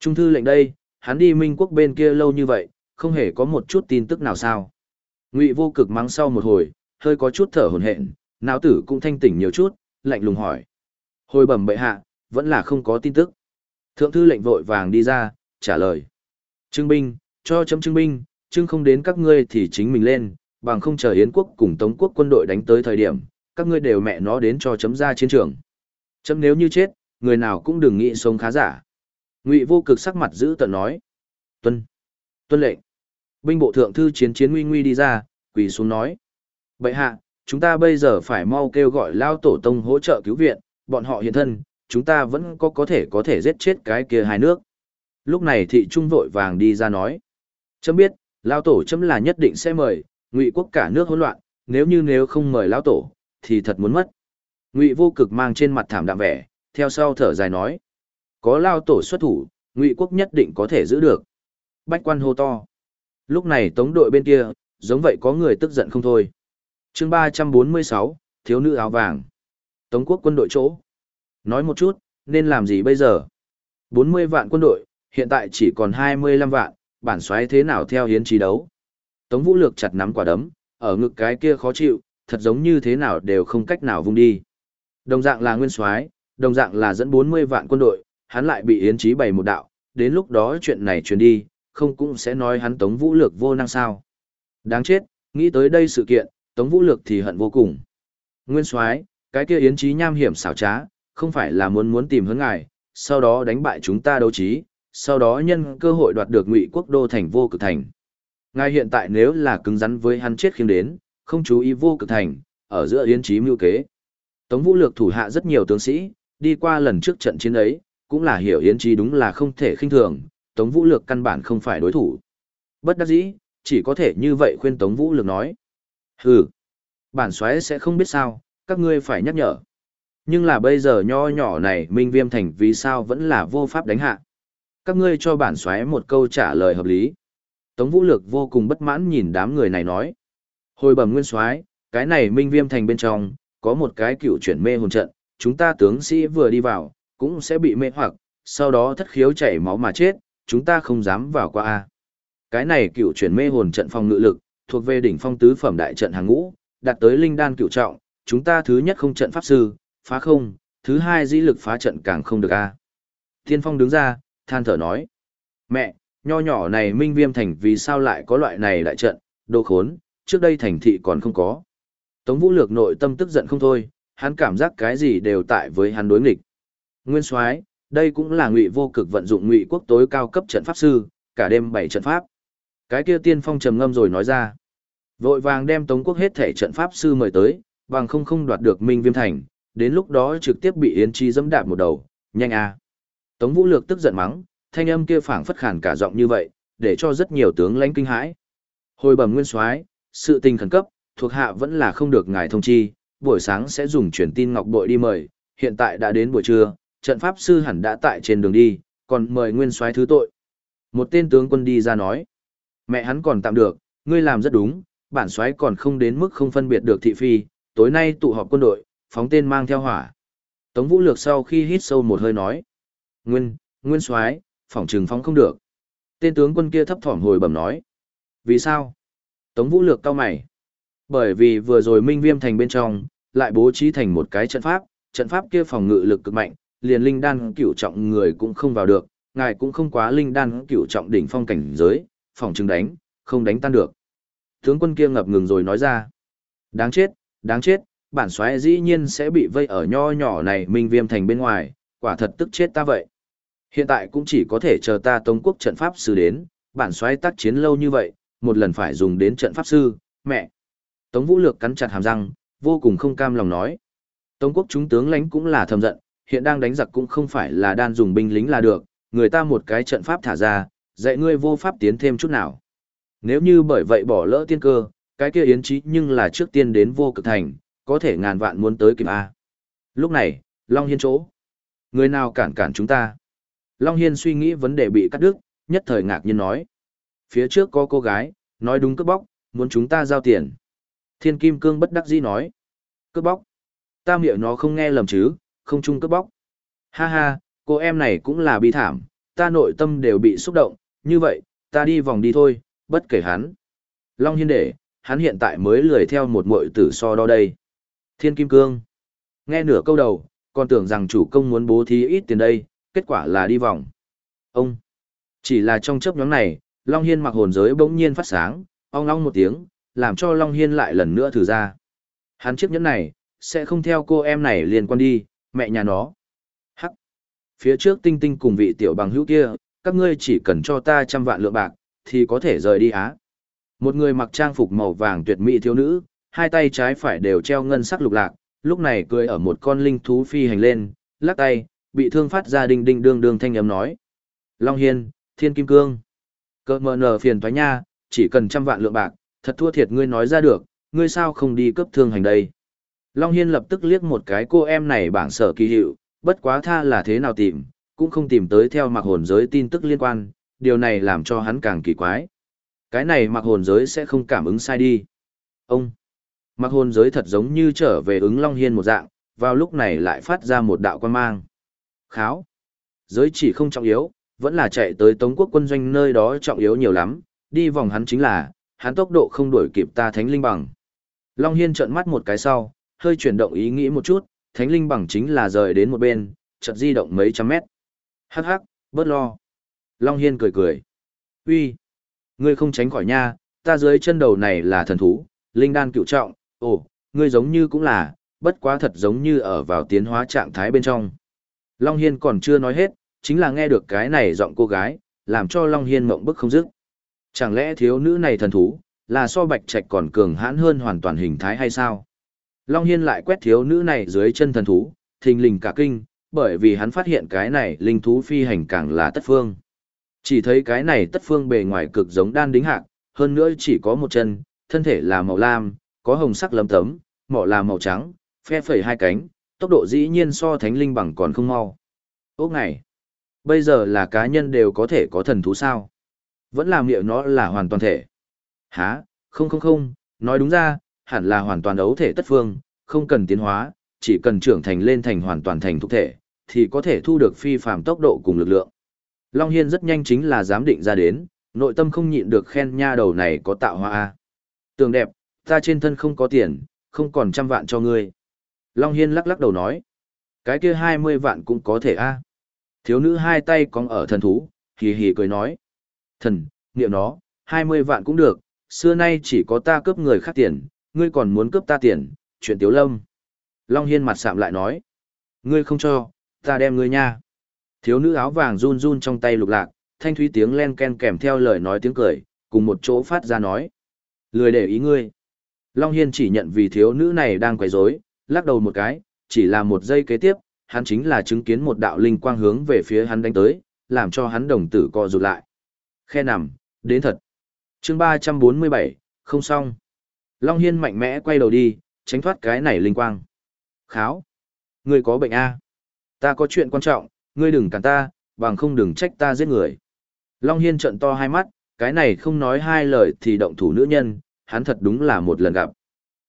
A: Trung thư lệnh đây, hắn đi Minh quốc bên kia lâu như vậy, không hề có một chút tin tức nào sao. Ngụy vô cực mắng sau một hồi, hơi có chút thở hổn hển, não tử cũng thanh tỉnh nhiều chút, lạnh lùng hỏi. Hồi bẩm bệ hạ, vẫn là không có tin tức. Thượng thư lệnh vội vàng đi ra, trả lời. Trưng binh, cho chấm trưng binh, trưng không đến các ngươi thì chính mình lên, bằng không chờ Yến quốc cùng Tống quốc quân đội đánh tới thời điểm, các ngươi đều mẹ nó đến cho chấm ra chiến trường. Chấm nếu như chết, người nào cũng đừng nghĩ sống khá giả. Ngụy vô cực sắc mặt giữ tận nói. Tuân. Tuân lệnh. Binh bộ thượng thư chiến chiến nguy nguy đi ra, quỳ xuống nói. Bệ hạ, chúng ta bây giờ phải mau kêu gọi lao tổ tông hỗ trợ cứu viện, bọn họ hiện thân, chúng ta vẫn có có thể có thể giết chết cái kia hai nước. Lúc này thị trung vội vàng đi ra nói. Chấm biết, lao tổ chấm là nhất định sẽ mời, ngụy quốc cả nước hỗn loạn, nếu như nếu không mời lao tổ, thì thật muốn mất. Ngụy vô cực mang trên mặt thảm đạm vẻ, theo sau thở dài nói. Có lao tổ xuất thủ, ngụy quốc nhất định có thể giữ được. Bách quan hô to. Lúc này tống đội bên kia, giống vậy có người tức giận không thôi. chương ba trăm bốn mươi sáu thiếu nữ áo vàng. Tống quốc quân đội chỗ. Nói một chút, nên làm gì bây giờ? 40 vạn quân đội, hiện tại chỉ còn 25 vạn, bản xoáy thế nào theo hiến trí đấu? Tống Vũ Lược chặt nắm quả đấm, ở ngực cái kia khó chịu, thật giống như thế nào đều không cách nào vung đi. Đồng dạng là nguyên soái, đồng dạng là dẫn 40 vạn quân đội, hắn lại bị Yến trí bày một đạo, đến lúc đó chuyện này truyền đi, không cũng sẽ nói hắn Tống Vũ Lược vô năng sao. Đáng chết, nghĩ tới đây sự kiện, Tống Vũ Lược thì hận vô cùng. Nguyên soái, cái kia Yến trí nham hiểm xảo trá, không phải là muốn muốn tìm hướng ngài, sau đó đánh bại chúng ta đấu trí, sau đó nhân cơ hội đoạt được Ngụy Quốc đô thành vô cực thành. Ngài hiện tại nếu là cứng rắn với hắn chết khiêm đến, không chú ý vô cực thành, ở giữa Yến trí mưu kế. Tống Vũ Lược thủ hạ rất nhiều tướng sĩ, đi qua lần trước trận chiến ấy, cũng là hiểu Yến trí đúng là không thể khinh thường, Tống Vũ Lược căn bản không phải đối thủ. Bất đắc dĩ, chỉ có thể như vậy khuyên Tống Vũ Lược nói. Hừ, bản xoáy sẽ không biết sao, các ngươi phải nhắc nhở. Nhưng là bây giờ nho nhỏ này Minh Viêm Thành vì sao vẫn là vô pháp đánh hạ. Các ngươi cho bản xoáy một câu trả lời hợp lý. Tống Vũ Lược vô cùng bất mãn nhìn đám người này nói. Hồi bẩm nguyên soái, cái này Minh Viêm Thành bên trong, có một cái cựu chuyển mê hồn trận, chúng ta tướng sĩ vừa đi vào, cũng sẽ bị mê hoặc, sau đó thất khiếu chảy máu mà chết, chúng ta không dám vào qua a. Cái này cựu chuyển mê hồn trận phòng ngự lực, thuộc về đỉnh phong tứ phẩm đại trận hàng ngũ, đạt tới linh đan cựu trọng, chúng ta thứ nhất không trận pháp sư, phá không, thứ hai dĩ lực phá trận càng không được a. Thiên Phong đứng ra, than thở nói: "Mẹ, nho nhỏ này Minh Viêm thành vì sao lại có loại này đại trận, đồ khốn, trước đây thành thị còn không có." Tống Vũ Lược nội tâm tức giận không thôi, hắn cảm giác cái gì đều tại với hắn đối nghịch. Nguyên Soái, đây cũng là Ngụy Vô Cực vận dụng Ngụy quốc tối cao cấp trận pháp sư, cả đêm bảy trận pháp. Cái kia Tiên Phong trầm ngâm rồi nói ra. Vội vàng đem Tống quốc hết thể trận pháp sư mời tới, bằng không không đoạt được Minh Viêm thành, đến lúc đó trực tiếp bị Yến Chi dẫm đạp một đầu, nhanh a. Tống Vũ Lược tức giận mắng, thanh âm kia phảng phất khàn cả giọng như vậy, để cho rất nhiều tướng lãnh kinh hãi. Hồi bẩm Nguyên Soái, sự tình khẩn cấp, thuộc hạ vẫn là không được ngài thông chi, buổi sáng sẽ dùng truyền tin ngọc bội đi mời, hiện tại đã đến buổi trưa, trận pháp sư hẳn đã tại trên đường đi, còn mời nguyên soái thứ tội. Một tên tướng quân đi ra nói, mẹ hắn còn tạm được, ngươi làm rất đúng, bản soái còn không đến mức không phân biệt được thị phi, tối nay tụ họp quân đội, phóng tên mang theo hỏa. Tống Vũ Lược sau khi hít sâu một hơi nói, nguyên, nguyên soái, phỏng trừng phóng không được. Tên tướng quân kia thấp thỏm hồi bẩm nói, vì sao? Tống Vũ Lược cao mày. Bởi vì vừa rồi Minh Viêm thành bên trong, lại bố trí thành một cái trận pháp, trận pháp kia phòng ngự lực cực mạnh, liền linh đan cửu trọng người cũng không vào được, ngài cũng không quá linh đan cửu trọng đỉnh phong cảnh giới, phòng trường đánh, không đánh tan được. Tướng quân kia ngập ngừng rồi nói ra, đáng chết, đáng chết, bản xoáy dĩ nhiên sẽ bị vây ở nho nhỏ này Minh Viêm thành bên ngoài, quả thật tức chết ta vậy. Hiện tại cũng chỉ có thể chờ ta Tống quốc trận pháp sư đến, bản xoáy tác chiến lâu như vậy, một lần phải dùng đến trận pháp sư, mẹ. Tống Vũ Lược cắn chặt hàm răng, vô cùng không cam lòng nói. Tống quốc chúng tướng lãnh cũng là thầm giận, hiện đang đánh giặc cũng không phải là đan dùng binh lính là được, người ta một cái trận pháp thả ra, dạy ngươi vô pháp tiến thêm chút nào. Nếu như bởi vậy bỏ lỡ tiên cơ, cái kia yến trí nhưng là trước tiên đến vô cực thành, có thể ngàn vạn muốn tới kịp A. Lúc này, Long Hiên chỗ. Người nào cản cản chúng ta? Long Hiên suy nghĩ vấn đề bị cắt đứt, nhất thời ngạc nhiên nói. Phía trước có cô gái, nói đúng cướp bóc, muốn chúng ta giao tiền. Thiên Kim Cương bất đắc dĩ nói. Cướp bóc. Ta miệng nó không nghe lầm chứ, không chung cướp bóc. Ha ha, cô em này cũng là bi thảm, ta nội tâm đều bị xúc động, như vậy, ta đi vòng đi thôi, bất kể hắn. Long Hiên để, hắn hiện tại mới lười theo một mội tử so đo đây. Thiên Kim Cương. Nghe nửa câu đầu, còn tưởng rằng chủ công muốn bố thí ít tiền đây, kết quả là đi vòng. Ông. Chỉ là trong chớp nhóm này, Long Hiên mặc hồn giới bỗng nhiên phát sáng, ong long một tiếng, làm cho Long Hiên lại lần nữa thử ra. Hắn chiếc nhẫn này, sẽ không theo cô em này liên quan đi, mẹ nhà nó. Hắc. Phía trước tinh tinh cùng vị tiểu bằng hữu kia, các ngươi chỉ cần cho ta trăm vạn lượng bạc, thì có thể rời đi á. Một người mặc trang phục màu vàng tuyệt mỹ thiếu nữ, hai tay trái phải đều treo ngân sắc lục lạc, lúc này cười ở một con linh thú phi hành lên, lắc tay, bị thương phát ra đinh đinh đương đương thanh âm nói. Long Hiên, Thiên Kim Cương. Cơ mờ nở phiền thoái nha, chỉ cần trăm vạn lượng bạc, thật thua thiệt ngươi nói ra được, ngươi sao không đi cấp thương hành đây. Long Hiên lập tức liếc một cái cô em này bảng sở kỳ hiệu, bất quá tha là thế nào tìm, cũng không tìm tới theo mặc hồn giới tin tức liên quan, điều này làm cho hắn càng kỳ quái. Cái này mặc hồn giới sẽ không cảm ứng sai đi. Ông, mặc hồn giới thật giống như trở về ứng Long Hiên một dạng, vào lúc này lại phát ra một đạo quan mang. Kháo. Giới chỉ không trọng yếu, vẫn là chạy tới Tống quốc quân doanh nơi đó trọng yếu nhiều lắm, đi vòng hắn chính là, hắn tốc độ không đuổi kịp ta thánh linh bằng. Long Hiên trợn mắt một cái sau, hơi chuyển động ý nghĩ một chút, thánh linh bằng chính là rời đến một bên, chợt di động mấy trăm mét. Hắc hắc, bớt lo. Long Hiên cười cười. Uy, ngươi không tránh khỏi nha, ta dưới chân đầu này là thần thú, linh đan cựu trọng, ồ, ngươi giống như cũng là, bất quá thật giống như ở vào tiến hóa trạng thái bên trong. Long Hiên còn chưa nói hết, chính là nghe được cái này giọng cô gái, làm cho Long Hiên mộng bức không dứt. Chẳng lẽ thiếu nữ này thần thú, là so bạch trạch còn cường hãn hơn hoàn toàn hình thái hay sao? Long Hiên lại quét thiếu nữ này dưới chân thần thú, thình lình cả kinh, bởi vì hắn phát hiện cái này linh thú phi hành càng là tất phương. Chỉ thấy cái này tất phương bề ngoài cực giống đan đính hạc, hơn nữa chỉ có một chân, thân thể là màu lam, có hồng sắc lấm tấm, mỏ là màu trắng, phe phẩy hai cánh, tốc độ dĩ nhiên so thánh linh bằng còn không mau. Ốc này, bây giờ là cá nhân đều có thể có thần thú sao? Vẫn làm liệu nó là hoàn toàn thể. Hả, không không không, nói đúng ra, hẳn là hoàn toàn đấu thể tất phương, không cần tiến hóa, chỉ cần trưởng thành lên thành hoàn toàn thành thuộc thể, thì có thể thu được phi phàm tốc độ cùng lực lượng. Long Hiên rất nhanh chính là giám định ra đến, nội tâm không nhịn được khen nha đầu này có tạo hoa. Tường đẹp, ta trên thân không có tiền, không còn trăm vạn cho ngươi. Long Hiên lắc lắc đầu nói, cái kia 20 vạn cũng có thể a Thiếu nữ hai tay cong ở thần thú, hì hì cười nói. Thần, niệm nó, 20 vạn cũng được, xưa nay chỉ có ta cướp người khác tiền, ngươi còn muốn cướp ta tiền, chuyện tiếu lâm. Long Hiên mặt sạm lại nói. Ngươi không cho, ta đem ngươi nha. Thiếu nữ áo vàng run run trong tay lục lạc, thanh thúy tiếng len ken kèm theo lời nói tiếng cười, cùng một chỗ phát ra nói. Lười để ý ngươi. Long Hiên chỉ nhận vì thiếu nữ này đang quấy rối, lắc đầu một cái, chỉ là một giây kế tiếp, hắn chính là chứng kiến một đạo linh quang hướng về phía hắn đánh tới, làm cho hắn đồng tử co rụt lại. Khe nằm, đến thật. chương 347, không xong. Long Hiên mạnh mẽ quay đầu đi, tránh thoát cái này linh quang. Kháo. Ngươi có bệnh A. Ta có chuyện quan trọng, ngươi đừng cản ta, bằng không đừng trách ta giết người. Long Hiên trận to hai mắt, cái này không nói hai lời thì động thủ nữ nhân, hắn thật đúng là một lần gặp.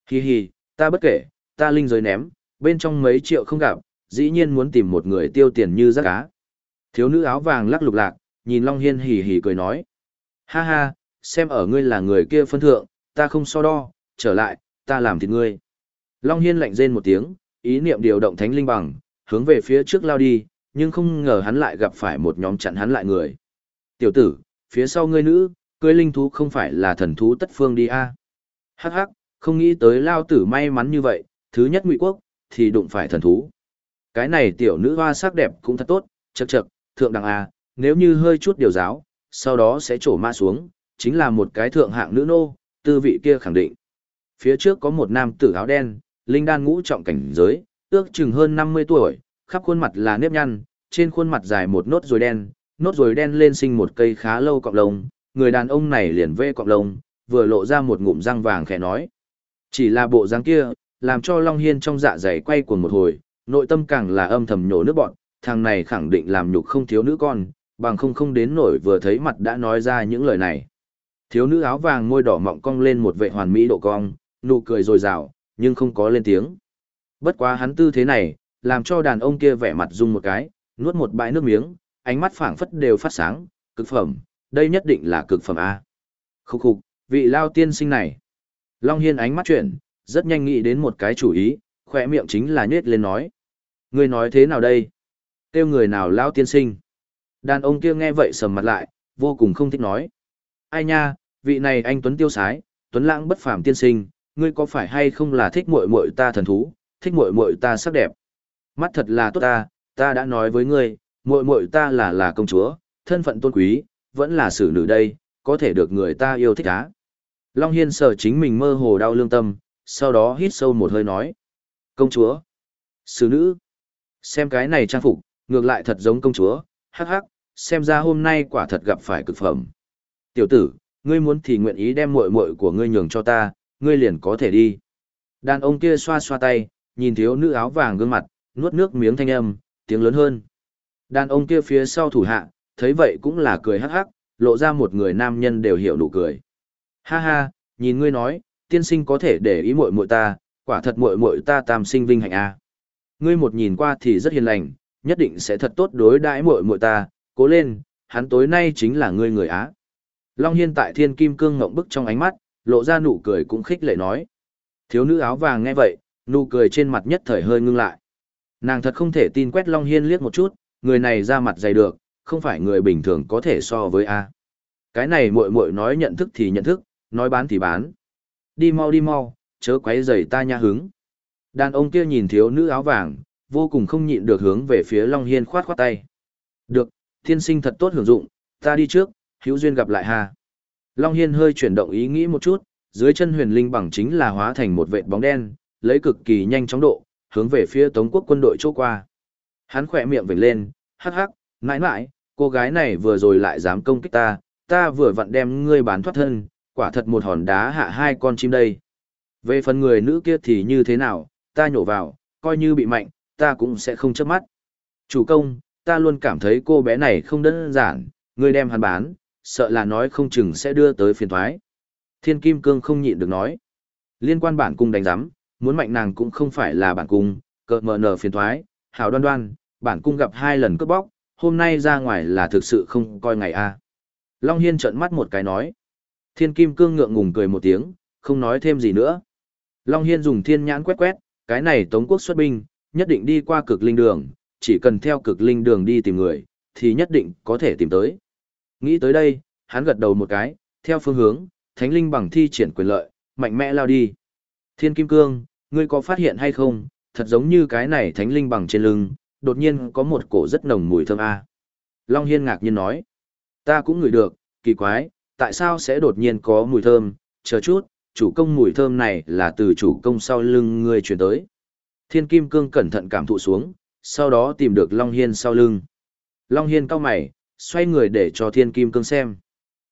A: Hi hi, ta bất kể, ta linh giới ném, bên trong mấy triệu không gặp, dĩ nhiên muốn tìm một người tiêu tiền như rác cá. Thiếu nữ áo vàng lắc lục lạc, nhìn Long Hiên hì hì cười nói. Ha ha, xem ở ngươi là người kia phân thượng, ta không so đo, trở lại, ta làm thịt ngươi. Long Hiên lạnh rên một tiếng, ý niệm điều động thánh linh bằng, hướng về phía trước lao đi, nhưng không ngờ hắn lại gặp phải một nhóm chặn hắn lại người. Tiểu tử, phía sau ngươi nữ, cưới linh thú không phải là thần thú tất phương đi a à? Hắc hắc, không nghĩ tới lao tử may mắn như vậy, thứ nhất ngụy quốc, thì đụng phải thần thú. Cái này tiểu nữ hoa sắc đẹp cũng thật tốt, chậc chậc, thượng đẳng a, nếu như hơi chút điều giáo, sau đó sẽ trổ ma xuống, chính là một cái thượng hạng nữ nô, tư vị kia khẳng định. Phía trước có một nam tử áo đen, linh đan ngũ trọng cảnh giới, ước chừng hơn 50 tuổi, khắp khuôn mặt là nếp nhăn, trên khuôn mặt dài một nốt ruồi đen, nốt ruồi đen lên sinh một cây khá lâu cọng lông, người đàn ông này liền vê cọng lông, vừa lộ ra một ngụm răng vàng khẽ nói. Chỉ là bộ răng kia, làm cho Long Hiên trong dạ dày quay cuồng một hồi, nội tâm càng là âm thầm nhổ nước bọn, thằng này khẳng định làm nhục không thiếu nữ con, bằng không không đến nổi vừa thấy mặt đã nói ra những lời này. Thiếu nữ áo vàng môi đỏ mọng cong lên một vệ hoàn mỹ độ cong, nụ cười rồi rào, nhưng không có lên tiếng. Bất quá hắn tư thế này, làm cho đàn ông kia vẻ mặt rung một cái, nuốt một bãi nước miếng, ánh mắt phảng phất đều phát sáng, cực phẩm, đây nhất định là cực phẩm A. Khúc khục, vị lao tiên sinh này. Long Hiên ánh mắt chuyển, rất nhanh nghĩ đến một cái chủ ý, khỏe miệng chính là nhết lên nói. Người nói thế nào đây? Kêu người nào lao tiên sinh? Đàn ông kia nghe vậy sầm mặt lại, vô cùng không thích nói. Ai nha, vị này anh Tuấn Tiêu Sái, Tuấn Lãng bất phàm tiên sinh, ngươi có phải hay không là thích muội muội ta thần thú, thích muội muội ta sắc đẹp. Mắt thật là tốt ta, ta đã nói với ngươi, muội muội ta là là công chúa, thân phận tôn quý, vẫn là xử nữ đây, có thể được người ta yêu thích á. Long Hiên sợ chính mình mơ hồ đau lương tâm, sau đó hít sâu một hơi nói. Công chúa, xử nữ, xem cái này trang phục, ngược lại thật giống công chúa, hắc hắc, xem ra hôm nay quả thật gặp phải cực phẩm. Tiểu tử, ngươi muốn thì nguyện ý đem muội muội của ngươi nhường cho ta, ngươi liền có thể đi. Đàn ông kia xoa xoa tay, nhìn thiếu nữ áo vàng gương mặt, nuốt nước miếng thanh âm, tiếng lớn hơn. Đàn ông kia phía sau thủ hạ, thấy vậy cũng là cười hắc hắc, lộ ra một người nam nhân đều hiểu nụ cười. Ha ha, nhìn ngươi nói, tiên sinh có thể để ý muội muội ta, quả thật muội muội ta tam sinh vinh hạnh a. Ngươi một nhìn qua thì rất hiền lành, nhất định sẽ thật tốt đối đãi muội muội ta, cố lên, hắn tối nay chính là ngươi người Á. Long Hiên tại thiên kim cương ngậm bức trong ánh mắt, lộ ra nụ cười cũng khích lệ nói. Thiếu nữ áo vàng nghe vậy, nụ cười trên mặt nhất thời hơi ngưng lại. Nàng thật không thể tin quét Long Hiên liếc một chút, người này ra mặt dày được, không phải người bình thường có thể so với A. Cái này muội muội nói nhận thức thì nhận thức, nói bán thì bán. Đi mau đi mau, chớ quấy rầy ta nha hứng. Đàn ông kia nhìn thiếu nữ áo vàng, vô cùng không nhịn được hướng về phía Long Hiên khoát khoát tay. Được, thiên sinh thật tốt hưởng dụng, ta đi trước, hữu duyên gặp lại hà. Long Hiên hơi chuyển động ý nghĩ một chút, dưới chân huyền linh bằng chính là hóa thành một vệt bóng đen, lấy cực kỳ nhanh chóng độ, hướng về phía Tống quốc quân đội chỗ qua. Hắn khỏe miệng vểnh lên, hắc hắc, mãi mãi, cô gái này vừa rồi lại dám công kích ta, ta vừa vặn đem ngươi bán thoát thân, quả thật một hòn đá hạ hai con chim đây. Về phần người nữ kia thì như thế nào, ta nhổ vào, coi như bị mạnh, ta cũng sẽ không chớp mắt. Chủ công, ta luôn cảm thấy cô bé này không đơn giản, ngươi đem hắn bán, sợ là nói không chừng sẽ đưa tới phiền thoái. Thiên Kim Cương không nhịn được nói. Liên quan bản cung đánh giám, muốn mạnh nàng cũng không phải là bản cung, cợt mờ nở phiền thoái, hảo đoan đoan, bản cung gặp hai lần cướp bóc, hôm nay ra ngoài là thực sự không coi ngày a. Long Hiên trợn mắt một cái nói. Thiên Kim Cương ngượng ngùng cười một tiếng, không nói thêm gì nữa. Long Hiên dùng thiên nhãn quét quét, cái này Tống quốc xuất binh, nhất định đi qua cực linh đường, chỉ cần theo cực linh đường đi tìm người, thì nhất định có thể tìm tới. Nghĩ tới đây, hắn gật đầu một cái, theo phương hướng, thánh linh bằng thi triển quyền lợi, mạnh mẽ lao đi. Thiên Kim Cương, ngươi có phát hiện hay không, thật giống như cái này thánh linh bằng trên lưng, đột nhiên có một cổ rất nồng mùi thơm a. Long Hiên ngạc nhiên nói, ta cũng ngửi được, kỳ quái, tại sao sẽ đột nhiên có mùi thơm, chờ chút, chủ công mùi thơm này là từ chủ công sau lưng ngươi chuyển tới. Thiên Kim Cương cẩn thận cảm thụ xuống, sau đó tìm được Long Hiên sau lưng. Long Hiên cao mày, xoay người để cho Thiên Kim Cương xem.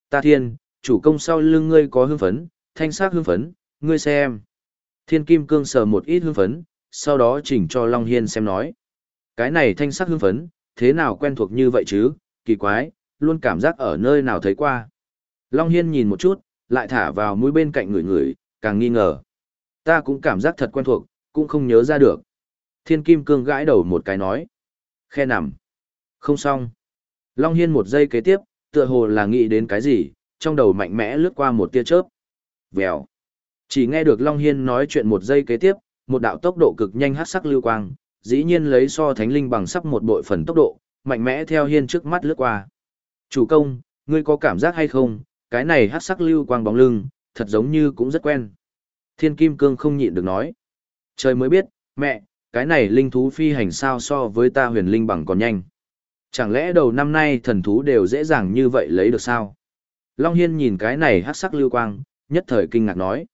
A: Ta thiên, chủ công sau lưng ngươi có hương phấn, thanh sắc hương phấn, ngươi xem. Thiên Kim Cương sờ một ít hương phấn, sau đó chỉnh cho Long Hiên xem nói. Cái này thanh sắc hương phấn, thế nào quen thuộc như vậy chứ, kỳ quái, luôn cảm giác ở nơi nào thấy qua. Long Hiên nhìn một chút, lại thả vào mũi bên cạnh người người, càng nghi ngờ. Ta cũng cảm giác thật quen thuộc, cũng không nhớ ra được. Thiên Kim Cương gãi đầu một cái nói. Khe nằm. Không xong. Long Hiên một giây kế tiếp, tựa hồ là nghĩ đến cái gì, trong đầu mạnh mẽ lướt qua một tia chớp. Vèo. Chỉ nghe được Long Hiên nói chuyện một giây kế tiếp, một đạo tốc độ cực nhanh hát sắc lưu quang, dĩ nhiên lấy so thánh linh bằng sắp một bội phần tốc độ, mạnh mẽ theo Hiên trước mắt lướt qua. Chủ công, ngươi có cảm giác hay không, cái này hát sắc lưu quang bóng lưng, thật giống như cũng rất quen. Thiên Kim Cương không nhịn được nói. Trời mới biết, mẹ, cái này linh thú phi hành sao so với ta huyền linh bằng còn nhanh. Chẳng lẽ đầu năm nay thần thú đều dễ dàng như vậy lấy được sao? Long Hiên nhìn cái này hát sắc lưu quang, nhất thời kinh ngạc nói.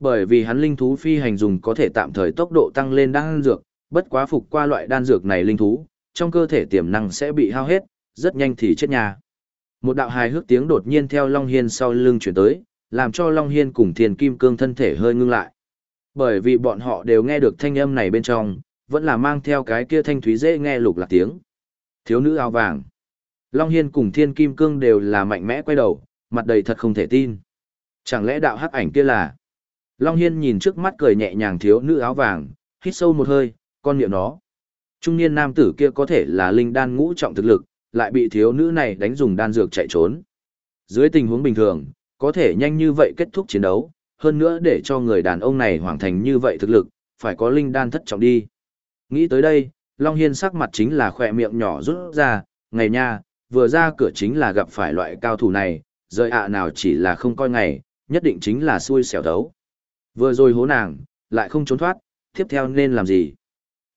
A: Bởi vì hắn linh thú phi hành dùng có thể tạm thời tốc độ tăng lên đan dược, bất quá phục qua loại đan dược này linh thú, trong cơ thể tiềm năng sẽ bị hao hết, rất nhanh thì chết nhà. Một đạo hài hước tiếng đột nhiên theo Long Hiên sau lưng chuyển tới, làm cho Long Hiên cùng Thiên Kim Cương thân thể hơi ngưng lại. Bởi vì bọn họ đều nghe được thanh âm này bên trong, vẫn là mang theo cái kia thanh thúy dễ nghe lục lạc tiếng. Thiếu nữ áo vàng. Long Hiên cùng Thiên Kim Cương đều là mạnh mẽ quay đầu, mặt đầy thật không thể tin. Chẳng lẽ đạo hắc ảnh kia là... Long Hiên nhìn trước mắt cười nhẹ nhàng thiếu nữ áo vàng, hít sâu một hơi, con niệm nó. Trung niên nam tử kia có thể là linh đan ngũ trọng thực lực, lại bị thiếu nữ này đánh dùng đan dược chạy trốn. Dưới tình huống bình thường, có thể nhanh như vậy kết thúc chiến đấu, hơn nữa để cho người đàn ông này hoàn thành như vậy thực lực, phải có linh đan thất trọng đi. Nghĩ tới đây, Long Hiên sắc mặt chính là khỏe miệng nhỏ rút ra, ngày nha, vừa ra cửa chính là gặp phải loại cao thủ này, rời ạ nào chỉ là không coi ngày, nhất định chính là xui xẻo đấu. Vừa rồi hố nàng, lại không trốn thoát, tiếp theo nên làm gì?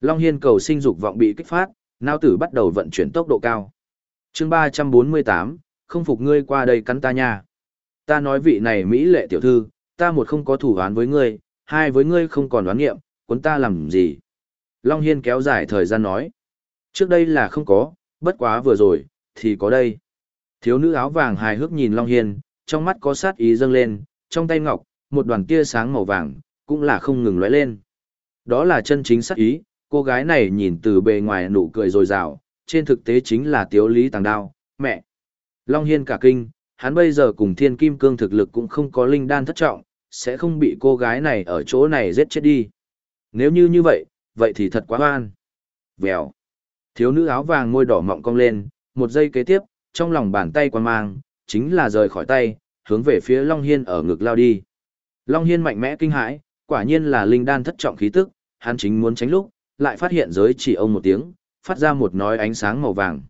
A: Long Hiên cầu sinh dục vọng bị kích phát, nao tử bắt đầu vận chuyển tốc độ cao chương 348, không phục ngươi qua đây cắn ta nha. Ta nói vị này Mỹ lệ tiểu thư, ta một không có thủ án với ngươi, hai với ngươi không còn đoán nghiệm, cuốn ta làm gì. Long Hiên kéo dài thời gian nói. Trước đây là không có, bất quá vừa rồi, thì có đây. Thiếu nữ áo vàng hài hước nhìn Long Hiên, trong mắt có sát ý dâng lên, trong tay ngọc, một đoàn tia sáng màu vàng, cũng là không ngừng lóe lên. Đó là chân chính sát ý, cô gái này nhìn từ bề ngoài nụ cười rồi rào, trên thực tế chính là tiếu lý tàng đao, mẹ. Long Hiên cả kinh, hắn bây giờ cùng thiên kim cương thực lực cũng không có linh đan thất trọng, sẽ không bị cô gái này ở chỗ này giết chết đi. Nếu như như vậy, vậy thì thật quá oan. Vèo. Thiếu nữ áo vàng môi đỏ mọng cong lên, một giây kế tiếp, trong lòng bàn tay quan mang, chính là rời khỏi tay, hướng về phía Long Hiên ở ngực lao đi. Long Hiên mạnh mẽ kinh hãi, quả nhiên là linh đan thất trọng khí tức, hắn chính muốn tránh lúc, lại phát hiện giới chỉ ông một tiếng, phát ra một nói ánh sáng màu vàng.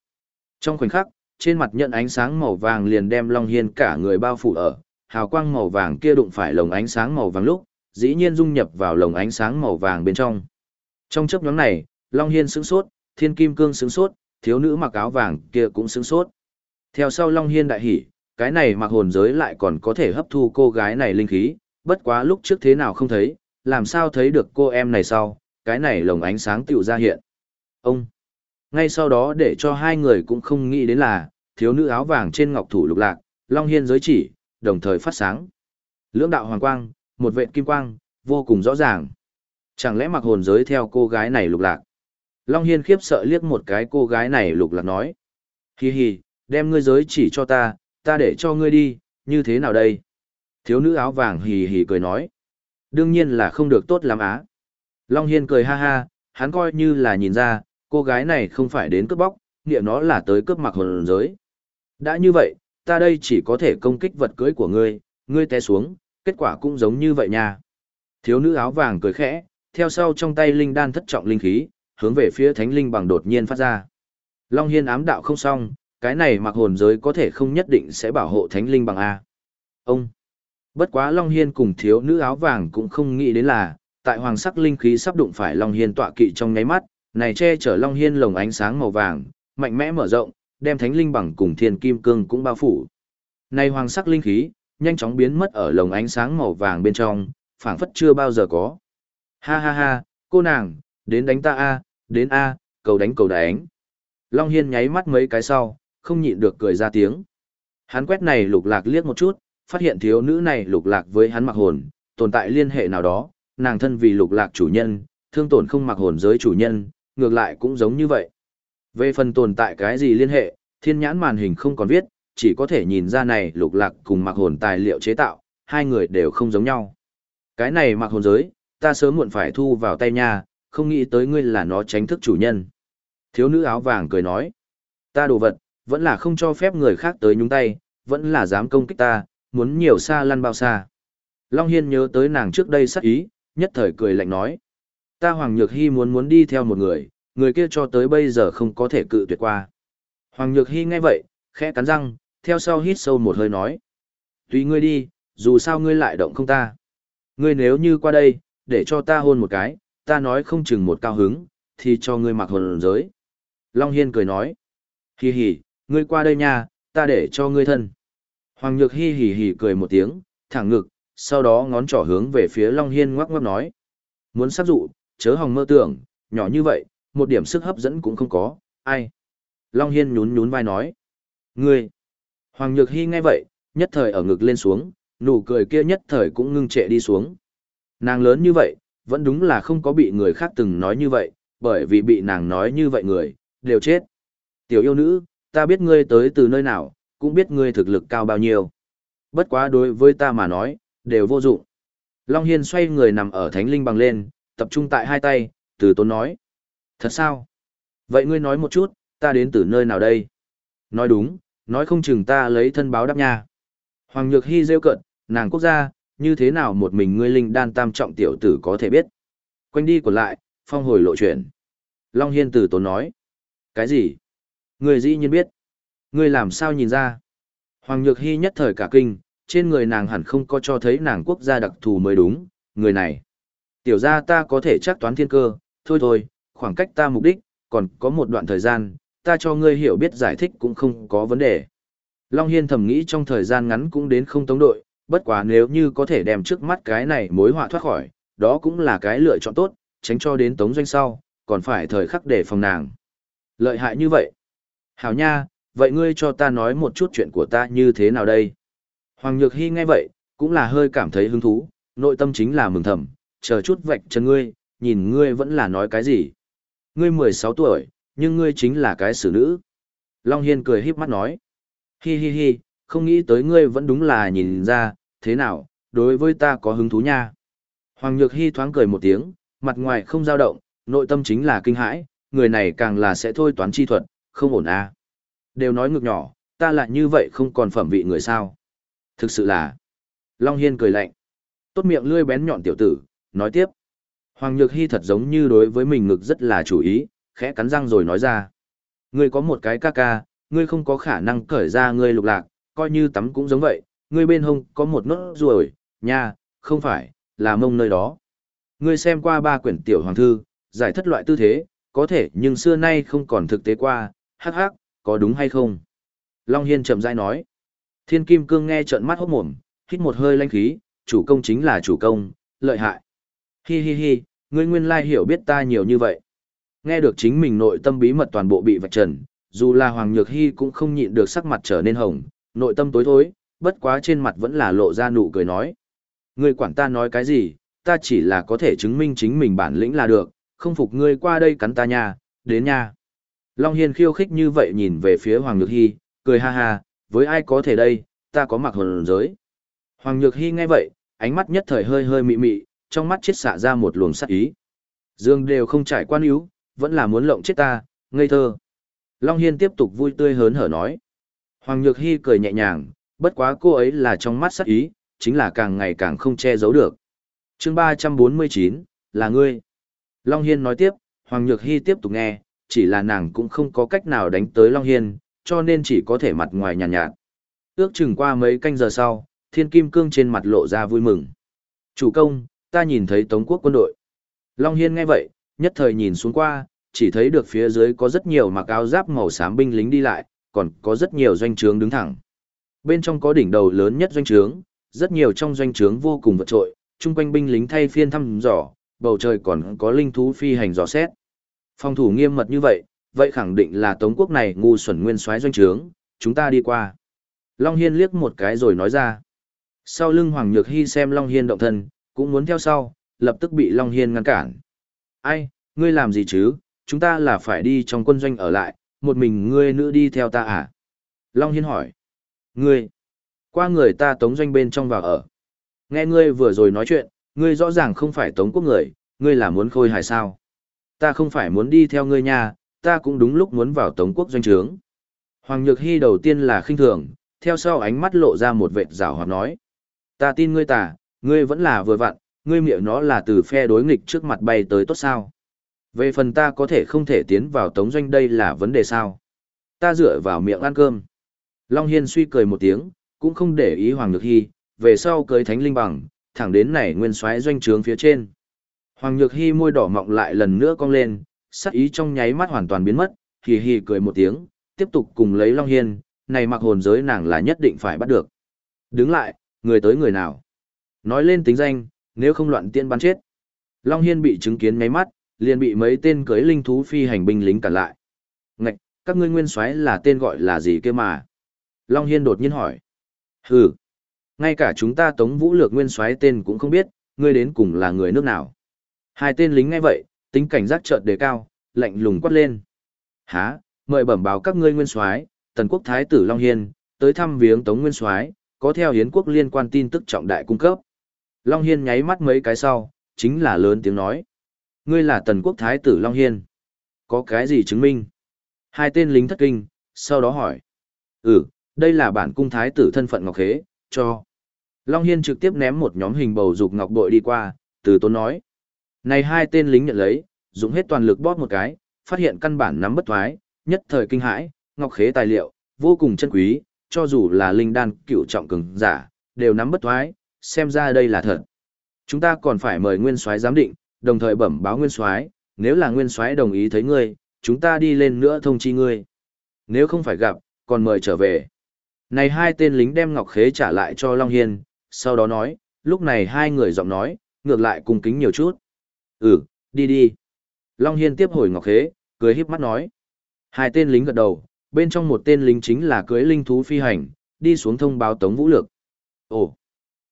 A: Trong khoảnh khắc, trên mặt nhận ánh sáng màu vàng liền đem Long Hiên cả người bao phủ ở, hào quang màu vàng kia đụng phải lồng ánh sáng màu vàng lúc, dĩ nhiên dung nhập vào lồng ánh sáng màu vàng bên trong. Trong chấp nhóm này, Long Hiên sững sốt, Thiên Kim Cương sững sốt, thiếu nữ mặc áo vàng kia cũng sững sốt. Theo sau Long Hiên đại hỉ, cái này mặc hồn giới lại còn có thể hấp thu cô gái này linh khí, bất quá lúc trước thế nào không thấy, làm sao thấy được cô em này sau, cái này lồng ánh sáng tiểu ra hiện. Ông! Ngay sau đó để cho hai người cũng không nghĩ đến là, thiếu nữ áo vàng trên ngọc thủ lục lạc, Long Hiên giới chỉ, đồng thời phát sáng. Lưỡng đạo hoàng quang, một vệt kim quang, vô cùng rõ ràng. Chẳng lẽ mặc hồn giới theo cô gái này lục lạc? Long Hiên khiếp sợ liếc một cái cô gái này lục lạc nói. Hi hi, đem ngươi giới chỉ cho ta, ta để cho ngươi đi, như thế nào đây? Thiếu nữ áo vàng hì hì cười nói. Đương nhiên là không được tốt lắm á. Long Hiên cười ha ha, hắn coi như là nhìn ra, cô gái này không phải đến cướp bóc, nghĩa nó là tới cướp mặc hồn giới. Đã như vậy, ta đây chỉ có thể công kích vật cưới của ngươi, ngươi té xuống, kết quả cũng giống như vậy nha. Thiếu nữ áo vàng cười khẽ, theo sau trong tay linh đan thất trọng linh khí, hướng về phía thánh linh bằng đột nhiên phát ra. Long Hiên ám đạo không xong, cái này mặc hồn giới có thể không nhất định sẽ bảo hộ thánh linh bằng A. Ông! Bất quá Long Hiên cùng thiếu nữ áo vàng cũng không nghĩ đến là, tại hoàng sắc linh khí sắp đụng phải Long Hiên tọa kỵ trong nháy mắt, này che chở Long Hiên lồng ánh sáng màu vàng, mạnh mẽ mở rộng, đem thánh linh bằng cùng thiên kim cương cũng bao phủ. Này hoàng sắc linh khí, nhanh chóng biến mất ở lồng ánh sáng màu vàng bên trong, phảng phất chưa bao giờ có. Ha ha ha, cô nàng, đến đánh ta a, đến a, cầu đánh cầu đánh. Long Hiên nháy mắt mấy cái sau, không nhịn được cười ra tiếng. Hắn quét này lục lạc liếc một chút, phát hiện thiếu nữ này lục lạc với hắn mặc hồn, tồn tại liên hệ nào đó, nàng thân vì lục lạc chủ nhân, thương tổn không mặc hồn giới chủ nhân, ngược lại cũng giống như vậy. Về phần tồn tại cái gì liên hệ, thiên nhãn màn hình không còn viết, chỉ có thể nhìn ra này lục lạc cùng mặc hồn tài liệu chế tạo, hai người đều không giống nhau. Cái này mặc hồn giới, ta sớm muộn phải thu vào tay nha, không nghĩ tới ngươi là nó tránh thức chủ nhân. Thiếu nữ áo vàng cười nói, ta đồ vật, vẫn là không cho phép người khác tới nhúng tay, vẫn là dám công kích ta, muốn nhiều xa lăn bao xa. Long Hiên nhớ tới nàng trước đây sắc ý, nhất thời cười lạnh nói. Ta Hoàng Nhược Hy muốn muốn đi theo một người, người kia cho tới bây giờ không có thể cự tuyệt qua. Hoàng Nhược Hy nghe vậy, khẽ cắn răng, theo sau hít sâu một hơi nói. Tùy ngươi đi, dù sao ngươi lại động không ta. Ngươi nếu như qua đây, để cho ta hôn một cái, ta nói không chừng một cao hứng, thì cho ngươi mặc hồn giới. Long Hiên cười nói. Hì hì, ngươi qua đây nha, ta để cho ngươi thân. Hoàng Nhược Hi hì hì cười một tiếng, thẳng ngực, sau đó ngón trỏ hướng về phía Long Hiên ngoắc ngoắc nói. Muốn sát dụ, chớ hòng mơ tưởng, nhỏ như vậy, một điểm sức hấp dẫn cũng không có, ai. Long Hiên nhún nhún vai nói. Ngươi. Hoàng Nhược Hi nghe vậy, nhất thời ở ngực lên xuống, nụ cười kia nhất thời cũng ngưng trệ đi xuống. Nàng lớn như vậy, vẫn đúng là không có bị người khác từng nói như vậy, bởi vì bị nàng nói như vậy người, đều chết. Tiểu yêu nữ, ta biết ngươi tới từ nơi nào, cũng biết ngươi thực lực cao bao nhiêu. Bất quá đối với ta mà nói, đều vô dụng. Long Hiên xoay người nằm ở thánh linh bằng lên, tập trung tại hai tay, từ tốn nói. Thật sao? Vậy ngươi nói một chút, ta đến từ nơi nào đây? Nói đúng, nói không chừng ta lấy thân báo đáp nha. Hoàng Nhược Hy rêu cận, nàng quốc gia, như thế nào một mình ngươi linh đan tam trọng tiểu tử có thể biết. Quanh đi của lại, phong hồi lộ chuyển. Long Hiên từ tốn nói. Cái gì? Người dĩ nhiên biết. Ngươi làm sao nhìn ra? Hoàng Nhược Hy nhất thời cả kinh, trên người nàng hẳn không có cho thấy nàng quốc gia đặc thù mới đúng, người này. Tiểu ra ta có thể chắc toán thiên cơ, thôi thôi, khoảng cách ta mục đích, còn có một đoạn thời gian, ta cho ngươi hiểu biết giải thích cũng không có vấn đề. Long Hiên thầm nghĩ trong thời gian ngắn cũng đến không tống đội, bất quá nếu như có thể đem trước mắt cái này mối họa thoát khỏi, đó cũng là cái lựa chọn tốt, tránh cho đến tống doanh sau, còn phải thời khắc để phòng nàng. Lợi hại như vậy. Hảo nha, vậy ngươi cho ta nói một chút chuyện của ta như thế nào đây? Hoàng Nhược Hy nghe vậy, cũng là hơi cảm thấy hứng thú, nội tâm chính là mừng thầm, chờ chút vạch chân ngươi, nhìn ngươi vẫn là nói cái gì. Ngươi 16 tuổi, nhưng ngươi chính là cái xử nữ. Long Hiên cười híp mắt nói. Hi hi hi, không nghĩ tới ngươi vẫn đúng là nhìn ra, thế nào, đối với ta có hứng thú nha. Hoàng Nhược Hi thoáng cười một tiếng, mặt ngoài không dao động, nội tâm chính là kinh hãi, người này càng là sẽ thôi toán chi thuật, không ổn à. Đều nói ngược nhỏ, ta lại như vậy không còn phẩm vị người sao. Thực sự là... Long Hiên cười lạnh. Tốt miệng lươi bén nhọn tiểu tử, nói tiếp. Hoàng Nhược Hy thật giống như đối với mình ngực rất là chủ ý, khẽ cắn răng rồi nói ra. Ngươi có một cái ca ca, ngươi không có khả năng cởi ra ngươi lục lạc, coi như tắm cũng giống vậy, ngươi bên hông có một nốt ruồi, nha, không phải, là mông nơi đó. Ngươi xem qua ba quyển tiểu hoàng thư, giải thất loại tư thế, có thể nhưng xưa nay không còn thực tế qua, hắc hắc, có đúng hay không? Long Hiên chậm rãi nói. Thiên Kim Cương nghe trợn mắt hốt mồm, hít một hơi lanh khí, chủ công chính là chủ công, lợi hại. Hi hi hi, ngươi nguyên lai hiểu biết ta nhiều như vậy. Nghe được chính mình nội tâm bí mật toàn bộ bị vạch trần, dù là Hoàng Nhược Hy cũng không nhịn được sắc mặt trở nên hồng, nội tâm tối thối, bất quá trên mặt vẫn là lộ ra nụ cười nói. Ngươi quản ta nói cái gì, ta chỉ là có thể chứng minh chính mình bản lĩnh là được, không phục ngươi qua đây cắn ta nha, đến nha. Long Hiên khiêu khích như vậy nhìn về phía Hoàng Nhược Hy, cười ha ha, với ai có thể đây, ta có mặc hồn giới. Hoàng Nhược Hy nghe vậy, ánh mắt nhất thời hơi hơi mị mị, trong mắt chết xạ ra một luồng sắc ý. Dương đều không trải quan yếu, vẫn là muốn lộng chết ta, ngây thơ. Long Hiên tiếp tục vui tươi hớn hở nói. Hoàng Nhược Hy cười nhẹ nhàng, bất quá cô ấy là trong mắt sắc ý, chính là càng ngày càng không che giấu được. chương 349, là ngươi. Long Hiên nói tiếp, Hoàng Nhược Hy tiếp tục nghe, chỉ là nàng cũng không có cách nào đánh tới Long Hiên, cho nên chỉ có thể mặt ngoài nhàn nhạt, nhạt. Ước chừng qua mấy canh giờ sau, Thiên Kim Cương trên mặt lộ ra vui mừng. Chủ công, ta nhìn thấy Tống quốc quân đội. Long Hiên nghe vậy, nhất thời nhìn xuống qua, chỉ thấy được phía dưới có rất nhiều mặc áo giáp màu xám binh lính đi lại, còn có rất nhiều doanh trướng đứng thẳng. Bên trong có đỉnh đầu lớn nhất doanh trướng, rất nhiều trong doanh trướng vô cùng vật trội, chung quanh binh lính thay phiên thăm dò, bầu trời còn có linh thú phi hành dò xét. Phòng thủ nghiêm mật như vậy, vậy khẳng định là Tống quốc này ngu xuẩn nguyên soái doanh trướng, chúng ta đi qua. Long Hiên liếc một cái rồi nói ra. Sau lưng Hoàng Nhược Hy xem Long Hiên động thân, cũng muốn theo sau, lập tức bị Long Hiên ngăn cản. Ai, ngươi làm gì chứ, chúng ta là phải đi trong quân doanh ở lại, một mình ngươi nữ đi theo ta à? Long Hiên hỏi. Ngươi, qua người ta tống doanh bên trong vào ở. Nghe ngươi vừa rồi nói chuyện, ngươi rõ ràng không phải tống quốc người, ngươi là muốn khôi hài sao. Ta không phải muốn đi theo ngươi nha, ta cũng đúng lúc muốn vào tống quốc doanh trướng. Hoàng Nhược Hy đầu tiên là khinh thường, theo sau ánh mắt lộ ra một vệt rào hoạt nói. Ta tin ngươi tả, ngươi vẫn là vừa vặn, ngươi miệng nó là từ phe đối nghịch trước mặt bay tới tốt sao. Về phần ta có thể không thể tiến vào tống doanh đây là vấn đề sao. Ta dựa vào miệng ăn cơm. Long Hiên suy cười một tiếng, cũng không để ý Hoàng Nhược Hy, về sau cưới thánh linh bằng, thẳng đến này nguyên soái doanh trướng phía trên. Hoàng Nhược Hy môi đỏ mọng lại lần nữa cong lên, sắc ý trong nháy mắt hoàn toàn biến mất, hì hì cười một tiếng, tiếp tục cùng lấy Long Hiên, này mặc hồn giới nàng là nhất định phải bắt được. Đứng lại, người tới người nào? Nói lên tính danh, nếu không loạn tiên bắn chết. Long Hiên bị chứng kiến nháy mắt, liền bị mấy tên cưới linh thú phi hành binh lính cản lại. Ngạch, các ngươi nguyên soái là tên gọi là gì kia mà? Long Hiên đột nhiên hỏi. Hừ, ngay cả chúng ta tống vũ lược nguyên soái tên cũng không biết, ngươi đến cùng là người nước nào. Hai tên lính ngay vậy, tính cảnh giác chợt đề cao, lạnh lùng quát lên. há mời bẩm báo các ngươi nguyên soái, tần quốc thái tử Long Hiên, tới thăm viếng tống nguyên soái, có theo hiến quốc liên quan tin tức trọng đại cung cấp. Long Hiên nháy mắt mấy cái sau, chính là lớn tiếng nói. Ngươi là tần quốc thái tử Long Hiên. Có cái gì chứng minh? Hai tên lính thất kinh, sau đó hỏi. Ừ, đây là bản cung thái tử thân phận ngọc khế, cho. Long Hiên trực tiếp ném một nhóm hình bầu dục ngọc bội đi qua, từ tốn nói. Này hai tên lính nhận lấy, dùng hết toàn lực bóp một cái, phát hiện căn bản nắm bất thoái, nhất thời kinh hãi, ngọc khế tài liệu, vô cùng chân quý, cho dù là linh đan cựu trọng cường giả, đều nắm bất thoái, xem ra đây là thật. Chúng ta còn phải mời nguyên soái giám định, đồng thời bẩm báo nguyên soái, nếu là nguyên soái đồng ý thấy ngươi, chúng ta đi lên nữa thông chi ngươi. Nếu không phải gặp, còn mời trở về. Này hai tên lính đem ngọc khế trả lại cho Long Hiên, sau đó nói, lúc này hai người giọng nói, ngược lại cung kính nhiều chút. Ừ, đi đi. Long Hiên tiếp hồi ngọc khế, cười híp mắt nói. Hai tên lính gật đầu, bên trong một tên lính chính là cưới linh thú phi hành, đi xuống thông báo Tống Vũ lực Ồ,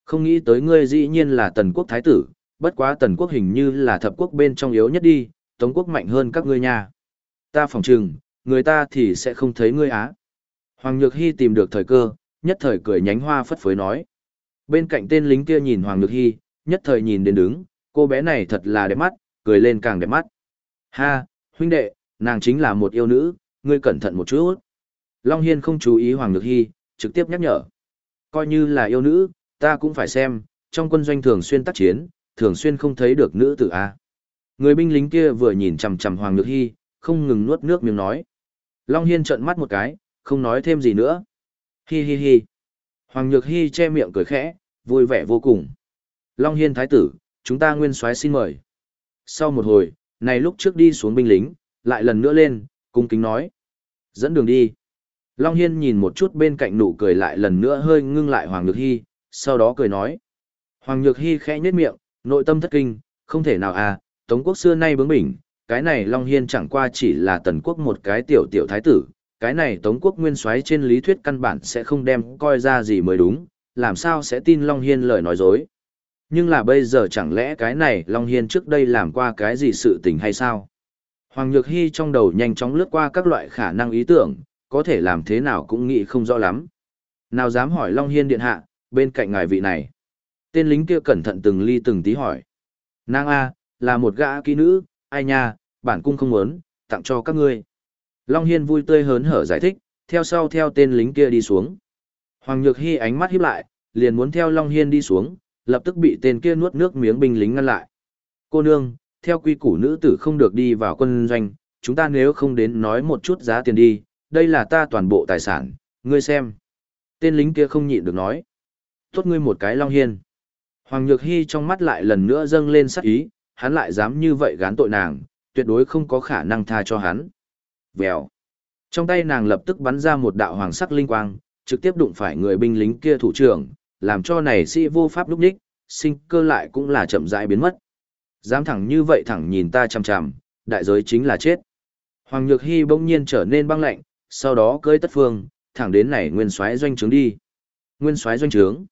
A: không nghĩ tới ngươi dĩ nhiên là tần quốc thái tử, bất quá tần quốc hình như là thập quốc bên trong yếu nhất đi, Tống quốc mạnh hơn các ngươi nha. Ta phòng trừng, người ta thì sẽ không thấy ngươi á. Hoàng Nhược Hy tìm được thời cơ, nhất thời cười nhánh hoa phất phới nói. Bên cạnh tên lính kia nhìn Hoàng Nhược Hy, nhất thời nhìn đến đứng, cô bé này thật là đẹp mắt, cười lên càng đẹp mắt. Ha, huynh đệ, Nàng chính là một yêu nữ, ngươi cẩn thận một chút. Long Hiên không chú ý Hoàng Nhược Hy, trực tiếp nhắc nhở. Coi như là yêu nữ, ta cũng phải xem, trong quân doanh thường xuyên tác chiến, thường xuyên không thấy được nữ tử A. Người binh lính kia vừa nhìn chằm chằm Hoàng Nhược Hy, không ngừng nuốt nước miếng nói. Long Hiên trợn mắt một cái, không nói thêm gì nữa. Hi hi hi. Hoàng Nhược Hy che miệng cười khẽ, vui vẻ vô cùng. Long Hiên Thái tử, chúng ta nguyên soái xin mời. Sau một hồi, này lúc trước đi xuống binh lính, lại lần nữa lên, cung kính nói. Dẫn đường đi. Long Hiên nhìn một chút bên cạnh nụ cười lại lần nữa hơi ngưng lại Hoàng Nhược Hy, sau đó cười nói. Hoàng Nhược Hy khẽ nhếch miệng, nội tâm thất kinh, không thể nào à, Tống quốc xưa nay bướng bỉnh, cái này Long Hiên chẳng qua chỉ là tần quốc một cái tiểu tiểu thái tử, cái này Tống quốc nguyên soái trên lý thuyết căn bản sẽ không đem coi ra gì mới đúng, làm sao sẽ tin Long Hiên lời nói dối. Nhưng là bây giờ chẳng lẽ cái này Long Hiên trước đây làm qua cái gì sự tình hay sao? Hoàng Nhược Hy trong đầu nhanh chóng lướt qua các loại khả năng ý tưởng, có thể làm thế nào cũng nghĩ không rõ lắm. Nào dám hỏi Long Hiên điện hạ, bên cạnh ngài vị này. Tên lính kia cẩn thận từng ly từng tí hỏi. Nàng A, là một gã kỹ nữ, ai nha, bản cung không muốn, tặng cho các ngươi. Long Hiên vui tươi hớn hở giải thích, theo sau theo tên lính kia đi xuống. Hoàng Nhược Hy ánh mắt híp lại, liền muốn theo Long Hiên đi xuống, lập tức bị tên kia nuốt nước miếng binh lính ngăn lại. Cô nương, theo quy củ nữ tử không được đi vào quân doanh, chúng ta nếu không đến nói một chút giá tiền đi, đây là ta toàn bộ tài sản, ngươi xem. Tên lính kia không nhịn được nói. Tốt ngươi một cái Long Hiên. Hoàng Nhược Hy trong mắt lại lần nữa dâng lên sắc ý, hắn lại dám như vậy gán tội nàng, tuyệt đối không có khả năng tha cho hắn. Vèo. Trong tay nàng lập tức bắn ra một đạo hoàng sắc linh quang, trực tiếp đụng phải người binh lính kia thủ trưởng, làm cho này sĩ vô pháp lúc đích, sinh cơ lại cũng là chậm rãi biến mất. Dám thẳng như vậy thẳng nhìn ta chằm chằm, đại giới chính là chết. Hoàng Nhược Hy bỗng nhiên trở nên băng lạnh, sau đó cưỡi tất phương, thẳng đến này nguyên soái doanh trướng đi. Nguyên soái doanh trướng.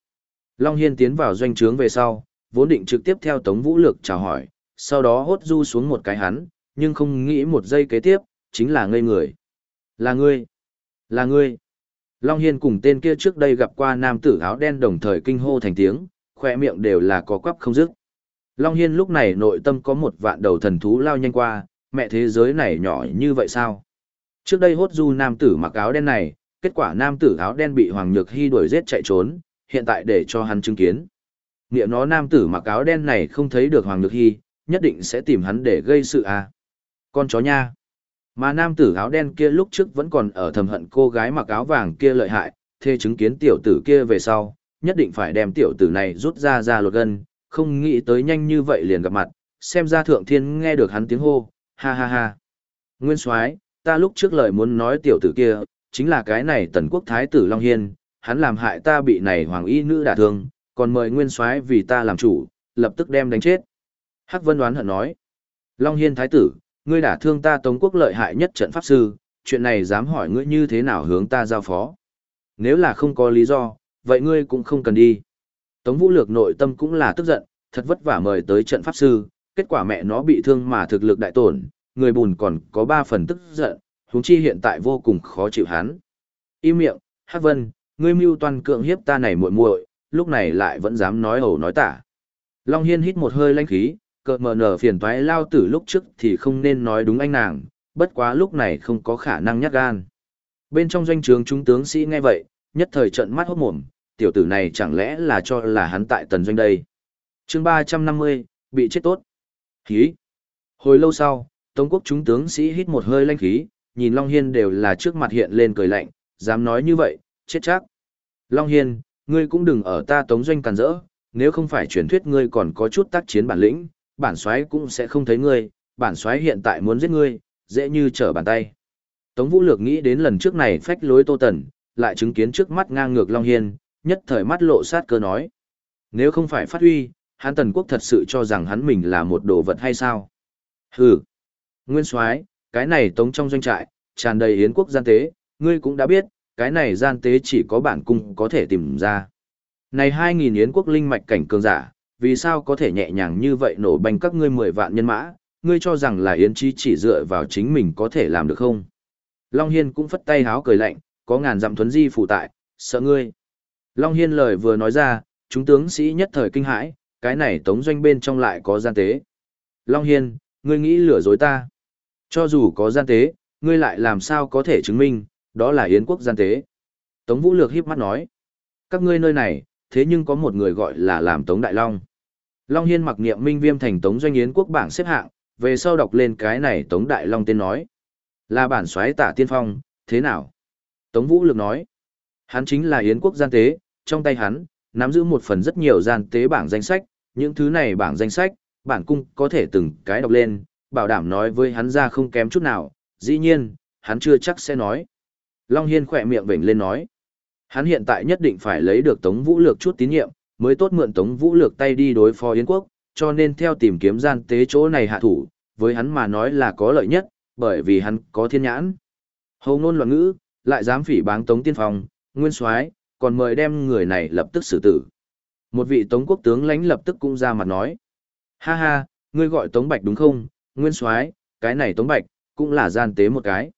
A: Long Hiên tiến vào doanh trướng về sau, vốn định trực tiếp theo Tống Vũ Lược chào hỏi, sau đó hốt du xuống một cái hắn, nhưng không nghĩ một giây kế tiếp, chính là ngây người. Là ngươi. Là ngươi. Long Hiên cùng tên kia trước đây gặp qua nam tử áo đen đồng thời kinh hô thành tiếng, khỏe miệng đều là có quắp không dứt. Long Hiên lúc này nội tâm có một vạn đầu thần thú lao nhanh qua, mẹ thế giới này nhỏ như vậy sao? Trước đây hốt du nam tử mặc áo đen này, kết quả nam tử áo đen bị Hoàng Nhược Hy đuổi giết chạy trốn, hiện tại để cho hắn chứng kiến. Nghĩa nó nam tử mặc áo đen này không thấy được Hoàng Nhược Hy, nhất định sẽ tìm hắn để gây sự à. Con chó nha. Mà nam tử áo đen kia lúc trước vẫn còn ở thầm hận cô gái mặc áo vàng kia lợi hại, thê chứng kiến tiểu tử kia về sau, nhất định phải đem tiểu tử này rút ra ra lột gân, không nghĩ tới nhanh như vậy liền gặp mặt, xem ra thượng thiên nghe được hắn tiếng hô, ha ha ha. Nguyên soái ta lúc trước lời muốn nói tiểu tử kia, chính là cái này tần quốc thái tử Long Hiên, hắn làm hại ta bị này hoàng y nữ đả thương, còn mời nguyên soái vì ta làm chủ, lập tức đem đánh chết. Hắc Vân đoán hận nói, Long Hiên thái tử, ngươi đả thương ta Tống quốc lợi hại nhất trận pháp sư, chuyện này dám hỏi ngươi như thế nào hướng ta giao phó. Nếu là không có lý do, vậy ngươi cũng không cần đi. Tống Vũ Lược nội tâm cũng là tức giận, thật vất vả mời tới trận pháp sư, kết quả mẹ nó bị thương mà thực lực đại tổn, người bùn còn có ba phần tức giận, huống chi hiện tại vô cùng khó chịu hắn. Im miệng, Hắc Vân, ngươi mưu toàn cưỡng hiếp ta này muội muội, lúc này lại vẫn dám nói ẩu nói tả. Long Hiên hít một hơi lãnh khí, cợt mờ nở phiền toái lao tử lúc trước thì không nên nói đúng anh nàng, bất quá lúc này không có khả năng nhát gan. Bên trong doanh trường chúng tướng sĩ nghe vậy, nhất thời trận mắt hốt mồm, tiểu tử này chẳng lẽ là cho là hắn tại tần doanh đây. chương 350, bị chết tốt. Khí. Hồi lâu sau, Tống quốc chúng tướng sĩ hít một hơi lanh khí, nhìn Long Hiên đều là trước mặt hiện lên cười lạnh, dám nói như vậy, chết chắc. Long Hiên, ngươi cũng đừng ở ta tống doanh càn rỡ, nếu không phải truyền thuyết ngươi còn có chút tác chiến bản lĩnh, bản soái cũng sẽ không thấy ngươi, bản soái hiện tại muốn giết ngươi, dễ như trở bàn tay. Tống Vũ Lược nghĩ đến lần trước này phách lối Tô Tần, lại chứng kiến trước mắt ngang ngược Long Hiên, nhất thời mắt lộ sát cơ nói. Nếu không phải phát huy, hắn Tần Quốc thật sự cho rằng hắn mình là một đồ vật hay sao? Hừ. Nguyên soái cái này tống trong doanh trại, tràn đầy yến quốc gian tế, ngươi cũng đã biết, cái này gian tế chỉ có bản cung có thể tìm ra. Này 2.000 yến quốc linh mạch cảnh cường giả, vì sao có thể nhẹ nhàng như vậy nổ banh các ngươi 10 vạn nhân mã, ngươi cho rằng là yến chí chỉ dựa vào chính mình có thể làm được không? Long Hiên cũng phất tay háo cười lạnh, có ngàn dặm thuấn di phụ tại, sợ ngươi. Long Hiên lời vừa nói ra, chúng tướng sĩ nhất thời kinh hãi, cái này tống doanh bên trong lại có gian tế. Long Hiên, ngươi nghĩ lừa dối ta. Cho dù có gian tế, ngươi lại làm sao có thể chứng minh, đó là Yến quốc gian tế. Tống Vũ Lược híp mắt nói, các ngươi nơi này, thế nhưng có một người gọi là làm Tống Đại Long. Long Hiên mặc niệm minh viêm thành Tống Doanh Yến quốc bảng xếp hạng, về sau đọc lên cái này Tống Đại Long tên nói. Là bản xoáy tả tiên phong, thế nào? Tống Vũ Lược nói, hắn chính là Yến quốc gian tế, trong tay hắn, nắm giữ một phần rất nhiều gian tế bảng danh sách, những thứ này bảng danh sách, bản cung có thể từng cái đọc lên, bảo đảm nói với hắn ra không kém chút nào, dĩ nhiên, hắn chưa chắc sẽ nói. Long Hiên khỏe miệng vểnh lên nói, hắn hiện tại nhất định phải lấy được Tống Vũ Lược chút tín nhiệm, mới tốt mượn Tống Vũ Lược tay đi đối phó Yến quốc, cho nên theo tìm kiếm gian tế chỗ này hạ thủ, với hắn mà nói là có lợi nhất, bởi vì hắn có thiên nhãn. Hầu ngôn loạn ngữ, lại dám phỉ báng Tống Tiên Phong, Nguyên Soái, còn mời đem người này lập tức xử tử. Một vị Tống quốc tướng lãnh lập tức cũng ra mặt nói: "Ha ha, ngươi gọi Tống Bạch đúng không? Nguyên Soái, cái này Tống Bạch cũng là gian tế một cái."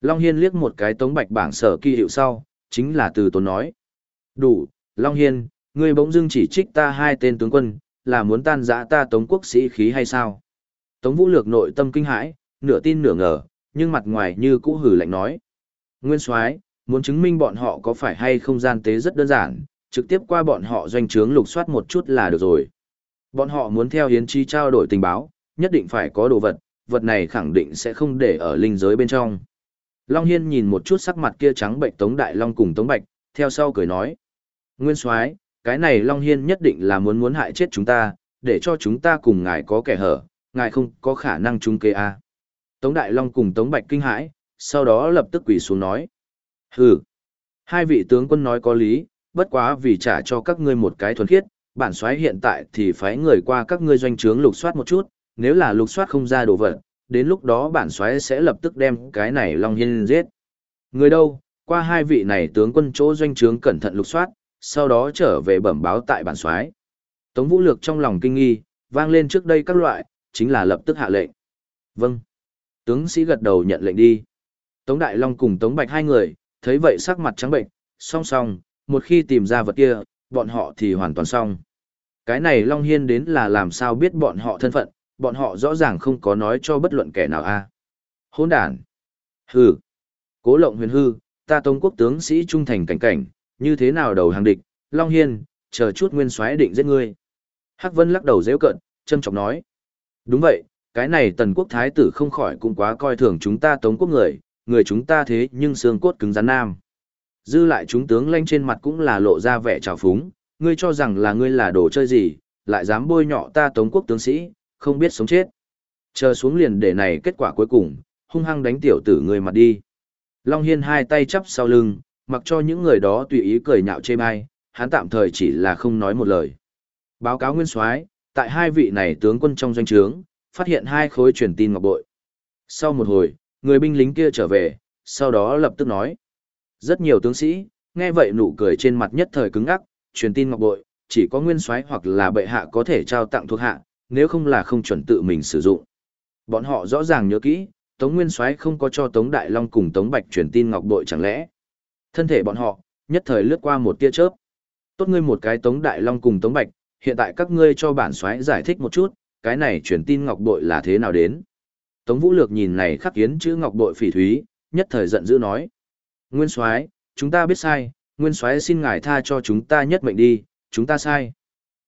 A: Long Hiên liếc một cái Tống Bạch bảng sở kỳ hiệu sau, chính là từ tốn nói: "Đủ, Long Hiên, ngươi bỗng dưng chỉ trích ta hai tên tướng quân, là muốn tan rã ta Tống quốc sĩ khí hay sao?" Tống Vũ Lược nội tâm kinh hãi, nửa tin nửa ngờ, nhưng mặt ngoài như cũ hử lạnh nói: "Nguyên Soái, muốn chứng minh bọn họ có phải hay không gian tế rất đơn giản, trực tiếp qua bọn họ doanh trướng lục soát một chút là được rồi. Bọn họ muốn theo hiến chi trao đổi tình báo, nhất định phải có đồ vật, vật này khẳng định sẽ không để ở linh giới bên trong. Long Hiên nhìn một chút sắc mặt kia trắng bệnh Tống Đại Long cùng Tống Bạch, theo sau cười nói. Nguyên soái cái này Long Hiên nhất định là muốn muốn hại chết chúng ta, để cho chúng ta cùng ngài có kẻ hở, ngài không có khả năng chung kê a Tống Đại Long cùng Tống Bạch kinh hãi, sau đó lập tức quỳ xuống nói. Hừ, hai vị tướng quân nói có lý, bất quá vì trả cho các ngươi một cái thuần khiết, bản soái hiện tại thì phái người qua các ngươi doanh trướng lục soát một chút, nếu là lục soát không ra đồ vật, đến lúc đó bản soái sẽ lập tức đem cái này Long Hiên giết. Người đâu, qua hai vị này tướng quân chỗ doanh trướng cẩn thận lục soát, sau đó trở về bẩm báo tại bản soái. Tống Vũ Lược trong lòng kinh nghi, vang lên trước đây các loại, chính là lập tức hạ lệnh. Vâng. Tướng sĩ gật đầu nhận lệnh đi. Tống Đại Long cùng Tống Bạch hai người, thấy vậy sắc mặt trắng bệnh, song song, một khi tìm ra vật kia, bọn họ thì hoàn toàn xong. Cái này Long Hiên đến là làm sao biết bọn họ thân phận, bọn họ rõ ràng không có nói cho bất luận kẻ nào a à. Hôn đàn. Hừ. Cố lộng huyền hư, ta tống quốc tướng sĩ trung thành cảnh cảnh, như thế nào đầu hàng địch, Long Hiên, chờ chút nguyên soái định giết ngươi. Hắc Vân lắc đầu dễ cận, châm chọc nói. Đúng vậy, cái này tần quốc thái tử không khỏi cũng quá coi thường chúng ta tống quốc người, người chúng ta thế nhưng xương cốt cứng rắn nam. Dư lại chúng tướng lanh trên mặt cũng là lộ ra vẻ trào phúng, ngươi cho rằng là ngươi là đồ chơi gì, lại dám bôi nhọ ta tống quốc tướng sĩ, không biết sống chết. Chờ xuống liền để này kết quả cuối cùng, hung hăng đánh tiểu tử người mặt đi. Long Hiên hai tay chắp sau lưng, mặc cho những người đó tùy ý cười nhạo chê bai, hắn tạm thời chỉ là không nói một lời. Báo cáo nguyên soái tại hai vị này tướng quân trong doanh trướng, phát hiện hai khối truyền tin ngọc bội. Sau một hồi, người binh lính kia trở về, sau đó lập tức nói. Rất nhiều tướng sĩ, nghe vậy nụ cười trên mặt nhất thời cứng ngắc, truyền tin ngọc bội, chỉ có nguyên soái hoặc là bệ hạ có thể trao tặng thuộc hạ, nếu không là không chuẩn tự mình sử dụng. Bọn họ rõ ràng nhớ kỹ, Tống Nguyên Soái không có cho Tống Đại Long cùng Tống Bạch truyền tin ngọc bội chẳng lẽ. Thân thể bọn họ, nhất thời lướt qua một tia chớp. Tốt ngươi một cái Tống Đại Long cùng Tống Bạch, hiện tại các ngươi cho bản soái giải thích một chút, cái này truyền tin ngọc bội là thế nào đến. Tống Vũ Lược nhìn này khắc kiến chữ ngọc bội phỉ thúy, nhất thời giận dữ nói. Nguyên Soái, chúng ta biết sai, Nguyên Soái xin ngài tha cho chúng ta nhất mệnh đi, chúng ta sai.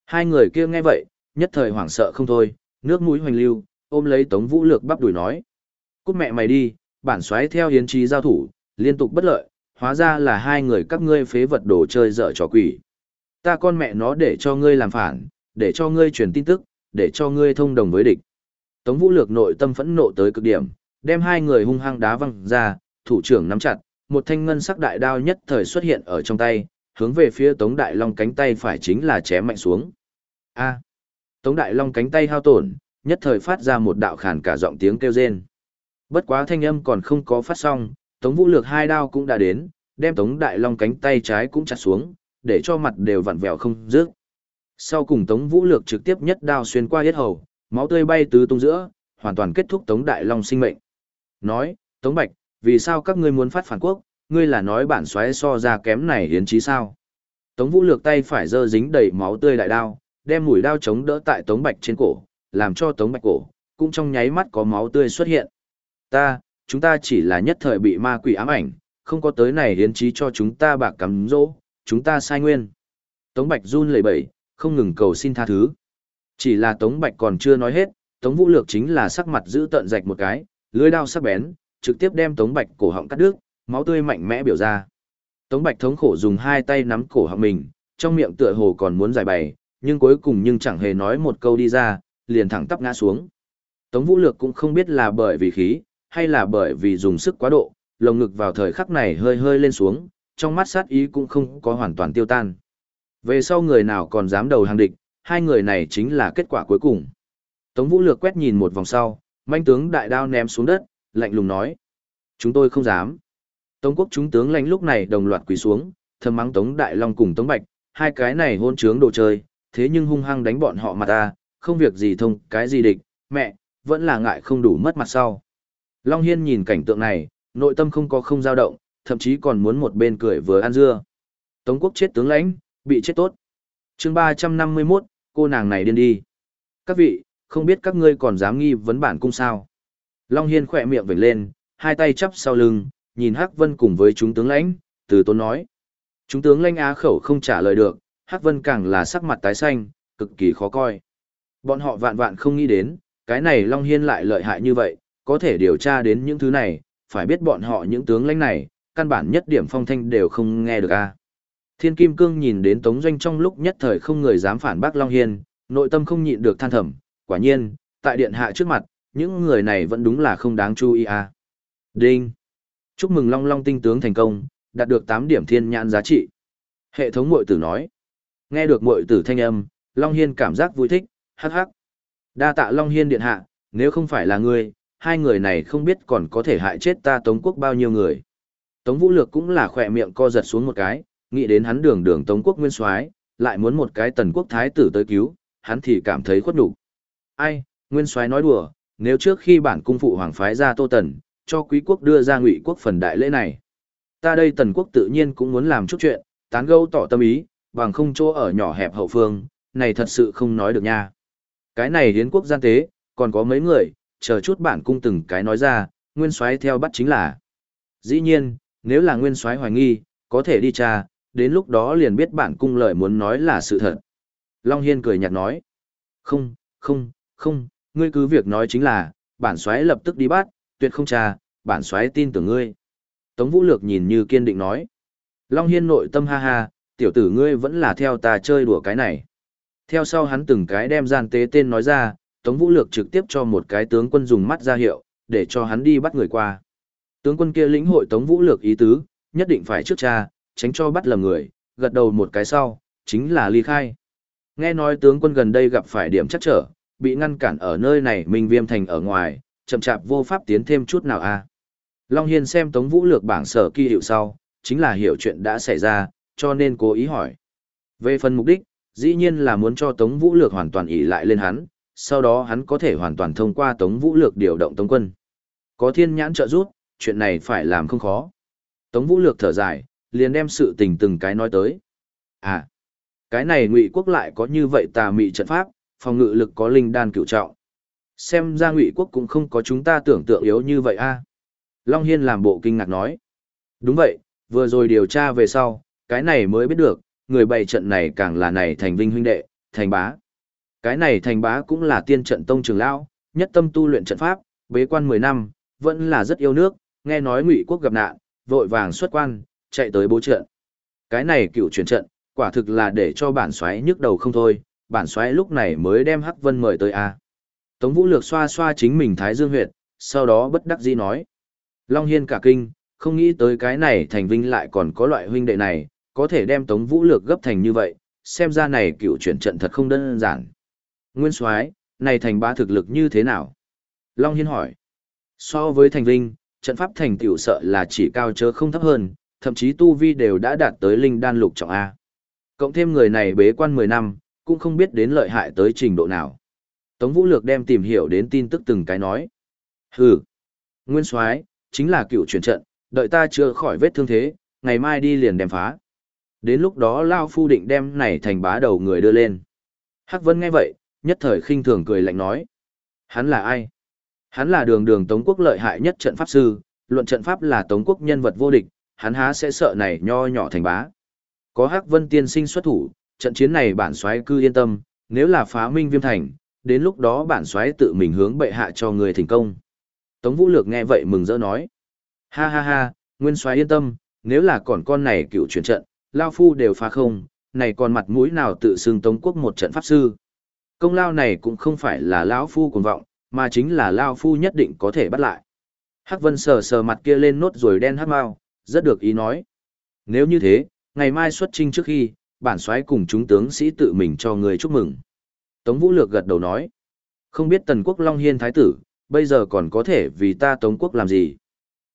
A: Hai người kia nghe vậy, nhất thời hoảng sợ không thôi, nước mũi hoành lưu, ôm lấy Tống Vũ Lược bắp đuổi nói. Cút mẹ mày đi, bản xoáy theo hiến trí giao thủ, liên tục bất lợi, hóa ra là hai người các ngươi phế vật đồ chơi dở trò quỷ. Ta con mẹ nó để cho ngươi làm phản, để cho ngươi truyền tin tức, để cho ngươi thông đồng với địch. Tống Vũ Lược nội tâm phẫn nộ tới cực điểm, đem hai người hung hăng đá văng ra, thủ trưởng nắm chặt, một thanh ngân sắc đại đao nhất thời xuất hiện ở trong tay, hướng về phía Tống Đại Long cánh tay phải chính là chém mạnh xuống. A. Tống Đại Long cánh tay hao tổn, nhất thời phát ra một đạo khàn cả giọng tiếng kêu rên. Bất quá thanh âm còn không có phát xong, Tống Vũ Lược hai đao cũng đã đến, đem Tống Đại Long cánh tay trái cũng chặt xuống, để cho mặt đều vặn vẹo không dứt. Sau cùng Tống Vũ Lược trực tiếp nhất đao xuyên qua yết hầu, máu tươi bay tứ tung giữa, hoàn toàn kết thúc Tống Đại Long sinh mệnh. Nói, Tống Bạch, vì sao các ngươi muốn phát phản quốc, ngươi là nói bản xoáy so ra kém này hiến trí sao? Tống Vũ Lược tay phải dơ dính đầy máu tươi đại đao, đem mũi đao chống đỡ tại Tống Bạch trên cổ, làm cho Tống Bạch cổ, cũng trong nháy mắt có máu tươi xuất hiện. Ta, chúng ta chỉ là nhất thời bị ma quỷ ám ảnh, không có tới này hiến trí cho chúng ta bạc cắm dỗ, chúng ta sai nguyên. Tống Bạch run lẩy bẩy, không ngừng cầu xin tha thứ. Chỉ là Tống Bạch còn chưa nói hết, Tống Vũ Lược chính là sắc mặt giữ tận rạch một cái, lưỡi đao sắc bén, trực tiếp đem Tống Bạch cổ họng cắt đứt, máu tươi mạnh mẽ biểu ra. Tống Bạch thống khổ dùng hai tay nắm cổ họng mình, trong miệng tựa hồ còn muốn giải bày, nhưng cuối cùng nhưng chẳng hề nói một câu đi ra, liền thẳng tắp ngã xuống. Tống Vũ Lược cũng không biết là bởi vì khí, hay là bởi vì dùng sức quá độ, lồng ngực vào thời khắc này hơi hơi lên xuống, trong mắt sát ý cũng không có hoàn toàn tiêu tan. Về sau người nào còn dám đầu hàng địch, hai người này chính là kết quả cuối cùng. Tống Vũ Lược quét nhìn một vòng sau, manh tướng đại đao ném xuống đất, lạnh lùng nói. Chúng tôi không dám. Tống quốc chúng tướng lãnh lúc này đồng loạt quỳ xuống, thầm mắng Tống Đại Long cùng Tống Bạch, hai cái này hôn trướng đồ chơi, thế nhưng hung hăng đánh bọn họ mà ta, không việc gì thông, cái gì địch, mẹ, vẫn là ngại không đủ mất mặt sau. Long Hiên nhìn cảnh tượng này, nội tâm không có không dao động, thậm chí còn muốn một bên cười vừa ăn dưa. Tống quốc chết tướng lãnh, bị chết tốt. chương 351, cô nàng này điên đi. Các vị, không biết các ngươi còn dám nghi vấn bản cung sao. Long Hiên khỏe miệng vểnh lên, hai tay chắp sau lưng, nhìn Hắc Vân cùng với chúng tướng lãnh, từ tôn nói. Chúng tướng lãnh á khẩu không trả lời được, Hắc Vân càng là sắc mặt tái xanh, cực kỳ khó coi. Bọn họ vạn vạn không nghĩ đến, cái này Long Hiên lại lợi hại như vậy, có thể điều tra đến những thứ này, phải biết bọn họ những tướng lãnh này, căn bản nhất điểm phong thanh đều không nghe được a. Thiên Kim Cương nhìn đến Tống Doanh trong lúc nhất thời không người dám phản bác Long Hiên, nội tâm không nhịn được than thầm, quả nhiên, tại điện hạ trước mặt, những người này vẫn đúng là không đáng chú ý a. Đinh. Chúc mừng Long Long tinh tướng thành công, đạt được 8 điểm thiên nhãn giá trị. Hệ thống muội tử nói. Nghe được muội tử thanh âm, Long Hiên cảm giác vui thích, hắc hắc. Đa tạ Long Hiên điện hạ, nếu không phải là ngươi, hai người này không biết còn có thể hại chết ta Tống quốc bao nhiêu người. Tống Vũ Lược cũng là khỏe miệng co giật xuống một cái, nghĩ đến hắn đường đường Tống quốc nguyên soái, lại muốn một cái tần quốc thái tử tới cứu, hắn thì cảm thấy khuất đủ Ai, nguyên soái nói đùa, nếu trước khi bản cung phụ hoàng phái ra Tô Tần, cho quý quốc đưa ra ngụy quốc phần đại lễ này. Ta đây tần quốc tự nhiên cũng muốn làm chút chuyện, tán gẫu tỏ tâm ý, bằng không chỗ ở nhỏ hẹp hậu phương, này thật sự không nói được nha. Cái này hiến quốc gian tế, còn có mấy người, chờ chút bản cung từng cái nói ra, nguyên soái theo bắt chính là. Dĩ nhiên, nếu là nguyên soái hoài nghi, có thể đi tra, đến lúc đó liền biết bản cung lời muốn nói là sự thật. Long Hiên cười nhạt nói. Không, không, không, ngươi cứ việc nói chính là, bản soái lập tức đi bắt, tuyệt không tra, bản soái tin tưởng ngươi. Tống Vũ Lược nhìn như kiên định nói. Long Hiên nội tâm ha ha, tiểu tử ngươi vẫn là theo ta chơi đùa cái này. Theo sau hắn từng cái đem gian tế tên nói ra, Tống Vũ Lược trực tiếp cho một cái tướng quân dùng mắt ra hiệu, để cho hắn đi bắt người qua. Tướng quân kia lĩnh hội Tống Vũ Lược ý tứ, nhất định phải trước cha, tránh cho bắt lầm người, gật đầu một cái sau, chính là ly khai. Nghe nói tướng quân gần đây gặp phải điểm chắc trở, bị ngăn cản ở nơi này Minh Viêm Thành ở ngoài, chậm chạp vô pháp tiến thêm chút nào a. Long Hiên xem Tống Vũ Lược bảng sở kỳ hiệu sau, chính là hiểu chuyện đã xảy ra, cho nên cố ý hỏi. Về phần mục đích, dĩ nhiên là muốn cho Tống Vũ Lược hoàn toàn ỷ lại lên hắn, sau đó hắn có thể hoàn toàn thông qua Tống Vũ Lược điều động Tống quân. Có thiên nhãn trợ giúp, chuyện này phải làm không khó. Tống Vũ Lược thở dài, liền đem sự tình từng cái nói tới. À, cái này ngụy quốc lại có như vậy tà mị trận pháp, phòng ngự lực có linh đan cựu trọng. Xem ra ngụy quốc cũng không có chúng ta tưởng tượng yếu như vậy a. Long Hiên làm bộ kinh ngạc nói. Đúng vậy, vừa rồi điều tra về sau, cái này mới biết được, người bày trận này càng là này thành vinh huynh đệ, thành bá. Cái này thành bá cũng là tiên trận tông trường lão, nhất tâm tu luyện trận pháp, bế quan 10 năm, vẫn là rất yêu nước, nghe nói ngụy quốc gặp nạn, vội vàng xuất quan, chạy tới bố trận. Cái này cựu chuyển trận, quả thực là để cho bản xoáy nhức đầu không thôi, bản xoáy lúc này mới đem Hắc Vân mời tới a. Tống Vũ Lược xoa xoa chính mình Thái Dương huyệt, sau đó bất đắc dĩ nói. Long Hiên cả kinh, không nghĩ tới cái này thành vinh lại còn có loại huynh đệ này, có thể đem Tống Vũ Lược gấp thành như vậy, xem ra này cựu chuyển trận thật không đơn giản. Nguyên Soái, này thành bá thực lực như thế nào? Long Hiên hỏi. So với thành vinh, trận pháp thành tiểu sợ là chỉ cao chớ không thấp hơn, thậm chí tu vi đều đã đạt tới linh đan lục trọng A. Cộng thêm người này bế quan 10 năm, cũng không biết đến lợi hại tới trình độ nào. Tống Vũ Lược đem tìm hiểu đến tin tức từng cái nói. Hừ, Nguyên Soái chính là cựu chuyển trận, đợi ta chưa khỏi vết thương thế, ngày mai đi liền đem phá. Đến lúc đó Lao Phu định đem này thành bá đầu người đưa lên. Hắc Vân nghe vậy, nhất thời khinh thường cười lạnh nói. Hắn là ai? Hắn là đường đường Tống quốc lợi hại nhất trận pháp sư, luận trận pháp là Tống quốc nhân vật vô địch, hắn há sẽ sợ này nho nhỏ thành bá. Có Hắc Vân tiên sinh xuất thủ, trận chiến này bản soái cư yên tâm, nếu là phá minh viêm thành, đến lúc đó bản soái tự mình hướng bệ hạ cho người thành công. Tống Vũ Lược nghe vậy mừng rỡ nói. Ha ha ha, nguyên soái yên tâm, nếu là còn con này cựu chuyển trận, Lao Phu đều phá không, này còn mặt mũi nào tự xưng Tống Quốc một trận pháp sư. Công lao này cũng không phải là lão Phu cuồng vọng, mà chính là Lao Phu nhất định có thể bắt lại. Hắc Vân sờ sờ mặt kia lên nốt rồi đen hắc mau, rất được ý nói. Nếu như thế, ngày mai xuất trinh trước khi, bản soái cùng chúng tướng sĩ tự mình cho người chúc mừng. Tống Vũ Lược gật đầu nói. Không biết Tần Quốc Long Hiên Thái tử, bây giờ còn có thể vì ta Tống Quốc làm gì.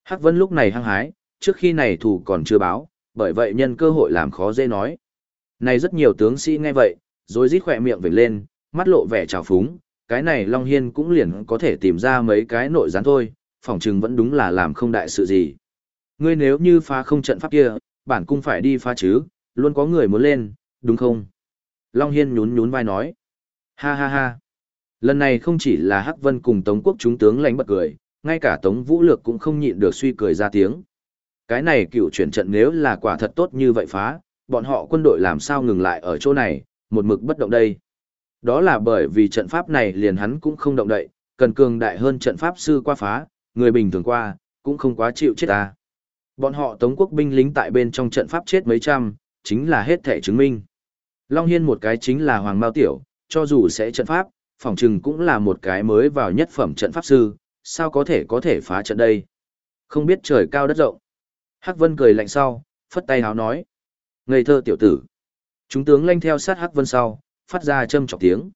A: Hắc Vân lúc này hăng hái, trước khi này thủ còn chưa báo, bởi vậy nhân cơ hội làm khó dễ nói. Này rất nhiều tướng sĩ nghe vậy, rồi rít khỏe miệng vểnh lên, mắt lộ vẻ trào phúng, cái này Long Hiên cũng liền có thể tìm ra mấy cái nội gián thôi, phỏng chừng vẫn đúng là làm không đại sự gì. Ngươi nếu như phá không trận pháp kia, bản cung phải đi phá chứ, luôn có người muốn lên, đúng không? Long Hiên nhún nhún vai nói. Ha ha ha. Lần này không chỉ là Hắc Vân cùng Tống quốc chúng tướng lánh bật cười, ngay cả Tống Vũ Lược cũng không nhịn được suy cười ra tiếng. Cái này cựu chuyển trận nếu là quả thật tốt như vậy phá, bọn họ quân đội làm sao ngừng lại ở chỗ này, một mực bất động đây. Đó là bởi vì trận pháp này liền hắn cũng không động đậy, cần cường đại hơn trận pháp sư qua phá, người bình thường qua, cũng không quá chịu chết ta. Bọn họ tống quốc binh lính tại bên trong trận pháp chết mấy trăm, chính là hết thể chứng minh. Long Hiên một cái chính là Hoàng Mao Tiểu, cho dù sẽ trận pháp, phòng trừng cũng là một cái mới vào nhất phẩm trận pháp sư, sao có thể có thể phá trận đây. Không biết trời cao đất rộng. Hắc Vân cười lạnh sau, phất tay háo nói. Ngây thơ tiểu tử. Chúng tướng lanh theo sát Hắc Vân sau, phát ra châm chọc tiếng.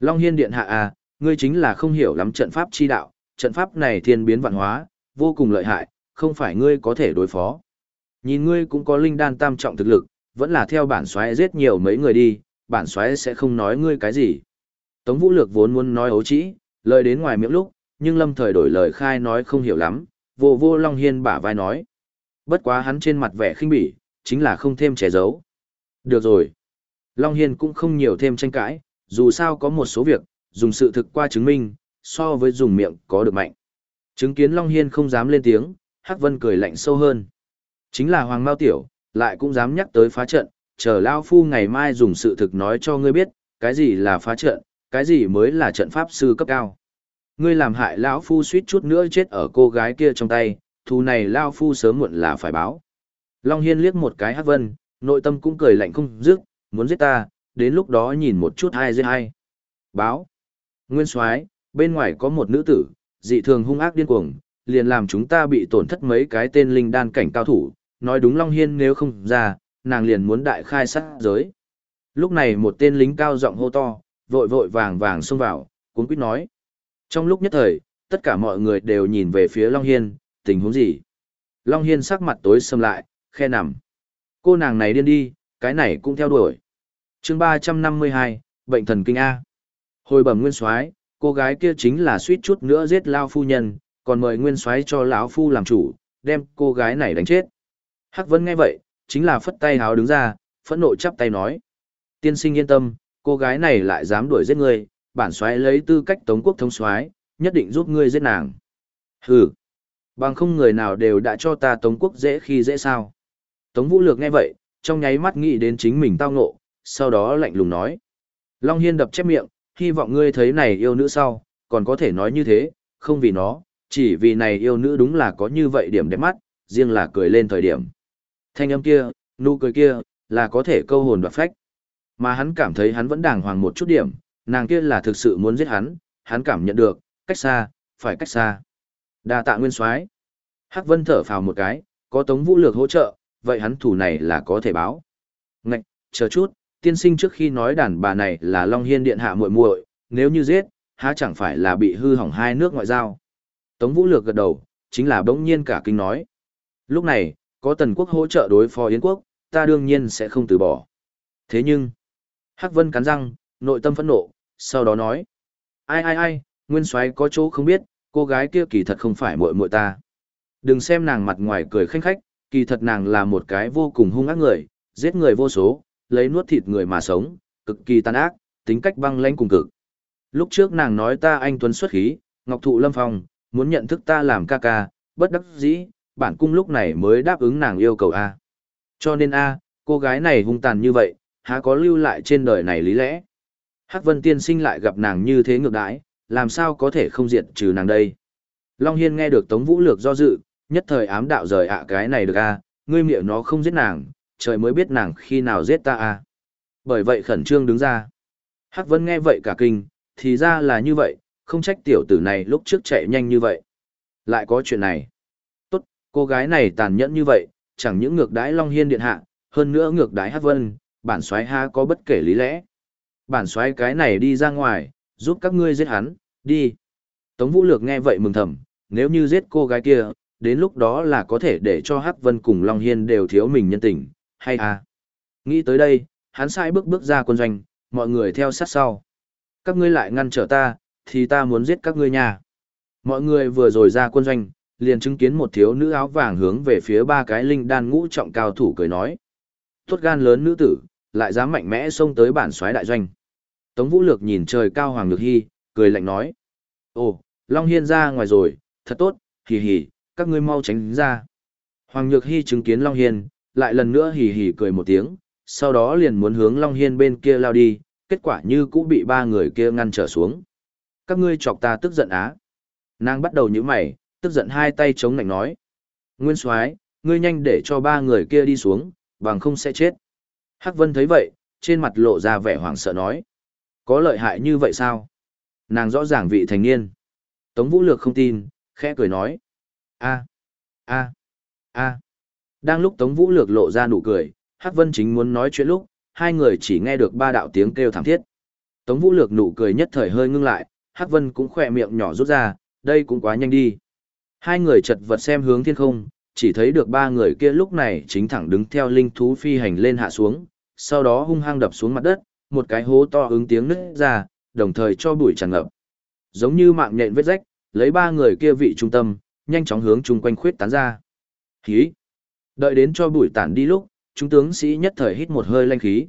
A: Long Hiên Điện hạ à, ngươi chính là không hiểu lắm trận pháp chi đạo, trận pháp này thiên biến vạn hóa, vô cùng lợi hại, không phải ngươi có thể đối phó. Nhìn ngươi cũng có linh đan tam trọng thực lực, vẫn là theo bản xoáy giết nhiều mấy người đi, bản xoáy sẽ không nói ngươi cái gì. Tống Vũ Lược vốn muốn nói ấu trĩ, lời đến ngoài miệng lúc, nhưng lâm thời đổi lời khai nói không hiểu lắm, vô vô Long Hiên bả vai nói. Bất quá hắn trên mặt vẻ khinh bỉ, chính là không thêm che giấu. Được rồi. Long Hiên cũng không nhiều thêm tranh cãi, dù sao có một số việc, dùng sự thực qua chứng minh, so với dùng miệng có được mạnh. Chứng kiến Long Hiên không dám lên tiếng, Hắc Vân cười lạnh sâu hơn. Chính là Hoàng Mao Tiểu, lại cũng dám nhắc tới phá trận, chờ Lao Phu ngày mai dùng sự thực nói cho ngươi biết, cái gì là phá trận, cái gì mới là trận pháp sư cấp cao. Ngươi làm hại lão Phu suýt chút nữa chết ở cô gái kia trong tay, thù này Lao Phu sớm muộn là phải báo. Long Hiên liếc một cái Hắc Vân, nội tâm cũng cười lạnh không dứt, muốn giết ta, đến lúc đó nhìn một chút hai giết hai. Báo. Nguyên Soái, bên ngoài có một nữ tử, dị thường hung ác điên cuồng, liền làm chúng ta bị tổn thất mấy cái tên linh đan cảnh cao thủ, nói đúng Long Hiên nếu không ra, nàng liền muốn đại khai sát giới. Lúc này một tên lính cao giọng hô to, vội vội vàng vàng xông vào, cuốn quýt nói. Trong lúc nhất thời, tất cả mọi người đều nhìn về phía Long Hiên, tình huống gì? Long Hiên sắc mặt tối sầm lại, khe nằm. Cô nàng này điên đi, cái này cũng theo đuổi. chương 352, Bệnh thần kinh A. Hồi bẩm nguyên soái cô gái kia chính là suýt chút nữa giết lao phu nhân, còn mời nguyên soái cho lão phu làm chủ, đem cô gái này đánh chết. Hắc Vân nghe vậy, chính là phất tay háo đứng ra, phẫn nộ chắp tay nói: "Tiên sinh yên tâm, cô gái này lại dám đuổi giết ngươi, bản soái lấy tư cách Tống quốc thống soái, nhất định giúp ngươi giết nàng." Hừ, bằng không người nào đều đã cho ta Tống quốc dễ khi dễ sao? Tống Vũ Lược nghe vậy, trong nháy mắt nghĩ đến chính mình tao ngộ, sau đó lạnh lùng nói: "Long Hiên đập chép miệng, hy vọng ngươi thấy này yêu nữ sau, còn có thể nói như thế, không vì nó, chỉ vì này yêu nữ đúng là có như vậy điểm đẹp mắt, riêng là cười lên thời điểm. Thanh âm kia, nụ cười kia, là có thể câu hồn đoạt phách. Mà hắn cảm thấy hắn vẫn đàng hoàng một chút điểm, nàng kia là thực sự muốn giết hắn, hắn cảm nhận được, cách xa, phải cách xa. Đa tạ nguyên soái. Hắc Vân thở phào một cái, có Tống Vũ Lược hỗ trợ, vậy hắn thủ này là có thể báo. Ngạch, chờ chút, tiên sinh trước khi nói đàn bà này là Long Hiên điện hạ muội muội, nếu như giết, há chẳng phải là bị hư hỏng hai nước ngoại giao. Tống Vũ Lược gật đầu, chính là bỗng nhiên cả kinh nói. Lúc này, có tần quốc hỗ trợ đối phó Yến quốc, ta đương nhiên sẽ không từ bỏ. Thế nhưng, Hắc Vân cắn răng, nội tâm phẫn nộ, sau đó nói. Ai ai ai, nguyên soái có chỗ không biết, cô gái kia kỳ thật không phải muội muội ta. Đừng xem nàng mặt ngoài cười khanh khách, kỳ thật nàng là một cái vô cùng hung ác người, giết người vô số, lấy nuốt thịt người mà sống, cực kỳ tàn ác, tính cách băng lãnh cùng cực. Lúc trước nàng nói ta anh tuấn xuất khí, Ngọc Thụ Lâm Phong, muốn nhận thức ta làm ca ca, bất đắc dĩ, bản cung lúc này mới đáp ứng nàng yêu cầu A. Cho nên A, cô gái này hung tàn như vậy, há có lưu lại trên đời này lý lẽ. Hắc Vân Tiên sinh lại gặp nàng như thế ngược đãi, làm sao có thể không diệt trừ nàng đây. Long Hiên nghe được Tống Vũ Lược do dự, nhất thời ám đạo rời ạ cái này được a ngươi miệng nó không giết nàng, trời mới biết nàng khi nào giết ta a Bởi vậy khẩn trương đứng ra. Hắc Vân nghe vậy cả kinh, thì ra là như vậy, không trách tiểu tử này lúc trước chạy nhanh như vậy. Lại có chuyện này. Tốt, cô gái này tàn nhẫn như vậy, chẳng những ngược đái Long Hiên điện hạ, hơn nữa ngược đái Hắc Vân, bản soái ha có bất kể lý lẽ. Bản soái cái này đi ra ngoài, giúp các ngươi giết hắn, đi. Tống Vũ Lược nghe vậy mừng thầm, nếu như giết cô gái kia, đến lúc đó là có thể để cho Hắc Vân cùng Long Hiên đều thiếu mình nhân tình, hay à? Nghĩ tới đây, hắn sai bước bước ra quân doanh, mọi người theo sát sau. Các ngươi lại ngăn trở ta, thì ta muốn giết các ngươi nhà. Mọi người vừa rồi ra quân doanh, liền chứng kiến một thiếu nữ áo vàng hướng về phía ba cái linh đan ngũ trọng cao thủ cười nói. Tốt gan lớn nữ tử, lại dám mạnh mẽ xông tới bản soái đại doanh. Tống Vũ Lược nhìn trời cao Hoàng Nhược Hy, cười lạnh nói. Ồ, Long Hiên ra ngoài rồi, thật tốt, hì hì, các ngươi mau tránh ra. Hoàng Nhược Hy chứng kiến Long Hiên, lại lần nữa hì hì cười một tiếng, sau đó liền muốn hướng Long Hiên bên kia lao đi, kết quả như cũng bị ba người kia ngăn trở xuống. Các ngươi chọc ta tức giận á. Nàng bắt đầu như mày, tức giận hai tay chống lạnh nói. Nguyên Soái, ngươi nhanh để cho ba người kia đi xuống, bằng không sẽ chết. Hắc Vân thấy vậy, trên mặt lộ ra vẻ hoảng sợ nói. Có lợi hại như vậy sao? Nàng rõ ràng vị thành niên. Tống Vũ Lược không tin, khẽ cười nói. a a a Đang lúc Tống Vũ Lược lộ ra nụ cười, Hắc Vân chính muốn nói chuyện lúc, hai người chỉ nghe được ba đạo tiếng kêu thảm thiết. Tống Vũ Lược nụ cười nhất thời hơi ngưng lại, Hắc Vân cũng khỏe miệng nhỏ rút ra, đây cũng quá nhanh đi. Hai người chật vật xem hướng thiên không, chỉ thấy được ba người kia lúc này chính thẳng đứng theo linh thú phi hành lên hạ xuống, sau đó hung hăng đập xuống mặt đất, một cái hố to ứng tiếng nứt ra, đồng thời cho bụi tràn ngập. Giống như mạng nhện vết rách, lấy ba người kia vị trung tâm, nhanh chóng hướng chung quanh khuyết tán ra. Khí. Đợi đến cho bụi tản đi lúc, chúng tướng sĩ nhất thời hít một hơi lanh khí.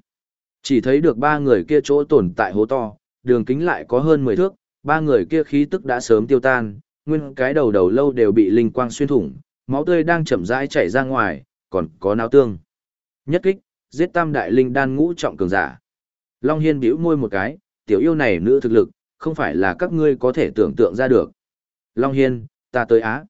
A: Chỉ thấy được ba người kia chỗ tồn tại hố to, đường kính lại có hơn 10 thước, ba người kia khí tức đã sớm tiêu tan, nguyên cái đầu đầu lâu đều bị linh quang xuyên thủng, máu tươi đang chậm rãi chảy ra ngoài, còn có náo tương. Nhất kích, giết tam đại linh đan ngũ trọng cường giả. Long Hiên bĩu môi một cái, tiểu yêu này nữ thực lực, không phải là các ngươi có thể tưởng tượng ra được. Long Hiên, ta tới Á.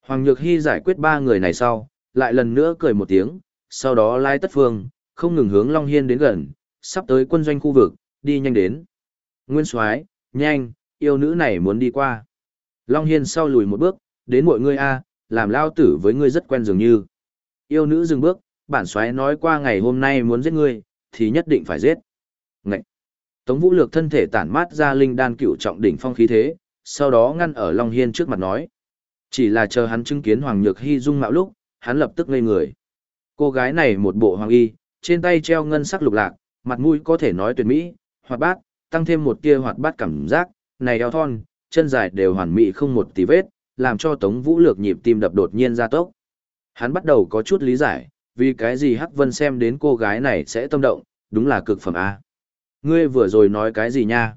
A: Hoàng Nhược Hy giải quyết ba người này sau, lại lần nữa cười một tiếng, sau đó lai tất phương, không ngừng hướng Long Hiên đến gần, sắp tới quân doanh khu vực, đi nhanh đến. Nguyên Soái, nhanh, yêu nữ này muốn đi qua. Long Hiên sau lùi một bước, đến mọi người A, làm lao tử với ngươi rất quen dường như. Yêu nữ dừng bước, bản Soái nói qua ngày hôm nay muốn giết ngươi, thì nhất định phải giết. Ngậy! Tống Vũ Lược thân thể tản mát ra linh đan cựu trọng đỉnh phong khí thế, sau đó ngăn ở Long Hiên trước mặt nói. Chỉ là chờ hắn chứng kiến Hoàng Nhược Hy dung mạo lúc, hắn lập tức ngây người. Cô gái này một bộ hoàng y, trên tay treo ngân sắc lục lạc, mặt mũi có thể nói tuyệt mỹ, hoạt bát, tăng thêm một tia hoạt bát cảm giác, này eo thon, chân dài đều hoàn mỹ không một tí vết, làm cho Tống Vũ Lược nhịp tim đập đột nhiên ra tốc. Hắn bắt đầu có chút lý giải, vì cái gì Hắc Vân xem đến cô gái này sẽ tâm động, đúng là cực phẩm A. Ngươi vừa rồi nói cái gì nha?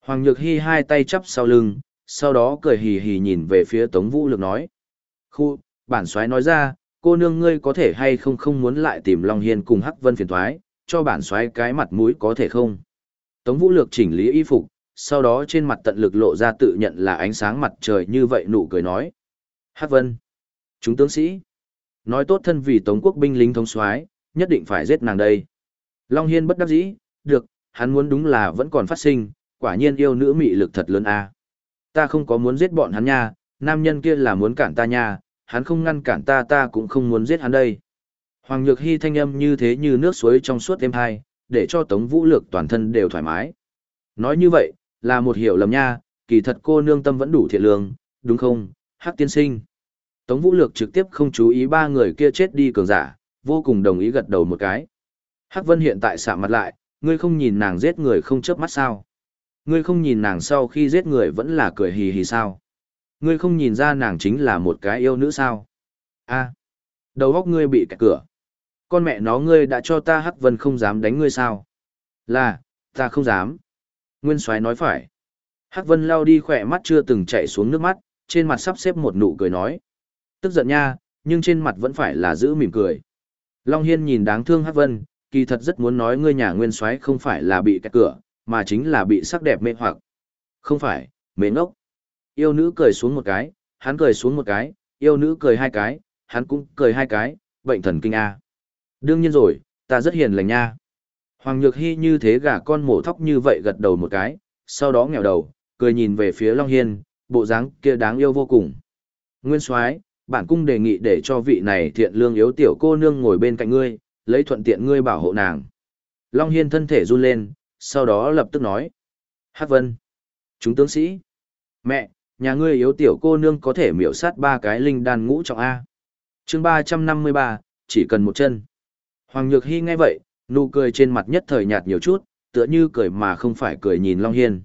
A: Hoàng Nhược Hy hai tay chắp sau lưng, sau đó cười hì hì nhìn về phía Tống Vũ Lực nói. Khu, bản soái nói ra, cô nương ngươi có thể hay không không muốn lại tìm Long Hiên cùng Hắc Vân phiền thoái, cho bản soái cái mặt mũi có thể không? Tống Vũ Lược chỉnh lý y phục, sau đó trên mặt tận lực lộ ra tự nhận là ánh sáng mặt trời như vậy nụ cười nói. Hắc Vân, chúng tướng sĩ, nói tốt thân vì Tống quốc binh lính thống soái, nhất định phải giết nàng đây. Long Hiên bất đắc dĩ, được, hắn muốn đúng là vẫn còn phát sinh, quả nhiên yêu nữ mị lực thật lớn a. Ta không có muốn giết bọn hắn nha, nam nhân kia là muốn cản ta nha, hắn không ngăn cản ta ta cũng không muốn giết hắn đây. Hoàng Nhược Hy thanh âm như thế như nước suối trong suốt đêm hai, để cho Tống Vũ Lược toàn thân đều thoải mái. Nói như vậy, là một hiểu lầm nha, kỳ thật cô nương tâm vẫn đủ thiện lương, đúng không, Hắc tiên sinh. Tống Vũ Lược trực tiếp không chú ý ba người kia chết đi cường giả, vô cùng đồng ý gật đầu một cái. Hắc Vân hiện tại sạm mặt lại, ngươi không nhìn nàng giết người không chớp mắt sao? Ngươi không nhìn nàng sau khi giết người vẫn là cười hì hì sao? Ngươi không nhìn ra nàng chính là một cái yêu nữ sao? A, đầu óc ngươi bị kẹt cửa. Con mẹ nó ngươi đã cho ta Hắc Vân không dám đánh ngươi sao? Là, ta không dám. Nguyên Soái nói phải. Hắc Vân lao đi khỏe mắt chưa từng chảy xuống nước mắt, trên mặt sắp xếp một nụ cười nói. Tức giận nha, nhưng trên mặt vẫn phải là giữ mỉm cười. Long Hiên nhìn đáng thương Hắc Vân, kỳ thật rất muốn nói ngươi nhà nguyên soái không phải là bị kẹt cửa, mà chính là bị sắc đẹp mê hoặc. Không phải, mê ngốc. Yêu nữ cười xuống một cái, hắn cười xuống một cái, yêu nữ cười hai cái, hắn cũng cười hai cái, bệnh thần kinh A. Đương nhiên rồi, ta rất hiền lành nha. Hoàng Nhược Hy như thế gả con mổ thóc như vậy gật đầu một cái, sau đó nghèo đầu, cười nhìn về phía Long Hiên, bộ dáng kia đáng yêu vô cùng. Nguyên Soái, bản cung đề nghị để cho vị này thiện lương yếu tiểu cô nương ngồi bên cạnh ngươi, lấy thuận tiện ngươi bảo hộ nàng. Long Hiên thân thể run lên, sau đó lập tức nói. Hát vân. Chúng tướng sĩ. Mẹ, nhà ngươi yếu tiểu cô nương có thể miểu sát ba cái linh đan ngũ trọng A. chương ba trăm năm mươi ba, chỉ cần một chân. Hoàng Nhược Hy nghe vậy, nụ cười trên mặt nhất thời nhạt nhiều chút, tựa như cười mà không phải cười nhìn Long Hiên.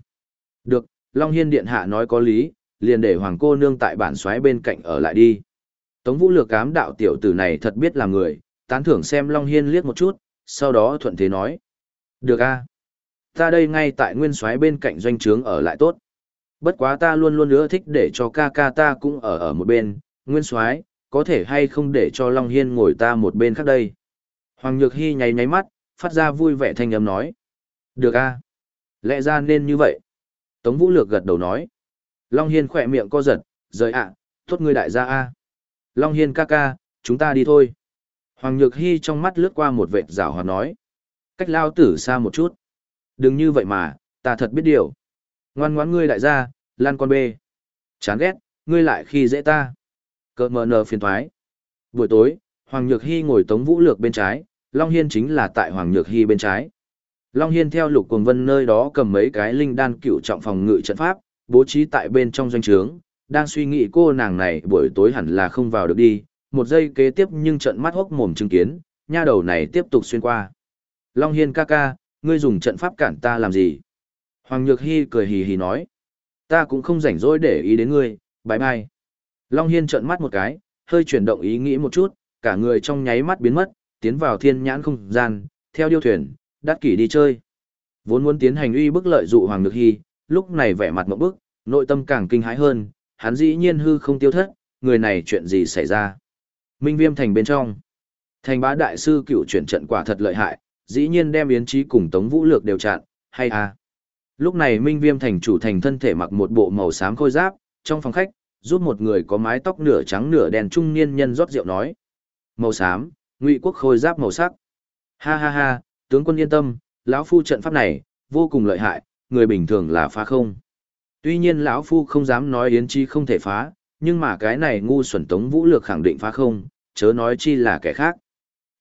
A: Được, Long Hiên Điện Hạ nói có lý, liền để Hoàng cô nương tại bản xoáy bên cạnh ở lại đi. Tống Vũ Lược cám đạo tiểu tử này thật biết là người, tán thưởng xem Long Hiên liếc một chút, sau đó thuận thế nói. Được a Ta đây ngay tại nguyên xoáy bên cạnh doanh trướng ở lại tốt. Bất quá ta luôn luôn nữa thích để cho ca ca ta cũng ở ở một bên, nguyên Soái, có thể hay không để cho Long Hiên ngồi ta một bên khác đây. Hoàng Nhược Hy nháy nháy mắt, phát ra vui vẻ thanh âm nói. Được a Lẽ ra nên như vậy. Tống Vũ Lược gật đầu nói. Long Hiên khỏe miệng co giật, rời ạ, tốt ngươi đại gia a Long Hiên ca ca, chúng ta đi thôi. Hoàng Nhược Hy trong mắt lướt qua một vệt rào hòa nói. Cách lao tử xa một chút. Đừng như vậy mà, ta thật biết điều. Ngoan ngoãn ngươi đại gia, lan con bê. Chán ghét, ngươi lại khi dễ ta. Cờ mờ nờ phiền thoái. Buổi tối, Hoàng Nhược Hy ngồi tống vũ lược bên trái, Long Hiên chính là tại Hoàng Nhược Hy bên trái. Long Hiên theo lục cuồng vân nơi đó cầm mấy cái linh đan cựu trọng phòng ngự trận pháp, bố trí tại bên trong doanh trướng, đang suy nghĩ cô nàng này buổi tối hẳn là không vào được đi, một giây kế tiếp nhưng trận mắt hốc mồm chứng kiến, nha đầu này tiếp tục xuyên qua. Long Hiên ca ca, ngươi dùng trận pháp cản ta làm gì? Hoàng Nhược Hy cười hì hì nói. Ta cũng không rảnh rỗi để ý đến ngươi, bye bye. Long Hiên trận mắt một cái, hơi chuyển động ý nghĩ một chút, cả người trong nháy mắt biến mất, tiến vào thiên nhãn không gian, theo điêu thuyền, đắt kỷ đi chơi. Vốn muốn tiến hành uy bức lợi dụ Hoàng Nhược Hy, lúc này vẻ mặt một bức, nội tâm càng kinh hãi hơn, hắn dĩ nhiên hư không tiêu thất, người này chuyện gì xảy ra. Minh Viêm thành bên trong. Thành bá đại sư cựu chuyển trận quả thật lợi hại, dĩ nhiên đem yến trí cùng tống vũ lược đều chặn, hay à. Lúc này Minh Viêm thành chủ thành thân thể mặc một bộ màu xám khôi giáp, trong phòng khách, giúp một người có mái tóc nửa trắng nửa đen trung niên nhân rót rượu nói. Màu xám, ngụy quốc khôi giáp màu sắc. Ha ha ha, tướng quân yên tâm, lão phu trận pháp này, vô cùng lợi hại, người bình thường là phá không. Tuy nhiên lão phu không dám nói yến chi không thể phá, nhưng mà cái này ngu xuẩn tống vũ lược khẳng định phá không, chớ nói chi là kẻ khác.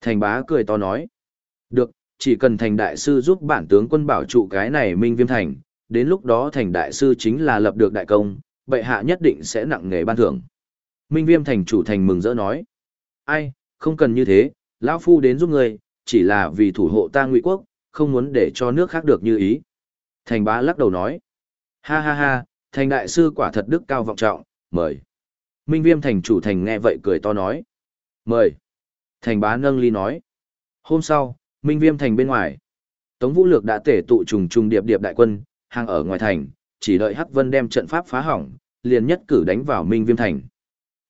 A: Thành bá cười to nói. Được, chỉ cần thành đại sư giúp bản tướng quân bảo trụ cái này minh viêm thành, đến lúc đó thành đại sư chính là lập được đại công, bệ hạ nhất định sẽ nặng nghề ban thưởng. Minh viêm thành chủ thành mừng rỡ nói. Ai, không cần như thế, lão phu đến giúp người, chỉ là vì thủ hộ ta ngụy quốc, không muốn để cho nước khác được như ý. Thành bá lắc đầu nói. Ha ha ha, thành đại sư quả thật đức cao vọng trọng, mời. Minh viêm thành chủ thành nghe vậy cười to nói. Mời. Thành bá nâng ly nói. Hôm sau, Minh viêm thành bên ngoài. Tống vũ lược đã tể tụ trùng trùng điệp điệp đại quân, hàng ở ngoài thành, chỉ đợi Hắc Vân đem trận pháp phá hỏng, liền nhất cử đánh vào Minh viêm thành.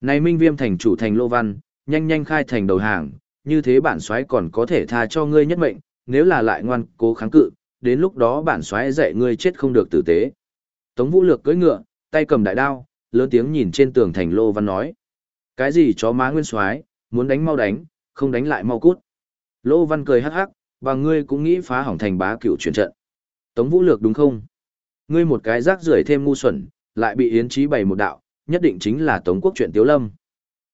A: Này Minh viêm thành chủ thành Lô Văn, nhanh nhanh khai thành đầu hàng, như thế bản soái còn có thể tha cho ngươi nhất mệnh, nếu là lại ngoan cố kháng cự, đến lúc đó bản soái dạy ngươi chết không được tử tế. Tống Vũ Lược cưỡi ngựa, tay cầm đại đao, lớn tiếng nhìn trên tường thành Lô Văn nói: "Cái gì chó má nguyên soái, muốn đánh mau đánh, không đánh lại mau cút." Lô Văn cười hắc hắc, và ngươi cũng nghĩ phá hỏng thành bá cựu chuyển trận." Tống Vũ Lược đúng không? Ngươi một cái rác rưởi thêm ngu xuẩn, lại bị Yến trí bày một đạo, nhất định chính là Tống Quốc chuyện Tiếu Lâm.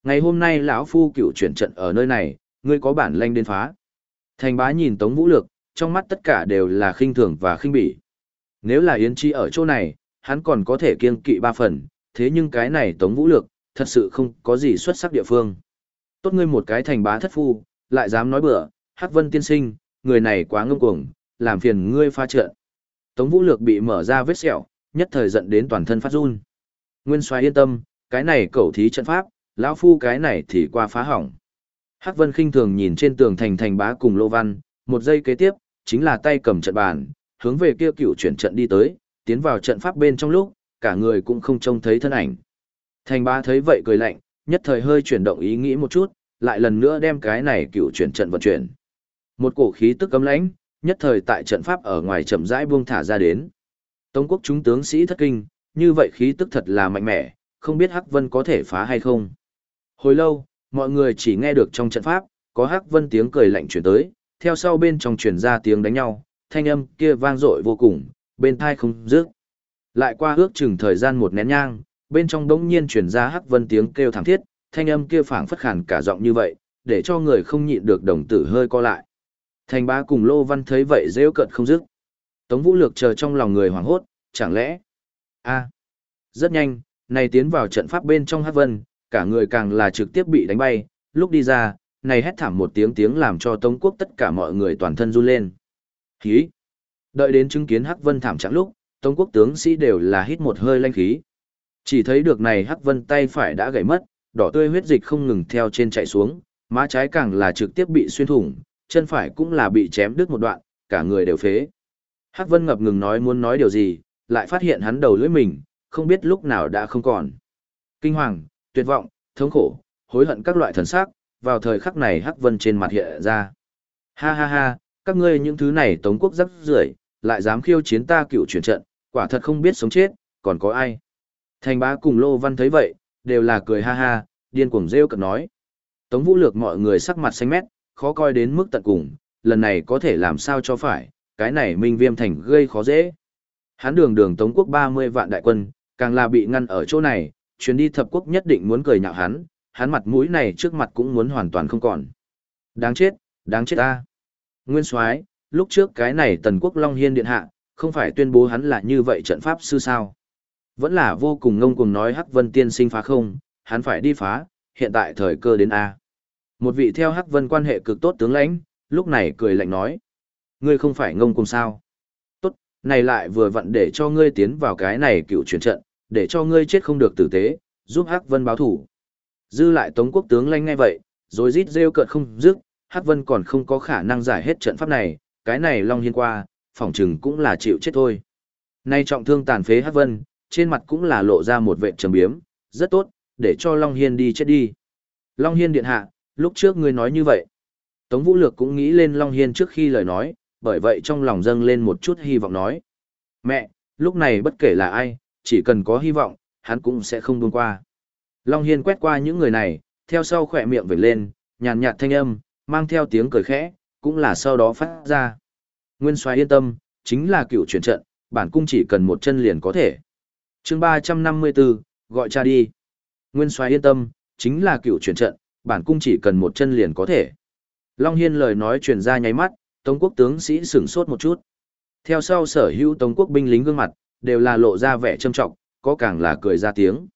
A: Ngày hôm nay lão phu cựu chuyển trận ở nơi này, ngươi có bản lanh đến phá. Thành bá nhìn Tống Vũ Lược, trong mắt tất cả đều là khinh thường và khinh bỉ. Nếu là Yến Chi ở chỗ này, hắn còn có thể kiêng kỵ ba phần, thế nhưng cái này Tống Vũ Lược, thật sự không có gì xuất sắc địa phương. Tốt ngươi một cái thành bá thất phu, lại dám nói bừa, Hắc Vân tiên sinh, người này quá ngông cuồng, làm phiền ngươi pha trận. Tống Vũ Lược bị mở ra vết sẹo, nhất thời giận đến toàn thân phát run. Nguyên Soái yên tâm, cái này cẩu thí trận pháp, lão phu cái này thì qua phá hỏng. Hắc Vân khinh thường nhìn trên tường thành thành bá cùng Lô Văn, một giây kế tiếp, chính là tay cầm trận bàn, hướng về kia cựu chuyển trận đi tới, tiến vào trận pháp bên trong lúc, cả người cũng không trông thấy thân ảnh. Thành bá thấy vậy cười lạnh, nhất thời hơi chuyển động ý nghĩ một chút, lại lần nữa đem cái này cựu chuyển trận vận chuyển. Một cổ khí tức cấm lãnh, nhất thời tại trận pháp ở ngoài chậm rãi buông thả ra đến. Tống quốc chúng tướng sĩ thất kinh, như vậy khí tức thật là mạnh mẽ, không biết Hắc Vân có thể phá hay không. Hồi lâu, mọi người chỉ nghe được trong trận pháp, có Hắc Vân tiếng cười lạnh chuyển tới, theo sau bên trong truyền ra tiếng đánh nhau, thanh âm kia vang dội vô cùng, bên thai không dứt. Lại qua ước chừng thời gian một nén nhang, bên trong đống nhiên truyền ra Hắc Vân tiếng kêu thảm thiết, thanh âm kia phảng phất khàn cả giọng như vậy, để cho người không nhịn được đồng tử hơi co lại. Thành bá cùng Lô Văn thấy vậy rêu cận không dứt. Tống Vũ Lược chờ trong lòng người hoảng hốt, chẳng lẽ... a Rất nhanh, này tiến vào trận pháp bên trong Hắc Vân, cả người càng là trực tiếp bị đánh bay, lúc đi ra, này hét thảm một tiếng tiếng làm cho Tống Quốc tất cả mọi người toàn thân run lên. Khí! Đợi đến chứng kiến Hắc Vân thảm trạng lúc, Tống Quốc tướng sĩ đều là hít một hơi lanh khí. Chỉ thấy được này Hắc Vân tay phải đã gãy mất, đỏ tươi huyết dịch không ngừng theo trên chạy xuống, má trái càng là trực tiếp bị xuyên thủng, chân phải cũng là bị chém đứt một đoạn, cả người đều phế. Hắc Vân ngập ngừng nói muốn nói điều gì, lại phát hiện hắn đầu lưỡi mình, không biết lúc nào đã không còn. Kinh hoàng, tuyệt vọng, thống khổ, hối hận các loại thần sắc, vào thời khắc này Hắc Vân trên mặt hiện ra. Ha ha ha, các ngươi những thứ này tống quốc rất rưởi, lại dám khiêu chiến ta cựu chuyển trận, quả thật không biết sống chết, còn có ai. Thành bá cùng Lô Văn thấy vậy, đều là cười ha ha, điên cuồng rêu cợt nói. Tống Vũ Lược mọi người sắc mặt xanh mét, khó coi đến mức tận cùng, lần này có thể làm sao cho phải, cái này Minh Viêm Thành gây khó dễ. Hán đường đường Tống quốc 30 vạn đại quân, càng là bị ngăn ở chỗ này, chuyến đi thập quốc nhất định muốn cười nhạo hắn, hắn mặt mũi này trước mặt cũng muốn hoàn toàn không còn. Đáng chết, đáng chết ta. Nguyên Soái, lúc trước cái này Tần Quốc Long Hiên điện hạ, không phải tuyên bố hắn là như vậy trận pháp sư sao? Vẫn là vô cùng ngông cuồng nói Hắc Vân tiên sinh phá không, hắn phải đi phá, hiện tại thời cơ đến a. Một vị theo Hắc Vân quan hệ cực tốt tướng lãnh, lúc này cười lạnh nói: "Ngươi không phải ngông cuồng sao? Tốt, này lại vừa vặn để cho ngươi tiến vào cái này cựu chuyển trận, để cho ngươi chết không được tử tế, giúp Hắc Vân báo thủ." Dư lại Tống quốc tướng lãnh ngay vậy, rồi rít rêu cợt không dứt, Hắc Vân còn không có khả năng giải hết trận pháp này, cái này Long Hiên qua, phỏng chừng cũng là chịu chết thôi. Nay trọng thương tàn phế Hắc Vân, trên mặt cũng là lộ ra một vệ trầm biếm, rất tốt, để cho Long Hiên đi chết đi. Long Hiên điện hạ, lúc trước ngươi nói như vậy. Tống Vũ Lược cũng nghĩ lên Long Hiên trước khi lời nói, bởi vậy trong lòng dâng lên một chút hy vọng nói. Mẹ, lúc này bất kể là ai, chỉ cần có hy vọng, hắn cũng sẽ không buông qua. Long Hiên quét qua những người này, theo sau khỏe miệng vểnh lên, nhàn nhạt thanh âm, mang theo tiếng cười khẽ, cũng là sau đó phát ra. Nguyên Soái yên tâm, chính là cựu chuyển trận, bản cung chỉ cần một chân liền có thể. chương 354, gọi cha đi. Nguyên Soái yên tâm, chính là cựu chuyển trận, bản cung chỉ cần một chân liền có thể. Long Hiên lời nói truyền ra nháy mắt, Tống quốc tướng sĩ sửng sốt một chút. Theo sau sở hữu Tống quốc binh lính gương mặt, đều là lộ ra vẻ trâm trọng, có càng là cười ra tiếng.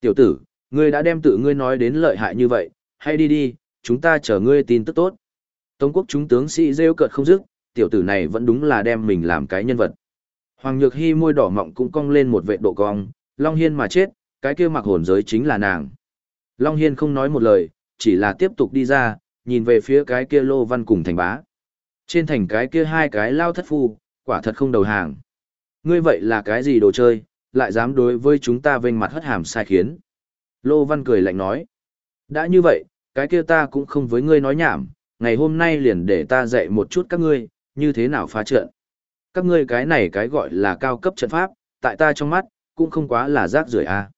A: Tiểu tử, ngươi đã đem tự ngươi nói đến lợi hại như vậy, hay đi đi, chúng ta chờ ngươi tin tức tốt. Tống quốc chúng tướng sĩ rêu cợt không dứt, tiểu tử này vẫn đúng là đem mình làm cái nhân vật. Hoàng Nhược Hy môi đỏ mọng cũng cong lên một vệ độ cong, Long Hiên mà chết, cái kia mặc hồn giới chính là nàng. Long Hiên không nói một lời, chỉ là tiếp tục đi ra, nhìn về phía cái kia lô văn cùng thành bá. Trên thành cái kia hai cái lao thất phu, quả thật không đầu hàng. Ngươi vậy là cái gì đồ chơi, lại dám đối với chúng ta vênh mặt hất hàm sai khiến. Lô văn cười lạnh nói. Đã như vậy, cái kia ta cũng không với ngươi nói nhảm, ngày hôm nay liền để ta dạy một chút các ngươi, như thế nào phá trận. Các ngươi cái này cái gọi là cao cấp trận pháp, tại ta trong mắt, cũng không quá là rác rưởi à.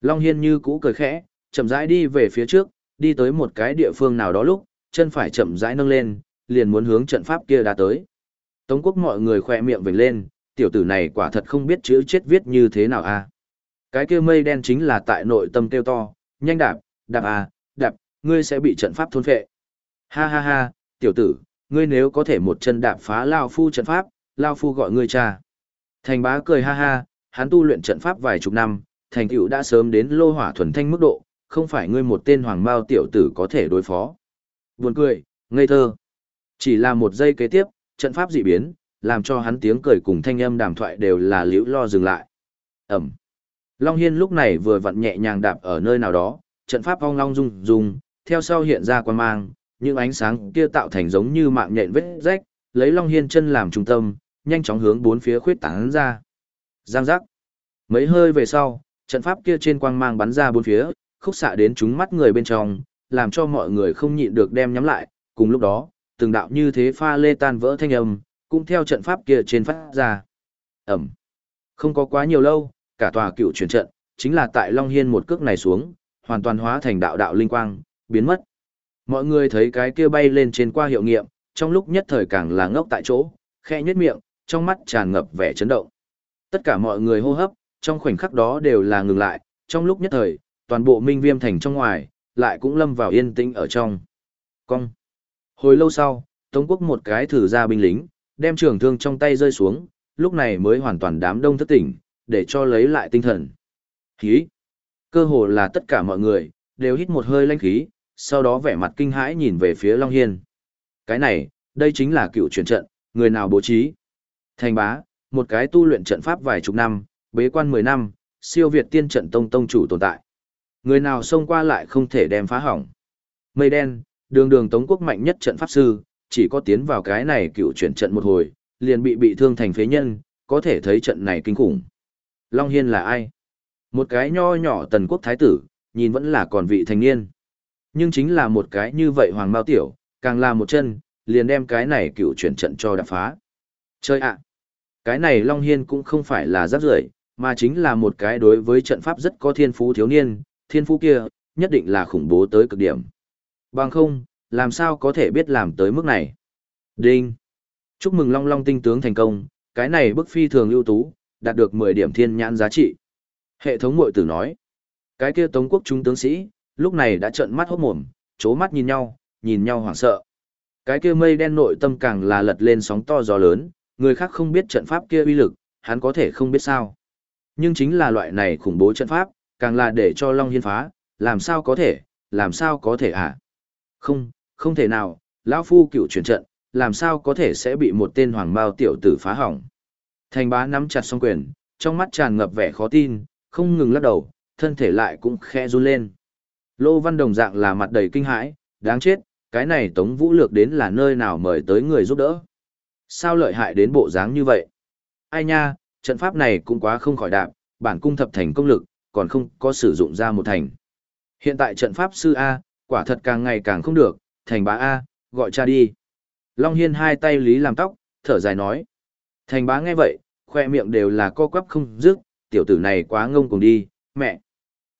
A: Long Hiên như cũ cười khẽ, chậm rãi đi về phía trước, đi tới một cái địa phương nào đó lúc, chân phải chậm rãi nâng lên, liền muốn hướng trận pháp kia đã tới. Tống quốc mọi người khỏe miệng vểnh lên, tiểu tử này quả thật không biết chữ chết viết như thế nào a à. Cái kia mây đen chính là tại nội tâm kêu to, nhanh đạp, đạp à, đạp, ngươi sẽ bị trận pháp thôn phệ. Ha ha ha, tiểu tử, ngươi nếu có thể một chân đạp phá Lao Phu trận pháp, Lao Phu gọi ngươi cha. Thành bá cười ha ha, hắn tu luyện trận pháp vài chục năm, thành tựu đã sớm đến lô hỏa thuần thanh mức độ, không phải ngươi một tên hoàng mao tiểu tử có thể đối phó. Buồn cười, ngây thơ. Chỉ là một giây kế tiếp, trận pháp dị biến, làm cho hắn tiếng cười cùng thanh âm đàm thoại đều là liễu lo dừng lại. Ẩm. Long Hiên lúc này vừa vặn nhẹ nhàng đạp ở nơi nào đó, trận pháp ong long rung rung, theo sau hiện ra quan mang, những ánh sáng kia tạo thành giống như mạng nhện vết rách, lấy Long Hiên chân làm trung tâm, nhanh chóng hướng bốn phía khuyết tán ra. Giang giác. Mấy hơi về sau, trận pháp kia trên quang mang bắn ra bốn phía, khúc xạ đến chúng mắt người bên trong, làm cho mọi người không nhịn được đem nhắm lại, cùng lúc đó, từng đạo như thế pha lê tan vỡ thanh âm, cũng theo trận pháp kia trên phát ra. Ẩm. Không có quá nhiều lâu, cả tòa cựu chuyển trận, chính là tại Long Hiên một cước này xuống, hoàn toàn hóa thành đạo đạo linh quang, biến mất. Mọi người thấy cái kia bay lên trên qua hiệu nghiệm, trong lúc nhất thời càng là ngốc tại chỗ, khe nhếch miệng, trong mắt tràn ngập vẻ chấn động. Tất cả mọi người hô hấp, trong khoảnh khắc đó đều là ngừng lại, trong lúc nhất thời, toàn bộ minh viêm thành trong ngoài, lại cũng lâm vào yên tĩnh ở trong. Cong. Hồi lâu sau, Tống quốc một cái thử ra binh lính, đem trường thương trong tay rơi xuống, lúc này mới hoàn toàn đám đông thất tỉnh, để cho lấy lại tinh thần. Khí. Cơ hồ là tất cả mọi người, đều hít một hơi lanh khí, sau đó vẻ mặt kinh hãi nhìn về phía Long Hiên. Cái này, đây chính là cựu truyền trận, người nào bố trí. Thành bá, một cái tu luyện trận pháp vài chục năm, bế quan 10 năm, siêu việt tiên trận tông tông chủ tồn tại. Người nào xông qua lại không thể đem phá hỏng. Mây đen, đường đường tống quốc mạnh nhất trận pháp sư, chỉ có tiến vào cái này cựu chuyển trận một hồi, liền bị bị thương thành phế nhân, có thể thấy trận này kinh khủng. Long Hiên là ai? Một cái nho nhỏ tần quốc thái tử, nhìn vẫn là còn vị thành niên. Nhưng chính là một cái như vậy hoàng mao tiểu, càng là một chân, liền đem cái này cựu chuyển trận cho đập phá. Chơi ạ! Cái này Long Hiên cũng không phải là rác rưởi mà chính là một cái đối với trận pháp rất có thiên phú thiếu niên, thiên phú kia, nhất định là khủng bố tới cực điểm. Bằng không, làm sao có thể biết làm tới mức này. Đinh! Chúc mừng Long Long tinh tướng thành công, cái này bức phi thường ưu tú, đạt được 10 điểm thiên nhãn giá trị. Hệ thống mội tử nói, cái kia tống quốc trung tướng sĩ, lúc này đã trợn mắt hốt mồm, chố mắt nhìn nhau, nhìn nhau hoảng sợ. Cái kia mây đen nội tâm càng là lật lên sóng to gió lớn, người khác không biết trận pháp kia uy lực, hắn có thể không biết sao. Nhưng chính là loại này khủng bố trận pháp, càng là để cho Long Hiên phá, làm sao có thể, làm sao có thể hả? Không, không thể nào, lão phu cựu chuyển trận, làm sao có thể sẽ bị một tên hoàng mao tiểu tử phá hỏng. Thành bá nắm chặt song quyền, trong mắt tràn ngập vẻ khó tin, không ngừng lắc đầu, thân thể lại cũng khẽ run lên. Lô Văn đồng dạng là mặt đầy kinh hãi, đáng chết, cái này Tống Vũ Lược đến là nơi nào mời tới người giúp đỡ. Sao lợi hại đến bộ dáng như vậy? Ai nha, trận pháp này cũng quá không khỏi đạp, bản cung thập thành công lực, còn không có sử dụng ra một thành. Hiện tại trận pháp sư A, quả thật càng ngày càng không được, thành bá A, gọi cha đi. Long Hiên hai tay lý làm tóc, thở dài nói. Thành bá nghe vậy, khoe miệng đều là co quắp không dứt, tiểu tử này quá ngông cùng đi, mẹ.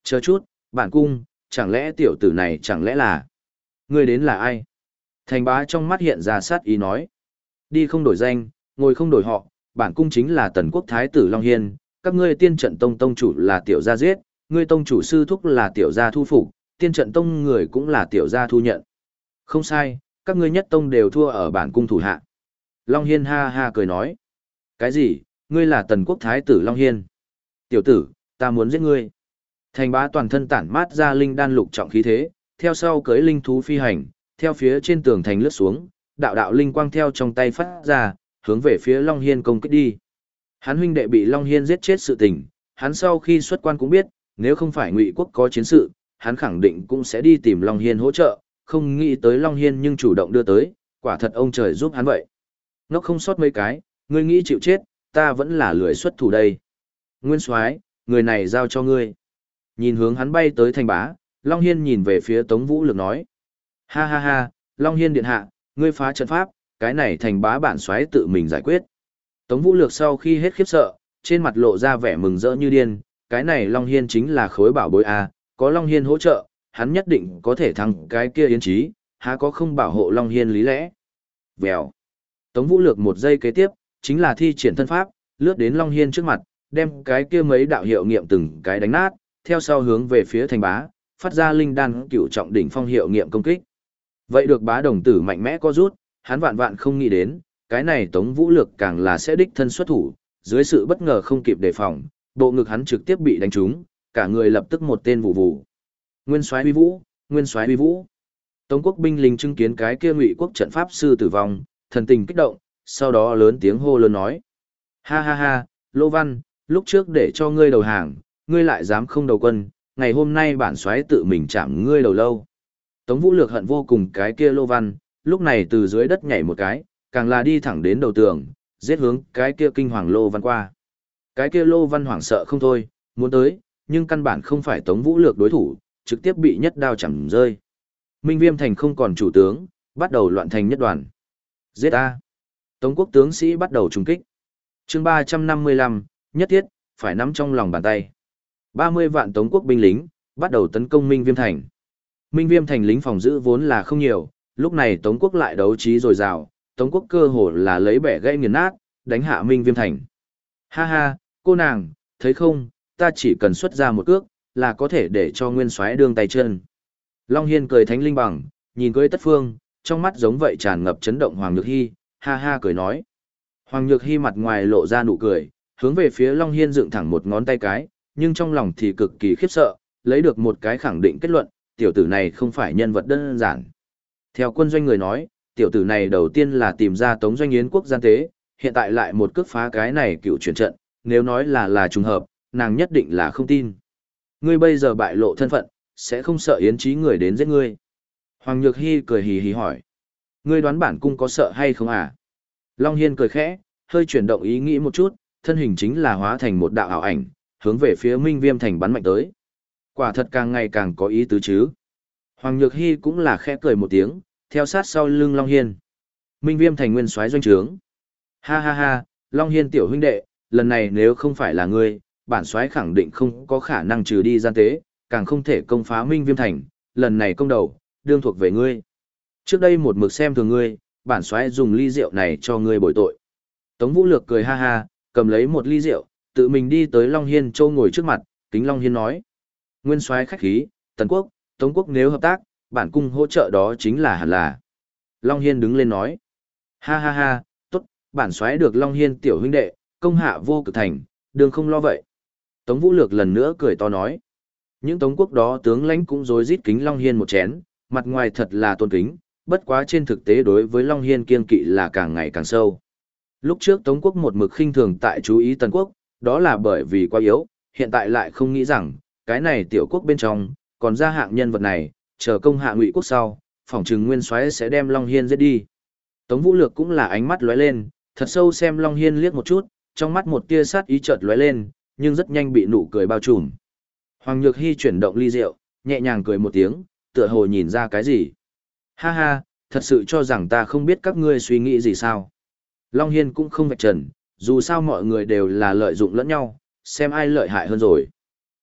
A: Chờ chút, bản cung, chẳng lẽ tiểu tử này chẳng lẽ là... Ngươi đến là ai? Thành bá trong mắt hiện ra sát ý nói. Đi không đổi danh, ngồi không đổi họ, bản cung chính là tần quốc thái tử Long Hiên, các ngươi tiên trận tông tông chủ là tiểu gia giết, ngươi tông chủ sư thúc là tiểu gia thu phục, tiên trận tông người cũng là tiểu gia thu nhận. Không sai, các ngươi nhất tông đều thua ở bản cung thủ hạ. Long Hiên ha ha cười nói. Cái gì, ngươi là tần quốc thái tử Long Hiên? Tiểu tử, ta muốn giết ngươi. Thành bá toàn thân tản mát ra linh đan lục trọng khí thế, theo sau cưới linh thú phi hành, theo phía trên tường thành lướt xuống, đạo đạo linh quang theo trong tay phát ra, hướng về phía Long Hiên công kích đi. Hắn huynh đệ bị Long Hiên giết chết sự tình, hắn sau khi xuất quan cũng biết, nếu không phải Ngụy quốc có chiến sự, hắn khẳng định cũng sẽ đi tìm Long Hiên hỗ trợ, không nghĩ tới Long Hiên nhưng chủ động đưa tới, quả thật ông trời giúp hắn vậy. Nó không sót mấy cái, ngươi nghĩ chịu chết, ta vẫn là lười xuất thủ đây. Nguyên Soái, người này giao cho ngươi. Nhìn hướng hắn bay tới thành bá, Long Hiên nhìn về phía Tống Vũ Lực nói. Ha ha ha, Long Hiên điện hạ, ngươi phá trận pháp, cái này thành bá bản xoáy tự mình giải quyết. Tống Vũ Lược sau khi hết khiếp sợ, trên mặt lộ ra vẻ mừng rỡ như điên, cái này Long Hiên chính là khối bảo bối A, có Long Hiên hỗ trợ, hắn nhất định có thể thắng cái kia yến trí, há có không bảo hộ Long Hiên lý lẽ. Vèo. Tống Vũ Lược một giây kế tiếp, chính là thi triển thân pháp, lướt đến Long Hiên trước mặt, đem cái kia mấy đạo hiệu nghiệm từng cái đánh nát, theo sau hướng về phía thành bá, phát ra linh đan cửu trọng đỉnh phong hiệu nghiệm công kích. Vậy được bá đồng tử mạnh mẽ có rút, hắn vạn vạn không nghĩ đến, cái này Tống Vũ Lực càng là sẽ đích thân xuất thủ, dưới sự bất ngờ không kịp đề phòng, bộ ngực hắn trực tiếp bị đánh trúng, cả người lập tức một tên vụ vụ. Nguyên Soái Uy Vũ, Nguyên Soái Uy Vũ. Tống quốc binh lính chứng kiến cái kia Ngụy quốc trận pháp sư tử vong, thần tình kích động, sau đó lớn tiếng hô lớn nói: "Ha ha ha, Lô Văn, lúc trước để cho ngươi đầu hàng, ngươi lại dám không đầu quân, ngày hôm nay bản xoáy tự mình chạm ngươi đầu lâu." Tống Vũ Lược hận vô cùng cái kia Lô Văn, lúc này từ dưới đất nhảy một cái, càng là đi thẳng đến đầu tường, giết hướng cái kia kinh hoàng Lô Văn qua. Cái kia Lô Văn hoảng sợ không thôi, muốn tới, nhưng căn bản không phải Tống Vũ Lược đối thủ, trực tiếp bị nhất đao chẳng rơi. Minh Viêm thành không còn chủ tướng, bắt đầu loạn thành nhất đoàn. Giết A. Tống quốc tướng sĩ bắt đầu trùng kích. chương 355, nhất thiết, phải nắm trong lòng bàn tay. 30 vạn Tống quốc binh lính, bắt đầu tấn công Minh Viêm thành. Minh Viêm thành lính phòng giữ vốn là không nhiều, lúc này Tống quốc lại đấu trí dồi dào, Tống quốc cơ hồ là lấy bẻ gãy nghiền nát, đánh hạ Minh Viêm thành. Ha ha, cô nàng, thấy không, ta chỉ cần xuất ra một cước, là có thể để cho nguyên soái đương tay chân. Long Hiên cười thánh linh bằng, nhìn cưới tất phương, trong mắt giống vậy tràn ngập chấn động Hoàng Nhược Hy, ha ha cười nói. Hoàng Nhược Hy mặt ngoài lộ ra nụ cười, hướng về phía Long Hiên dựng thẳng một ngón tay cái, nhưng trong lòng thì cực kỳ khiếp sợ, lấy được một cái khẳng định kết luận, tiểu tử này không phải nhân vật đơn giản. Theo quân doanh người nói, tiểu tử này đầu tiên là tìm ra tống doanh yến quốc gian tế, hiện tại lại một cước phá cái này cựu chuyển trận, nếu nói là là trùng hợp, nàng nhất định là không tin. Ngươi bây giờ bại lộ thân phận, sẽ không sợ yến trí người đến giết ngươi. Hoàng Nhược Hy cười hì hì hỏi. Ngươi đoán bản cung có sợ hay không à? Long Hiên cười khẽ, hơi chuyển động ý nghĩ một chút, thân hình chính là hóa thành một đạo ảo ảnh, hướng về phía Minh Viêm Thành bắn mạnh tới. Quả thật càng ngày càng có ý tứ chứ. Hoàng Nhược Hy cũng là khẽ cười một tiếng, theo sát sau lưng Long Hiên. Minh Viêm Thành nguyên soái doanh trướng. Ha ha ha, Long Hiên tiểu huynh đệ, lần này nếu không phải là ngươi, bản soái khẳng định không có khả năng trừ đi gian tế, càng không thể công phá Minh Viêm Thành, lần này công đầu, đương thuộc về ngươi. Trước đây một mực xem thường ngươi, bản soái dùng ly rượu này cho ngươi bồi tội. Tống Vũ Lược cười ha ha, cầm lấy một ly rượu, tự mình đi tới Long Hiên Châu ngồi trước mặt, kính Long Hiên nói. Nguyên soái khách khí, Tần Quốc, Tống Quốc nếu hợp tác, bản cung hỗ trợ đó chính là hẳn là. Long Hiên đứng lên nói. Ha ha ha, tốt, bản soái được Long Hiên tiểu huynh đệ, công hạ vô cực thành, đường không lo vậy. Tống Vũ Lược lần nữa cười to nói. Những Tống Quốc đó tướng lãnh cũng rối rít kính Long Hiên một chén, mặt ngoài thật là tôn kính, bất quá trên thực tế đối với Long Hiên kiên kỵ là càng ngày càng sâu. Lúc trước Tống quốc một mực khinh thường tại chú ý Tần quốc, đó là bởi vì quá yếu, hiện tại lại không nghĩ rằng, cái này tiểu quốc bên trong, còn ra hạng nhân vật này, chờ công hạ ngụy quốc sau, phỏng trừng nguyên soái sẽ đem Long Hiên giết đi. Tống Vũ Lược cũng là ánh mắt lóe lên, thật sâu xem Long Hiên liếc một chút, trong mắt một tia sát ý chợt lóe lên, nhưng rất nhanh bị nụ cười bao trùm. Hoàng Nhược Hy chuyển động ly rượu, nhẹ nhàng cười một tiếng, tựa hồ nhìn ra cái gì. Ha ha, thật sự cho rằng ta không biết các ngươi suy nghĩ gì sao. Long Hiên cũng không vạch trần, dù sao mọi người đều là lợi dụng lẫn nhau, xem ai lợi hại hơn rồi.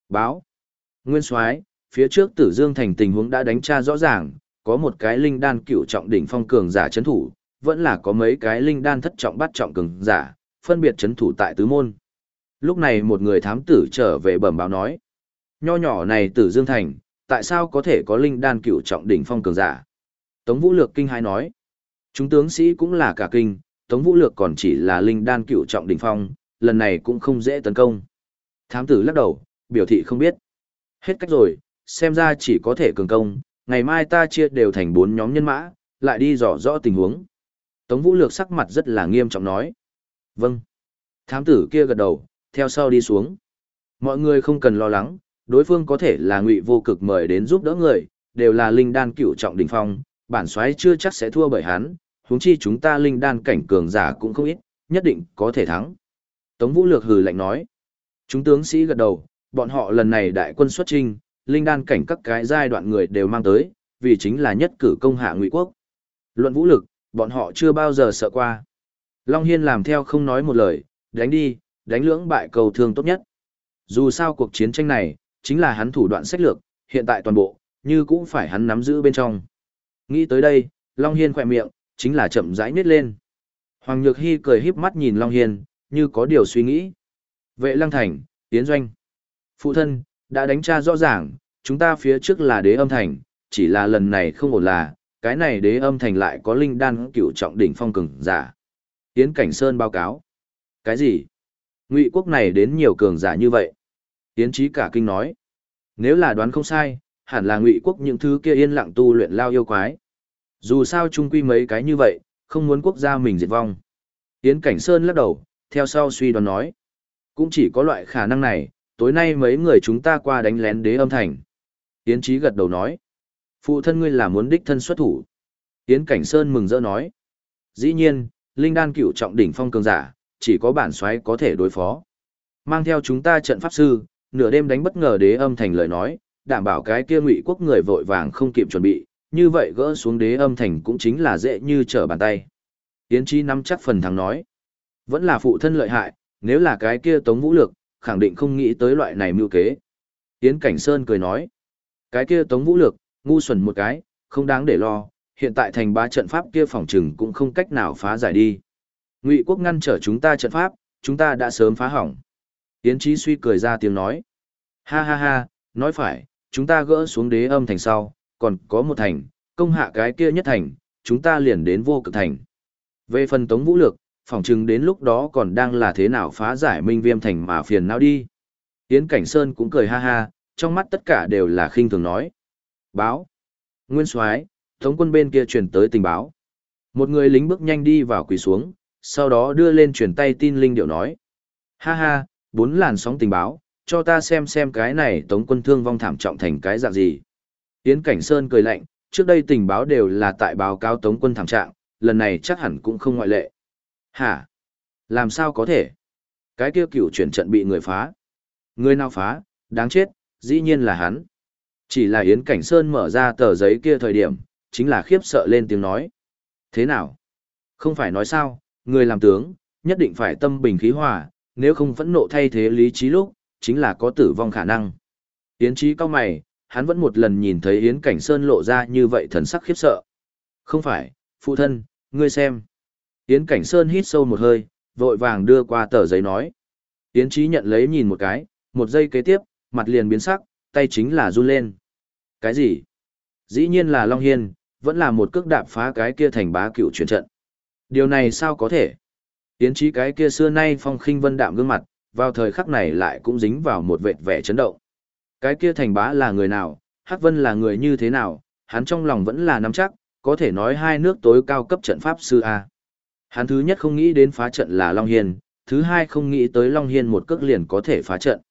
A: Báo. Nguyên soái phía trước tử dương thành tình huống đã đánh tra rõ ràng, có một cái linh đan cựu trọng đỉnh phong cường giả chấn thủ, vẫn là có mấy cái linh đan thất trọng bắt trọng cường giả, phân biệt chấn thủ tại tứ môn. Lúc này một người thám tử trở về bẩm báo nói. Nho nhỏ này tử dương thành, tại sao có thể có linh đan cựu trọng đỉnh phong cường giả? Tống Vũ Lược kinh hãi nói. Chúng tướng sĩ cũng là cả kinh, Tống Vũ Lược còn chỉ là linh đan cựu trọng đỉnh phong, lần này cũng không dễ tấn công. Thám tử lắc đầu, biểu thị không biết. Hết cách rồi, xem ra chỉ có thể cường công, ngày mai ta chia đều thành bốn nhóm nhân mã, lại đi dò rõ tình huống. Tống Vũ Lược sắc mặt rất là nghiêm trọng nói. Vâng. Thám tử kia gật đầu, theo sau đi xuống. Mọi người không cần lo lắng, đối phương có thể là ngụy vô cực mời đến giúp đỡ người, đều là linh đan cựu trọng đỉnh phong, bản soái chưa chắc sẽ thua bởi hắn, huống chi chúng ta linh đan cảnh cường giả cũng không ít, nhất định có thể thắng. Tống Vũ Lược hừ lạnh nói. Chúng tướng sĩ gật đầu, bọn họ lần này đại quân xuất trinh, linh đan cảnh các cái giai đoạn người đều mang tới, vì chính là nhất cử công hạ ngụy quốc. Luận vũ lực, bọn họ chưa bao giờ sợ qua. Long Hiên làm theo không nói một lời, đánh đi, đánh lưỡng bại cầu thương tốt nhất. Dù sao cuộc chiến tranh này, chính là hắn thủ đoạn sách lược, hiện tại toàn bộ, như cũng phải hắn nắm giữ bên trong. Nghĩ tới đây, Long Hiên khỏe miệng, chính là chậm rãi nít lên. Hoàng Nhược Hy cười híp mắt nhìn Long Hiên, như có điều suy nghĩ. Vệ Lăng Thành, Tiến Doanh. Phụ thân, đã đánh tra rõ ràng, chúng ta phía trước là đế âm thành, chỉ là lần này không ổn là, cái này đế âm thành lại có linh đan cựu trọng đỉnh phong cường giả. Tiến Cảnh Sơn báo cáo. Cái gì? Ngụy quốc này đến nhiều cường giả như vậy. Tiến trí cả kinh nói. Nếu là đoán không sai, hẳn là ngụy quốc những thứ kia yên lặng tu luyện lao yêu quái. Dù sao chung quy mấy cái như vậy, không muốn quốc gia mình diệt vong. Yến Cảnh Sơn lắc đầu, theo sau suy đoán nói. Cũng chỉ có loại khả năng này, tối nay mấy người chúng ta qua đánh lén đế âm thành. Yến Chí gật đầu nói. Phụ thân ngươi là muốn đích thân xuất thủ. Yến Cảnh Sơn mừng rỡ nói. Dĩ nhiên, Linh Đan cựu trọng đỉnh phong cường giả, chỉ có bản xoáy có thể đối phó. Mang theo chúng ta trận pháp sư, nửa đêm đánh bất ngờ đế âm thành lời nói, đảm bảo cái kia ngụy quốc người vội vàng không kịp chuẩn bị, như vậy gỡ xuống đế âm thành cũng chính là dễ như trở bàn tay. Yến Chi nắm chắc phần thắng nói, vẫn là phụ thân lợi hại, nếu là cái kia tống vũ lực, khẳng định không nghĩ tới loại này mưu kế. Yến Cảnh Sơn cười nói, cái kia tống vũ lực, ngu xuẩn một cái, không đáng để lo, hiện tại thành ba trận pháp kia phòng trừng cũng không cách nào phá giải đi. Ngụy quốc ngăn trở chúng ta trận pháp, chúng ta đã sớm phá hỏng. Yến Chí suy cười ra tiếng nói. Ha ha ha, nói phải, chúng ta gỡ xuống đế âm thành sau, còn có một thành, công hạ cái kia nhất thành, chúng ta liền đến vô cực thành. Về phần tống vũ lược phỏng chừng đến lúc đó còn đang là thế nào phá giải minh viêm thành mà phiền não đi. Yến Cảnh Sơn cũng cười ha ha, trong mắt tất cả đều là khinh thường nói. Báo. Nguyên soái Tống quân bên kia truyền tới tình báo. Một người lính bước nhanh đi vào quỳ xuống, sau đó đưa lên truyền tay tin linh điệu nói. Ha ha, bốn làn sóng tình báo, cho ta xem xem cái này tống quân thương vong thảm trọng thành cái dạng gì. Yến Cảnh Sơn cười lạnh, trước đây tình báo đều là tại báo cáo tống quân thảm trạng, lần này chắc hẳn cũng không ngoại lệ. Hả? Làm sao có thể? Cái kia cựu chuyển trận bị người phá. Người nào phá, đáng chết, dĩ nhiên là hắn. Chỉ là Yến Cảnh Sơn mở ra tờ giấy kia thời điểm, chính là khiếp sợ lên tiếng nói. Thế nào? Không phải nói sao, người làm tướng, nhất định phải tâm bình khí hòa, nếu không phẫn nộ thay thế lý trí lúc, chính là có tử vong khả năng. Yến trí cao mày, hắn vẫn một lần nhìn thấy Yến Cảnh Sơn lộ ra như vậy thần sắc khiếp sợ. Không phải, phụ thân, ngươi xem. Yến Cảnh Sơn hít sâu một hơi, vội vàng đưa qua tờ giấy nói. Yến chí nhận lấy nhìn một cái, một giây kế tiếp, mặt liền biến sắc, tay chính là run lên. Cái gì? Dĩ nhiên là Long Hiên, vẫn là một cước đạp phá cái kia thành bá cựu chuyển trận. Điều này sao có thể? Yến chí cái kia xưa nay phong khinh vân đạm gương mặt, vào thời khắc này lại cũng dính vào một vệt vẻ chấn động. Cái kia thành bá là người nào, Hắc Vân là người như thế nào, hắn trong lòng vẫn là nắm chắc, có thể nói hai nước tối cao cấp trận pháp sư A. Hắn thứ nhất không nghĩ đến phá trận là Long Hiên, thứ hai không nghĩ tới Long Hiên một cước liền có thể phá trận.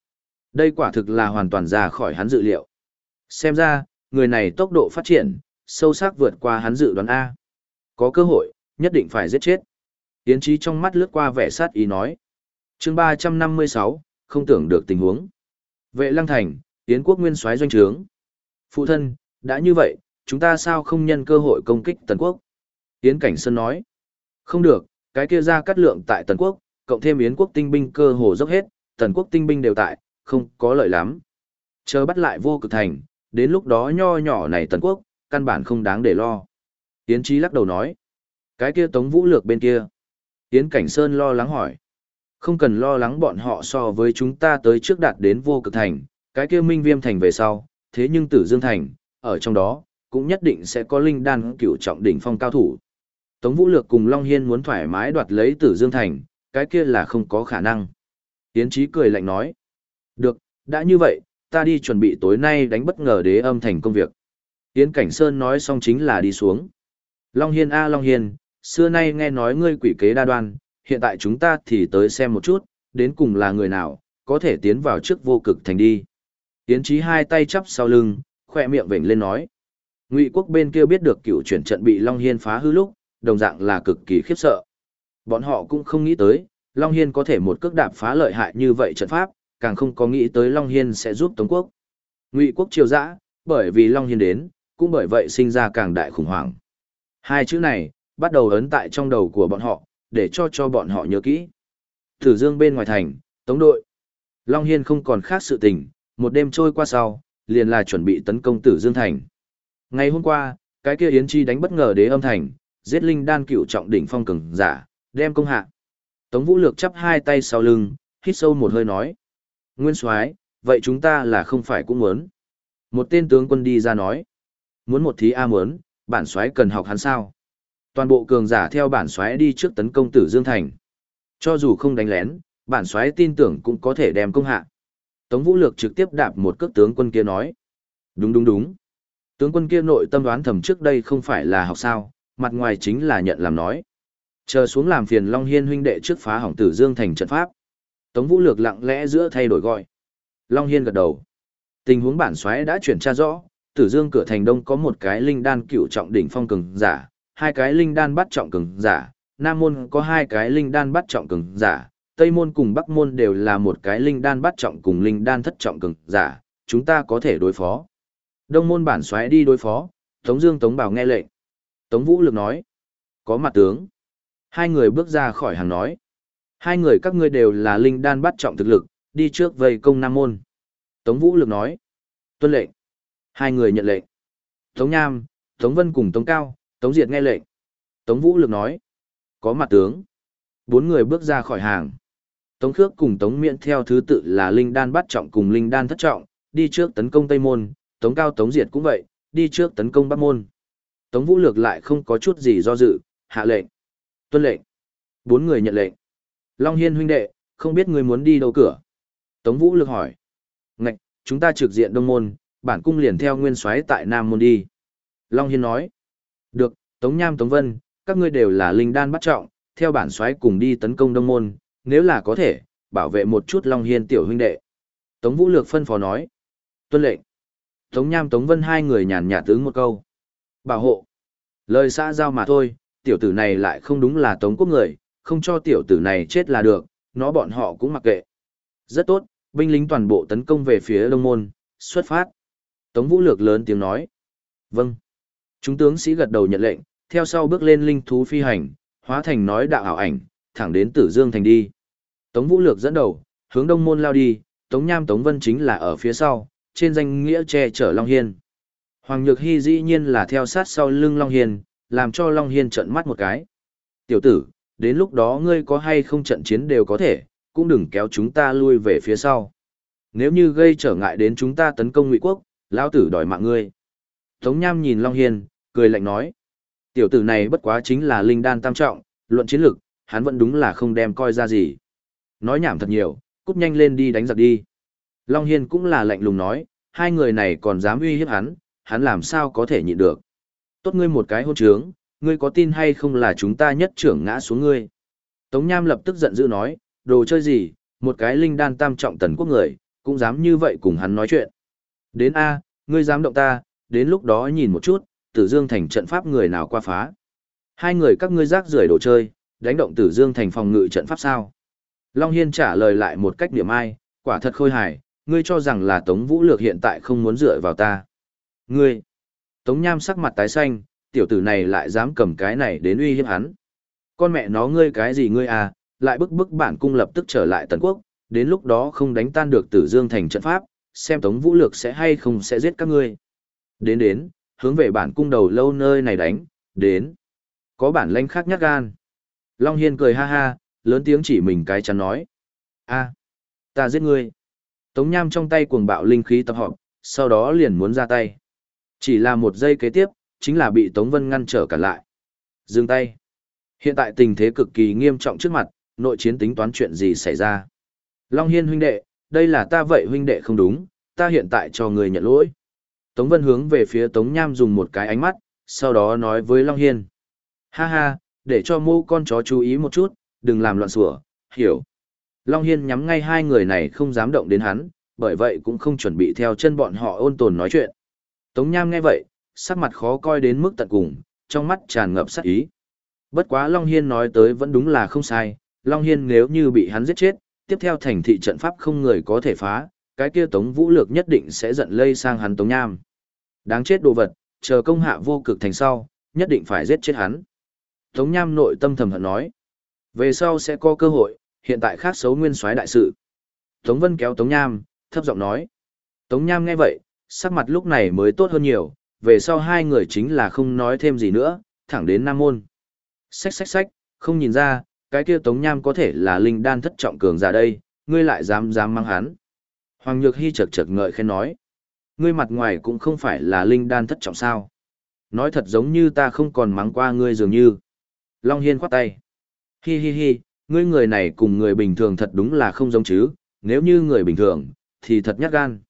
A: Đây quả thực là hoàn toàn ra khỏi hắn dự liệu. Xem ra, người này tốc độ phát triển, sâu sắc vượt qua hắn dự đoán A. Có cơ hội, nhất định phải giết chết. Tiến trí trong mắt lướt qua vẻ sát ý nói. chương ba trăm năm mươi sáu không tưởng được tình huống. Vệ lăng thành, Yến quốc nguyên soái doanh trướng. Phụ thân, đã như vậy, chúng ta sao không nhân cơ hội công kích Tần quốc? Yến Cảnh Sơn nói. Không được, cái kia ra cắt lượng tại Tần quốc, cộng thêm Yến quốc tinh binh cơ hồ dốc hết, Tần quốc tinh binh đều tại, không có lợi lắm. Chờ bắt lại vô cực thành, đến lúc đó nho nhỏ này Tần quốc, căn bản không đáng để lo. Yến Chí lắc đầu nói. Cái kia Tống Vũ Lược bên kia. Yến Cảnh Sơn lo lắng hỏi. Không cần lo lắng bọn họ so với chúng ta tới trước đạt đến vô cực thành, cái kia minh viêm thành về sau, thế nhưng tử dương thành, ở trong đó, cũng nhất định sẽ có linh đan cửu trọng đỉnh phong cao thủ. Tống Vũ Lược cùng Long Hiên muốn thoải mái đoạt lấy tử dương thành, cái kia là không có khả năng. Tiến Chí cười lạnh nói. Được, đã như vậy, ta đi chuẩn bị tối nay đánh bất ngờ đế âm thành công việc. Tiến Cảnh Sơn nói xong chính là đi xuống. Long Hiên A Long Hiên, xưa nay nghe nói ngươi quỷ kế đa đoan, hiện tại chúng ta thì tới xem một chút, đến cùng là người nào, có thể tiến vào trước vô cực thành đi. Yến Chí hai tay chắp sau lưng, khỏe miệng vểnh lên nói. Ngụy quốc bên kia biết được cựu chuyển trận bị Long Hiên phá hư lúc, đồng dạng là cực kỳ khiếp sợ. Bọn họ cũng không nghĩ tới, Long Hiên có thể một cước đạp phá lợi hại như vậy trận pháp, càng không có nghĩ tới Long Hiên sẽ giúp Tống quốc. Ngụy quốc triều dã, bởi vì Long Hiên đến, cũng bởi vậy sinh ra càng đại khủng hoảng. Hai chữ này, bắt đầu ấn tại trong đầu của bọn họ, để cho cho bọn họ nhớ kỹ. Thử dương bên ngoài thành, tống đội. Long Hiên không còn khác sự tình, một đêm trôi qua sau, liền là chuẩn bị tấn công tử dương thành. Ngày hôm qua, cái kia Yến Chi đánh bất ngờ đế âm thành, giết linh đan cựu trọng đỉnh phong cường giả, đem công hạ. Tống Vũ Lược chắp hai tay sau lưng, hít sâu một hơi nói. Nguyên soái vậy chúng ta là không phải cũng muốn. Một tên tướng quân đi ra nói muốn một thí A muốn, bản soái cần học hắn sao. Toàn bộ cường giả theo bản soái đi trước tấn công tử Dương Thành. Cho dù không đánh lén, bản soái tin tưởng cũng có thể đem công hạ. Tống Vũ Lược trực tiếp đạp một cước tướng quân kia nói. Đúng đúng đúng. Tướng quân kia nội tâm đoán thầm trước đây không phải là học sao, mặt ngoài chính là nhận làm nói. Chờ xuống làm phiền Long Hiên huynh đệ trước phá hỏng tử Dương Thành trận pháp. Tống Vũ Lược lặng lẽ giữa thay đổi gọi. Long Hiên gật đầu. Tình huống bản xoáy đã chuyển tra rõ, Tử Dương cửa thành đông có một cái linh đan cựu trọng đỉnh phong cường giả, hai cái linh đan bắt trọng cường giả, Nam môn có hai cái linh đan bắt trọng cường giả, Tây môn cùng Bắc môn đều là một cái linh đan bắt trọng cùng linh đan thất trọng cường giả, chúng ta có thể đối phó. Đông môn bản xoáy đi đối phó, Tống Dương Tống Bảo nghe lệnh. Tống Vũ Lực nói, có mặt tướng. Hai người bước ra khỏi hàng nói, hai người các ngươi đều là linh đan bắt trọng thực lực, đi trước vây công Nam môn. Tống Vũ Lực nói, tuân lệnh. Hai người nhận lệnh. Tống Nham, Tống Vân cùng Tống Cao, Tống Diệt nghe lệnh. Tống Vũ Lực nói, có mặt tướng. Bốn người bước ra khỏi hàng. Tống Khước cùng Tống Miễn theo thứ tự là Linh Đan bắt trọng cùng Linh Đan thất trọng, đi trước tấn công Tây Môn, Tống Cao Tống Diệt cũng vậy, đi trước tấn công Bắc Môn. Tống Vũ Lược lại không có chút gì do dự, hạ lệnh. Tuân lệnh. Bốn người nhận lệnh. Long Hiên huynh đệ, không biết người muốn đi đâu cửa. Tống Vũ Lược hỏi. Ngạch, chúng ta trực diện Đông Môn, bản cung liền theo nguyên soái tại Nam Môn đi. Long Hiên nói. Được, Tống Nham Tống Vân, các ngươi đều là linh đan bắt trọng, theo bản soái cùng đi tấn công Đông Môn, nếu là có thể, bảo vệ một chút Long Hiên tiểu huynh đệ. Tống Vũ Lược phân phó nói. Tuân lệnh. Tống Nham Tống Vân hai người nhàn nhạt tướng một câu. Bảo hộ. Lời xã giao mà thôi, tiểu tử này lại không đúng là Tống Quốc người, không cho tiểu tử này chết là được, nó bọn họ cũng mặc kệ. Rất tốt, binh lính toàn bộ tấn công về phía Đông Môn, xuất phát. Tống Vũ Lược lớn tiếng nói. Vâng. Chúng tướng sĩ gật đầu nhận lệnh, theo sau bước lên linh thú phi hành, hóa thành nói đạo ảo ảnh, thẳng đến Tử Dương thành đi. Tống Vũ Lược dẫn đầu, hướng Đông Môn lao đi, Tống Nham Tống Vân chính là ở phía sau, trên danh nghĩa che chở Long Hiên. Hoàng Nhược Hy dĩ nhiên là theo sát sau lưng Long Hiên, làm cho Long Hiên trận mắt một cái. Tiểu tử, đến lúc đó ngươi có hay không trận chiến đều có thể, cũng đừng kéo chúng ta lui về phía sau. Nếu như gây trở ngại đến chúng ta tấn công ngụy quốc, lão tử đòi mạng ngươi. Tống Nham nhìn Long Hiên, cười lạnh nói. Tiểu tử này bất quá chính là linh đan tam trọng, luận chiến lực, hắn vẫn đúng là không đem coi ra gì. Nói nhảm thật nhiều, cúp nhanh lên đi đánh giặc đi. Long Hiên cũng là lạnh lùng nói, hai người này còn dám uy hiếp hắn, hắn làm sao có thể nhịn được. Tốt ngươi một cái hôn trướng, ngươi có tin hay không là chúng ta nhất trưởng ngã xuống ngươi. Tống Nham lập tức giận dữ nói, đồ chơi gì, một cái linh đan tam trọng tần quốc người, cũng dám như vậy cùng hắn nói chuyện. Đến A, ngươi dám động ta, đến lúc đó nhìn một chút, tử dương thành trận pháp người nào qua phá. Hai người các ngươi rác rưởi đồ chơi, đánh động tử dương thành phòng ngự trận pháp sao. Long Hiên trả lời lại một cách điểm ai, quả thật khôi hài, ngươi cho rằng là Tống Vũ Lược hiện tại không muốn dựa vào ta. Ngươi! Tống Nham sắc mặt tái xanh, tiểu tử này lại dám cầm cái này đến uy hiếp hắn. Con mẹ nó ngươi cái gì ngươi à, lại bức bức bản cung lập tức trở lại Tần Quốc, đến lúc đó không đánh tan được tử dương thành trận pháp, xem Tống Vũ Lược sẽ hay không sẽ giết các ngươi. Đến đến, hướng về bản cung đầu lâu nơi này đánh, đến. Có bản lãnh khác nhát gan. Long Hiên cười ha ha, lớn tiếng chỉ mình cái chắn nói. a ta giết ngươi. Tống Nham trong tay cuồng bạo linh khí tập họp, sau đó liền muốn ra tay. Chỉ là một giây kế tiếp, chính là bị Tống Vân ngăn trở cả lại. Dừng tay. Hiện tại tình thế cực kỳ nghiêm trọng trước mặt, nội chiến tính toán chuyện gì xảy ra. Long Hiên huynh đệ, đây là ta vậy huynh đệ không đúng, ta hiện tại cho người nhận lỗi. Tống Vân hướng về phía Tống Nham dùng một cái ánh mắt, sau đó nói với Long Hiên. Ha ha, để cho mô con chó chú ý một chút, đừng làm loạn sủa, hiểu. Long Hiên nhắm ngay hai người này không dám động đến hắn, bởi vậy cũng không chuẩn bị theo chân bọn họ ôn tồn nói chuyện. Tống Nham nghe vậy, sắc mặt khó coi đến mức tận cùng, trong mắt tràn ngập sát ý. Bất quá Long Hiên nói tới vẫn đúng là không sai, Long Hiên nếu như bị hắn giết chết, tiếp theo thành thị trận pháp không người có thể phá, cái kia Tống Vũ Lược nhất định sẽ giận lây sang hắn Tống Nham. Đáng chết đồ vật, chờ công hạ vô cực thành sau, nhất định phải giết chết hắn. Tống Nham nội tâm thầm hận nói. Về sau sẽ có cơ hội, hiện tại khác xấu nguyên soái đại sự. Tống Vân kéo Tống Nham, thấp giọng nói. Tống Nham nghe vậy, sắc mặt lúc này mới tốt hơn nhiều, về sau hai người chính là không nói thêm gì nữa, thẳng đến Nam Môn. Xách xách xách, không nhìn ra, cái kia Tống Nham có thể là linh đan thất trọng cường giả đây, ngươi lại dám dám mang hắn. Hoàng Nhược Hy chật chật ngợi khen nói. Ngươi mặt ngoài cũng không phải là linh đan thất trọng sao. Nói thật giống như ta không còn mắng qua ngươi dường như. Long Hiên khoát tay. Hi hi hi, ngươi người này cùng người bình thường thật đúng là không giống chứ, nếu như người bình thường, thì thật nhát gan.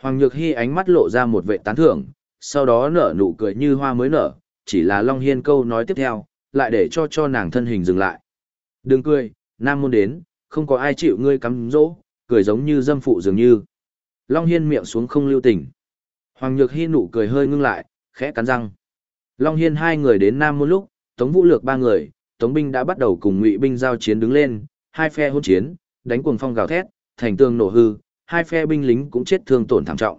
A: Hoàng Nhược Hi ánh mắt lộ ra một vệ tán thưởng, sau đó nở nụ cười như hoa mới nở, chỉ là Long Hiên câu nói tiếp theo, lại để cho cho nàng thân hình dừng lại. Đừng cười, Nam Môn đến, không có ai chịu ngươi cắm dỗ, cười giống như dâm phụ dường như. Long Hiên miệng xuống không lưu tình. Hoàng Nhược Hi nụ cười hơi ngưng lại, khẽ cắn răng. Long Hiên hai người đến Nam Môn lúc, Tống Vũ Lược ba người, Tống binh đã bắt đầu cùng Ngụy binh giao chiến đứng lên, hai phe hỗn chiến, đánh cuồng phong gào thét, thành tường nổ hư, hai phe binh lính cũng chết thương tổn thảm trọng.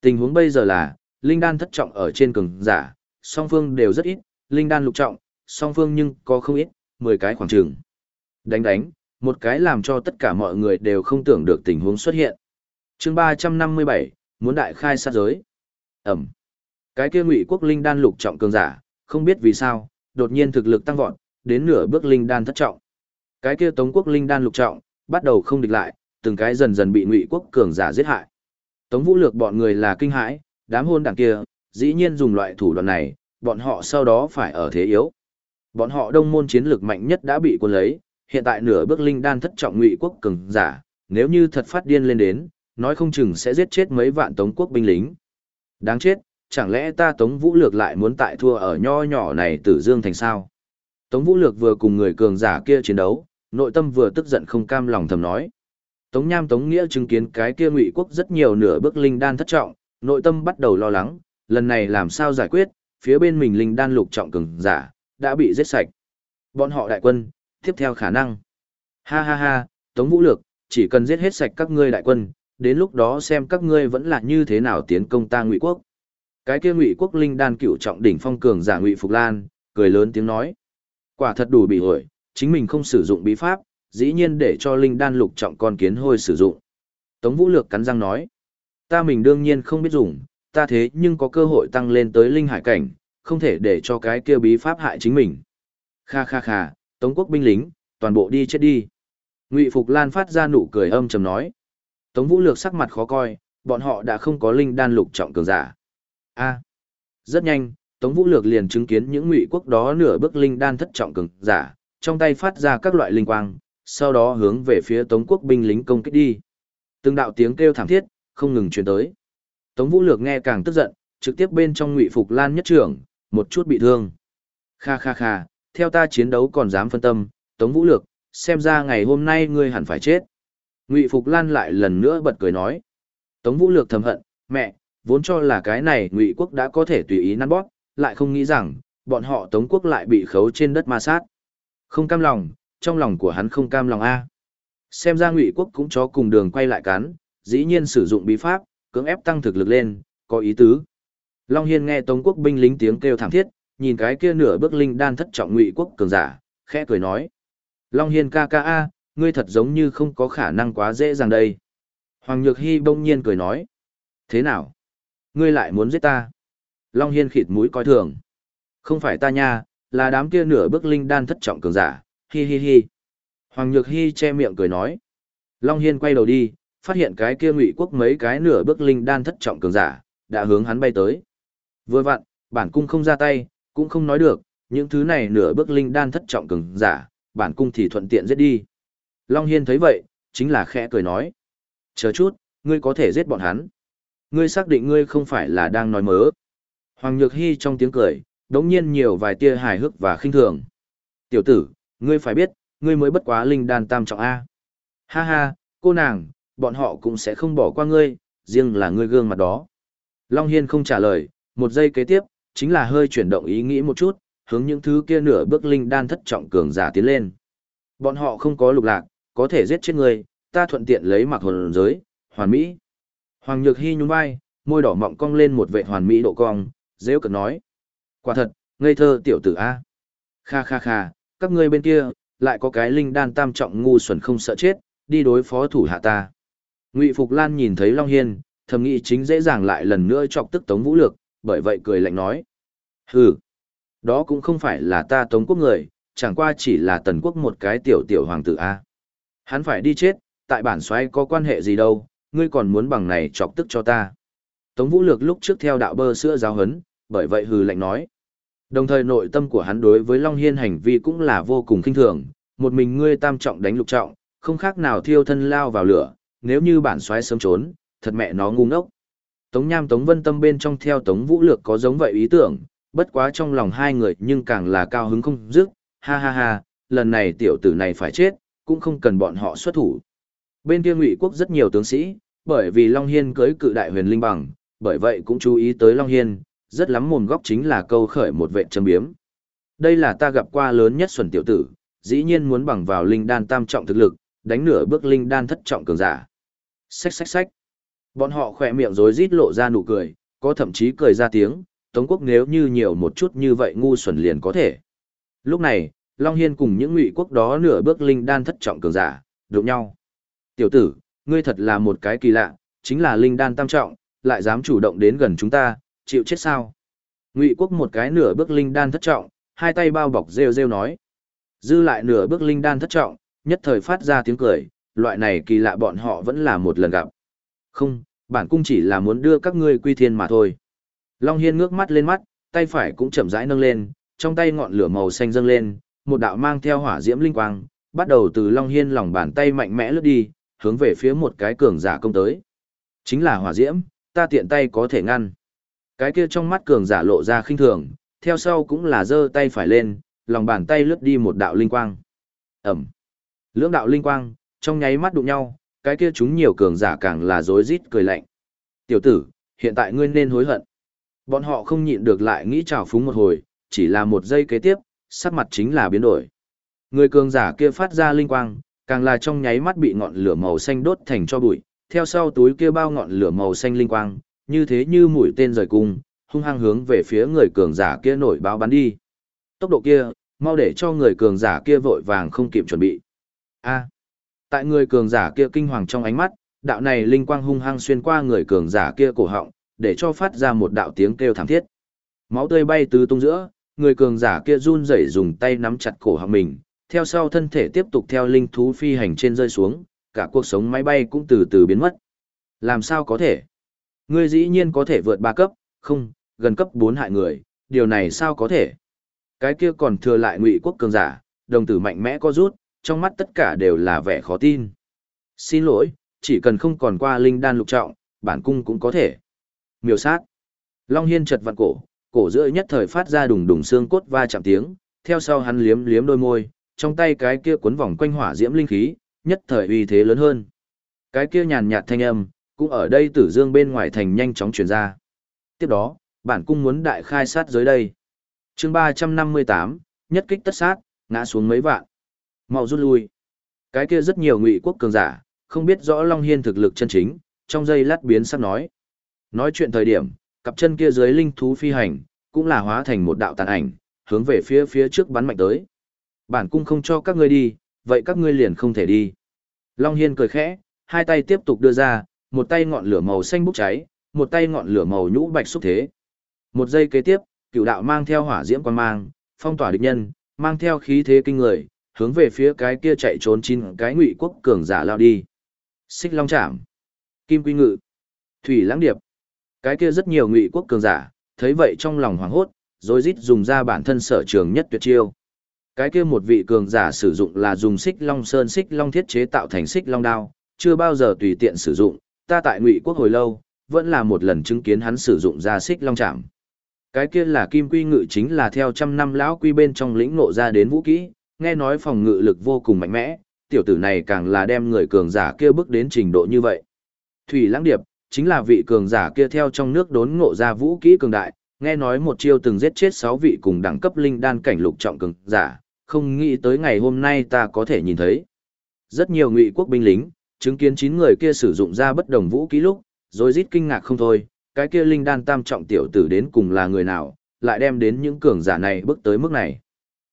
A: Tình huống bây giờ là, linh đan thất trọng ở trên cường giả, song phương đều rất ít, linh đan lục trọng, song phương nhưng có không ít, 10 cái khoảng trường. Đánh đánh, một cái làm cho tất cả mọi người đều không tưởng được tình huống xuất hiện. chương 357, muốn đại khai sát giới. Ẩm. Cái kia ngụy quốc linh đan lục trọng cường giả, không biết vì sao, đột nhiên thực lực tăng vọt, đến nửa bước linh đan thất trọng. Cái kia tống quốc linh đan lục trọng, bắt đầu không địch lại, từng cái dần dần bị ngụy quốc cường giả giết hại. Tống vũ lược bọn người là kinh hãi, đám hôn đảng kia, dĩ nhiên dùng loại thủ đoạn này, bọn họ sau đó phải ở thế yếu. Bọn họ đông môn chiến lược mạnh nhất đã bị quân lấy, hiện tại nửa bước linh đan thất trọng ngụy quốc cường giả, nếu như thật phát điên lên đến, nói không chừng sẽ giết chết mấy vạn tống quốc binh lính. Đáng chết, chẳng lẽ ta tống vũ lược lại muốn tại thua ở nho nhỏ này tử dương thành sao? Tống vũ lược vừa cùng người cường giả kia chiến đấu, nội tâm vừa tức giận không cam lòng thầm nói. Tống Nham Tống Nghĩa chứng kiến cái kia ngụy quốc rất nhiều nửa bước linh đan thất trọng, nội tâm bắt đầu lo lắng, lần này làm sao giải quyết, phía bên mình linh đan lục trọng cường giả, đã bị giết sạch. Bọn họ đại quân, tiếp theo khả năng. Ha ha ha, Tống Vũ Lược, chỉ cần giết hết sạch các ngươi đại quân, đến lúc đó xem các ngươi vẫn là như thế nào tiến công ta ngụy quốc. Cái kia ngụy quốc linh đan cựu trọng đỉnh phong cường giả ngụy Phục Lan, cười lớn tiếng nói. Quả thật đủ bị hội, chính mình không sử dụng bí pháp, dĩ nhiên để cho linh đan lục trọng con kiến hôi sử dụng. Tống Vũ Lược cắn răng nói, ta mình đương nhiên không biết dùng, ta thế nhưng có cơ hội tăng lên tới linh hải cảnh, không thể để cho cái kia bí pháp hại chính mình. Kha kha kha, Tống quốc binh lính, toàn bộ đi chết đi. Ngụy Phục Lan phát ra nụ cười âm trầm nói. Tống Vũ Lược sắc mặt khó coi, bọn họ đã không có linh đan lục trọng cường giả. A. Rất nhanh, Tống Vũ Lược liền chứng kiến những ngụy quốc đó nửa bước linh đan thất trọng cường giả, trong tay phát ra các loại linh quang, sau đó hướng về phía Tống quốc binh lính công kích đi. Từng đạo tiếng kêu thảm thiết, không ngừng truyền tới. Tống Vũ Lược nghe càng tức giận, trực tiếp bên trong Ngụy Phục Lan nhất trưởng, một chút bị thương. Kha kha kha, theo ta chiến đấu còn dám phân tâm, Tống Vũ Lược, xem ra ngày hôm nay ngươi hẳn phải chết. Ngụy Phục Lan lại lần nữa bật cười nói. Tống Vũ Lược thầm hận, mẹ, vốn cho là cái này Ngụy Quốc đã có thể tùy ý năn bóp, lại không nghĩ rằng, bọn họ Tống Quốc lại bị khấu trên đất ma sát. Không cam lòng, trong lòng của hắn không cam lòng a. Xem ra Ngụy Quốc cũng cho cùng đường quay lại cắn, dĩ nhiên sử dụng bí pháp, cưỡng ép tăng thực lực lên, có ý tứ. Long Hiên nghe Tống quốc binh lính tiếng kêu thảm thiết, nhìn cái kia nửa bước linh đan thất trọng ngụy quốc cường giả, khẽ cười nói. Long Hiên ca ca a, ngươi thật giống như không có khả năng quá dễ dàng đây. Hoàng Nhược Hy bỗng nhiên cười nói. Thế nào? Ngươi lại muốn giết ta? Long Hiên khịt mũi coi thường. Không phải ta nha, là đám kia nửa bước linh đan thất trọng cường giả, hi hi hi. Hoàng Nhược Hy che miệng cười nói. Long Hiên quay đầu đi, phát hiện cái kia ngụy quốc mấy cái nửa bước linh đan thất trọng cường giả, đã hướng hắn bay tới. Vừa vặn, bản cung không ra tay, cũng không nói được, những thứ này nửa bước linh đan thất trọng cường giả, bản cung thì thuận tiện giết đi. Long Hiên thấy vậy, chính là khẽ cười nói. Chờ chút, ngươi có thể giết bọn hắn. Ngươi xác định ngươi không phải là đang nói mớ. Hoàng Nhược Hy trong tiếng cười, đống nhiên nhiều vài tia hài hước và khinh thường. Tiểu tử, ngươi phải biết, ngươi mới bất quá linh đan tam trọng A. Ha ha, cô nàng, bọn họ cũng sẽ không bỏ qua ngươi, riêng là ngươi gương mặt đó. Long Hiên không trả lời, một giây kế tiếp, chính là hơi chuyển động ý nghĩ một chút, hướng những thứ kia nửa bước linh đan thất trọng cường giả tiến lên. Bọn họ không có lục lạc, có thể giết chết ngươi, ta thuận tiện lấy mặc hồn giới, hoàn mỹ. Hoàng Nhược Hy nhún vai, môi đỏ mọng cong lên một vệ hoàn mỹ độ cong, dễ cực nói. Quả thật, ngây thơ tiểu tử A. Kha kha kha, các ngươi bên kia, lại có cái linh đan tam trọng ngu xuẩn không sợ chết, đi đối phó thủ hạ ta. Ngụy Phục Lan nhìn thấy Long Hiên, thầm nghĩ chính dễ dàng lại lần nữa chọc tức Tống Vũ Lược, bởi vậy cười lạnh nói. Hừ, đó cũng không phải là ta Tống Quốc người, chẳng qua chỉ là Tần Quốc một cái tiểu tiểu hoàng tử A. Hắn phải đi chết, tại bản xoay có quan hệ gì đâu, ngươi còn muốn bằng này chọc tức cho ta. Tống Vũ Lược lúc trước theo đạo bơ sữa giáo hấn, bởi vậy hừ lạnh nói. Đồng thời nội tâm của hắn đối với Long Hiên hành vi cũng là vô cùng kinh thường, một mình ngươi tam trọng đánh lục trọng, không khác nào thiêu thân lao vào lửa, nếu như bản xoáy sớm trốn, thật mẹ nó ngu ngốc. Tống Nham Tống Vân Tâm bên trong theo Tống Vũ Lược có giống vậy ý tưởng, bất quá trong lòng hai người nhưng càng là cao hứng không dứt, ha ha ha, lần này tiểu tử này phải chết, cũng không cần bọn họ xuất thủ. Bên kia Ngụy quốc rất nhiều tướng sĩ, bởi vì Long Hiên cưới cự đại huyền linh bằng, bởi vậy cũng chú ý tới Long Hiên, rất lắm mồm góc chính là câu khởi một vệ châm biếm. Đây là ta gặp qua lớn nhất xuẩn tiểu tử, dĩ nhiên muốn bằng vào linh đan tam trọng thực lực, đánh nửa bước linh đan thất trọng cường giả. Xách xách xách. Bọn họ khỏe miệng rối rít lộ ra nụ cười, có thậm chí cười ra tiếng, Tống quốc nếu như nhiều một chút như vậy ngu xuẩn liền có thể. Lúc này, Long Hiên cùng những ngụy quốc đó nửa bước linh đan thất trọng cường giả, đụng nhau. Tiểu tử, ngươi thật là một cái kỳ lạ, chính là linh đan tam trọng, lại dám chủ động đến gần chúng ta, chịu chết sao? Ngụy quốc một cái nửa bước linh đan thất trọng, hai tay bao bọc rêu rêu nói. Dư lại nửa bước linh đan thất trọng, nhất thời phát ra tiếng cười, loại này kỳ lạ bọn họ vẫn là một lần gặp. Không, bản cung chỉ là muốn đưa các ngươi quy thiên mà thôi. Long Hiên ngước mắt lên mắt, tay phải cũng chậm rãi nâng lên, trong tay ngọn lửa màu xanh dâng lên, một đạo mang theo hỏa diễm linh quang, bắt đầu từ Long Hiên lòng bàn tay mạnh mẽ lướt đi, hướng về phía một cái cường giả công tới. Chính là hỏa diễm, ta tiện tay có thể ngăn. Cái kia trong mắt cường giả lộ ra khinh thường, theo sau cũng là giơ tay phải lên, lòng bàn tay lướt đi một đạo linh quang. Ẩm. Lưỡng đạo linh quang, trong nháy mắt đụng nhau, cái kia chúng nhiều cường giả càng là rối rít cười lạnh. Tiểu tử, hiện tại ngươi nên hối hận. Bọn họ không nhịn được lại nghĩ trào phúng một hồi, chỉ là một giây kế tiếp, sắc mặt chính là biến đổi. Người cường giả kia phát ra linh quang, càng là trong nháy mắt bị ngọn lửa màu xanh đốt thành cho bụi, theo sau túi kia bao ngọn lửa màu xanh linh quang, như thế như mũi tên rời cung, hung hăng hướng về phía người cường giả kia nổi báo bắn đi. Tốc độ kia, mau để cho người cường giả kia vội vàng không kịp chuẩn bị. A. tại người cường giả kia kinh hoàng trong ánh mắt, đạo này linh quang hung hăng xuyên qua người cường giả kia cổ họng, để cho phát ra một đạo tiếng kêu thảm thiết. Máu tươi bay tứ tung giữa, người cường giả kia run rẩy dùng tay nắm chặt cổ họng mình, theo sau thân thể tiếp tục theo linh thú phi hành trên rơi xuống, cả cuộc sống máy bay cũng từ từ biến mất. Làm sao có thể? Ngươi dĩ nhiên có thể vượt ba cấp, không, gần cấp 4 hại người, điều này sao có thể? Cái kia còn thừa lại ngụy quốc cường giả, đồng tử mạnh mẽ có rút, trong mắt tất cả đều là vẻ khó tin. Xin lỗi, chỉ cần không còn qua linh đan lục trọng, bản cung cũng có thể. Miêu sát. Long Hiên chật vặn cổ, cổ giữa nhất thời phát ra đùng đùng xương cốt va chạm tiếng, theo sau hắn liếm liếm đôi môi, trong tay cái kia cuốn vòng quanh hỏa diễm linh khí, nhất thời uy thế lớn hơn. Cái kia nhàn nhạt thanh âm, cũng ở đây tử dương bên ngoài thành nhanh chóng truyền ra. Tiếp đó, bản cung muốn đại khai sát giới đây. chương 358, nhất kích tất sát, ngã xuống mấy vạn. mau rút lui. Cái kia rất nhiều ngụy quốc cường giả, không biết rõ Long Hiên thực lực chân chính, trong giây lát biến sắc nói. Nói chuyện thời điểm, cặp chân kia dưới linh thú phi hành, cũng là hóa thành một đạo tàn ảnh, hướng về phía phía trước bắn mạnh tới. Bản cung không cho các ngươi đi, vậy các ngươi liền không thể đi. Long Hiên cười khẽ, hai tay tiếp tục đưa ra, một tay ngọn lửa màu xanh bốc cháy, một tay ngọn lửa màu nhũ bạch xúc thế. Một giây kế tiếp, cựu đạo mang theo hỏa diễm quan mang, phong tỏa địch nhân, mang theo khí thế kinh người, hướng về phía cái kia chạy trốn chín cái ngụy quốc cường giả lao đi. Xích long Trảm, kim quy ngự, thủy lãng điệp. Cái kia rất nhiều ngụy quốc cường giả, thấy vậy trong lòng hoảng hốt, rồi rít dùng ra bản thân sở trường nhất tuyệt chiêu. Cái kia một vị cường giả sử dụng là dùng xích long sơn xích long thiết chế tạo thành xích long đao, chưa bao giờ tùy tiện sử dụng, ta tại ngụy quốc hồi lâu, vẫn là một lần chứng kiến hắn sử dụng ra xích long chạm. Cái kia là kim quy ngự chính là theo trăm năm lão quy bên trong lĩnh ngộ ra đến vũ kỹ, nghe nói phòng ngự lực vô cùng mạnh mẽ, tiểu tử này càng là đem người cường giả kia bước đến trình độ như vậy. Thủy Lãng Điệp, chính là vị cường giả kia theo trong nước đốn ngộ ra vũ kỹ cường đại, nghe nói một chiêu từng giết chết 6 vị cùng đẳng cấp linh đan cảnh lục trọng cường giả, không nghĩ tới ngày hôm nay ta có thể nhìn thấy. Rất nhiều ngụy quốc binh lính, chứng kiến 9 người kia sử dụng ra bất đồng vũ ký lúc, rồi rít kinh ngạc không thôi, cái kia linh đan tam trọng tiểu tử đến cùng là người nào, lại đem đến những cường giả này bước tới mức này.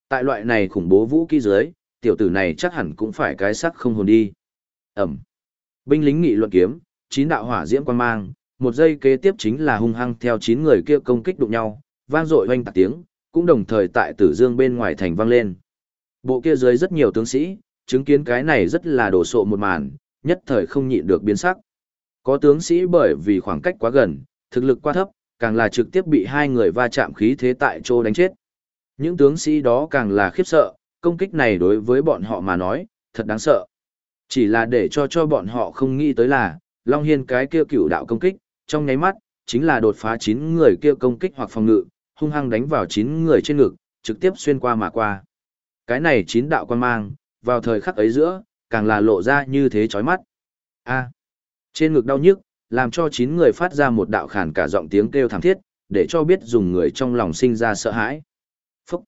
A: Tại loại này khủng bố vũ ký dưới, tiểu tử này chắc hẳn cũng phải cái sắc không hồn đi. Ẩm. Binh lính nghị luận kiếm, chín đạo hỏa diễm quan mang, một giây kế tiếp chính là hung hăng theo chín người kia công kích đụng nhau, vang dội hoanh tạc tiếng, cũng đồng thời tại tử dương bên ngoài thành vang lên. Bộ kia dưới rất nhiều tướng sĩ, chứng kiến cái này rất là đổ sộ một màn, nhất thời không nhịn được biến sắc. Có tướng sĩ bởi vì khoảng cách quá gần, thực lực quá thấp, càng là trực tiếp bị hai người va chạm khí thế tại chỗ đánh chết. Những tướng sĩ đó càng là khiếp sợ, công kích này đối với bọn họ mà nói, thật đáng sợ. Chỉ là để cho cho bọn họ không nghĩ tới là, Long Hiên cái kia cửu đạo công kích, trong nháy mắt, chính là đột phá 9 người kia công kích hoặc phòng ngự, hung hăng đánh vào 9 người trên ngực, trực tiếp xuyên qua mà qua. Cái này chín đạo quan mang, vào thời khắc ấy giữa, càng là lộ ra như thế chói mắt. A. trên ngực đau nhức, làm cho chín người phát ra một đạo khản cả giọng tiếng kêu thảm thiết, để cho biết dùng người trong lòng sinh ra sợ hãi. Phúc.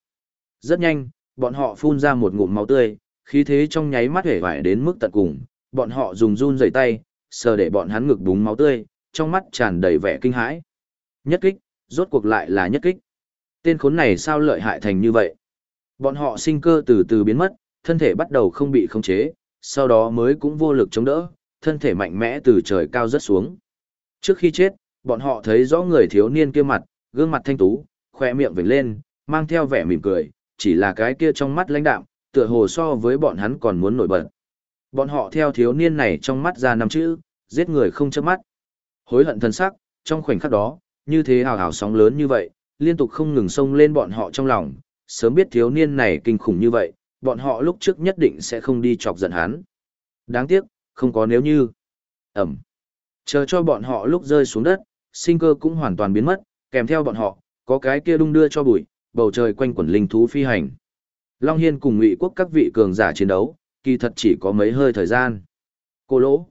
A: Rất nhanh, Bọn họ phun ra một ngụm máu tươi, khí thế trong nháy mắt hể vải đến mức tận cùng, bọn họ dùng run rẩy tay, sờ để bọn hắn ngực búng máu tươi, trong mắt tràn đầy vẻ kinh hãi. Nhất kích, rốt cuộc lại là nhất kích. Tên khốn này sao lợi hại thành như vậy? Bọn họ sinh cơ từ từ biến mất, thân thể bắt đầu không bị khống chế, sau đó mới cũng vô lực chống đỡ, thân thể mạnh mẽ từ trời cao rất xuống. Trước khi chết, bọn họ thấy rõ người thiếu niên kia mặt, gương mặt thanh tú, khoe miệng vểnh lên, mang theo vẻ mỉm cười, chỉ là cái kia trong mắt lãnh đạm, tựa hồ so với bọn hắn còn muốn nổi bật. Bọn họ theo thiếu niên này trong mắt ra năm chữ, giết người không chớp mắt. Hối hận thân sắc, trong khoảnh khắc đó, như thế hào hào sóng lớn như vậy, liên tục không ngừng xông lên bọn họ trong lòng, sớm biết thiếu niên này kinh khủng như vậy, bọn họ lúc trước nhất định sẽ không đi chọc giận hắn. Đáng tiếc, không có nếu như. Ẩm. Chờ cho bọn họ lúc rơi xuống đất, sinh cơ cũng hoàn toàn biến mất, kèm theo bọn họ, có cái kia đung đưa cho bụi, bầu trời quanh quẩn linh thú phi hành. Long Hiên cùng Ngụy Quốc các vị cường giả chiến đấu, kỳ thật chỉ có mấy hơi thời gian. Cô lỗ.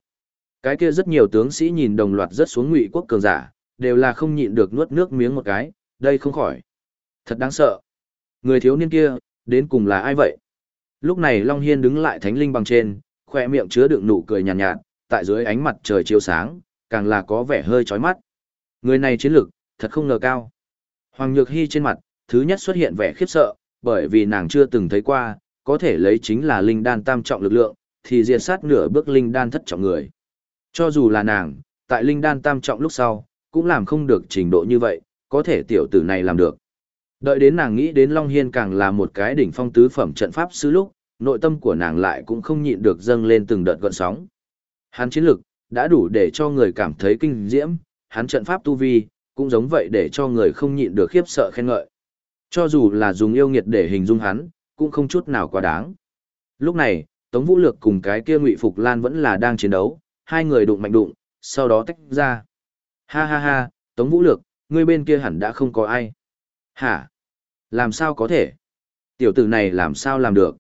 A: Cái kia rất nhiều tướng sĩ nhìn đồng loạt rất xuống Ngụy Quốc cường giả, đều là không nhịn được nuốt nước miếng một cái, đây không khỏi. Thật đáng sợ. Người thiếu niên kia, đến cùng là ai vậy? Lúc này Long Hiên đứng lại thánh linh bằng trên, khỏe miệng chứa đựng nụ cười nhàn nhạt, nhạt, tại dưới ánh mặt trời chiếu sáng, càng là có vẻ hơi chói mắt. Người này chiến lực, thật không ngờ cao. Hoàng Nhược Hy trên mặt, thứ nhất xuất hiện vẻ khiếp sợ, bởi vì nàng chưa từng thấy qua, có thể lấy chính là linh đan tam trọng lực lượng, thì diệt sát nửa bước linh đan thất trọng người. Cho dù là nàng, tại linh đan tam trọng lúc sau, cũng làm không được trình độ như vậy, có thể tiểu tử này làm được. Đợi đến nàng nghĩ đến Long Hiên càng là một cái đỉnh phong tứ phẩm trận pháp sư lúc, nội tâm của nàng lại cũng không nhịn được dâng lên từng đợt gọn sóng. Hắn chiến lực, đã đủ để cho người cảm thấy kinh diễm, hắn trận pháp tu vi, cũng giống vậy để cho người không nhịn được khiếp sợ khen ngợi. Cho dù là dùng yêu nghiệt để hình dung hắn, cũng không chút nào quá đáng. Lúc này, Tống Vũ Lược cùng cái kia Ngụy Phục Lan vẫn là đang chiến đấu, hai người đụng mạnh đụng, sau đó tách ra. Ha ha ha, Tống Vũ Lược, ngươi bên kia hẳn đã không có ai. Hả? Làm sao có thể? Tiểu tử này làm sao làm được?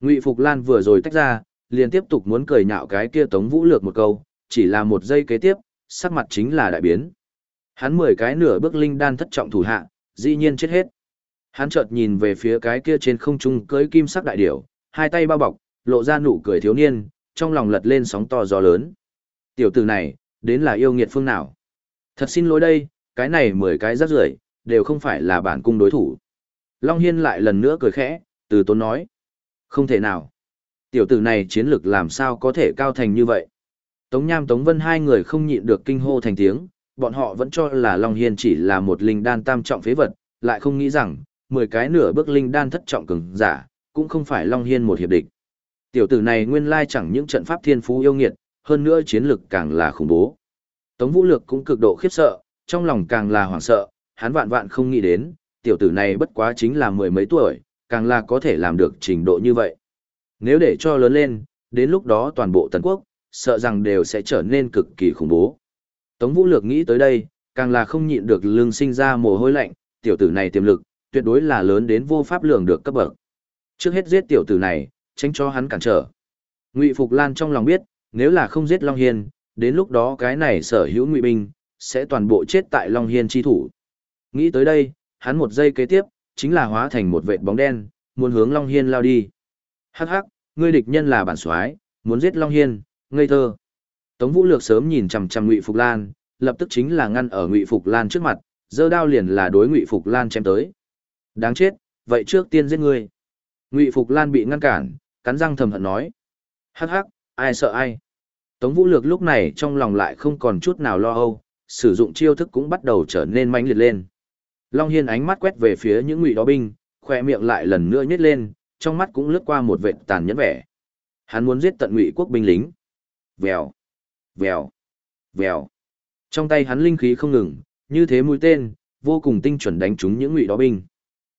A: Ngụy Phục Lan vừa rồi tách ra, liền tiếp tục muốn cười nhạo cái kia Tống Vũ Lược một câu, chỉ là một giây kế tiếp, sắc mặt chính là đại biến. Hắn mười cái nửa bước linh đan thất trọng thủ hạ, dĩ nhiên chết hết. Hắn chợt nhìn về phía cái kia trên không trung cưỡi kim sắc đại điểu, hai tay bao bọc, lộ ra nụ cười thiếu niên, trong lòng lật lên sóng to gió lớn. Tiểu tử này, đến là yêu nghiệt phương nào? Thật xin lỗi đây, cái này mười cái rác rưởi đều không phải là bản cung đối thủ. Long Hiên lại lần nữa cười khẽ, từ tốn nói. Không thể nào. Tiểu tử này chiến lực làm sao có thể cao thành như vậy. Tống Nham Tống Vân hai người không nhịn được kinh hô thành tiếng, bọn họ vẫn cho là Long Hiên chỉ là một linh đan tam trọng phế vật, lại không nghĩ rằng, 10 cái nửa bước linh đan thất trọng cường giả, cũng không phải Long Hiên một hiệp địch. Tiểu tử này nguyên lai chẳng những trận pháp thiên phú yêu nghiệt, hơn nữa chiến lực càng là khủng bố. Tống Vũ Lược cũng cực độ khiếp sợ, trong lòng càng là hoảng sợ, hắn vạn vạn không nghĩ đến, tiểu tử này bất quá chính là mười mấy tuổi, càng là có thể làm được trình độ như vậy. Nếu để cho lớn lên, đến lúc đó toàn bộ tần quốc, sợ rằng đều sẽ trở nên cực kỳ khủng bố. Tống Vũ Lược nghĩ tới đây, càng là không nhịn được lưng sinh ra mồ hôi lạnh, tiểu tử này tiềm lực, tuyệt đối là lớn đến vô pháp lường được cấp bậc. Trước hết giết tiểu tử này, tránh cho hắn cản trở. Ngụy Phục Lan trong lòng biết, nếu là không giết Long Hiên, đến lúc đó cái này sở hữu ngụy binh, sẽ toàn bộ chết tại Long Hiên chi thủ. Nghĩ tới đây, hắn một giây kế tiếp, chính là hóa thành một vệt bóng đen, muốn hướng Long Hiên lao đi. Hắc hắc, ngươi địch nhân là bản soái, muốn giết Long Hiên, ngây thơ. Tống Vũ Lược sớm nhìn chằm chằm Ngụy Phục Lan, lập tức chính là ngăn ở Ngụy Phục Lan trước mặt, giơ đao liền là đối Ngụy Phục Lan chém tới. Đáng chết, vậy trước tiên giết ngươi. Ngụy Phục Lan bị ngăn cản, cắn răng thầm hận nói. Hắc hắc, ai sợ ai. Tống Vũ Lược lúc này trong lòng lại không còn chút nào lo âu, sử dụng chiêu thức cũng bắt đầu trở nên mãnh liệt lên. Long Hiên ánh mắt quét về phía những ngụy đó binh, khoe miệng lại lần nữa nhếch lên, trong mắt cũng lướt qua một vệt tàn nhẫn vẻ. Hắn muốn giết tận ngụy quốc binh lính. Vèo, vèo, vèo. Trong tay hắn linh khí không ngừng, như thế mũi tên, vô cùng tinh chuẩn đánh trúng những ngụy đó binh.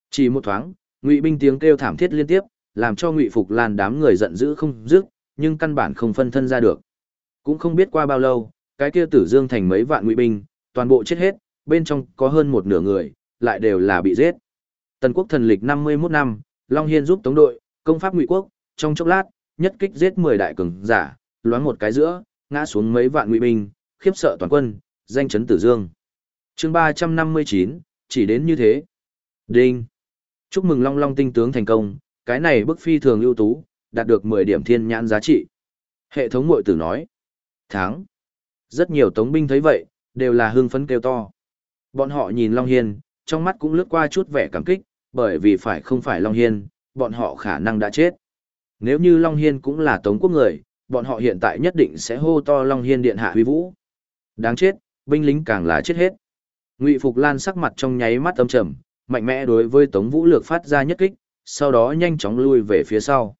A: Chỉ một thoáng, ngụy binh tiếng kêu thảm thiết liên tiếp, làm cho ngụy phục lan đám người giận dữ không dứt, nhưng căn bản không phân thân ra được. Cũng không biết qua bao lâu, cái kia tử dương thành mấy vạn ngụy binh, toàn bộ chết hết, bên trong có hơn một nửa người, lại đều là bị giết. Tần quốc thần lịch 51 năm, Long Hiên giúp tống đội, công pháp ngụy quốc, trong chốc lát, nhất kích giết 10 đại cường giả, loáng một cái giữa, ngã xuống mấy vạn ngụy binh, khiếp sợ toàn quân, danh chấn tử dương. chương 359, chỉ đến như thế. Đinh. Chúc mừng Long Long tinh tướng thành công, cái này bức phi thường ưu tú, đạt được 10 điểm thiên nhãn giá trị. Hệ thống mội tử nói. Tháng. Rất nhiều tống binh thấy vậy, đều là hưng phấn kêu to. Bọn họ nhìn Long Hiên, trong mắt cũng lướt qua chút vẻ cảm kích, bởi vì phải không phải Long Hiên, bọn họ khả năng đã chết. Nếu như Long Hiên cũng là tống quốc người, bọn họ hiện tại nhất định sẽ hô to Long Hiên điện hạ huy vũ. Đáng chết, binh lính càng là chết hết. Ngụy Phục Lan sắc mặt trong nháy mắt âm trầm, mạnh mẽ đối với Tống Vũ Lược phát ra nhất kích, sau đó nhanh chóng lui về phía sau.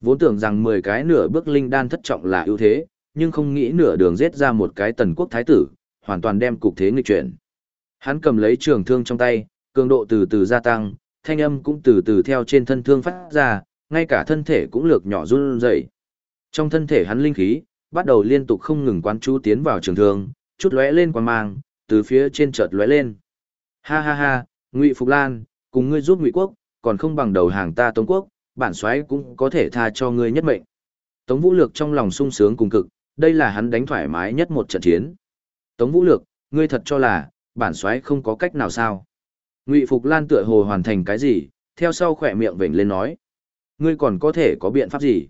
A: Vốn tưởng rằng 10 cái nửa bước linh đan thất trọng là ưu thế, nhưng không nghĩ nửa đường giết ra một cái tần quốc thái tử, hoàn toàn đem cục thế nghịch chuyển. Hắn cầm lấy trường thương trong tay, cường độ từ từ gia tăng, thanh âm cũng từ từ theo trên thân thương phát ra, ngay cả thân thể cũng lược nhỏ run rẩy. Trong thân thể hắn linh khí bắt đầu liên tục không ngừng quán chú tiến vào trường thương, chút lóe lên quan mang, từ phía trên chợt lóe lên. Ha ha ha, Ngụy Phục Lan, cùng ngươi giúp Ngụy quốc, còn không bằng đầu hàng ta Tống quốc, bản soái cũng có thể tha cho ngươi nhất mệnh. Tống Vũ Lược trong lòng sung sướng cùng cực, đây là hắn đánh thoải mái nhất một trận chiến. Tống Vũ Lược, ngươi thật cho là, bản soái không có cách nào sao? Ngụy Phục Lan tựa hồ hoàn thành cái gì, theo sau khỏe miệng vểnh lên nói. Ngươi còn có thể có biện pháp gì?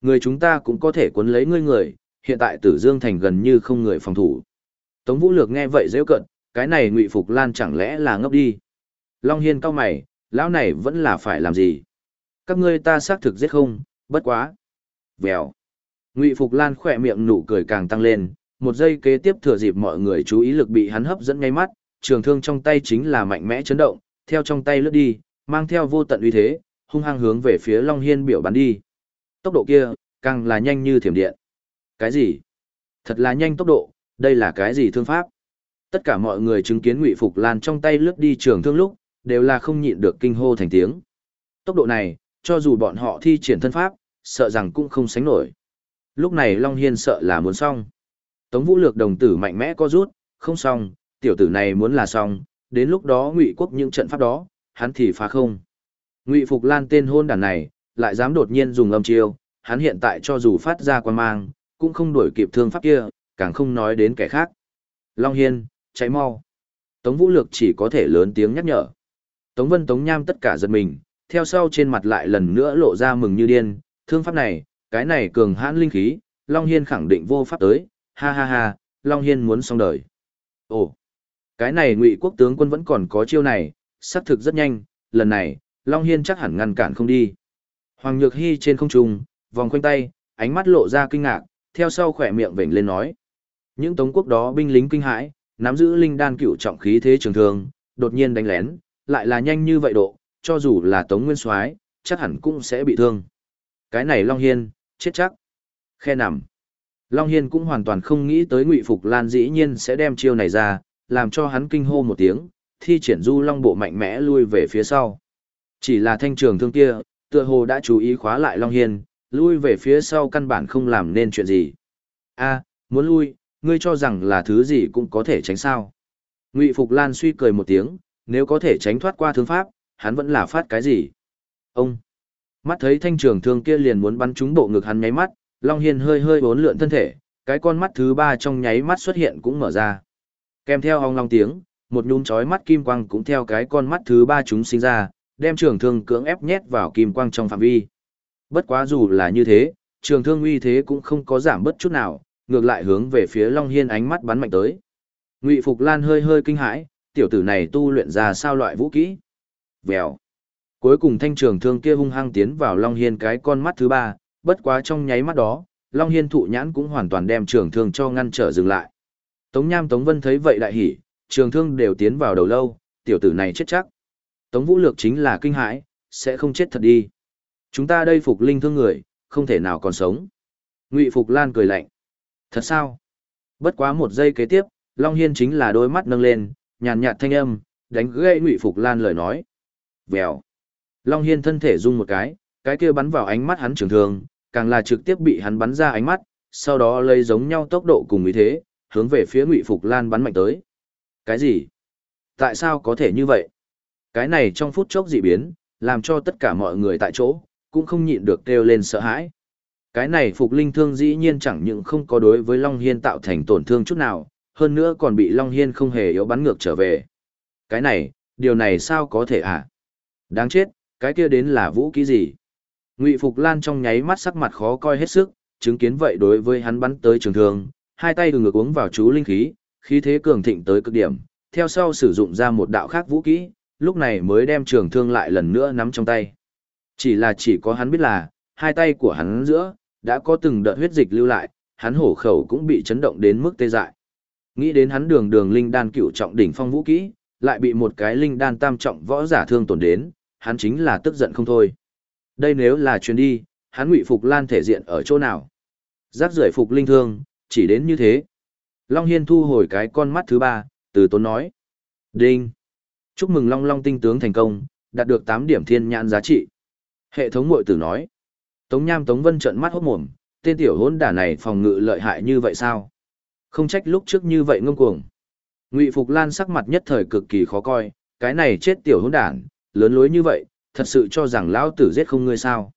A: Người chúng ta cũng có thể cuốn lấy ngươi người, hiện tại Tử Dương Thành gần như không người phòng thủ. Tống Vũ Lược nghe vậy rêu cận, cái này Ngụy Phục Lan chẳng lẽ là ngốc đi? Long Hiên cao mày, lão này vẫn là phải làm gì? Các ngươi ta xác thực giết không, bất quá. Vèo. Ngụy Phục Lan khỏe miệng nụ cười càng tăng lên, một giây kế tiếp thừa dịp mọi người chú ý lực bị hắn hấp dẫn ngay mắt, trường thương trong tay chính là mạnh mẽ chấn động, theo trong tay lướt đi, mang theo vô tận uy thế, hung hăng hướng về phía Long Hiên biểu bắn đi. Tốc độ kia, càng là nhanh như thiểm điện. Cái gì? Thật là nhanh tốc độ, đây là cái gì thương pháp? Tất cả mọi người chứng kiến Ngụy Phục Lan trong tay lướt đi trường thương lúc, đều là không nhịn được kinh hô thành tiếng. Tốc độ này, cho dù bọn họ thi triển thân pháp, sợ rằng cũng không sánh nổi. Lúc này Long Hiên sợ là muốn xong. Tống Vũ Lược đồng tử mạnh mẽ co rút, không xong, tiểu tử này muốn là xong, đến lúc đó Ngụy quốc những trận pháp đó, hắn thì phá không. Ngụy Phục Lan tên hôn đàn này, lại dám đột nhiên dùng âm chiêu, hắn hiện tại cho dù phát ra quan mang, cũng không đuổi kịp thương pháp kia, càng không nói đến kẻ khác. Long Hiên, cháy mau. Tống Vũ Lược chỉ có thể lớn tiếng nhắc nhở. Tống Vân Tống Nham tất cả giật mình, theo sau trên mặt lại lần nữa lộ ra mừng như điên, thương pháp này, cái này cường hãn linh khí, Long Hiên khẳng định vô pháp tới, ha ha ha, Long Hiên muốn xong đời. Ồ, cái này ngụy quốc tướng quân vẫn còn có chiêu này, xác thực rất nhanh, lần này, Long Hiên chắc hẳn ngăn cản không đi. Hoàng Nhược Hy trên không trung, vòng quanh tay, ánh mắt lộ ra kinh ngạc, theo sau khỏe miệng vểnh lên nói. Những tống quốc đó binh lính kinh hãi, nắm giữ linh đan cựu trọng khí thế trường thường, đột nhiên đánh lén, lại là nhanh như vậy độ, cho dù là tống nguyên soái chắc hẳn cũng sẽ bị thương. Cái này Long Hiên, chết chắc. Khe nằm. Long Hiên cũng hoàn toàn không nghĩ tới Ngụy Phục Lan dĩ nhiên sẽ đem chiêu này ra, làm cho hắn kinh hô một tiếng, thi triển du long bộ mạnh mẽ lui về phía sau. Chỉ là thanh trường thương kia, tựa hồ đã chú ý khóa lại Long Hiên, lui về phía sau căn bản không làm nên chuyện gì. a muốn lui, ngươi cho rằng là thứ gì cũng có thể tránh sao. Ngụy Phục Lan suy cười một tiếng, nếu có thể tránh thoát qua thương pháp, hắn vẫn là phát cái gì. Ông! Mắt thấy thanh trường thương kia liền muốn bắn trúng bộ ngực hắn nháy mắt, Long Hiên hơi hơi bốn lượn thân thể, cái con mắt thứ ba trong nháy mắt xuất hiện cũng mở ra. Kèm theo hong long tiếng, một nhún chói mắt kim quang cũng theo cái con mắt thứ ba chúng sinh ra, đem trường thương cưỡng ép nhét vào kim quang trong phạm vi. Bất quá dù là như thế, trường thương uy thế cũng không có giảm bất chút nào, ngược lại hướng về phía Long Hiên ánh mắt bắn mạnh tới. Ngụy Phục Lan hơi hơi kinh hãi, tiểu tử này tu luyện ra sao loại vũ kỹ? Vèo. Cuối cùng thanh trường thương kia hung hăng tiến vào Long Hiên cái con mắt thứ ba, bất quá trong nháy mắt đó, Long Hiên thụ nhãn cũng hoàn toàn đem trường thương cho ngăn trở dừng lại. Tống Nham Tống Vân thấy vậy đại hỉ, trường thương đều tiến vào đầu lâu, tiểu tử này chết chắc. Tống Vũ Lược chính là kinh hãi, sẽ không chết thật đi. Chúng ta đây phục linh thương người, không thể nào còn sống. Ngụy Phục Lan cười lạnh. Thật sao? Bất quá một giây kế tiếp, Long Hiên chính là đôi mắt nâng lên, nhàn nhạt thanh âm, đánh gãy Ngụy Phục Lan lời nói. Vèo. Long Hiên thân thể rung một cái, cái kia bắn vào ánh mắt hắn trường thương, càng là trực tiếp bị hắn bắn ra ánh mắt, sau đó lấy giống nhau tốc độ cùng ý thế, hướng về phía Ngụy Phục Lan bắn mạnh tới. Cái gì? Tại sao có thể như vậy? Cái này trong phút chốc dị biến, làm cho tất cả mọi người tại chỗ, cũng không nhịn được kêu lên sợ hãi. Cái này Phục Linh Thương dĩ nhiên chẳng những không có đối với Long Hiên tạo thành tổn thương chút nào, hơn nữa còn bị Long Hiên không hề yếu bắn ngược trở về. Cái này, điều này sao có thể hả? À? Đáng chết, Cái kia đến là vũ khí gì? Ngụy Phục Lan trong nháy mắt sắc mặt khó coi hết sức, chứng kiến vậy đối với hắn bắn tới trường thương, hai tay ngược uống vào chú linh khí, khí thế cường thịnh tới cực điểm, theo sau sử dụng ra một đạo khác vũ kỹ, lúc này mới đem trường thương lại lần nữa nắm trong tay. Chỉ là chỉ có hắn biết là, hai tay của hắn giữa, đã có từng đợt huyết dịch lưu lại, hắn hổ khẩu cũng bị chấn động đến mức tê dại. Nghĩ đến hắn đường đường linh đan cựu trọng đỉnh phong vũ kỹ, lại bị một cái linh đan tam trọng võ giả thương tổn đến, hắn chính là tức giận không thôi. Đây nếu là chuyến đi, hắn ngụy phục lan thể diện ở chỗ nào? Giác rưởi phục linh thương, chỉ đến như thế. Long Hiên thu hồi cái con mắt thứ ba, từ tốn nói. Đinh! Chúc mừng Long Long tinh tướng thành công, đạt được 8 điểm thiên nhãn giá trị. Hệ thống mội tử nói. Tống Nham Tống Vân trợn mắt hốt mồm, tên tiểu hốn đả này phòng ngự lợi hại như vậy sao? Không trách lúc trước như vậy ngông cuồng. Ngụy Phục Lan sắc mặt nhất thời cực kỳ khó coi, cái này chết tiểu hỗn đản, lớn lối như vậy, thật sự cho rằng lão tử giết không ngươi sao?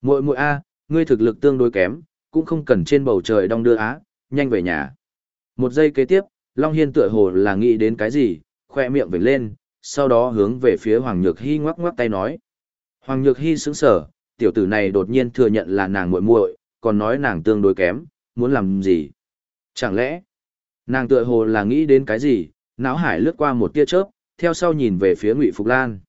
A: Muội muội a, ngươi thực lực tương đối kém, cũng không cần trên bầu trời đong đưa á, nhanh về nhà. Một giây kế tiếp, Long Hiên tựa hồ là nghĩ đến cái gì, khoe miệng vểnh lên, sau đó hướng về phía Hoàng Nhược Hy ngoắc ngoắc tay nói. Hoàng Nhược Hy sững sở, tiểu tử này đột nhiên thừa nhận là nàng muội muội, còn nói nàng tương đối kém, muốn làm gì? Chẳng lẽ, nàng tựa hồ là nghĩ đến cái gì, náo hải lướt qua một tia chớp, theo sau nhìn về phía Ngụy Phục Lan.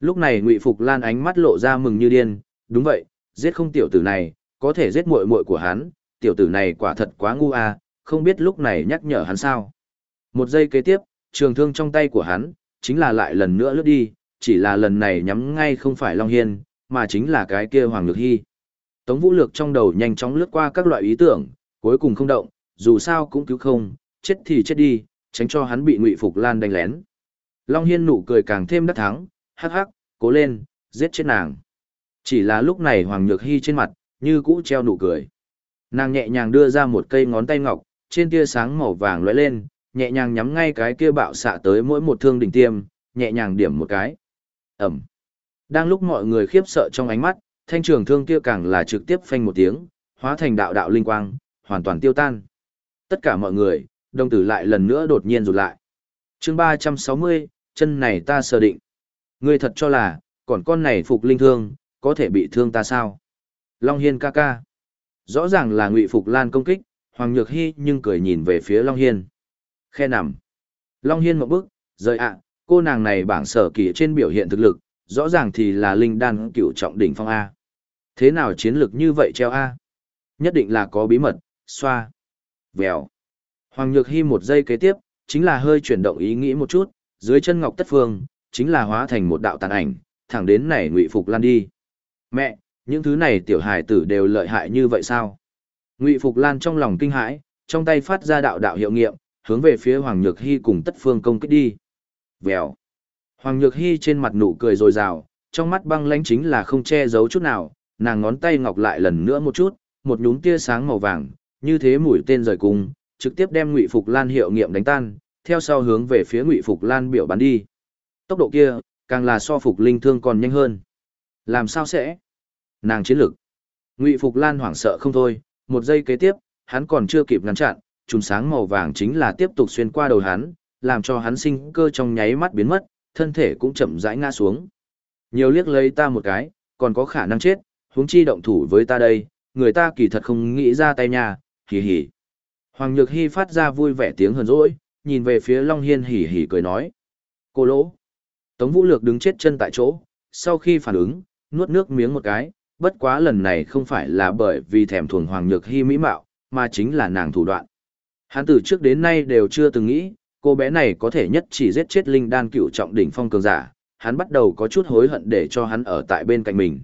A: Lúc này Ngụy Phục Lan ánh mắt lộ ra mừng như điên, đúng vậy, giết không tiểu tử này, có thể giết muội muội của hắn, tiểu tử này quả thật quá ngu à, không biết lúc này nhắc nhở hắn sao. Một giây kế tiếp, trường thương trong tay của hắn, chính là lại lần nữa lướt đi, chỉ là lần này nhắm ngay không phải Long Hiên, mà chính là cái kia Hoàng Nhược Hy. Tống Vũ Lược trong đầu nhanh chóng lướt qua các loại ý tưởng, cuối cùng không động, dù sao cũng cứu không, chết thì chết đi, tránh cho hắn bị Ngụy Phục Lan đánh lén. Long Hiên nụ cười càng thêm đắc thắng, hắc hắc, cố lên, giết chết nàng. Chỉ là lúc này Hoàng Nhược Hy trên mặt, như cũ treo nụ cười. Nàng nhẹ nhàng đưa ra một cây ngón tay ngọc, trên tia sáng màu vàng lóe lên, nhẹ nhàng nhắm ngay cái kia bạo xạ tới mỗi một thương đỉnh tiêm, nhẹ nhàng điểm một cái. Ẩm. Đang lúc mọi người khiếp sợ trong ánh mắt, thanh trường thương kia càng là trực tiếp phanh một tiếng, hóa thành đạo đạo linh quang, hoàn toàn tiêu tan. Tất cả mọi người, đồng tử lại lần nữa đột nhiên rụt lại. chương 360, chân này ta sơ định. Ngươi thật cho là, còn con này phục linh thương, có thể bị thương ta sao? Long Hiên ca ca. Rõ ràng là ngụy Phục Lan công kích, Hoàng Nhược Hy nhưng cười nhìn về phía Long Hiên. Khe nằm. Long Hiên một bước, rời ạ, cô nàng này bảng sở kỳ trên biểu hiện thực lực, rõ ràng thì là linh đan cựu trọng đỉnh phong A. Thế nào chiến lực như vậy treo A? Nhất định là có bí mật, xoa. Vèo. Hoàng Nhược Hy một giây kế tiếp, chính là hơi chuyển động ý nghĩ một chút, dưới chân Ngọc Tất Phương, chính là hóa thành một đạo tàn ảnh, thẳng đến này ngụy Phục Lan đi. Mẹ, những thứ này tiểu hài tử đều lợi hại như vậy sao? Ngụy Phục Lan trong lòng kinh hãi, trong tay phát ra đạo đạo hiệu nghiệm, hướng về phía Hoàng Nhược Hy cùng Tất Phương công kích đi. Vèo. Hoàng Nhược Hy trên mặt nụ cười rồi rào, trong mắt băng lãnh chính là không che giấu chút nào, nàng ngón tay ngọc lại lần nữa một chút, một nhúm tia sáng màu vàng, như thế mũi tên rời cung, trực tiếp đem Ngụy Phục Lan hiệu nghiệm đánh tan, theo sau hướng về phía Ngụy Phục Lan biểu bắn đi. Tốc độ kia, càng là so Phục Linh Thương còn nhanh hơn. Làm sao sẽ? Nàng chiến lực. Ngụy Phục Lan hoảng sợ không thôi, một giây kế tiếp, hắn còn chưa kịp ngăn chặn, chùm sáng màu vàng chính là tiếp tục xuyên qua đầu hắn, làm cho hắn sinh cơ trong nháy mắt biến mất, thân thể cũng chậm rãi ngã xuống. Nhiều liếc lấy ta một cái, còn có khả năng chết, huống chi động thủ với ta đây, người ta kỳ thật không nghĩ ra tay nha, hỉ hỉ. Hoàng Nhược Hy phát ra vui vẻ tiếng hờn dỗi, nhìn về phía Long Hiên hỉ hỉ cười nói. Cô lỗ. Tống Vũ Lược đứng chết chân tại chỗ, sau khi phản ứng, nuốt nước miếng một cái, bất quá lần này không phải là bởi vì thèm thuồng Hoàng Nhược Hy mỹ mạo, mà chính là nàng thủ đoạn. Hắn từ trước đến nay đều chưa từng nghĩ, cô bé này có thể nhất chỉ giết chết linh đan cựu trọng đỉnh phong cường giả, hắn bắt đầu có chút hối hận để cho hắn ở tại bên cạnh mình.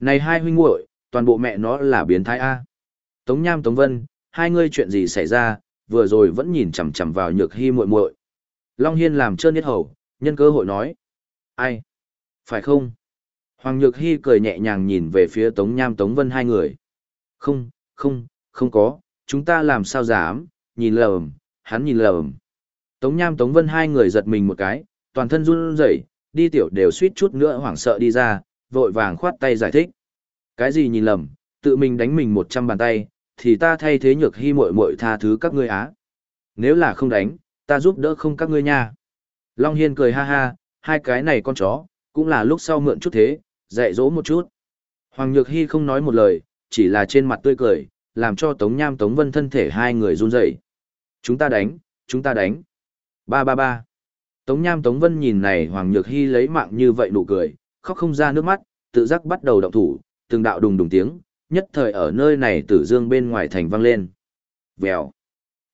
A: Này hai huynh muội, toàn bộ mẹ nó là biến thái A. Tống Nham Tống Vân, hai ngươi chuyện gì xảy ra, vừa rồi vẫn nhìn chằm chằm vào nhược hy muội muội. Long Hiên làm trơn nhất hầu, nhân cơ hội nói. Ai? Phải không? Hoàng Nhược Hy cười nhẹ nhàng nhìn về phía Tống Nham Tống Vân hai người. Không, không, không có, chúng ta làm sao dám, nhìn lầm, hắn nhìn lầm. Tống Nham Tống Vân hai người giật mình một cái, toàn thân run rẩy, đi tiểu đều suýt chút nữa hoảng sợ đi ra, vội vàng khoát tay giải thích. Cái gì nhìn lầm, tự mình đánh mình một trăm bàn tay, thì ta thay thế nhược hy muội muội tha thứ các ngươi á. Nếu là không đánh, ta giúp đỡ không các ngươi nha. Long Hiên cười ha ha, hai cái này con chó, cũng là lúc sau mượn chút thế, Dạy dỗ một chút. Hoàng Nhược Hy không nói một lời, chỉ là trên mặt tươi cười, làm cho Tống Nham Tống Vân thân thể hai người run rẩy. Chúng ta đánh, chúng ta đánh. Ba ba ba. Tống Nham Tống Vân nhìn này Hoàng Nhược Hy lấy mạng như vậy nụ cười, khóc không ra nước mắt, tự giác bắt đầu động thủ, từng đạo đùng đùng tiếng, nhất thời ở nơi này tử dương bên ngoài thành vang lên. Vèo.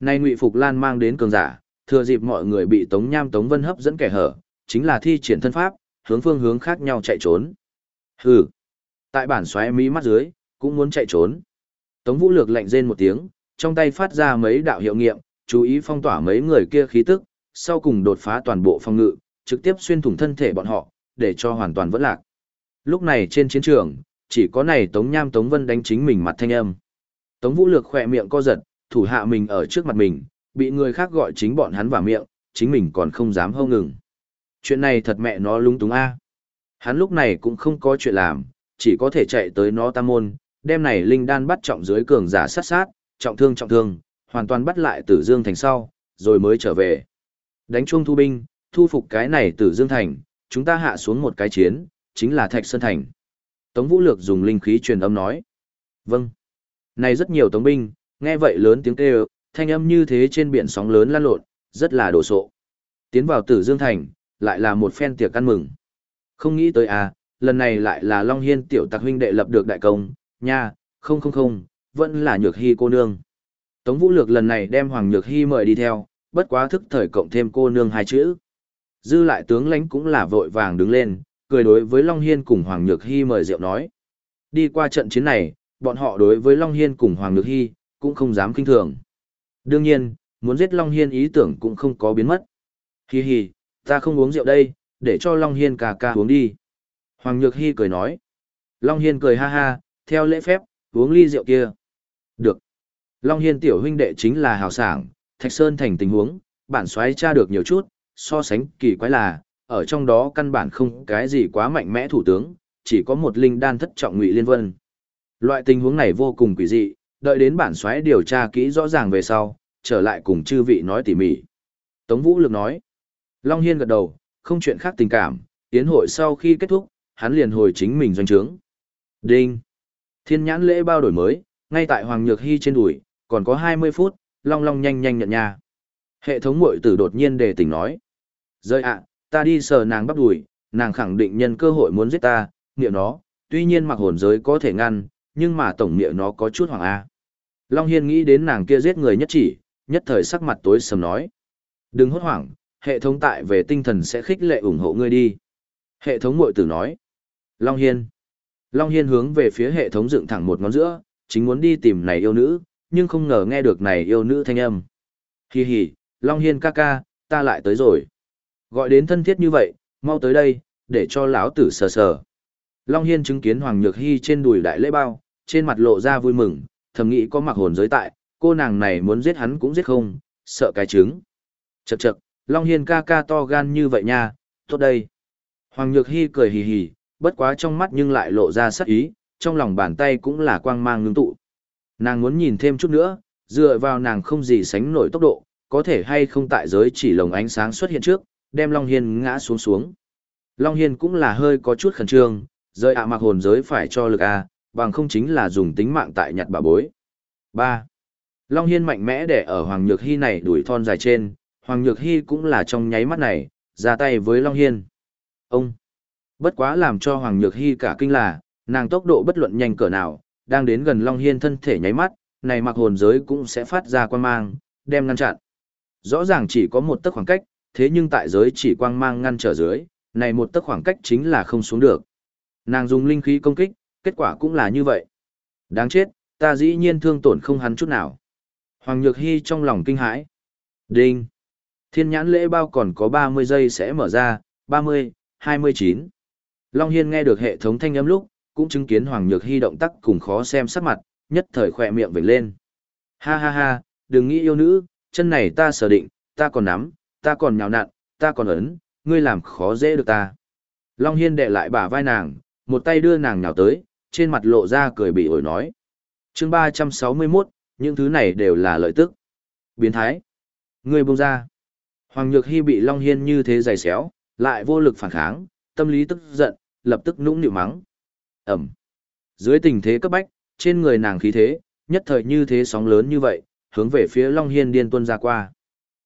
A: Nay Ngụy Phục Lan mang đến cường giả, thừa dịp mọi người bị Tống Nham Tống Vân hấp dẫn kẻ hở, chính là thi triển thân pháp, hướng phương hướng khác nhau chạy trốn. Hừ. Tại bản xoáy mỹ mắt dưới, cũng muốn chạy trốn. Tống Vũ Lược lạnh rên một tiếng, trong tay phát ra mấy đạo hiệu nghiệm, chú ý phong tỏa mấy người kia khí tức, sau cùng đột phá toàn bộ phong ngự, trực tiếp xuyên thủng thân thể bọn họ, để cho hoàn toàn vỡ lạc. Lúc này trên chiến trường, chỉ có này Tống Nham Tống Vân đánh chính mình mặt thanh âm. Tống Vũ Lược khỏe miệng co giật, thủ hạ mình ở trước mặt mình, bị người khác gọi chính bọn hắn vào miệng, chính mình còn không dám hâu ngừng. Chuyện này thật mẹ nó lung túng a. Hắn lúc này cũng không có chuyện làm, chỉ có thể chạy tới nó tam môn, đem này linh đan bắt trọng dưới cường giả sát sát, trọng thương trọng thương, hoàn toàn bắt lại Tử Dương thành sau, rồi mới trở về. Đánh chuông thu binh, thu phục cái này Tử Dương thành, chúng ta hạ xuống một cái chiến, chính là Thạch Sơn thành. Tống Vũ Lược dùng linh khí truyền âm nói. Vâng. Này rất nhiều tống binh, nghe vậy lớn tiếng kêu, thanh âm như thế trên biển sóng lớn lan lộn, rất là đồ sộ. Tiến vào Tử Dương thành, lại là một phen tiệc ăn mừng. Không nghĩ tới à, lần này lại là Long Hiên tiểu tặc huynh đệ lập được đại công, nha, không không không, vẫn là Nhược Hy cô nương. Tống Vũ Lược lần này đem Hoàng Nhược Hy mời đi theo, bất quá thức thời cộng thêm cô nương hai chữ. Dư lại tướng lãnh cũng là vội vàng đứng lên, cười đối với Long Hiên cùng Hoàng Nhược Hy mời rượu nói. Đi qua trận chiến này, bọn họ đối với Long Hiên cùng Hoàng Nhược Hy, cũng không dám kinh thường. Đương nhiên, muốn giết Long Hiên ý tưởng cũng không có biến mất. Hi hi, ta không uống rượu đây, để cho Long Hiên cà cà uống đi. Hoàng Nhược Hy cười nói. Long Hiên cười ha ha, theo lễ phép, uống ly rượu kia. Được. Long Hiên tiểu huynh đệ chính là hào sảng, Thạch Sơn thành tình huống, bản xoáy tra được nhiều chút, so sánh kỳ quái là, ở trong đó căn bản không cái gì quá mạnh mẽ thủ tướng, chỉ có một linh đan thất trọng ngụy liên vân. Loại tình huống này vô cùng quỷ dị, đợi đến bản xoáy điều tra kỹ rõ ràng về sau, trở lại cùng chư vị nói tỉ mỉ. Tống Vũ Lực nói, Long Hiên gật đầu, không chuyện khác tình cảm, tiến hội sau khi kết thúc, hắn liền hồi chính mình doanh trướng. Đinh! Thiên nhãn lễ bao đổi mới, ngay tại Hoàng Nhược Hy trên đùi, còn có 20 phút, Long Long nhanh nhanh nhận nhà. Hệ thống mội tử đột nhiên đề tỉnh nói. Rơi ạ, ta đi sờ nàng bắp đùi, nàng khẳng định nhân cơ hội muốn giết ta, niệm nó, tuy nhiên mặc hồn giới có thể ngăn, nhưng mà tổng miệng nó có chút hoàng A. Long Hiên nghĩ đến nàng kia giết người nhất chỉ, nhất thời sắc mặt tối sầm nói. Đừng hốt hoảng, hệ thống tại về tinh thần sẽ khích lệ ủng hộ ngươi đi. Hệ thống mội tử nói. Long Hiên. Long Hiên hướng về phía hệ thống dựng thẳng một ngón giữa, chính muốn đi tìm này yêu nữ, nhưng không ngờ nghe được này yêu nữ thanh âm. Hi hi, Long Hiên ca ca, ta lại tới rồi. Gọi đến thân thiết như vậy, mau tới đây, để cho lão tử sờ sờ. Long Hiên chứng kiến Hoàng Nhược Hy trên đùi đại lễ bao, trên mặt lộ ra vui mừng, thầm nghĩ có mặc hồn giới tại, cô nàng này muốn giết hắn cũng giết không, sợ cái trứng. Chậc chậc, Long Hiên ca ca to gan như vậy nha, tốt đây. Hoàng Nhược Hy cười hì hì, bất quá trong mắt nhưng lại lộ ra sắc ý, trong lòng bàn tay cũng là quang mang ngưng tụ. Nàng muốn nhìn thêm chút nữa, dựa vào nàng không gì sánh nổi tốc độ, có thể hay không tại giới chỉ lồng ánh sáng xuất hiện trước, đem Long Hiên ngã xuống xuống. Long Hiên cũng là hơi có chút khẩn trương, rơi ạ mặc hồn giới phải cho lực A, bằng không chính là dùng tính mạng tại nhặt bà bối. 3. Long Hiên mạnh mẽ để ở Hoàng Nhược Hy này đuổi thon dài trên, Hoàng Nhược Hy cũng là trong nháy mắt này, ra tay với Long Hiên. Ông! Bất quá làm cho Hoàng Nhược Hy cả kinh là, nàng tốc độ bất luận nhanh cỡ nào, đang đến gần Long Hiên thân thể nháy mắt, này mặc hồn giới cũng sẽ phát ra quan mang, đem ngăn chặn. Rõ ràng chỉ có một tấc khoảng cách, thế nhưng tại giới chỉ quang mang ngăn trở dưới, này một tấc khoảng cách chính là không xuống được. Nàng dùng linh khí công kích, kết quả cũng là như vậy. Đáng chết, ta dĩ nhiên thương tổn không hắn chút nào. Hoàng Nhược Hy trong lòng kinh hãi. Đinh. Thiên nhãn lễ bao còn có 30 giây sẽ mở ra, 30, 29. Long Hiên nghe được hệ thống thanh âm lúc, cũng chứng kiến Hoàng Nhược Hy động tác cùng khó xem sắc mặt, nhất thời khỏe miệng vểnh lên. Ha ha ha, đừng nghĩ yêu nữ, chân này ta sở định, ta còn nắm, ta còn nhào nặn, ta còn ấn, ngươi làm khó dễ được ta. Long Hiên đệ lại bả vai nàng, một tay đưa nàng nhào tới, trên mặt lộ ra cười bị ổi nói. chương 361, những thứ này đều là lợi tức. Biến thái. Ngươi buông ra. Hoàng Nhược Hy bị Long Hiên như thế giày xéo, lại vô lực phản kháng, tâm lý tức giận, lập tức nũng nịu mắng. Ẩm. Dưới tình thế cấp bách, trên người nàng khí thế, nhất thời như thế sóng lớn như vậy, hướng về phía Long Hiên điên tuân ra qua.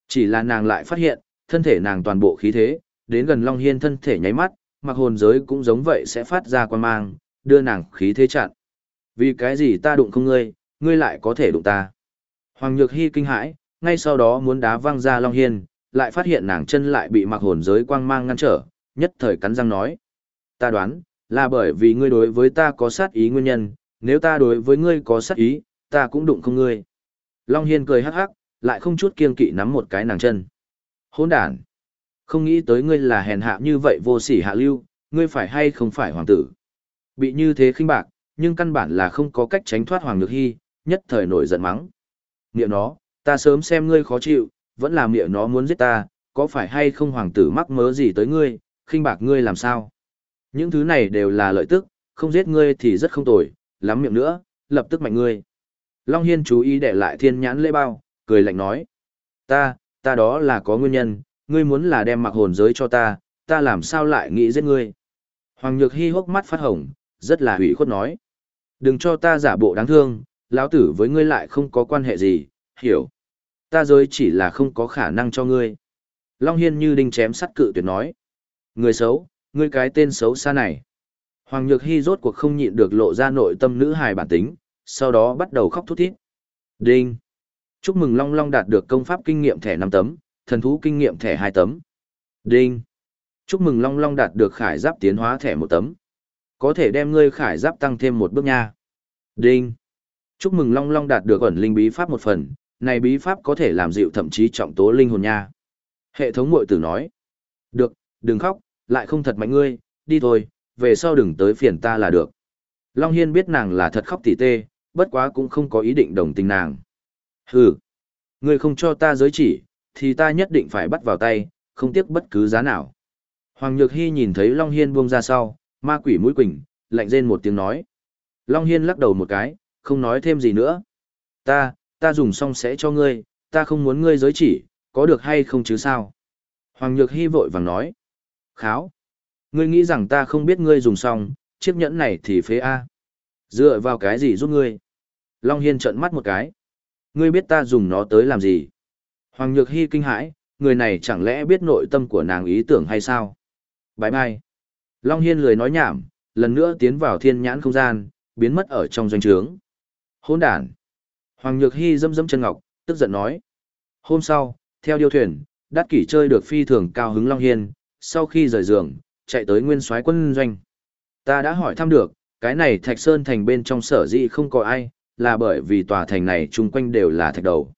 A: Chỉ là nàng lại phát hiện, thân thể nàng toàn bộ khí thế, đến gần Long Hiên thân thể nháy mắt, mặc hồn giới cũng giống vậy sẽ phát ra quan mang, đưa nàng khí thế chặn. Vì cái gì ta đụng không ngươi, ngươi lại có thể đụng ta. Hoàng Nhược Hy kinh hãi, ngay sau đó muốn đá văng ra Long Hiên, lại phát hiện nàng chân lại bị mặc hồn giới quang mang ngăn trở, nhất thời cắn răng nói. Ta đoán, là bởi vì ngươi đối với ta có sát ý nguyên nhân, nếu ta đối với ngươi có sát ý, ta cũng đụng không ngươi. Long Hiên cười hắc hắc, lại không chút kiên kỵ nắm một cái nàng chân. Hỗn đản! Không nghĩ tới ngươi là hèn hạ như vậy vô sỉ hạ lưu, ngươi phải hay không phải hoàng tử. Bị như thế khinh bạc, nhưng căn bản là không có cách tránh thoát Hoàng Nhược Hy, nhất thời nổi giận mắng. Niệm nó, ta sớm xem ngươi khó chịu, vẫn là miệng nó muốn giết ta, có phải hay không hoàng tử mắc mớ gì tới ngươi, khinh bạc ngươi làm sao? Những thứ này đều là lợi tức, không giết ngươi thì rất không tồi, lắm miệng nữa, lập tức mạnh ngươi. Long Hiên chú ý để lại thiên nhãn lễ bao, cười lạnh nói. Ta, ta đó là có nguyên nhân, ngươi muốn là đem mặc hồn giới cho ta, ta làm sao lại nghĩ giết ngươi. Hoàng Nhược Hy hốc mắt phát hồng, rất là hủy khuất nói. Đừng cho ta giả bộ đáng thương, lão tử với ngươi lại không có quan hệ gì, hiểu. Ta giới chỉ là không có khả năng cho ngươi. Long Hiên như đinh chém sắt cự tuyệt nói. Người xấu, ngươi cái tên xấu xa này. Hoàng Nhược Hy rốt cuộc không nhịn được lộ ra nội tâm nữ hài bản tính, sau đó bắt đầu khóc thút thít. Đinh! Chúc mừng Long Long đạt được công pháp kinh nghiệm thẻ 5 tấm, thần thú kinh nghiệm thẻ 2 tấm. Đinh! Chúc mừng Long Long đạt được khải giáp tiến hóa thẻ 1 tấm. Có thể đem ngươi khải giáp tăng thêm một bước nha. Đinh! Chúc mừng Long Long đạt được ẩn linh bí pháp một phần, này bí pháp có thể làm dịu thậm chí trọng tố linh hồn nha. Hệ thống muội tử nói. Được, đừng khóc, lại không thật mạnh ngươi, đi thôi, về sau đừng tới phiền ta là được. Long Hiên biết nàng là thật khóc tỉ tê, bất quá cũng không có ý định đồng tình nàng. Hừ, ngươi không cho ta giới chỉ, thì ta nhất định phải bắt vào tay, không tiếc bất cứ giá nào. Hoàng Nhược Hy nhìn thấy Long Hiên buông ra sau, ma quỷ mũi quỳnh, lạnh rên một tiếng nói. Long Hiên lắc đầu một cái, không nói thêm gì nữa. Ta, ta dùng xong sẽ cho ngươi, ta không muốn ngươi giới chỉ, có được hay không chứ sao? Hoàng Nhược Hy vội vàng nói. Kháo. Ngươi nghĩ rằng ta không biết ngươi dùng xong, chiếc nhẫn này thì phế A. Dựa vào cái gì giúp ngươi? Long Hiên trợn mắt một cái. Ngươi biết ta dùng nó tới làm gì? Hoàng Nhược Hy kinh hãi, người này chẳng lẽ biết nội tâm của nàng ý tưởng hay sao? Bái mai. Long Hiên lười nói nhảm, lần nữa tiến vào thiên nhãn không gian, biến mất ở trong doanh trướng. Hôn đàn. Hoàng Nhược Hy dâm dâm chân ngọc, tức giận nói. Hôm sau, theo điêu thuyền, đắt kỷ chơi được phi thường cao hứng Long Hiên, sau khi rời giường, chạy tới nguyên soái quân doanh. Ta đã hỏi thăm được, cái này Thạch Sơn thành bên trong sở dĩ không có ai, là bởi vì tòa thành này chung quanh đều là thạch đầu.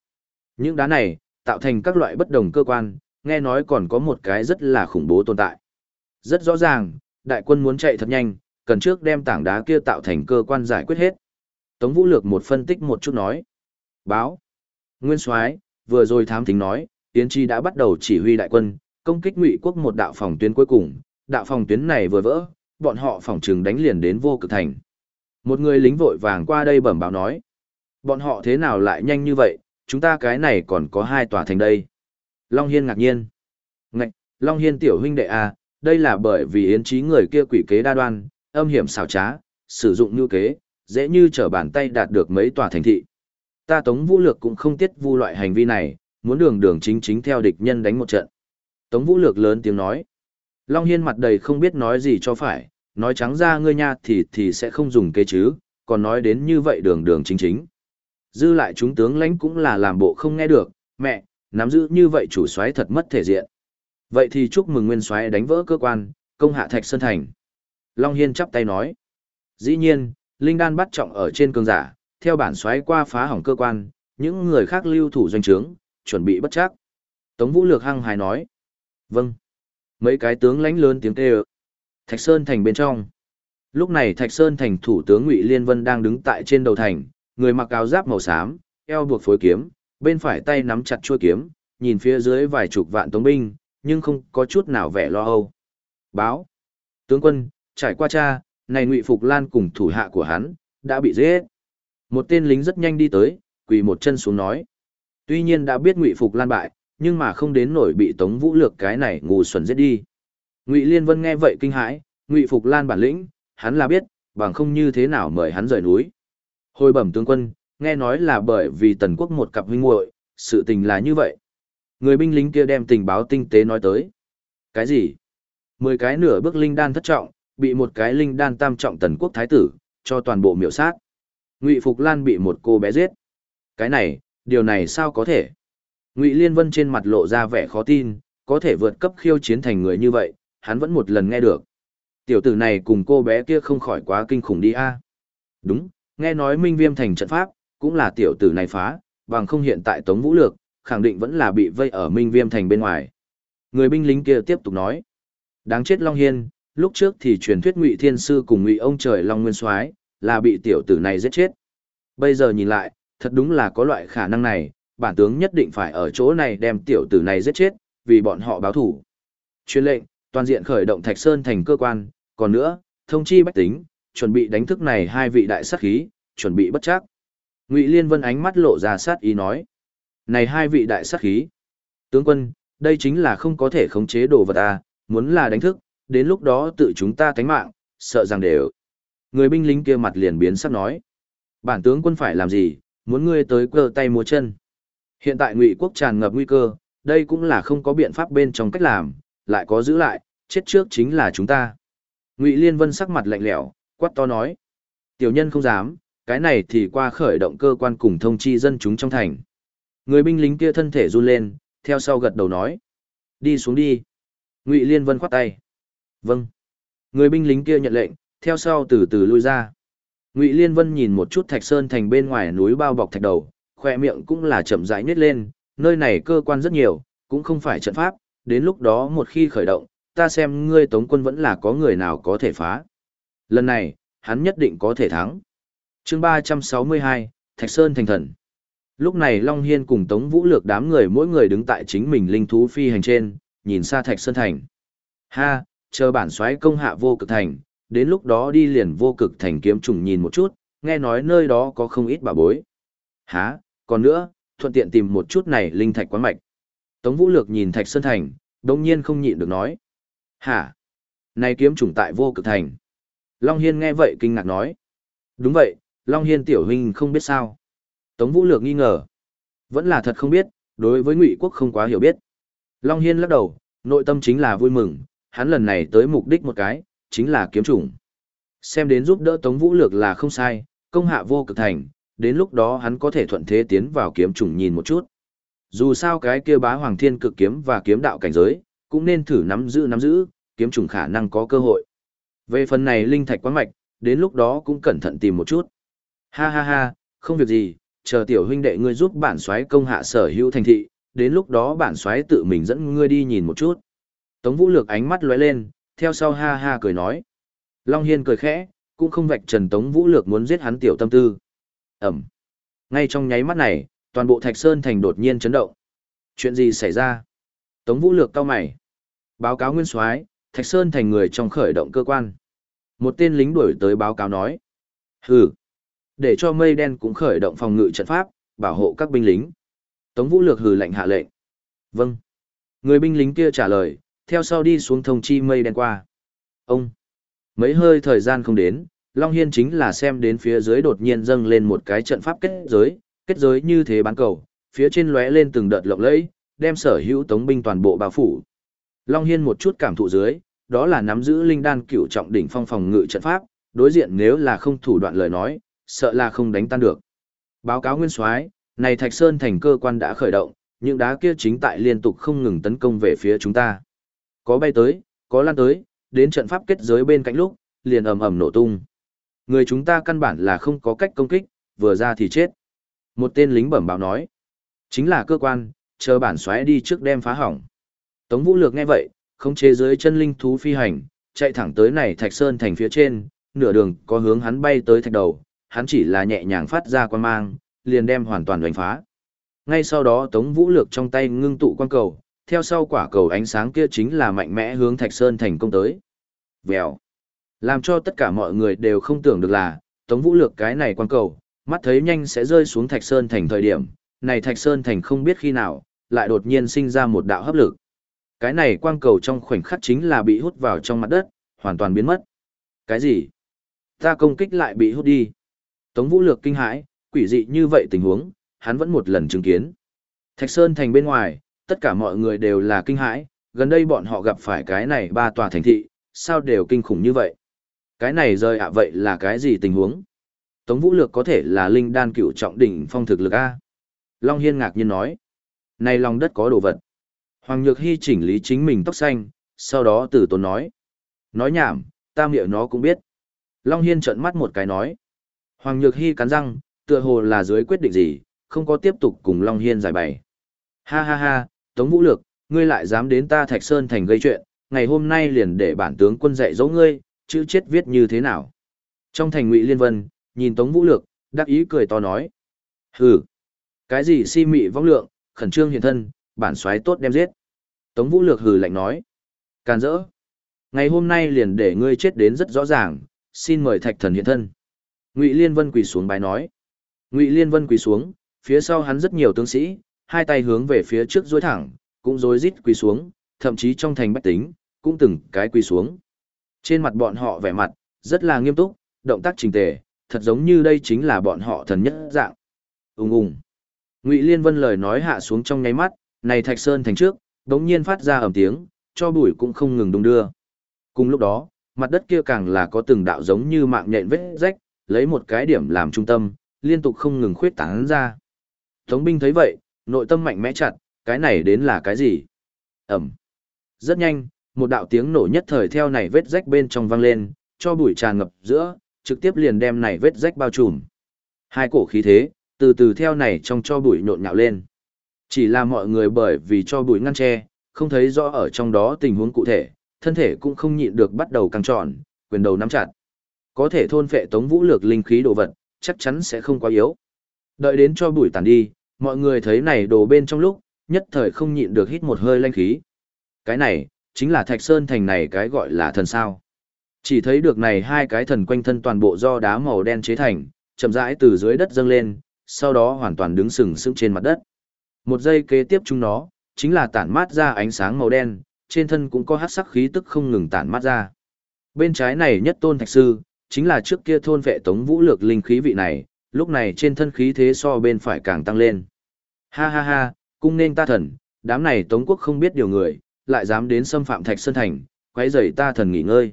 A: Những đá này, tạo thành các loại bất đồng cơ quan, nghe nói còn có một cái rất là khủng bố tồn tại. Rất rõ ràng, đại quân muốn chạy thật nhanh, cần trước đem tảng đá kia tạo thành cơ quan giải quyết hết. Tống Vũ Lược một phân tích một chút nói. Báo. Nguyên Soái vừa rồi thám thính nói, Tiến Chi đã bắt đầu chỉ huy đại quân, công kích ngụy quốc một đạo phòng tuyến cuối cùng, đạo phòng tuyến này vừa vỡ, bọn họ phòng trường đánh liền đến vô cực thành. Một người lính vội vàng qua đây bẩm báo nói. Bọn họ thế nào lại nhanh như vậy, chúng ta cái này còn có hai tòa thành đây. Long Hiên ngạc nhiên. Ngạch, Long Hiên tiểu huynh đệ à, đây là bởi vì yến trí người kia quỷ kế đa đoan, âm hiểm xảo trá, sử dụng như kế, dễ như trở bàn tay đạt được mấy tòa thành thị. Ta Tống Vũ Lược cũng không tiết vu loại hành vi này, muốn đường đường chính chính theo địch nhân đánh một trận. Tống Vũ Lược lớn tiếng nói. Long Hiên mặt đầy không biết nói gì cho phải, nói trắng ra ngươi nha thì thì sẽ không dùng kế chứ, còn nói đến như vậy đường đường chính chính. Dư lại chúng tướng lãnh cũng là làm bộ không nghe được, mẹ, nắm giữ như vậy chủ soái thật mất thể diện. Vậy thì chúc mừng nguyên soái đánh vỡ cơ quan, công hạ Thạch Sơn Thành. Long Hiên chắp tay nói. Dĩ nhiên, Linh Đan bắt trọng ở trên cường giả, theo bản xoáy qua phá hỏng cơ quan, những người khác lưu thủ doanh trướng, chuẩn bị bất chắc. Tống Vũ Lược hăng hài nói. Vâng. Mấy cái tướng lãnh lớn tiếng kêu. Thạch Sơn thành bên trong. Lúc này Thạch Sơn thành thủ tướng Ngụy Liên Vân đang đứng tại trên đầu thành, người mặc áo giáp màu xám, eo buộc phối kiếm, bên phải tay nắm chặt chuôi kiếm, nhìn phía dưới vài chục vạn tống binh, nhưng không có chút nào vẻ lo âu. Báo. Tướng quân, trải qua cha, này Ngụy Phục Lan cùng thủ hạ của hắn, đã bị giết. Một tên lính rất nhanh đi tới, quỳ một chân xuống nói. Tuy nhiên đã biết Ngụy Phục Lan bại, nhưng mà không đến nổi bị Tống Vũ Lược cái này ngu xuẩn giết đi. Ngụy Liên Vân nghe vậy kinh hãi, Ngụy Phục Lan bản lĩnh, hắn là biết, bằng không như thế nào mời hắn rời núi. Hồi bẩm tướng quân, nghe nói là bởi vì tần quốc một cặp huynh muội, sự tình là như vậy. Người binh lính kia đem tình báo tinh tế nói tới. Cái gì? Mười cái nửa bước linh đan thất trọng, bị một cái linh đan tam trọng tần quốc thái tử, cho toàn bộ miểu sát. Ngụy Phục Lan bị một cô bé giết. Cái này, điều này sao có thể? Ngụy Liên Vân trên mặt lộ ra vẻ khó tin, có thể vượt cấp khiêu chiến thành người như vậy, hắn vẫn một lần nghe được. Tiểu tử này cùng cô bé kia không khỏi quá kinh khủng đi a. Đúng, nghe nói Minh Viêm thành trận pháp, cũng là tiểu tử này phá, bằng không hiện tại Tống Vũ Lược, khẳng định vẫn là bị vây ở Minh Viêm thành bên ngoài. Người binh lính kia tiếp tục nói. Đáng chết Long Hiên, lúc trước thì truyền thuyết Ngụy Thiên Sư cùng Ngụy ông trời Long Nguyên Soái là bị tiểu tử này giết chết. Bây giờ nhìn lại, thật đúng là có loại khả năng này, bản tướng nhất định phải ở chỗ này đem tiểu tử này giết chết, vì bọn họ báo thủ. truyền lệnh, toàn diện khởi động Thạch Sơn thành cơ quan, còn nữa, thông chi bách tính, chuẩn bị đánh thức này hai vị đại sát khí, chuẩn bị bất chắc. Ngụy Liên Vân ánh mắt lộ ra sát ý nói. Này hai vị đại sát khí. Tướng quân, đây chính là không có thể khống chế đồ vật ta muốn là đánh thức, đến lúc đó tự chúng ta tánh mạng, sợ rằng đều. Người binh lính kia mặt liền biến sắc nói. Bản tướng quân phải làm gì, muốn ngươi tới cơ tay múa chân. Hiện tại ngụy quốc tràn ngập nguy cơ, đây cũng là không có biện pháp bên trong cách làm, lại có giữ lại, chết trước chính là chúng ta. Ngụy Liên Vân sắc mặt lạnh lẽo, quát to nói. Tiểu nhân không dám, cái này thì qua khởi động cơ quan cùng thông chi dân chúng trong thành. Người binh lính kia thân thể run lên, theo sau gật đầu nói. Đi xuống đi. Ngụy Liên Vân khoát tay. Vâng. Người binh lính kia nhận lệnh, theo sau từ từ lui ra. Ngụy Liên Vân nhìn một chút Thạch Sơn thành bên ngoài núi bao bọc thạch đầu, khoe miệng cũng là chậm rãi nhếch lên, nơi này cơ quan rất nhiều, cũng không phải trận pháp, đến lúc đó một khi khởi động, ta xem ngươi Tống quân vẫn là có người nào có thể phá. Lần này, hắn nhất định có thể thắng. Chương 362, Thạch Sơn thành thần. Lúc này Long Hiên cùng Tống Vũ Lược đám người mỗi người đứng tại chính mình linh thú phi hành trên, nhìn xa Thạch Sơn thành. Ha, chờ bản xoáy công hạ vô cực thành, đến lúc đó đi liền vô cực thành kiếm trùng nhìn một chút, nghe nói nơi đó có không ít bà bối. Hả, còn nữa, thuận tiện tìm một chút này linh thạch quán mạch. Tống Vũ Lược nhìn Thạch Sơn Thành, đồng nhiên không nhịn được nói. Hả? Này kiếm trùng tại vô cực thành. Long Hiên nghe vậy kinh ngạc nói. Đúng vậy, Long Hiên tiểu huynh không biết sao. Tống Vũ Lược nghi ngờ. Vẫn là thật không biết, đối với Ngụy Quốc không quá hiểu biết. Long Hiên lắc đầu, nội tâm chính là vui mừng, hắn lần này tới mục đích một cái, chính là kiếm chủng. Xem đến giúp đỡ Tống Vũ Lược là không sai, công hạ vô cực thành, đến lúc đó hắn có thể thuận thế tiến vào kiếm chủng nhìn một chút. Dù sao cái kia bá hoàng thiên cực kiếm và kiếm đạo cảnh giới, cũng nên thử nắm giữ nắm giữ, kiếm chủng khả năng có cơ hội. Về phần này linh thạch quán mạch, đến lúc đó cũng cẩn thận tìm một chút. Ha ha ha, không việc gì, chờ tiểu huynh đệ ngươi giúp bản soái công hạ sở hữu thành thị, đến lúc đó bản soái tự mình dẫn ngươi đi nhìn một chút. Tống Vũ Lược ánh mắt lóe lên, theo sau ha ha cười nói. Long Hiên cười khẽ, cũng không vạch trần Tống Vũ Lược muốn giết hắn tiểu tâm tư. Ẩm. Ngay trong nháy mắt này, toàn bộ Thạch Sơn thành đột nhiên chấn động. Chuyện gì xảy ra? Tống Vũ Lược cao mày. Báo cáo Nguyên Soái, Thạch Sơn thành người trong khởi động cơ quan. Một tên lính đuổi tới báo cáo nói. Hừ. Để cho mây đen cũng khởi động phòng ngự trận pháp, bảo hộ các binh lính. Tống Vũ Lược hừ lệnh hạ lệnh. Vâng. Người binh lính kia trả lời, theo sau đi xuống thông chi mây đen qua. Ông. Mấy hơi thời gian không đến, Long Hiên chính là xem đến phía dưới đột nhiên dâng lên một cái trận pháp kết giới, kết giới như thế bán cầu, phía trên lóe lên từng đợt lộng lẫy, đem sở hữu tống binh toàn bộ bao phủ. Long Hiên một chút cảm thụ dưới, đó là nắm giữ linh đan cửu trọng đỉnh phong phòng ngự trận pháp, đối diện nếu là không thủ đoạn lời nói, sợ là không đánh tan được. Báo cáo Nguyên Soái, này Thạch Sơn thành cơ quan đã khởi động, những đá kia chính tại liên tục không ngừng tấn công về phía chúng ta. Có bay tới, có lan tới, đến trận pháp kết giới bên cạnh lúc, liền ầm ầm nổ tung. Người chúng ta căn bản là không có cách công kích, vừa ra thì chết. Một tên lính bẩm báo nói. Chính là cơ quan, chờ bản xoáy đi trước đem phá hỏng. Tống Vũ Lược nghe vậy, không chế dưới chân linh thú phi hành, chạy thẳng tới này Thạch Sơn thành phía trên, nửa đường có hướng hắn bay tới thạch đầu, hắn chỉ là nhẹ nhàng phát ra quan mang, liền đem hoàn toàn đánh phá. Ngay sau đó Tống Vũ Lược trong tay ngưng tụ quan cầu, theo sau quả cầu ánh sáng kia chính là mạnh mẽ hướng Thạch Sơn thành công tới. Vèo. Làm cho tất cả mọi người đều không tưởng được là, Tống Vũ Lược cái này quan cầu, mắt thấy nhanh sẽ rơi xuống Thạch Sơn thành thời điểm, này Thạch Sơn thành không biết khi nào, lại đột nhiên sinh ra một đạo hấp lực. Cái này quang cầu trong khoảnh khắc chính là bị hút vào trong mặt đất, hoàn toàn biến mất. Cái gì? Ta công kích lại bị hút đi. Tống Vũ Lược kinh hãi, quỷ dị như vậy tình huống, hắn vẫn một lần chứng kiến. Thạch Sơn thành bên ngoài, tất cả mọi người đều là kinh hãi, gần đây bọn họ gặp phải cái này ba tòa thành thị, sao đều kinh khủng như vậy. Cái này rơi ạ vậy là cái gì tình huống? Tống Vũ Lược có thể là linh đan cựu trọng đỉnh phong thực lực A. Long Hiên ngạc nhiên nói. Này lòng đất có đồ vật. Hoàng Nhược Hy chỉnh lý chính mình tóc xanh, sau đó Tử tốn nói. Nói nhảm, ta miệng nó cũng biết. Long Hiên trợn mắt một cái nói. Hoàng Nhược Hy cắn răng, tựa hồ là dưới quyết định gì, không có tiếp tục cùng Long Hiên giải bày. Ha ha ha, Tống Vũ Lược, ngươi lại dám đến ta Thạch Sơn thành gây chuyện, ngày hôm nay liền để bản tướng quân dạy dỗ ngươi, chữ chết viết như thế nào. Trong thành ngụy Liên Vân, nhìn Tống Vũ Lược, đắc ý cười to nói. Hừ, cái gì si mị vong lượng, khẩn trương hiện thân, bản xoáy tốt đem giết. Tống Vũ Lược hừ lạnh nói. Càn rỡ. Ngày hôm nay liền để ngươi chết đến rất rõ ràng, xin mời thạch thần hiện thân. Ngụy Liên Vân quỳ xuống bái nói. Ngụy Liên Vân quỳ xuống, phía sau hắn rất nhiều tướng sĩ, hai tay hướng về phía trước dối thẳng, cũng rối rít quỳ xuống, thậm chí trong thành bách tính, cũng từng cái quỳ xuống. Trên mặt bọn họ vẻ mặt, rất là nghiêm túc, động tác trình tề, thật giống như đây chính là bọn họ thần nhất dạng. Ung ung. Ngụy Liên Vân lời nói hạ xuống trong nháy mắt, này Thạch Sơn thành trước, đống nhiên phát ra ầm tiếng, cho bụi cũng không ngừng đung đưa. Cùng lúc đó, mặt đất kia càng là có từng đạo giống như mạng nhện vết rách, lấy một cái điểm làm trung tâm, liên tục không ngừng khuyết tán ra. Tống binh thấy vậy, nội tâm mạnh mẽ chặt, cái này đến là cái gì? Ẩm. Rất nhanh, một đạo tiếng nổ nhất thời theo này vết rách bên trong vang lên, cho bụi tràn ngập giữa, trực tiếp liền đem này vết rách bao trùm. Hai cổ khí thế, từ từ theo này trong cho bụi nhộn nhạo lên. Chỉ là mọi người bởi vì cho bụi ngăn che, không thấy rõ ở trong đó tình huống cụ thể, thân thể cũng không nhịn được bắt đầu căng tròn, quyền đầu nắm chặt. Có thể thôn phệ tống vũ lược linh khí đồ vật, chắc chắn sẽ không quá yếu. Đợi đến cho bụi tàn đi, mọi người thấy này đồ bên trong lúc, nhất thời không nhịn được hít một hơi lanh khí. Cái này, chính là Thạch Sơn thành này cái gọi là thần sao. Chỉ thấy được này hai cái thần quanh thân toàn bộ do đá màu đen chế thành, chậm rãi từ dưới đất dâng lên, sau đó hoàn toàn đứng sừng sững trên mặt đất. Một giây kế tiếp chúng nó, chính là tản mát ra ánh sáng màu đen, trên thân cũng có hát sắc khí tức không ngừng tản mát ra. Bên trái này nhất tôn thạch sư, chính là trước kia thôn vệ tống vũ lược linh khí vị này, lúc này trên thân khí thế so bên phải càng tăng lên. Ha ha ha, cung nên ta thần, đám này tống quốc không biết điều người, lại dám đến xâm phạm thạch sơn thành, quấy rầy ta thần nghỉ ngơi.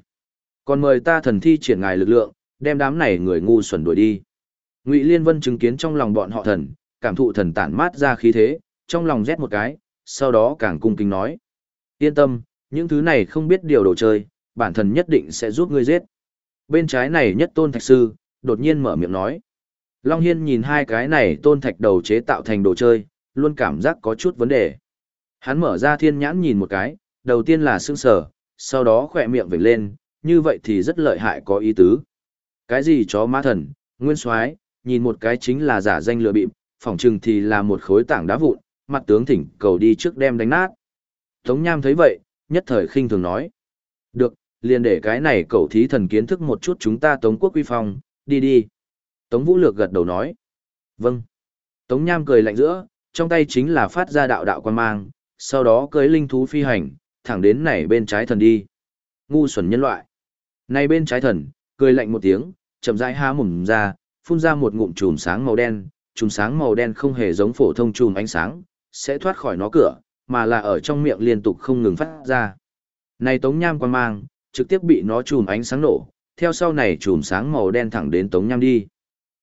A: Còn mời ta thần thi triển ngài lực lượng, đem đám này người ngu xuẩn đuổi đi. Ngụy Liên Vân chứng kiến trong lòng bọn họ thần, cảm thụ thần tản mát ra khí thế, trong lòng rét một cái, sau đó càng cung kính nói. Yên tâm, những thứ này không biết điều đồ chơi, bản thần nhất định sẽ giúp ngươi giết. Bên trái này nhất tôn thạch sư, đột nhiên mở miệng nói. Long Hiên nhìn hai cái này tôn thạch đầu chế tạo thành đồ chơi, luôn cảm giác có chút vấn đề. Hắn mở ra thiên nhãn nhìn một cái, đầu tiên là sương sở, sau đó khỏe miệng vểnh lên, như vậy thì rất lợi hại có ý tứ. Cái gì chó ma thần, nguyên soái nhìn một cái chính là giả danh lừa bịp, phỏng chừng thì là một khối tảng đá vụn, mặt tướng thỉnh cầu đi trước đem đánh nát. Tống Nham thấy vậy, nhất thời khinh thường nói. Được, liền để cái này cậu thí thần kiến thức một chút chúng ta Tống quốc quy phong, đi đi. Tống Vũ Lược gật đầu nói. Vâng. Tống Nham cười lạnh giữa, trong tay chính là phát ra đạo đạo quan mang, sau đó cưới linh thú phi hành, thẳng đến này bên trái thần đi. Ngu xuẩn nhân loại. Này bên trái thần, cười lạnh một tiếng, chậm rãi há mồm ra, phun ra một ngụm chùm sáng màu đen, chùm sáng màu đen không hề giống phổ thông chùm ánh sáng, sẽ thoát khỏi nó cửa, mà là ở trong miệng liên tục không ngừng phát ra. Này tống nham quan mang, trực tiếp bị nó chùm ánh sáng nổ, theo sau này chùm sáng màu đen thẳng đến tống nham đi.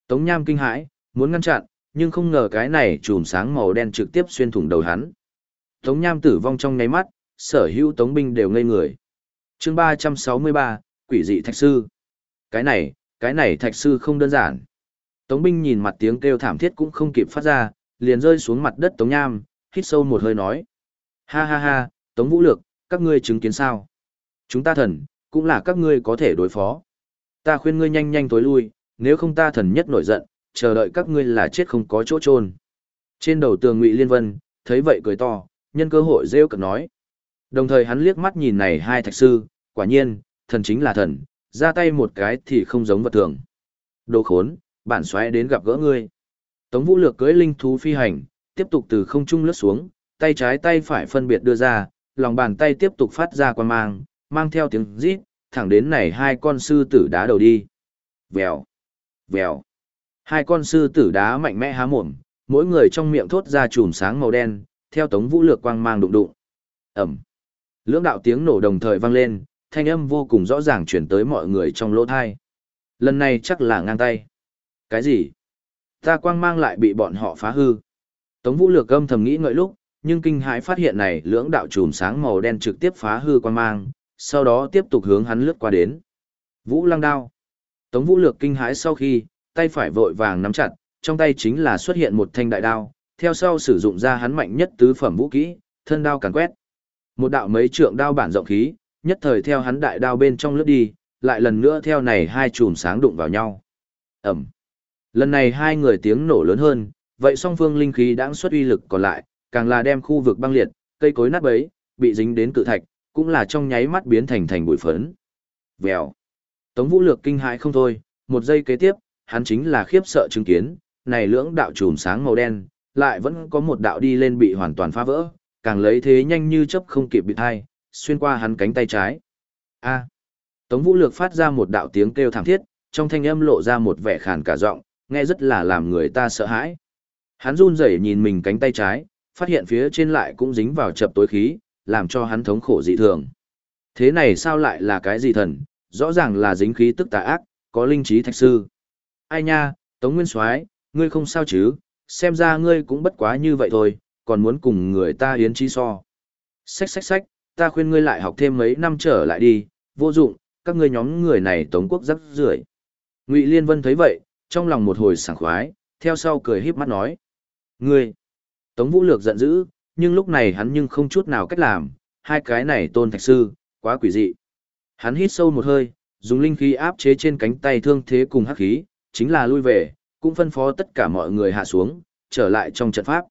A: Tống nham kinh hãi, muốn ngăn chặn, nhưng không ngờ cái này chùm sáng màu đen trực tiếp xuyên thủng đầu hắn. Tống nham tử vong trong nháy mắt, sở hữu tống binh đều ngây người. chương 363, quỷ dị thạch sư. Cái này, cái này thạch sư không đơn giản. Tống binh nhìn mặt tiếng kêu thảm thiết cũng không kịp phát ra, liền rơi xuống mặt đất Tống Nham, hít sâu một hơi nói. Ha ha ha, Tống Vũ Lược, các ngươi chứng kiến sao? Chúng ta thần, cũng là các ngươi có thể đối phó. Ta khuyên ngươi nhanh nhanh tối lui, nếu không ta thần nhất nổi giận, chờ đợi các ngươi là chết không có chỗ trôn. Trên đầu tường Ngụy Liên Vân, thấy vậy cười to, nhân cơ hội rêu cợt nói. Đồng thời hắn liếc mắt nhìn này hai thạch sư, quả nhiên, thần chính là thần, ra tay một cái thì không giống vật thường. Đồ khốn, bản xoáy đến gặp gỡ ngươi. Tống Vũ Lược cưỡi linh thú phi hành, tiếp tục từ không trung lướt xuống, tay trái tay phải phân biệt đưa ra, lòng bàn tay tiếp tục phát ra quan mang, mang theo tiếng rít, thẳng đến này hai con sư tử đá đầu đi. Vèo, vèo. Hai con sư tử đá mạnh mẽ há mồm, mỗi người trong miệng thốt ra chùm sáng màu đen, theo tống vũ lược quang mang đụng đụng. Ẩm. Lưỡng đạo tiếng nổ đồng thời vang lên, thanh âm vô cùng rõ ràng chuyển tới mọi người trong lỗ thai. Lần này chắc là ngang tay. Cái gì? Ta quang mang lại bị bọn họ phá hư. Tống vũ lược âm thầm nghĩ ngợi lúc, nhưng kinh hãi phát hiện này lưỡng đạo chùm sáng màu đen trực tiếp phá hư quang mang, sau đó tiếp tục hướng hắn lướt qua đến. Vũ lăng đao. Tống vũ lược kinh hãi sau khi, tay phải vội vàng nắm chặt, trong tay chính là xuất hiện một thanh đại đao, theo sau sử dụng ra hắn mạnh nhất tứ phẩm vũ kỹ, thân đao càn quét. Một đạo mấy trượng đao bản rộng khí, nhất thời theo hắn đại đao bên trong lướt đi, lại lần nữa theo này hai chùm sáng đụng vào nhau. Ẩm. Lần này hai người tiếng nổ lớn hơn, vậy song phương linh khí đã xuất uy lực còn lại, càng là đem khu vực băng liệt, cây cối nát bấy, bị dính đến cự thạch, cũng là trong nháy mắt biến thành thành bụi phấn. Vèo. Tống Vũ Lược kinh hãi không thôi, một giây kế tiếp, hắn chính là khiếp sợ chứng kiến, này lưỡng đạo chùm sáng màu đen, lại vẫn có một đạo đi lên bị hoàn toàn phá vỡ, càng lấy thế nhanh như chớp không kịp bị thai, xuyên qua hắn cánh tay trái. A. Tống Vũ Lược phát ra một đạo tiếng kêu thảm thiết, trong thanh âm lộ ra một vẻ khàn cả giọng, nghe rất là làm người ta sợ hãi. Hắn run rẩy nhìn mình cánh tay trái, phát hiện phía trên lại cũng dính vào chập tối khí, làm cho hắn thống khổ dị thường. Thế này sao lại là cái gì thần, rõ ràng là dính khí tức tà ác, có linh trí thạch sư. Ai nha, Tống Nguyên Soái, ngươi không sao chứ, xem ra ngươi cũng bất quá như vậy thôi, còn muốn cùng người ta yến chi so. Xách xách xách, ta khuyên ngươi lại học thêm mấy năm trở lại đi, vô dụng, các ngươi nhóm người này Tống Quốc rất rưởi. Ngụy Liên Vân thấy vậy, trong lòng một hồi sảng khoái, theo sau cười híp mắt nói. Ngươi! Tống Vũ Lược giận dữ, nhưng lúc này hắn nhưng không chút nào cách làm, hai cái này tôn thạch sư, quá quỷ dị. Hắn hít sâu một hơi, dùng linh khí áp chế trên cánh tay thương thế cùng hắc khí, chính là lui về, cũng phân phó tất cả mọi người hạ xuống, trở lại trong trận pháp.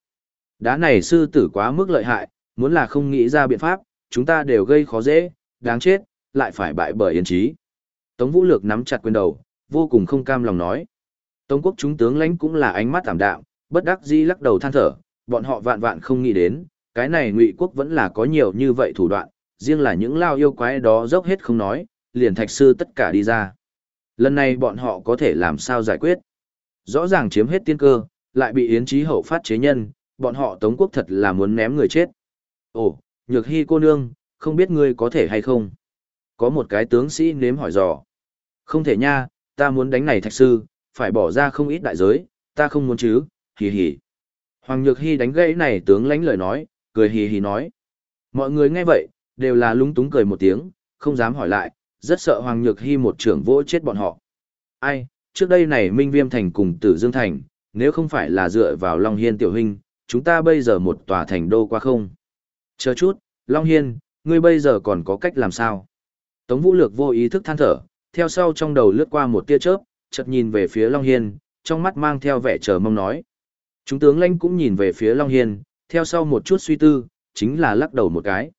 A: Đá này sư tử quá mức lợi hại, muốn là không nghĩ ra biện pháp, chúng ta đều gây khó dễ, đáng chết, lại phải bại bởi yên trí. Tống Vũ Lược nắm chặt quyền đầu, vô cùng không cam lòng nói. Tống quốc chúng tướng lãnh cũng là ánh mắt tạm đạm, bất đắc dĩ lắc đầu than thở, bọn họ vạn vạn không nghĩ đến, cái này ngụy quốc vẫn là có nhiều như vậy thủ đoạn, riêng là những lao yêu quái đó dốc hết không nói, liền thạch sư tất cả đi ra. Lần này bọn họ có thể làm sao giải quyết? Rõ ràng chiếm hết tiên cơ, lại bị Yến Chí Hậu phát chế nhân, bọn họ Tống quốc thật là muốn ném người chết. Ồ, nhược hy cô nương, không biết ngươi có thể hay không? Có một cái tướng sĩ nếm hỏi dò. Không thể nha, ta muốn đánh này thạch sư, phải bỏ ra không ít đại giới, ta không muốn chứ, hì hì. Hoàng Nhược Hy đánh gãy này tướng lãnh lời nói, cười hì hì nói. Mọi người nghe vậy, đều là lúng túng cười một tiếng, không dám hỏi lại, rất sợ Hoàng Nhược Hy một trưởng vỗ chết bọn họ. Ai, trước đây này Minh Viêm Thành cùng Tử Dương Thành, nếu không phải là dựa vào Long Hiên tiểu huynh, chúng ta bây giờ một tòa thành đô qua không. Chờ chút, Long Hiên, ngươi bây giờ còn có cách làm sao? Tống Vũ Lược vô ý thức than thở, theo sau trong đầu lướt qua một tia chớp, chợt nhìn về phía Long Hiên, trong mắt mang theo vẻ chờ mong nói. Chúng tướng lãnh cũng nhìn về phía Long Hiên, theo sau một chút suy tư, chính là lắc đầu một cái.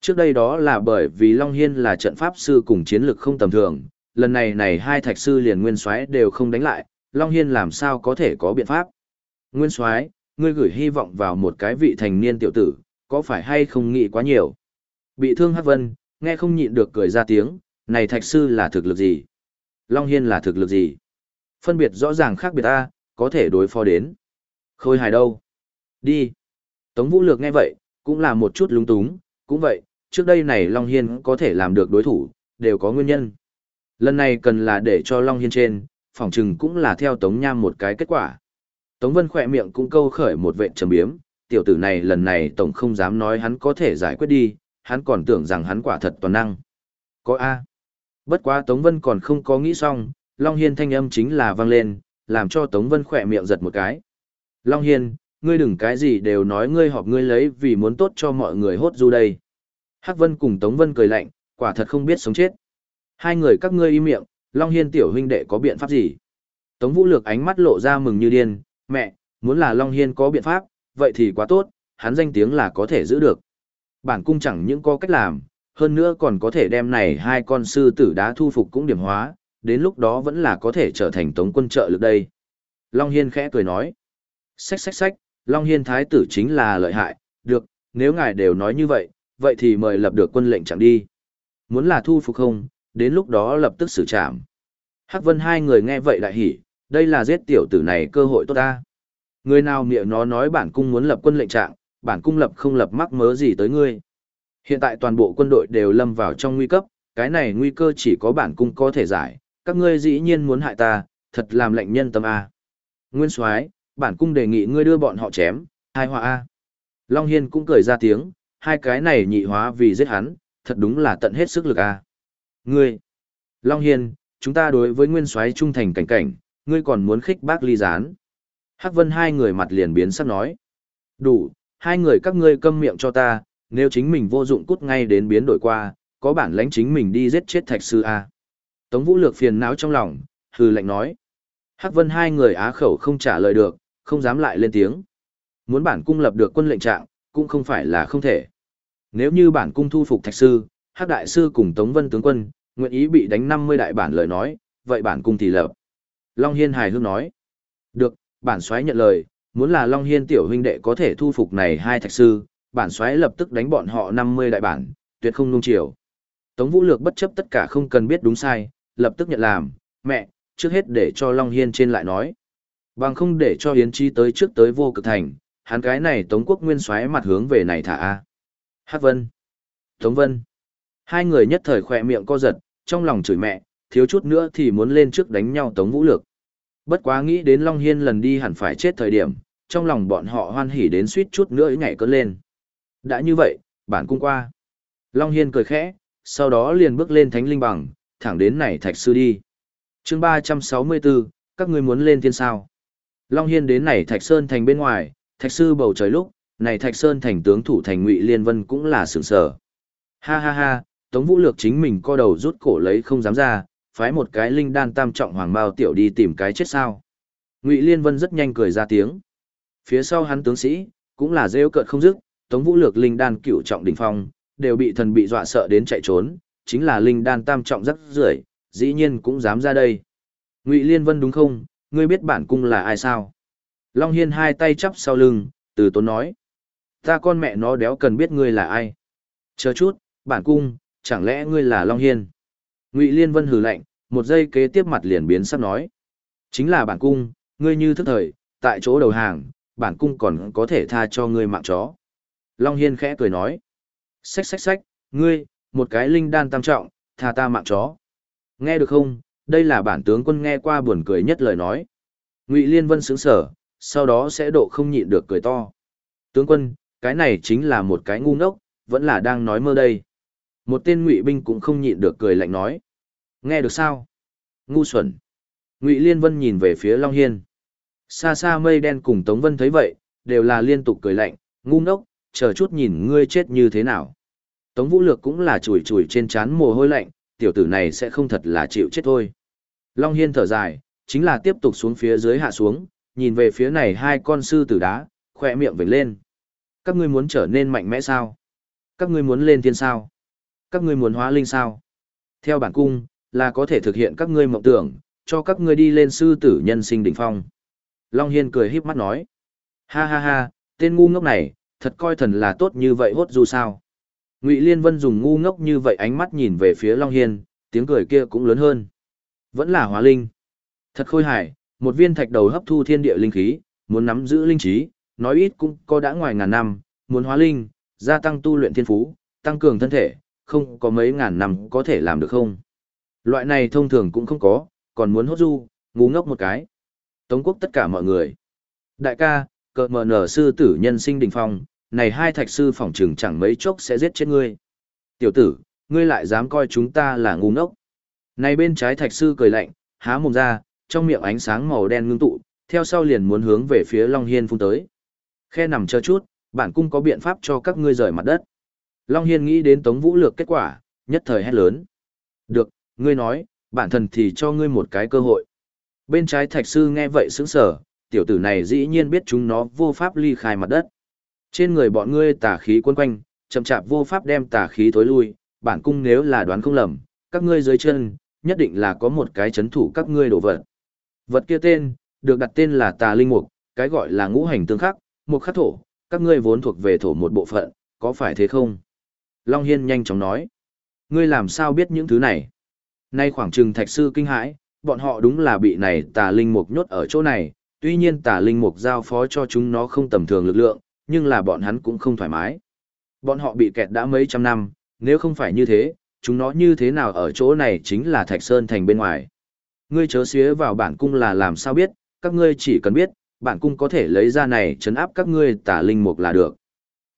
A: Trước đây đó là bởi vì Long Hiên là trận pháp sư cùng chiến lực không tầm thường, lần này này hai thạch sư liền nguyên soái đều không đánh lại, Long Hiên làm sao có thể có biện pháp. Nguyên soái ngươi gửi hy vọng vào một cái vị thành niên tiểu tử, có phải hay không nghĩ quá nhiều? Bị thương Hắc Vân, nghe không nhịn được cười ra tiếng, này thạch sư là thực lực gì? Long Hiên là thực lực gì? Phân biệt rõ ràng khác biệt ta, có thể đối phó đến. Khôi hài đâu? Đi. Tống Vũ Lược nghe vậy, cũng là một chút lúng túng, cũng vậy, trước đây này Long Hiên có thể làm được đối thủ, đều có nguyên nhân. Lần này cần là để cho Long Hiên trên, phỏng chừng cũng là theo Tống Nham một cái kết quả. Tống Vân khỏe miệng cũng câu khởi một vệ trầm biếm, tiểu tử này lần này Tổng không dám nói hắn có thể giải quyết đi, hắn còn tưởng rằng hắn quả thật toàn năng. Có A. Bất quá Tống Vân còn không có nghĩ xong, Long Hiên thanh âm chính là vang lên, làm cho Tống Vân khỏe miệng giật một cái. Long Hiên, ngươi đừng cái gì đều nói ngươi họp ngươi lấy vì muốn tốt cho mọi người hốt du đây. Hắc Vân cùng Tống Vân cười lạnh, quả thật không biết sống chết. Hai người các ngươi im miệng, Long Hiên tiểu huynh đệ có biện pháp gì? Tống Vũ Lược ánh mắt lộ ra mừng như điên, mẹ, muốn là Long Hiên có biện pháp, vậy thì quá tốt, hắn danh tiếng là có thể giữ được. Bản cung chẳng những có cách làm, hơn nữa còn có thể đem này hai con sư tử đá thu phục cũng điểm hóa, đến lúc đó vẫn là có thể trở thành tống quân trợ lực đây. Long Hiên khẽ cười nói, xách xách xách, Long Hiên thái tử chính là lợi hại, được, nếu ngài đều nói như vậy, vậy thì mời lập được quân lệnh chẳng đi. Muốn là thu phục không, đến lúc đó lập tức xử trảm. Hắc Vân hai người nghe vậy lại hỉ, đây là giết tiểu tử này cơ hội tốt ta. Người nào miệng nó nói bản cung muốn lập quân lệnh trạng, bản cung lập không lập mắc mớ gì tới ngươi. Hiện tại toàn bộ quân đội đều lâm vào trong nguy cấp, cái này nguy cơ chỉ có bản cung có thể giải, các ngươi dĩ nhiên muốn hại ta, thật làm lệnh nhân tâm A. Nguyên Soái, bản cung đề nghị ngươi đưa bọn họ chém, hai hòa A. Long Hiên cũng cười ra tiếng, hai cái này nhị hóa vì giết hắn, thật đúng là tận hết sức lực A. Ngươi, Long Hiên, chúng ta đối với Nguyên Soái trung thành cảnh cảnh, ngươi còn muốn khích bác ly gián. Hắc Vân hai người mặt liền biến sắc nói. Đủ, hai người các ngươi câm miệng cho ta, nếu chính mình vô dụng cút ngay đến biến đổi qua, có bản lãnh chính mình đi giết chết thạch sư A. Tống Vũ Lược phiền não trong lòng, hừ lạnh nói. Hắc Vân hai người á khẩu không trả lời được, không dám lại lên tiếng. Muốn bản cung lập được quân lệnh trạng, cũng không phải là không thể. Nếu như bản cung thu phục thạch sư, Hắc đại sư cùng Tống Vân tướng quân, nguyện ý bị đánh 50 đại bản lời nói, vậy bản cung thì lập. Long Hiên hài hước nói. Được, bản soái nhận lời, muốn là Long Hiên tiểu huynh đệ có thể thu phục này hai thạch sư, bản soái lập tức đánh bọn họ 50 đại bản, tuyệt không nung chiều. Tống Vũ Lược bất chấp tất cả không cần biết đúng sai, lập tức nhận làm, mẹ, trước hết để cho Long Hiên trên lại nói. Bằng không để cho Yến Chi tới trước tới vô cực thành, hắn cái này Tống Quốc Nguyên xoáy mặt hướng về này thả A. Hát Vân. Tống Vân. Hai người nhất thời khỏe miệng co giật, trong lòng chửi mẹ, thiếu chút nữa thì muốn lên trước đánh nhau Tống Vũ Lược. Bất quá nghĩ đến Long Hiên lần đi hẳn phải chết thời điểm, trong lòng bọn họ hoan hỉ đến suýt chút nữa nhảy cơn lên. Đã như vậy, bản cung qua. Long Hiên cười khẽ, sau đó liền bước lên thánh linh bằng, thẳng đến này thạch sư đi. chương 364, các ngươi muốn lên thiên sao. Long Hiên đến này thạch sơn thành bên ngoài, thạch sư bầu trời lúc, này thạch sơn thành tướng thủ thành ngụy Liên Vân cũng là sửng sở. Ha ha ha, Tống Vũ Lược chính mình co đầu rút cổ lấy không dám ra, phái một cái linh đan tam trọng hoàng bao tiểu đi tìm cái chết sao. Ngụy Liên Vân rất nhanh cười ra tiếng. Phía sau hắn tướng sĩ, cũng là rêu cợt không dứt, Tống Vũ Lược linh đan cửu trọng đỉnh phong, đều bị thần bị dọa sợ đến chạy trốn, chính là linh đan tam trọng rất rưởi, dĩ nhiên cũng dám ra đây. Ngụy Liên Vân đúng không, ngươi biết bản cung là ai sao? Long Hiên hai tay chắp sau lưng, từ tốn nói. Ta con mẹ nó đéo cần biết ngươi là ai. Chờ chút, bản cung, chẳng lẽ ngươi là Long Hiên? Ngụy Liên Vân hừ lạnh, một giây kế tiếp mặt liền biến sắp nói. Chính là bản cung, ngươi như thức thời, tại chỗ đầu hàng, bản cung còn có thể tha cho ngươi mạng chó. Long Hiên khẽ cười nói. Xách xách xách, ngươi, một cái linh đan tam trọng, tha ta mạng chó. Nghe được không, đây là bản tướng quân nghe qua buồn cười nhất lời nói. Ngụy Liên Vân xứng sở, sau đó sẽ độ không nhịn được cười to. Tướng quân, cái này chính là một cái ngu ngốc, vẫn là đang nói mơ đây. Một tên ngụy binh cũng không nhịn được cười lạnh nói. Nghe được sao? Ngu xuẩn. Ngụy Liên Vân nhìn về phía Long Hiên. Xa xa mây đen cùng Tống Vân thấy vậy, đều là liên tục cười lạnh, ngu ngốc, chờ chút nhìn ngươi chết như thế nào. Tống Vũ Lược cũng là chùi chùi trên trán mồ hôi lạnh, tiểu tử này sẽ không thật là chịu chết thôi. Long Hiên thở dài, chính là tiếp tục xuống phía dưới hạ xuống, nhìn về phía này hai con sư tử đá, khỏe miệng vểnh lên. Các ngươi muốn trở nên mạnh mẽ sao? Các ngươi muốn lên thiên sao? Các ngươi muốn hóa linh sao? Theo bản cung, là có thể thực hiện các ngươi mộng tưởng, cho các ngươi đi lên sư tử nhân sinh đỉnh phong. Long Hiên cười híp mắt nói. Ha ha ha, tên ngu ngốc này, thật coi thần là tốt như vậy hốt dù sao. Ngụy Liên Vân dùng ngu ngốc như vậy ánh mắt nhìn về phía Long Hiên, tiếng cười kia cũng lớn hơn. Vẫn là hóa linh. Thật khôi hài, một viên thạch đầu hấp thu thiên địa linh khí, muốn nắm giữ linh trí, nói ít cũng có đã ngoài ngàn năm, muốn hóa linh, gia tăng tu luyện thiên phú, tăng cường thân thể, không có mấy ngàn năm có thể làm được không? Loại này thông thường cũng không có, còn muốn hốt du, ngu ngốc một cái. Tống quốc tất cả mọi người. Đại ca, cờ mở nở sư tử nhân sinh đình phong, này hai thạch sư phỏng trừng chẳng mấy chốc sẽ giết chết ngươi. Tiểu tử, ngươi lại dám coi chúng ta là ngu ngốc. Này bên trái thạch sư cười lạnh, há mồm ra, trong miệng ánh sáng màu đen ngưng tụ, theo sau liền muốn hướng về phía Long Hiên phun tới. Khe nằm chờ chút, bản cung có biện pháp cho các ngươi rời mặt đất. Long Hiên nghĩ đến Tống Vũ Lược kết quả, nhất thời hét lớn. Được, ngươi nói, bản thần thì cho ngươi một cái cơ hội. Bên trái thạch sư nghe vậy sững sở, tiểu tử này dĩ nhiên biết chúng nó vô pháp ly khai mặt đất. Trên người bọn ngươi tà khí quân quanh, chậm chạp vô pháp đem tà khí thối lui, bản cung nếu là đoán không lầm, các ngươi dưới chân, nhất định là có một cái chấn thủ các ngươi đổ vật. Vật kia tên, được đặt tên là tà linh mục, cái gọi là ngũ hành tương khắc, một khắc thổ, các ngươi vốn thuộc về thổ một bộ phận, có phải thế không? Long Hiên nhanh chóng nói. Ngươi làm sao biết những thứ này? Nay khoảng trừng thạch sư kinh hãi, bọn họ đúng là bị này tà linh mục nhốt ở chỗ này, tuy nhiên tà linh mục giao phó cho chúng nó không tầm thường lực lượng, nhưng là bọn hắn cũng không thoải mái. Bọn họ bị kẹt đã mấy trăm năm, nếu không phải như thế, chúng nó như thế nào ở chỗ này chính là thạch sơn thành bên ngoài. Ngươi chớ xía vào bản cung là làm sao biết, các ngươi chỉ cần biết, bản cung có thể lấy ra này chấn áp các ngươi tà linh mục là được.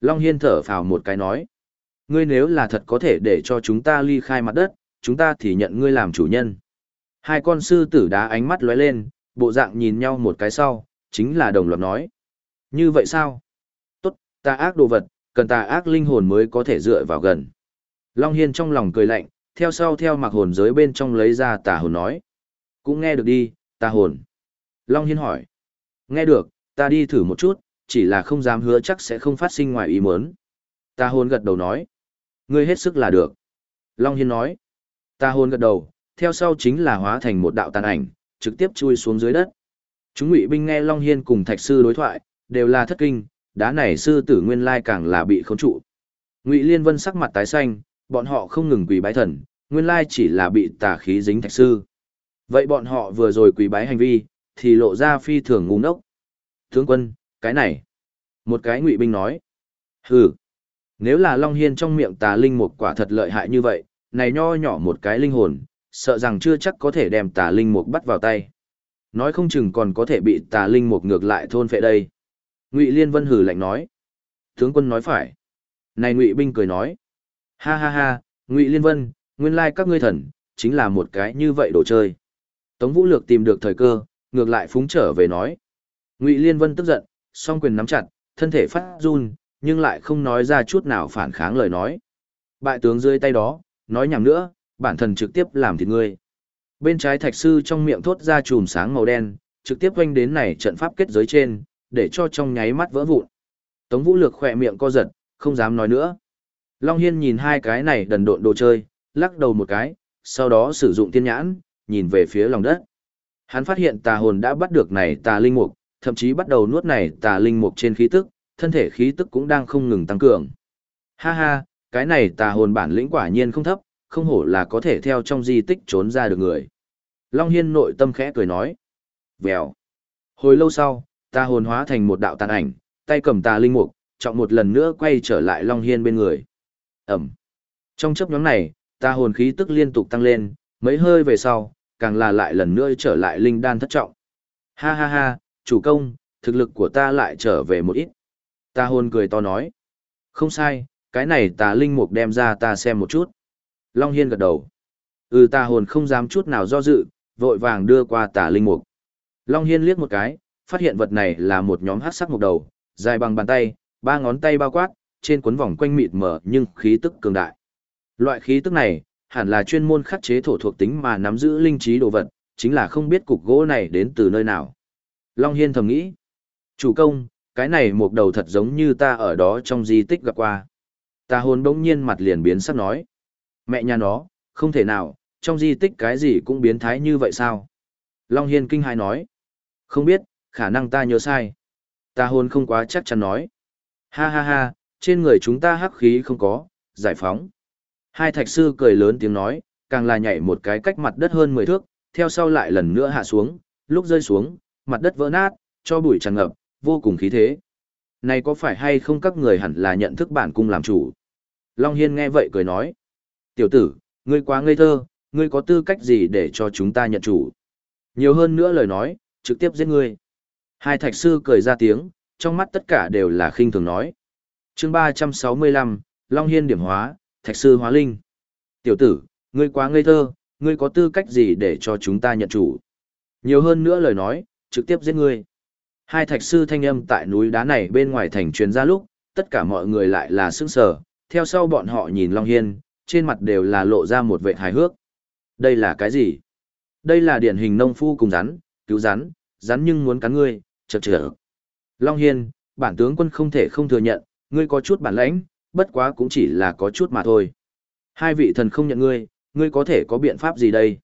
A: Long Hiên thở phào một cái nói. Ngươi nếu là thật có thể để cho chúng ta ly khai mặt đất, chúng ta thì nhận ngươi làm chủ nhân. Hai con sư tử đá ánh mắt lóe lên, bộ dạng nhìn nhau một cái sau, chính là đồng loạt nói. Như vậy sao? Tốt, ta ác đồ vật, cần ta ác linh hồn mới có thể dựa vào gần. Long Hiên trong lòng cười lạnh, theo sau theo mặc hồn giới bên trong lấy ra tà hồn nói. Cũng nghe được đi, tà hồn. Long Hiên hỏi. Nghe được, ta đi thử một chút, chỉ là không dám hứa chắc sẽ không phát sinh ngoài ý muốn. Tà hồn gật đầu nói. Ngươi hết sức là được. Long Hiên nói. Tà hồn gật đầu, theo sau chính là hóa thành một đạo tàn ảnh, trực tiếp chui xuống dưới đất. Chúng ngụy binh nghe Long Hiên cùng thạch sư đối thoại, đều là thất kinh, đá này sư tử nguyên lai càng là bị khống trụ. Ngụy Liên Vân sắc mặt tái xanh, bọn họ không ngừng quỳ bái thần, nguyên lai chỉ là bị tà khí dính thạch sư. Vậy bọn họ vừa rồi quỳ bái hành vi, thì lộ ra phi thường ngu ngốc. Tướng quân, cái này. Một cái ngụy binh nói. Hừ. Nếu là Long Hiên trong miệng tà linh một quả thật lợi hại như vậy, này nho nhỏ một cái linh hồn, sợ rằng chưa chắc có thể đem tà linh mục bắt vào tay. Nói không chừng còn có thể bị tà linh mục ngược lại thôn phệ đây. Ngụy Liên Vân hử lạnh nói. Tướng quân nói phải. Này Ngụy binh cười nói. Ha ha ha, Ngụy Liên Vân, nguyên lai các ngươi thần, chính là một cái như vậy đồ chơi. Tống Vũ Lược tìm được thời cơ, ngược lại phúng trở về nói. Ngụy Liên Vân tức giận, song quyền nắm chặt, thân thể phát run, nhưng lại không nói ra chút nào phản kháng lời nói. Bại tướng dưới tay đó, nói nhảm nữa, bản thân trực tiếp làm thịt ngươi. Bên trái thạch sư trong miệng thốt ra chùm sáng màu đen, trực tiếp quanh đến này trận pháp kết giới trên, để cho trong nháy mắt vỡ vụn. Tống Vũ Lược khỏe miệng co giật, không dám nói nữa. Long Hiên nhìn hai cái này đần độn đồ chơi, lắc đầu một cái, sau đó sử dụng tiên nhãn, nhìn về phía lòng đất. Hắn phát hiện tà hồn đã bắt được này tà linh mục, thậm chí bắt đầu nuốt này tà linh mục trên khí tức, thân thể khí tức cũng đang không ngừng tăng cường. Ha ha, cái này tà hồn bản lĩnh quả nhiên không thấp, không hổ là có thể theo trong di tích trốn ra được người. Long Hiên nội tâm khẽ cười nói. Vèo. Hồi lâu sau, tà hồn hóa thành một đạo tàn ảnh, tay cầm tà linh mục, trọng một lần nữa quay trở lại Long Hiên bên người. Ẩm. Trong chấp nhóm này, ta hồn khí tức liên tục tăng lên, mấy hơi về sau, càng là lại lần nữa trở lại linh đan thất trọng. Ha ha ha, chủ công, thực lực của ta lại trở về một ít. Ta hồn cười to nói. Không sai, cái này ta linh mục đem ra ta xem một chút. Long Hiên gật đầu. Ừ ta hồn không dám chút nào do dự, vội vàng đưa qua tà linh mục. Long Hiên liếc một cái, phát hiện vật này là một nhóm hát sắc mục đầu, dài bằng bàn tay, ba ngón tay bao quát, trên cuốn vòng quanh mịt mờ nhưng khí tức cường đại. Loại khí tức này, hẳn là chuyên môn khắc chế thổ thuộc tính mà nắm giữ linh trí đồ vật, chính là không biết cục gỗ này đến từ nơi nào. Long Hiên thầm nghĩ, chủ công, cái này một đầu thật giống như ta ở đó trong di tích gặp qua. Ta hồn bỗng nhiên mặt liền biến sắc nói. Mẹ nhà nó, không thể nào, trong di tích cái gì cũng biến thái như vậy sao? Long Hiên kinh hài nói. Không biết, khả năng ta nhớ sai. Ta hồn không quá chắc chắn nói. Ha ha ha, trên người chúng ta hắc khí không có, giải phóng. Hai thạch sư cười lớn tiếng nói, càng là nhảy một cái cách mặt đất hơn 10 thước, theo sau lại lần nữa hạ xuống, lúc rơi xuống, mặt đất vỡ nát, cho bụi tràn ngập, vô cùng khí thế. Này có phải hay không các người hẳn là nhận thức bản cung làm chủ? Long Hiên nghe vậy cười nói. Tiểu tử, ngươi quá ngây thơ, ngươi có tư cách gì để cho chúng ta nhận chủ? Nhiều hơn nữa lời nói, trực tiếp giết ngươi. Hai thạch sư cười ra tiếng, trong mắt tất cả đều là khinh thường nói chương 365, Long Hiên điểm hóa, thạch sư hóa linh. Tiểu tử, ngươi quá ngây thơ, ngươi có tư cách gì để cho chúng ta nhận chủ? Nhiều hơn nữa lời nói, trực tiếp giết ngươi. Hai thạch sư thanh âm tại núi đá này bên ngoài thành truyền ra lúc, tất cả mọi người lại là sững sờ, theo sau bọn họ nhìn Long Hiên, trên mặt đều là lộ ra một vẻ hài hước. Đây là cái gì? Đây là điển hình nông phu cùng rắn, cứu rắn, rắn nhưng muốn cắn ngươi, chật chở Long Hiên, bản tướng quân không thể không thừa nhận, ngươi có chút bản lãnh, bất quá cũng chỉ là có chút mà thôi. Hai vị thần không nhận ngươi, ngươi có thể có biện pháp gì đây?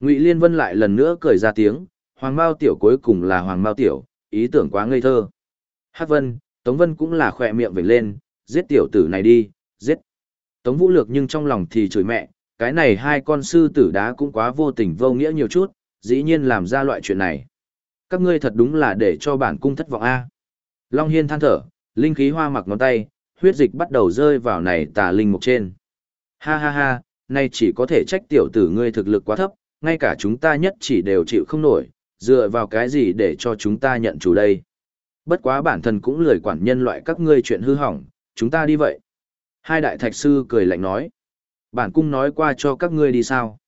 A: Ngụy Liên Vân lại lần nữa cười ra tiếng, Hoàng Mao Tiểu cuối cùng là Hoàng Mao Tiểu, ý tưởng quá ngây thơ. Hát Vân, Tống Vân cũng là khỏe miệng vểnh lên, giết tiểu tử này đi, giết. Tống Vũ Lược nhưng trong lòng thì chửi mẹ, cái này hai con sư tử đá cũng quá vô tình vô nghĩa nhiều chút, dĩ nhiên làm ra loại chuyện này. Các ngươi thật đúng là để cho bản cung thất vọng a. Long Hiên than thở, linh khí hoa mặc ngón tay, huyết dịch bắt đầu rơi vào này tà linh mục trên. Ha ha ha, nay chỉ có thể trách tiểu tử ngươi thực lực quá thấp, ngay cả chúng ta nhất chỉ đều chịu không nổi, dựa vào cái gì để cho chúng ta nhận chủ đây. Bất quá bản thân cũng lười quản nhân loại các ngươi chuyện hư hỏng, chúng ta đi vậy. Hai đại thạch sư cười lạnh nói. Bản cung nói qua cho các ngươi đi sao.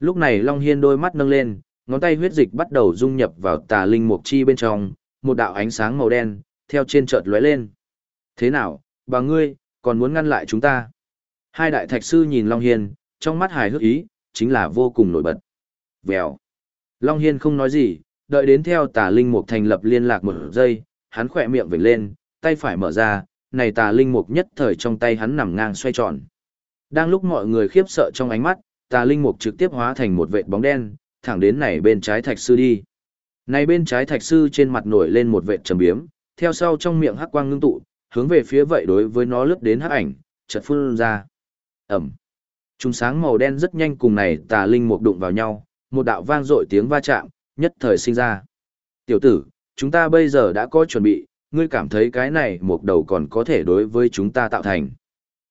A: Lúc này Long Hiên đôi mắt nâng lên, ngón tay huyết dịch bắt đầu dung nhập vào tà linh mục chi bên trong, một đạo ánh sáng màu đen, theo trên chợt lóe lên. Thế nào, bà ngươi, còn muốn ngăn lại chúng ta? Hai đại thạch sư nhìn Long Hiên, trong mắt hài hước ý, chính là vô cùng nổi bật. Vèo. Long Hiên không nói gì, đợi đến theo tà linh mục thành lập liên lạc một giây, hắn khỏe miệng vểnh lên, tay phải mở ra, này tà linh mục nhất thời trong tay hắn nằm ngang xoay tròn. Đang lúc mọi người khiếp sợ trong ánh mắt, tà linh mục trực tiếp hóa thành một vệt bóng đen, thẳng đến này bên trái thạch sư đi. Này bên trái thạch sư trên mặt nổi lên một vệt trầm biếm, theo sau trong miệng hắc quang ngưng tụ, hướng về phía vậy đối với nó lướt đến hắc ảnh, chợt phun ra. Ẩm. Trung sáng màu đen rất nhanh cùng này tà linh mục đụng vào nhau, một đạo vang dội tiếng va chạm, nhất thời sinh ra. Tiểu tử, chúng ta bây giờ đã có chuẩn bị, ngươi cảm thấy cái này một đầu còn có thể đối với chúng ta tạo thành.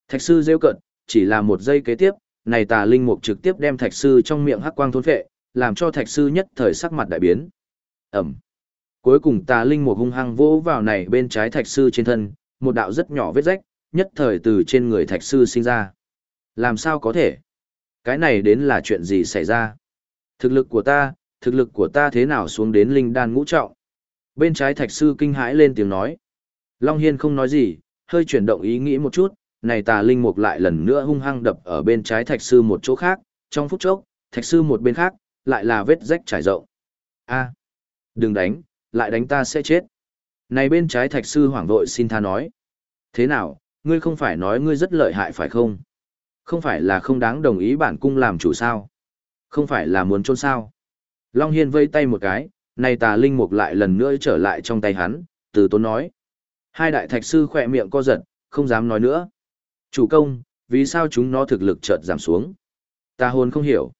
A: Thạch sư rêu cận, chỉ là một giây kế tiếp, này tà linh mục trực tiếp đem thạch sư trong miệng hắc quang thôn phệ, làm cho thạch sư nhất thời sắc mặt đại biến. Ẩm. Cuối cùng tà linh một hung hăng vỗ vào này bên trái thạch sư trên thân, một đạo rất nhỏ vết rách, nhất thời từ trên người thạch sư sinh ra. Làm sao có thể? Cái này đến là chuyện gì xảy ra? Thực lực của ta, thực lực của ta thế nào xuống đến linh đan ngũ trọng? Bên trái thạch sư kinh hãi lên tiếng nói. Long Hiên không nói gì, hơi chuyển động ý nghĩ một chút, này tà linh mục lại lần nữa hung hăng đập ở bên trái thạch sư một chỗ khác, trong phút chốc, thạch sư một bên khác, lại là vết rách trải rộng. a đừng đánh, lại đánh ta sẽ chết. Này bên trái thạch sư hoảng vội xin tha nói. Thế nào, ngươi không phải nói ngươi rất lợi hại phải không? Không phải là không đáng đồng ý bản cung làm chủ sao? Không phải là muốn trôn sao? Long Hiên vây tay một cái, này tà linh mục lại lần nữa trở lại trong tay hắn, từ tốn nói. Hai đại thạch sư khỏe miệng co giật, không dám nói nữa. Chủ công, vì sao chúng nó thực lực chợt giảm xuống? Tà hồn không hiểu.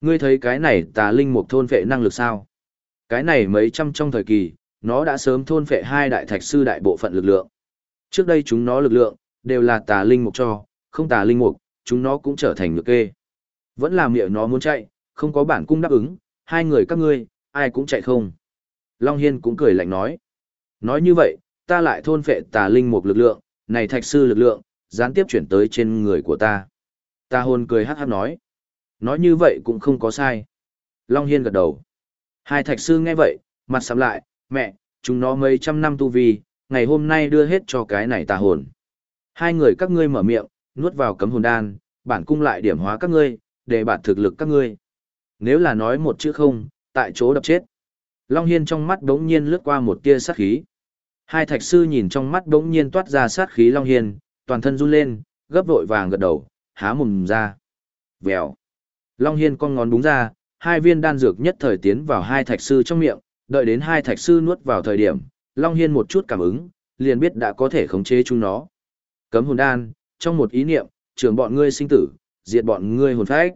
A: Ngươi thấy cái này tà linh mục thôn vệ năng lực sao? Cái này mấy trăm trong thời kỳ, nó đã sớm thôn phệ hai đại thạch sư đại bộ phận lực lượng. Trước đây chúng nó lực lượng, đều là tà linh mục cho, không tà linh mục, chúng nó cũng trở thành ngược kê. Vẫn làm miệng nó muốn chạy, không có bản cung đáp ứng, hai người các ngươi, ai cũng chạy không. Long Hiên cũng cười lạnh nói. Nói như vậy, ta lại thôn phệ tà linh mục lực lượng, này thạch sư lực lượng, gián tiếp chuyển tới trên người của ta. Ta hồn cười hát hát nói. Nói như vậy cũng không có sai. Long Hiên gật đầu. Hai thạch sư nghe vậy, mặt sầm lại, mẹ, chúng nó mấy trăm năm tu vi, ngày hôm nay đưa hết cho cái này tà hồn. Hai người các ngươi mở miệng, nuốt vào cấm hồn đan, bản cung lại điểm hóa các ngươi, để bản thực lực các ngươi. Nếu là nói một chữ không, tại chỗ đập chết. Long Hiên trong mắt đống nhiên lướt qua một tia sát khí. Hai thạch sư nhìn trong mắt đống nhiên toát ra sát khí Long Hiên, toàn thân run lên, gấp vội vàng gật đầu, há mồm ra. Vèo. Long Hiên con ngón đúng ra, hai viên đan dược nhất thời tiến vào hai thạch sư trong miệng, đợi đến hai thạch sư nuốt vào thời điểm, Long Hiên một chút cảm ứng, liền biết đã có thể khống chế chúng nó. Cấm hồn đan, trong một ý niệm, trưởng bọn ngươi sinh tử, diệt bọn ngươi hồn phách.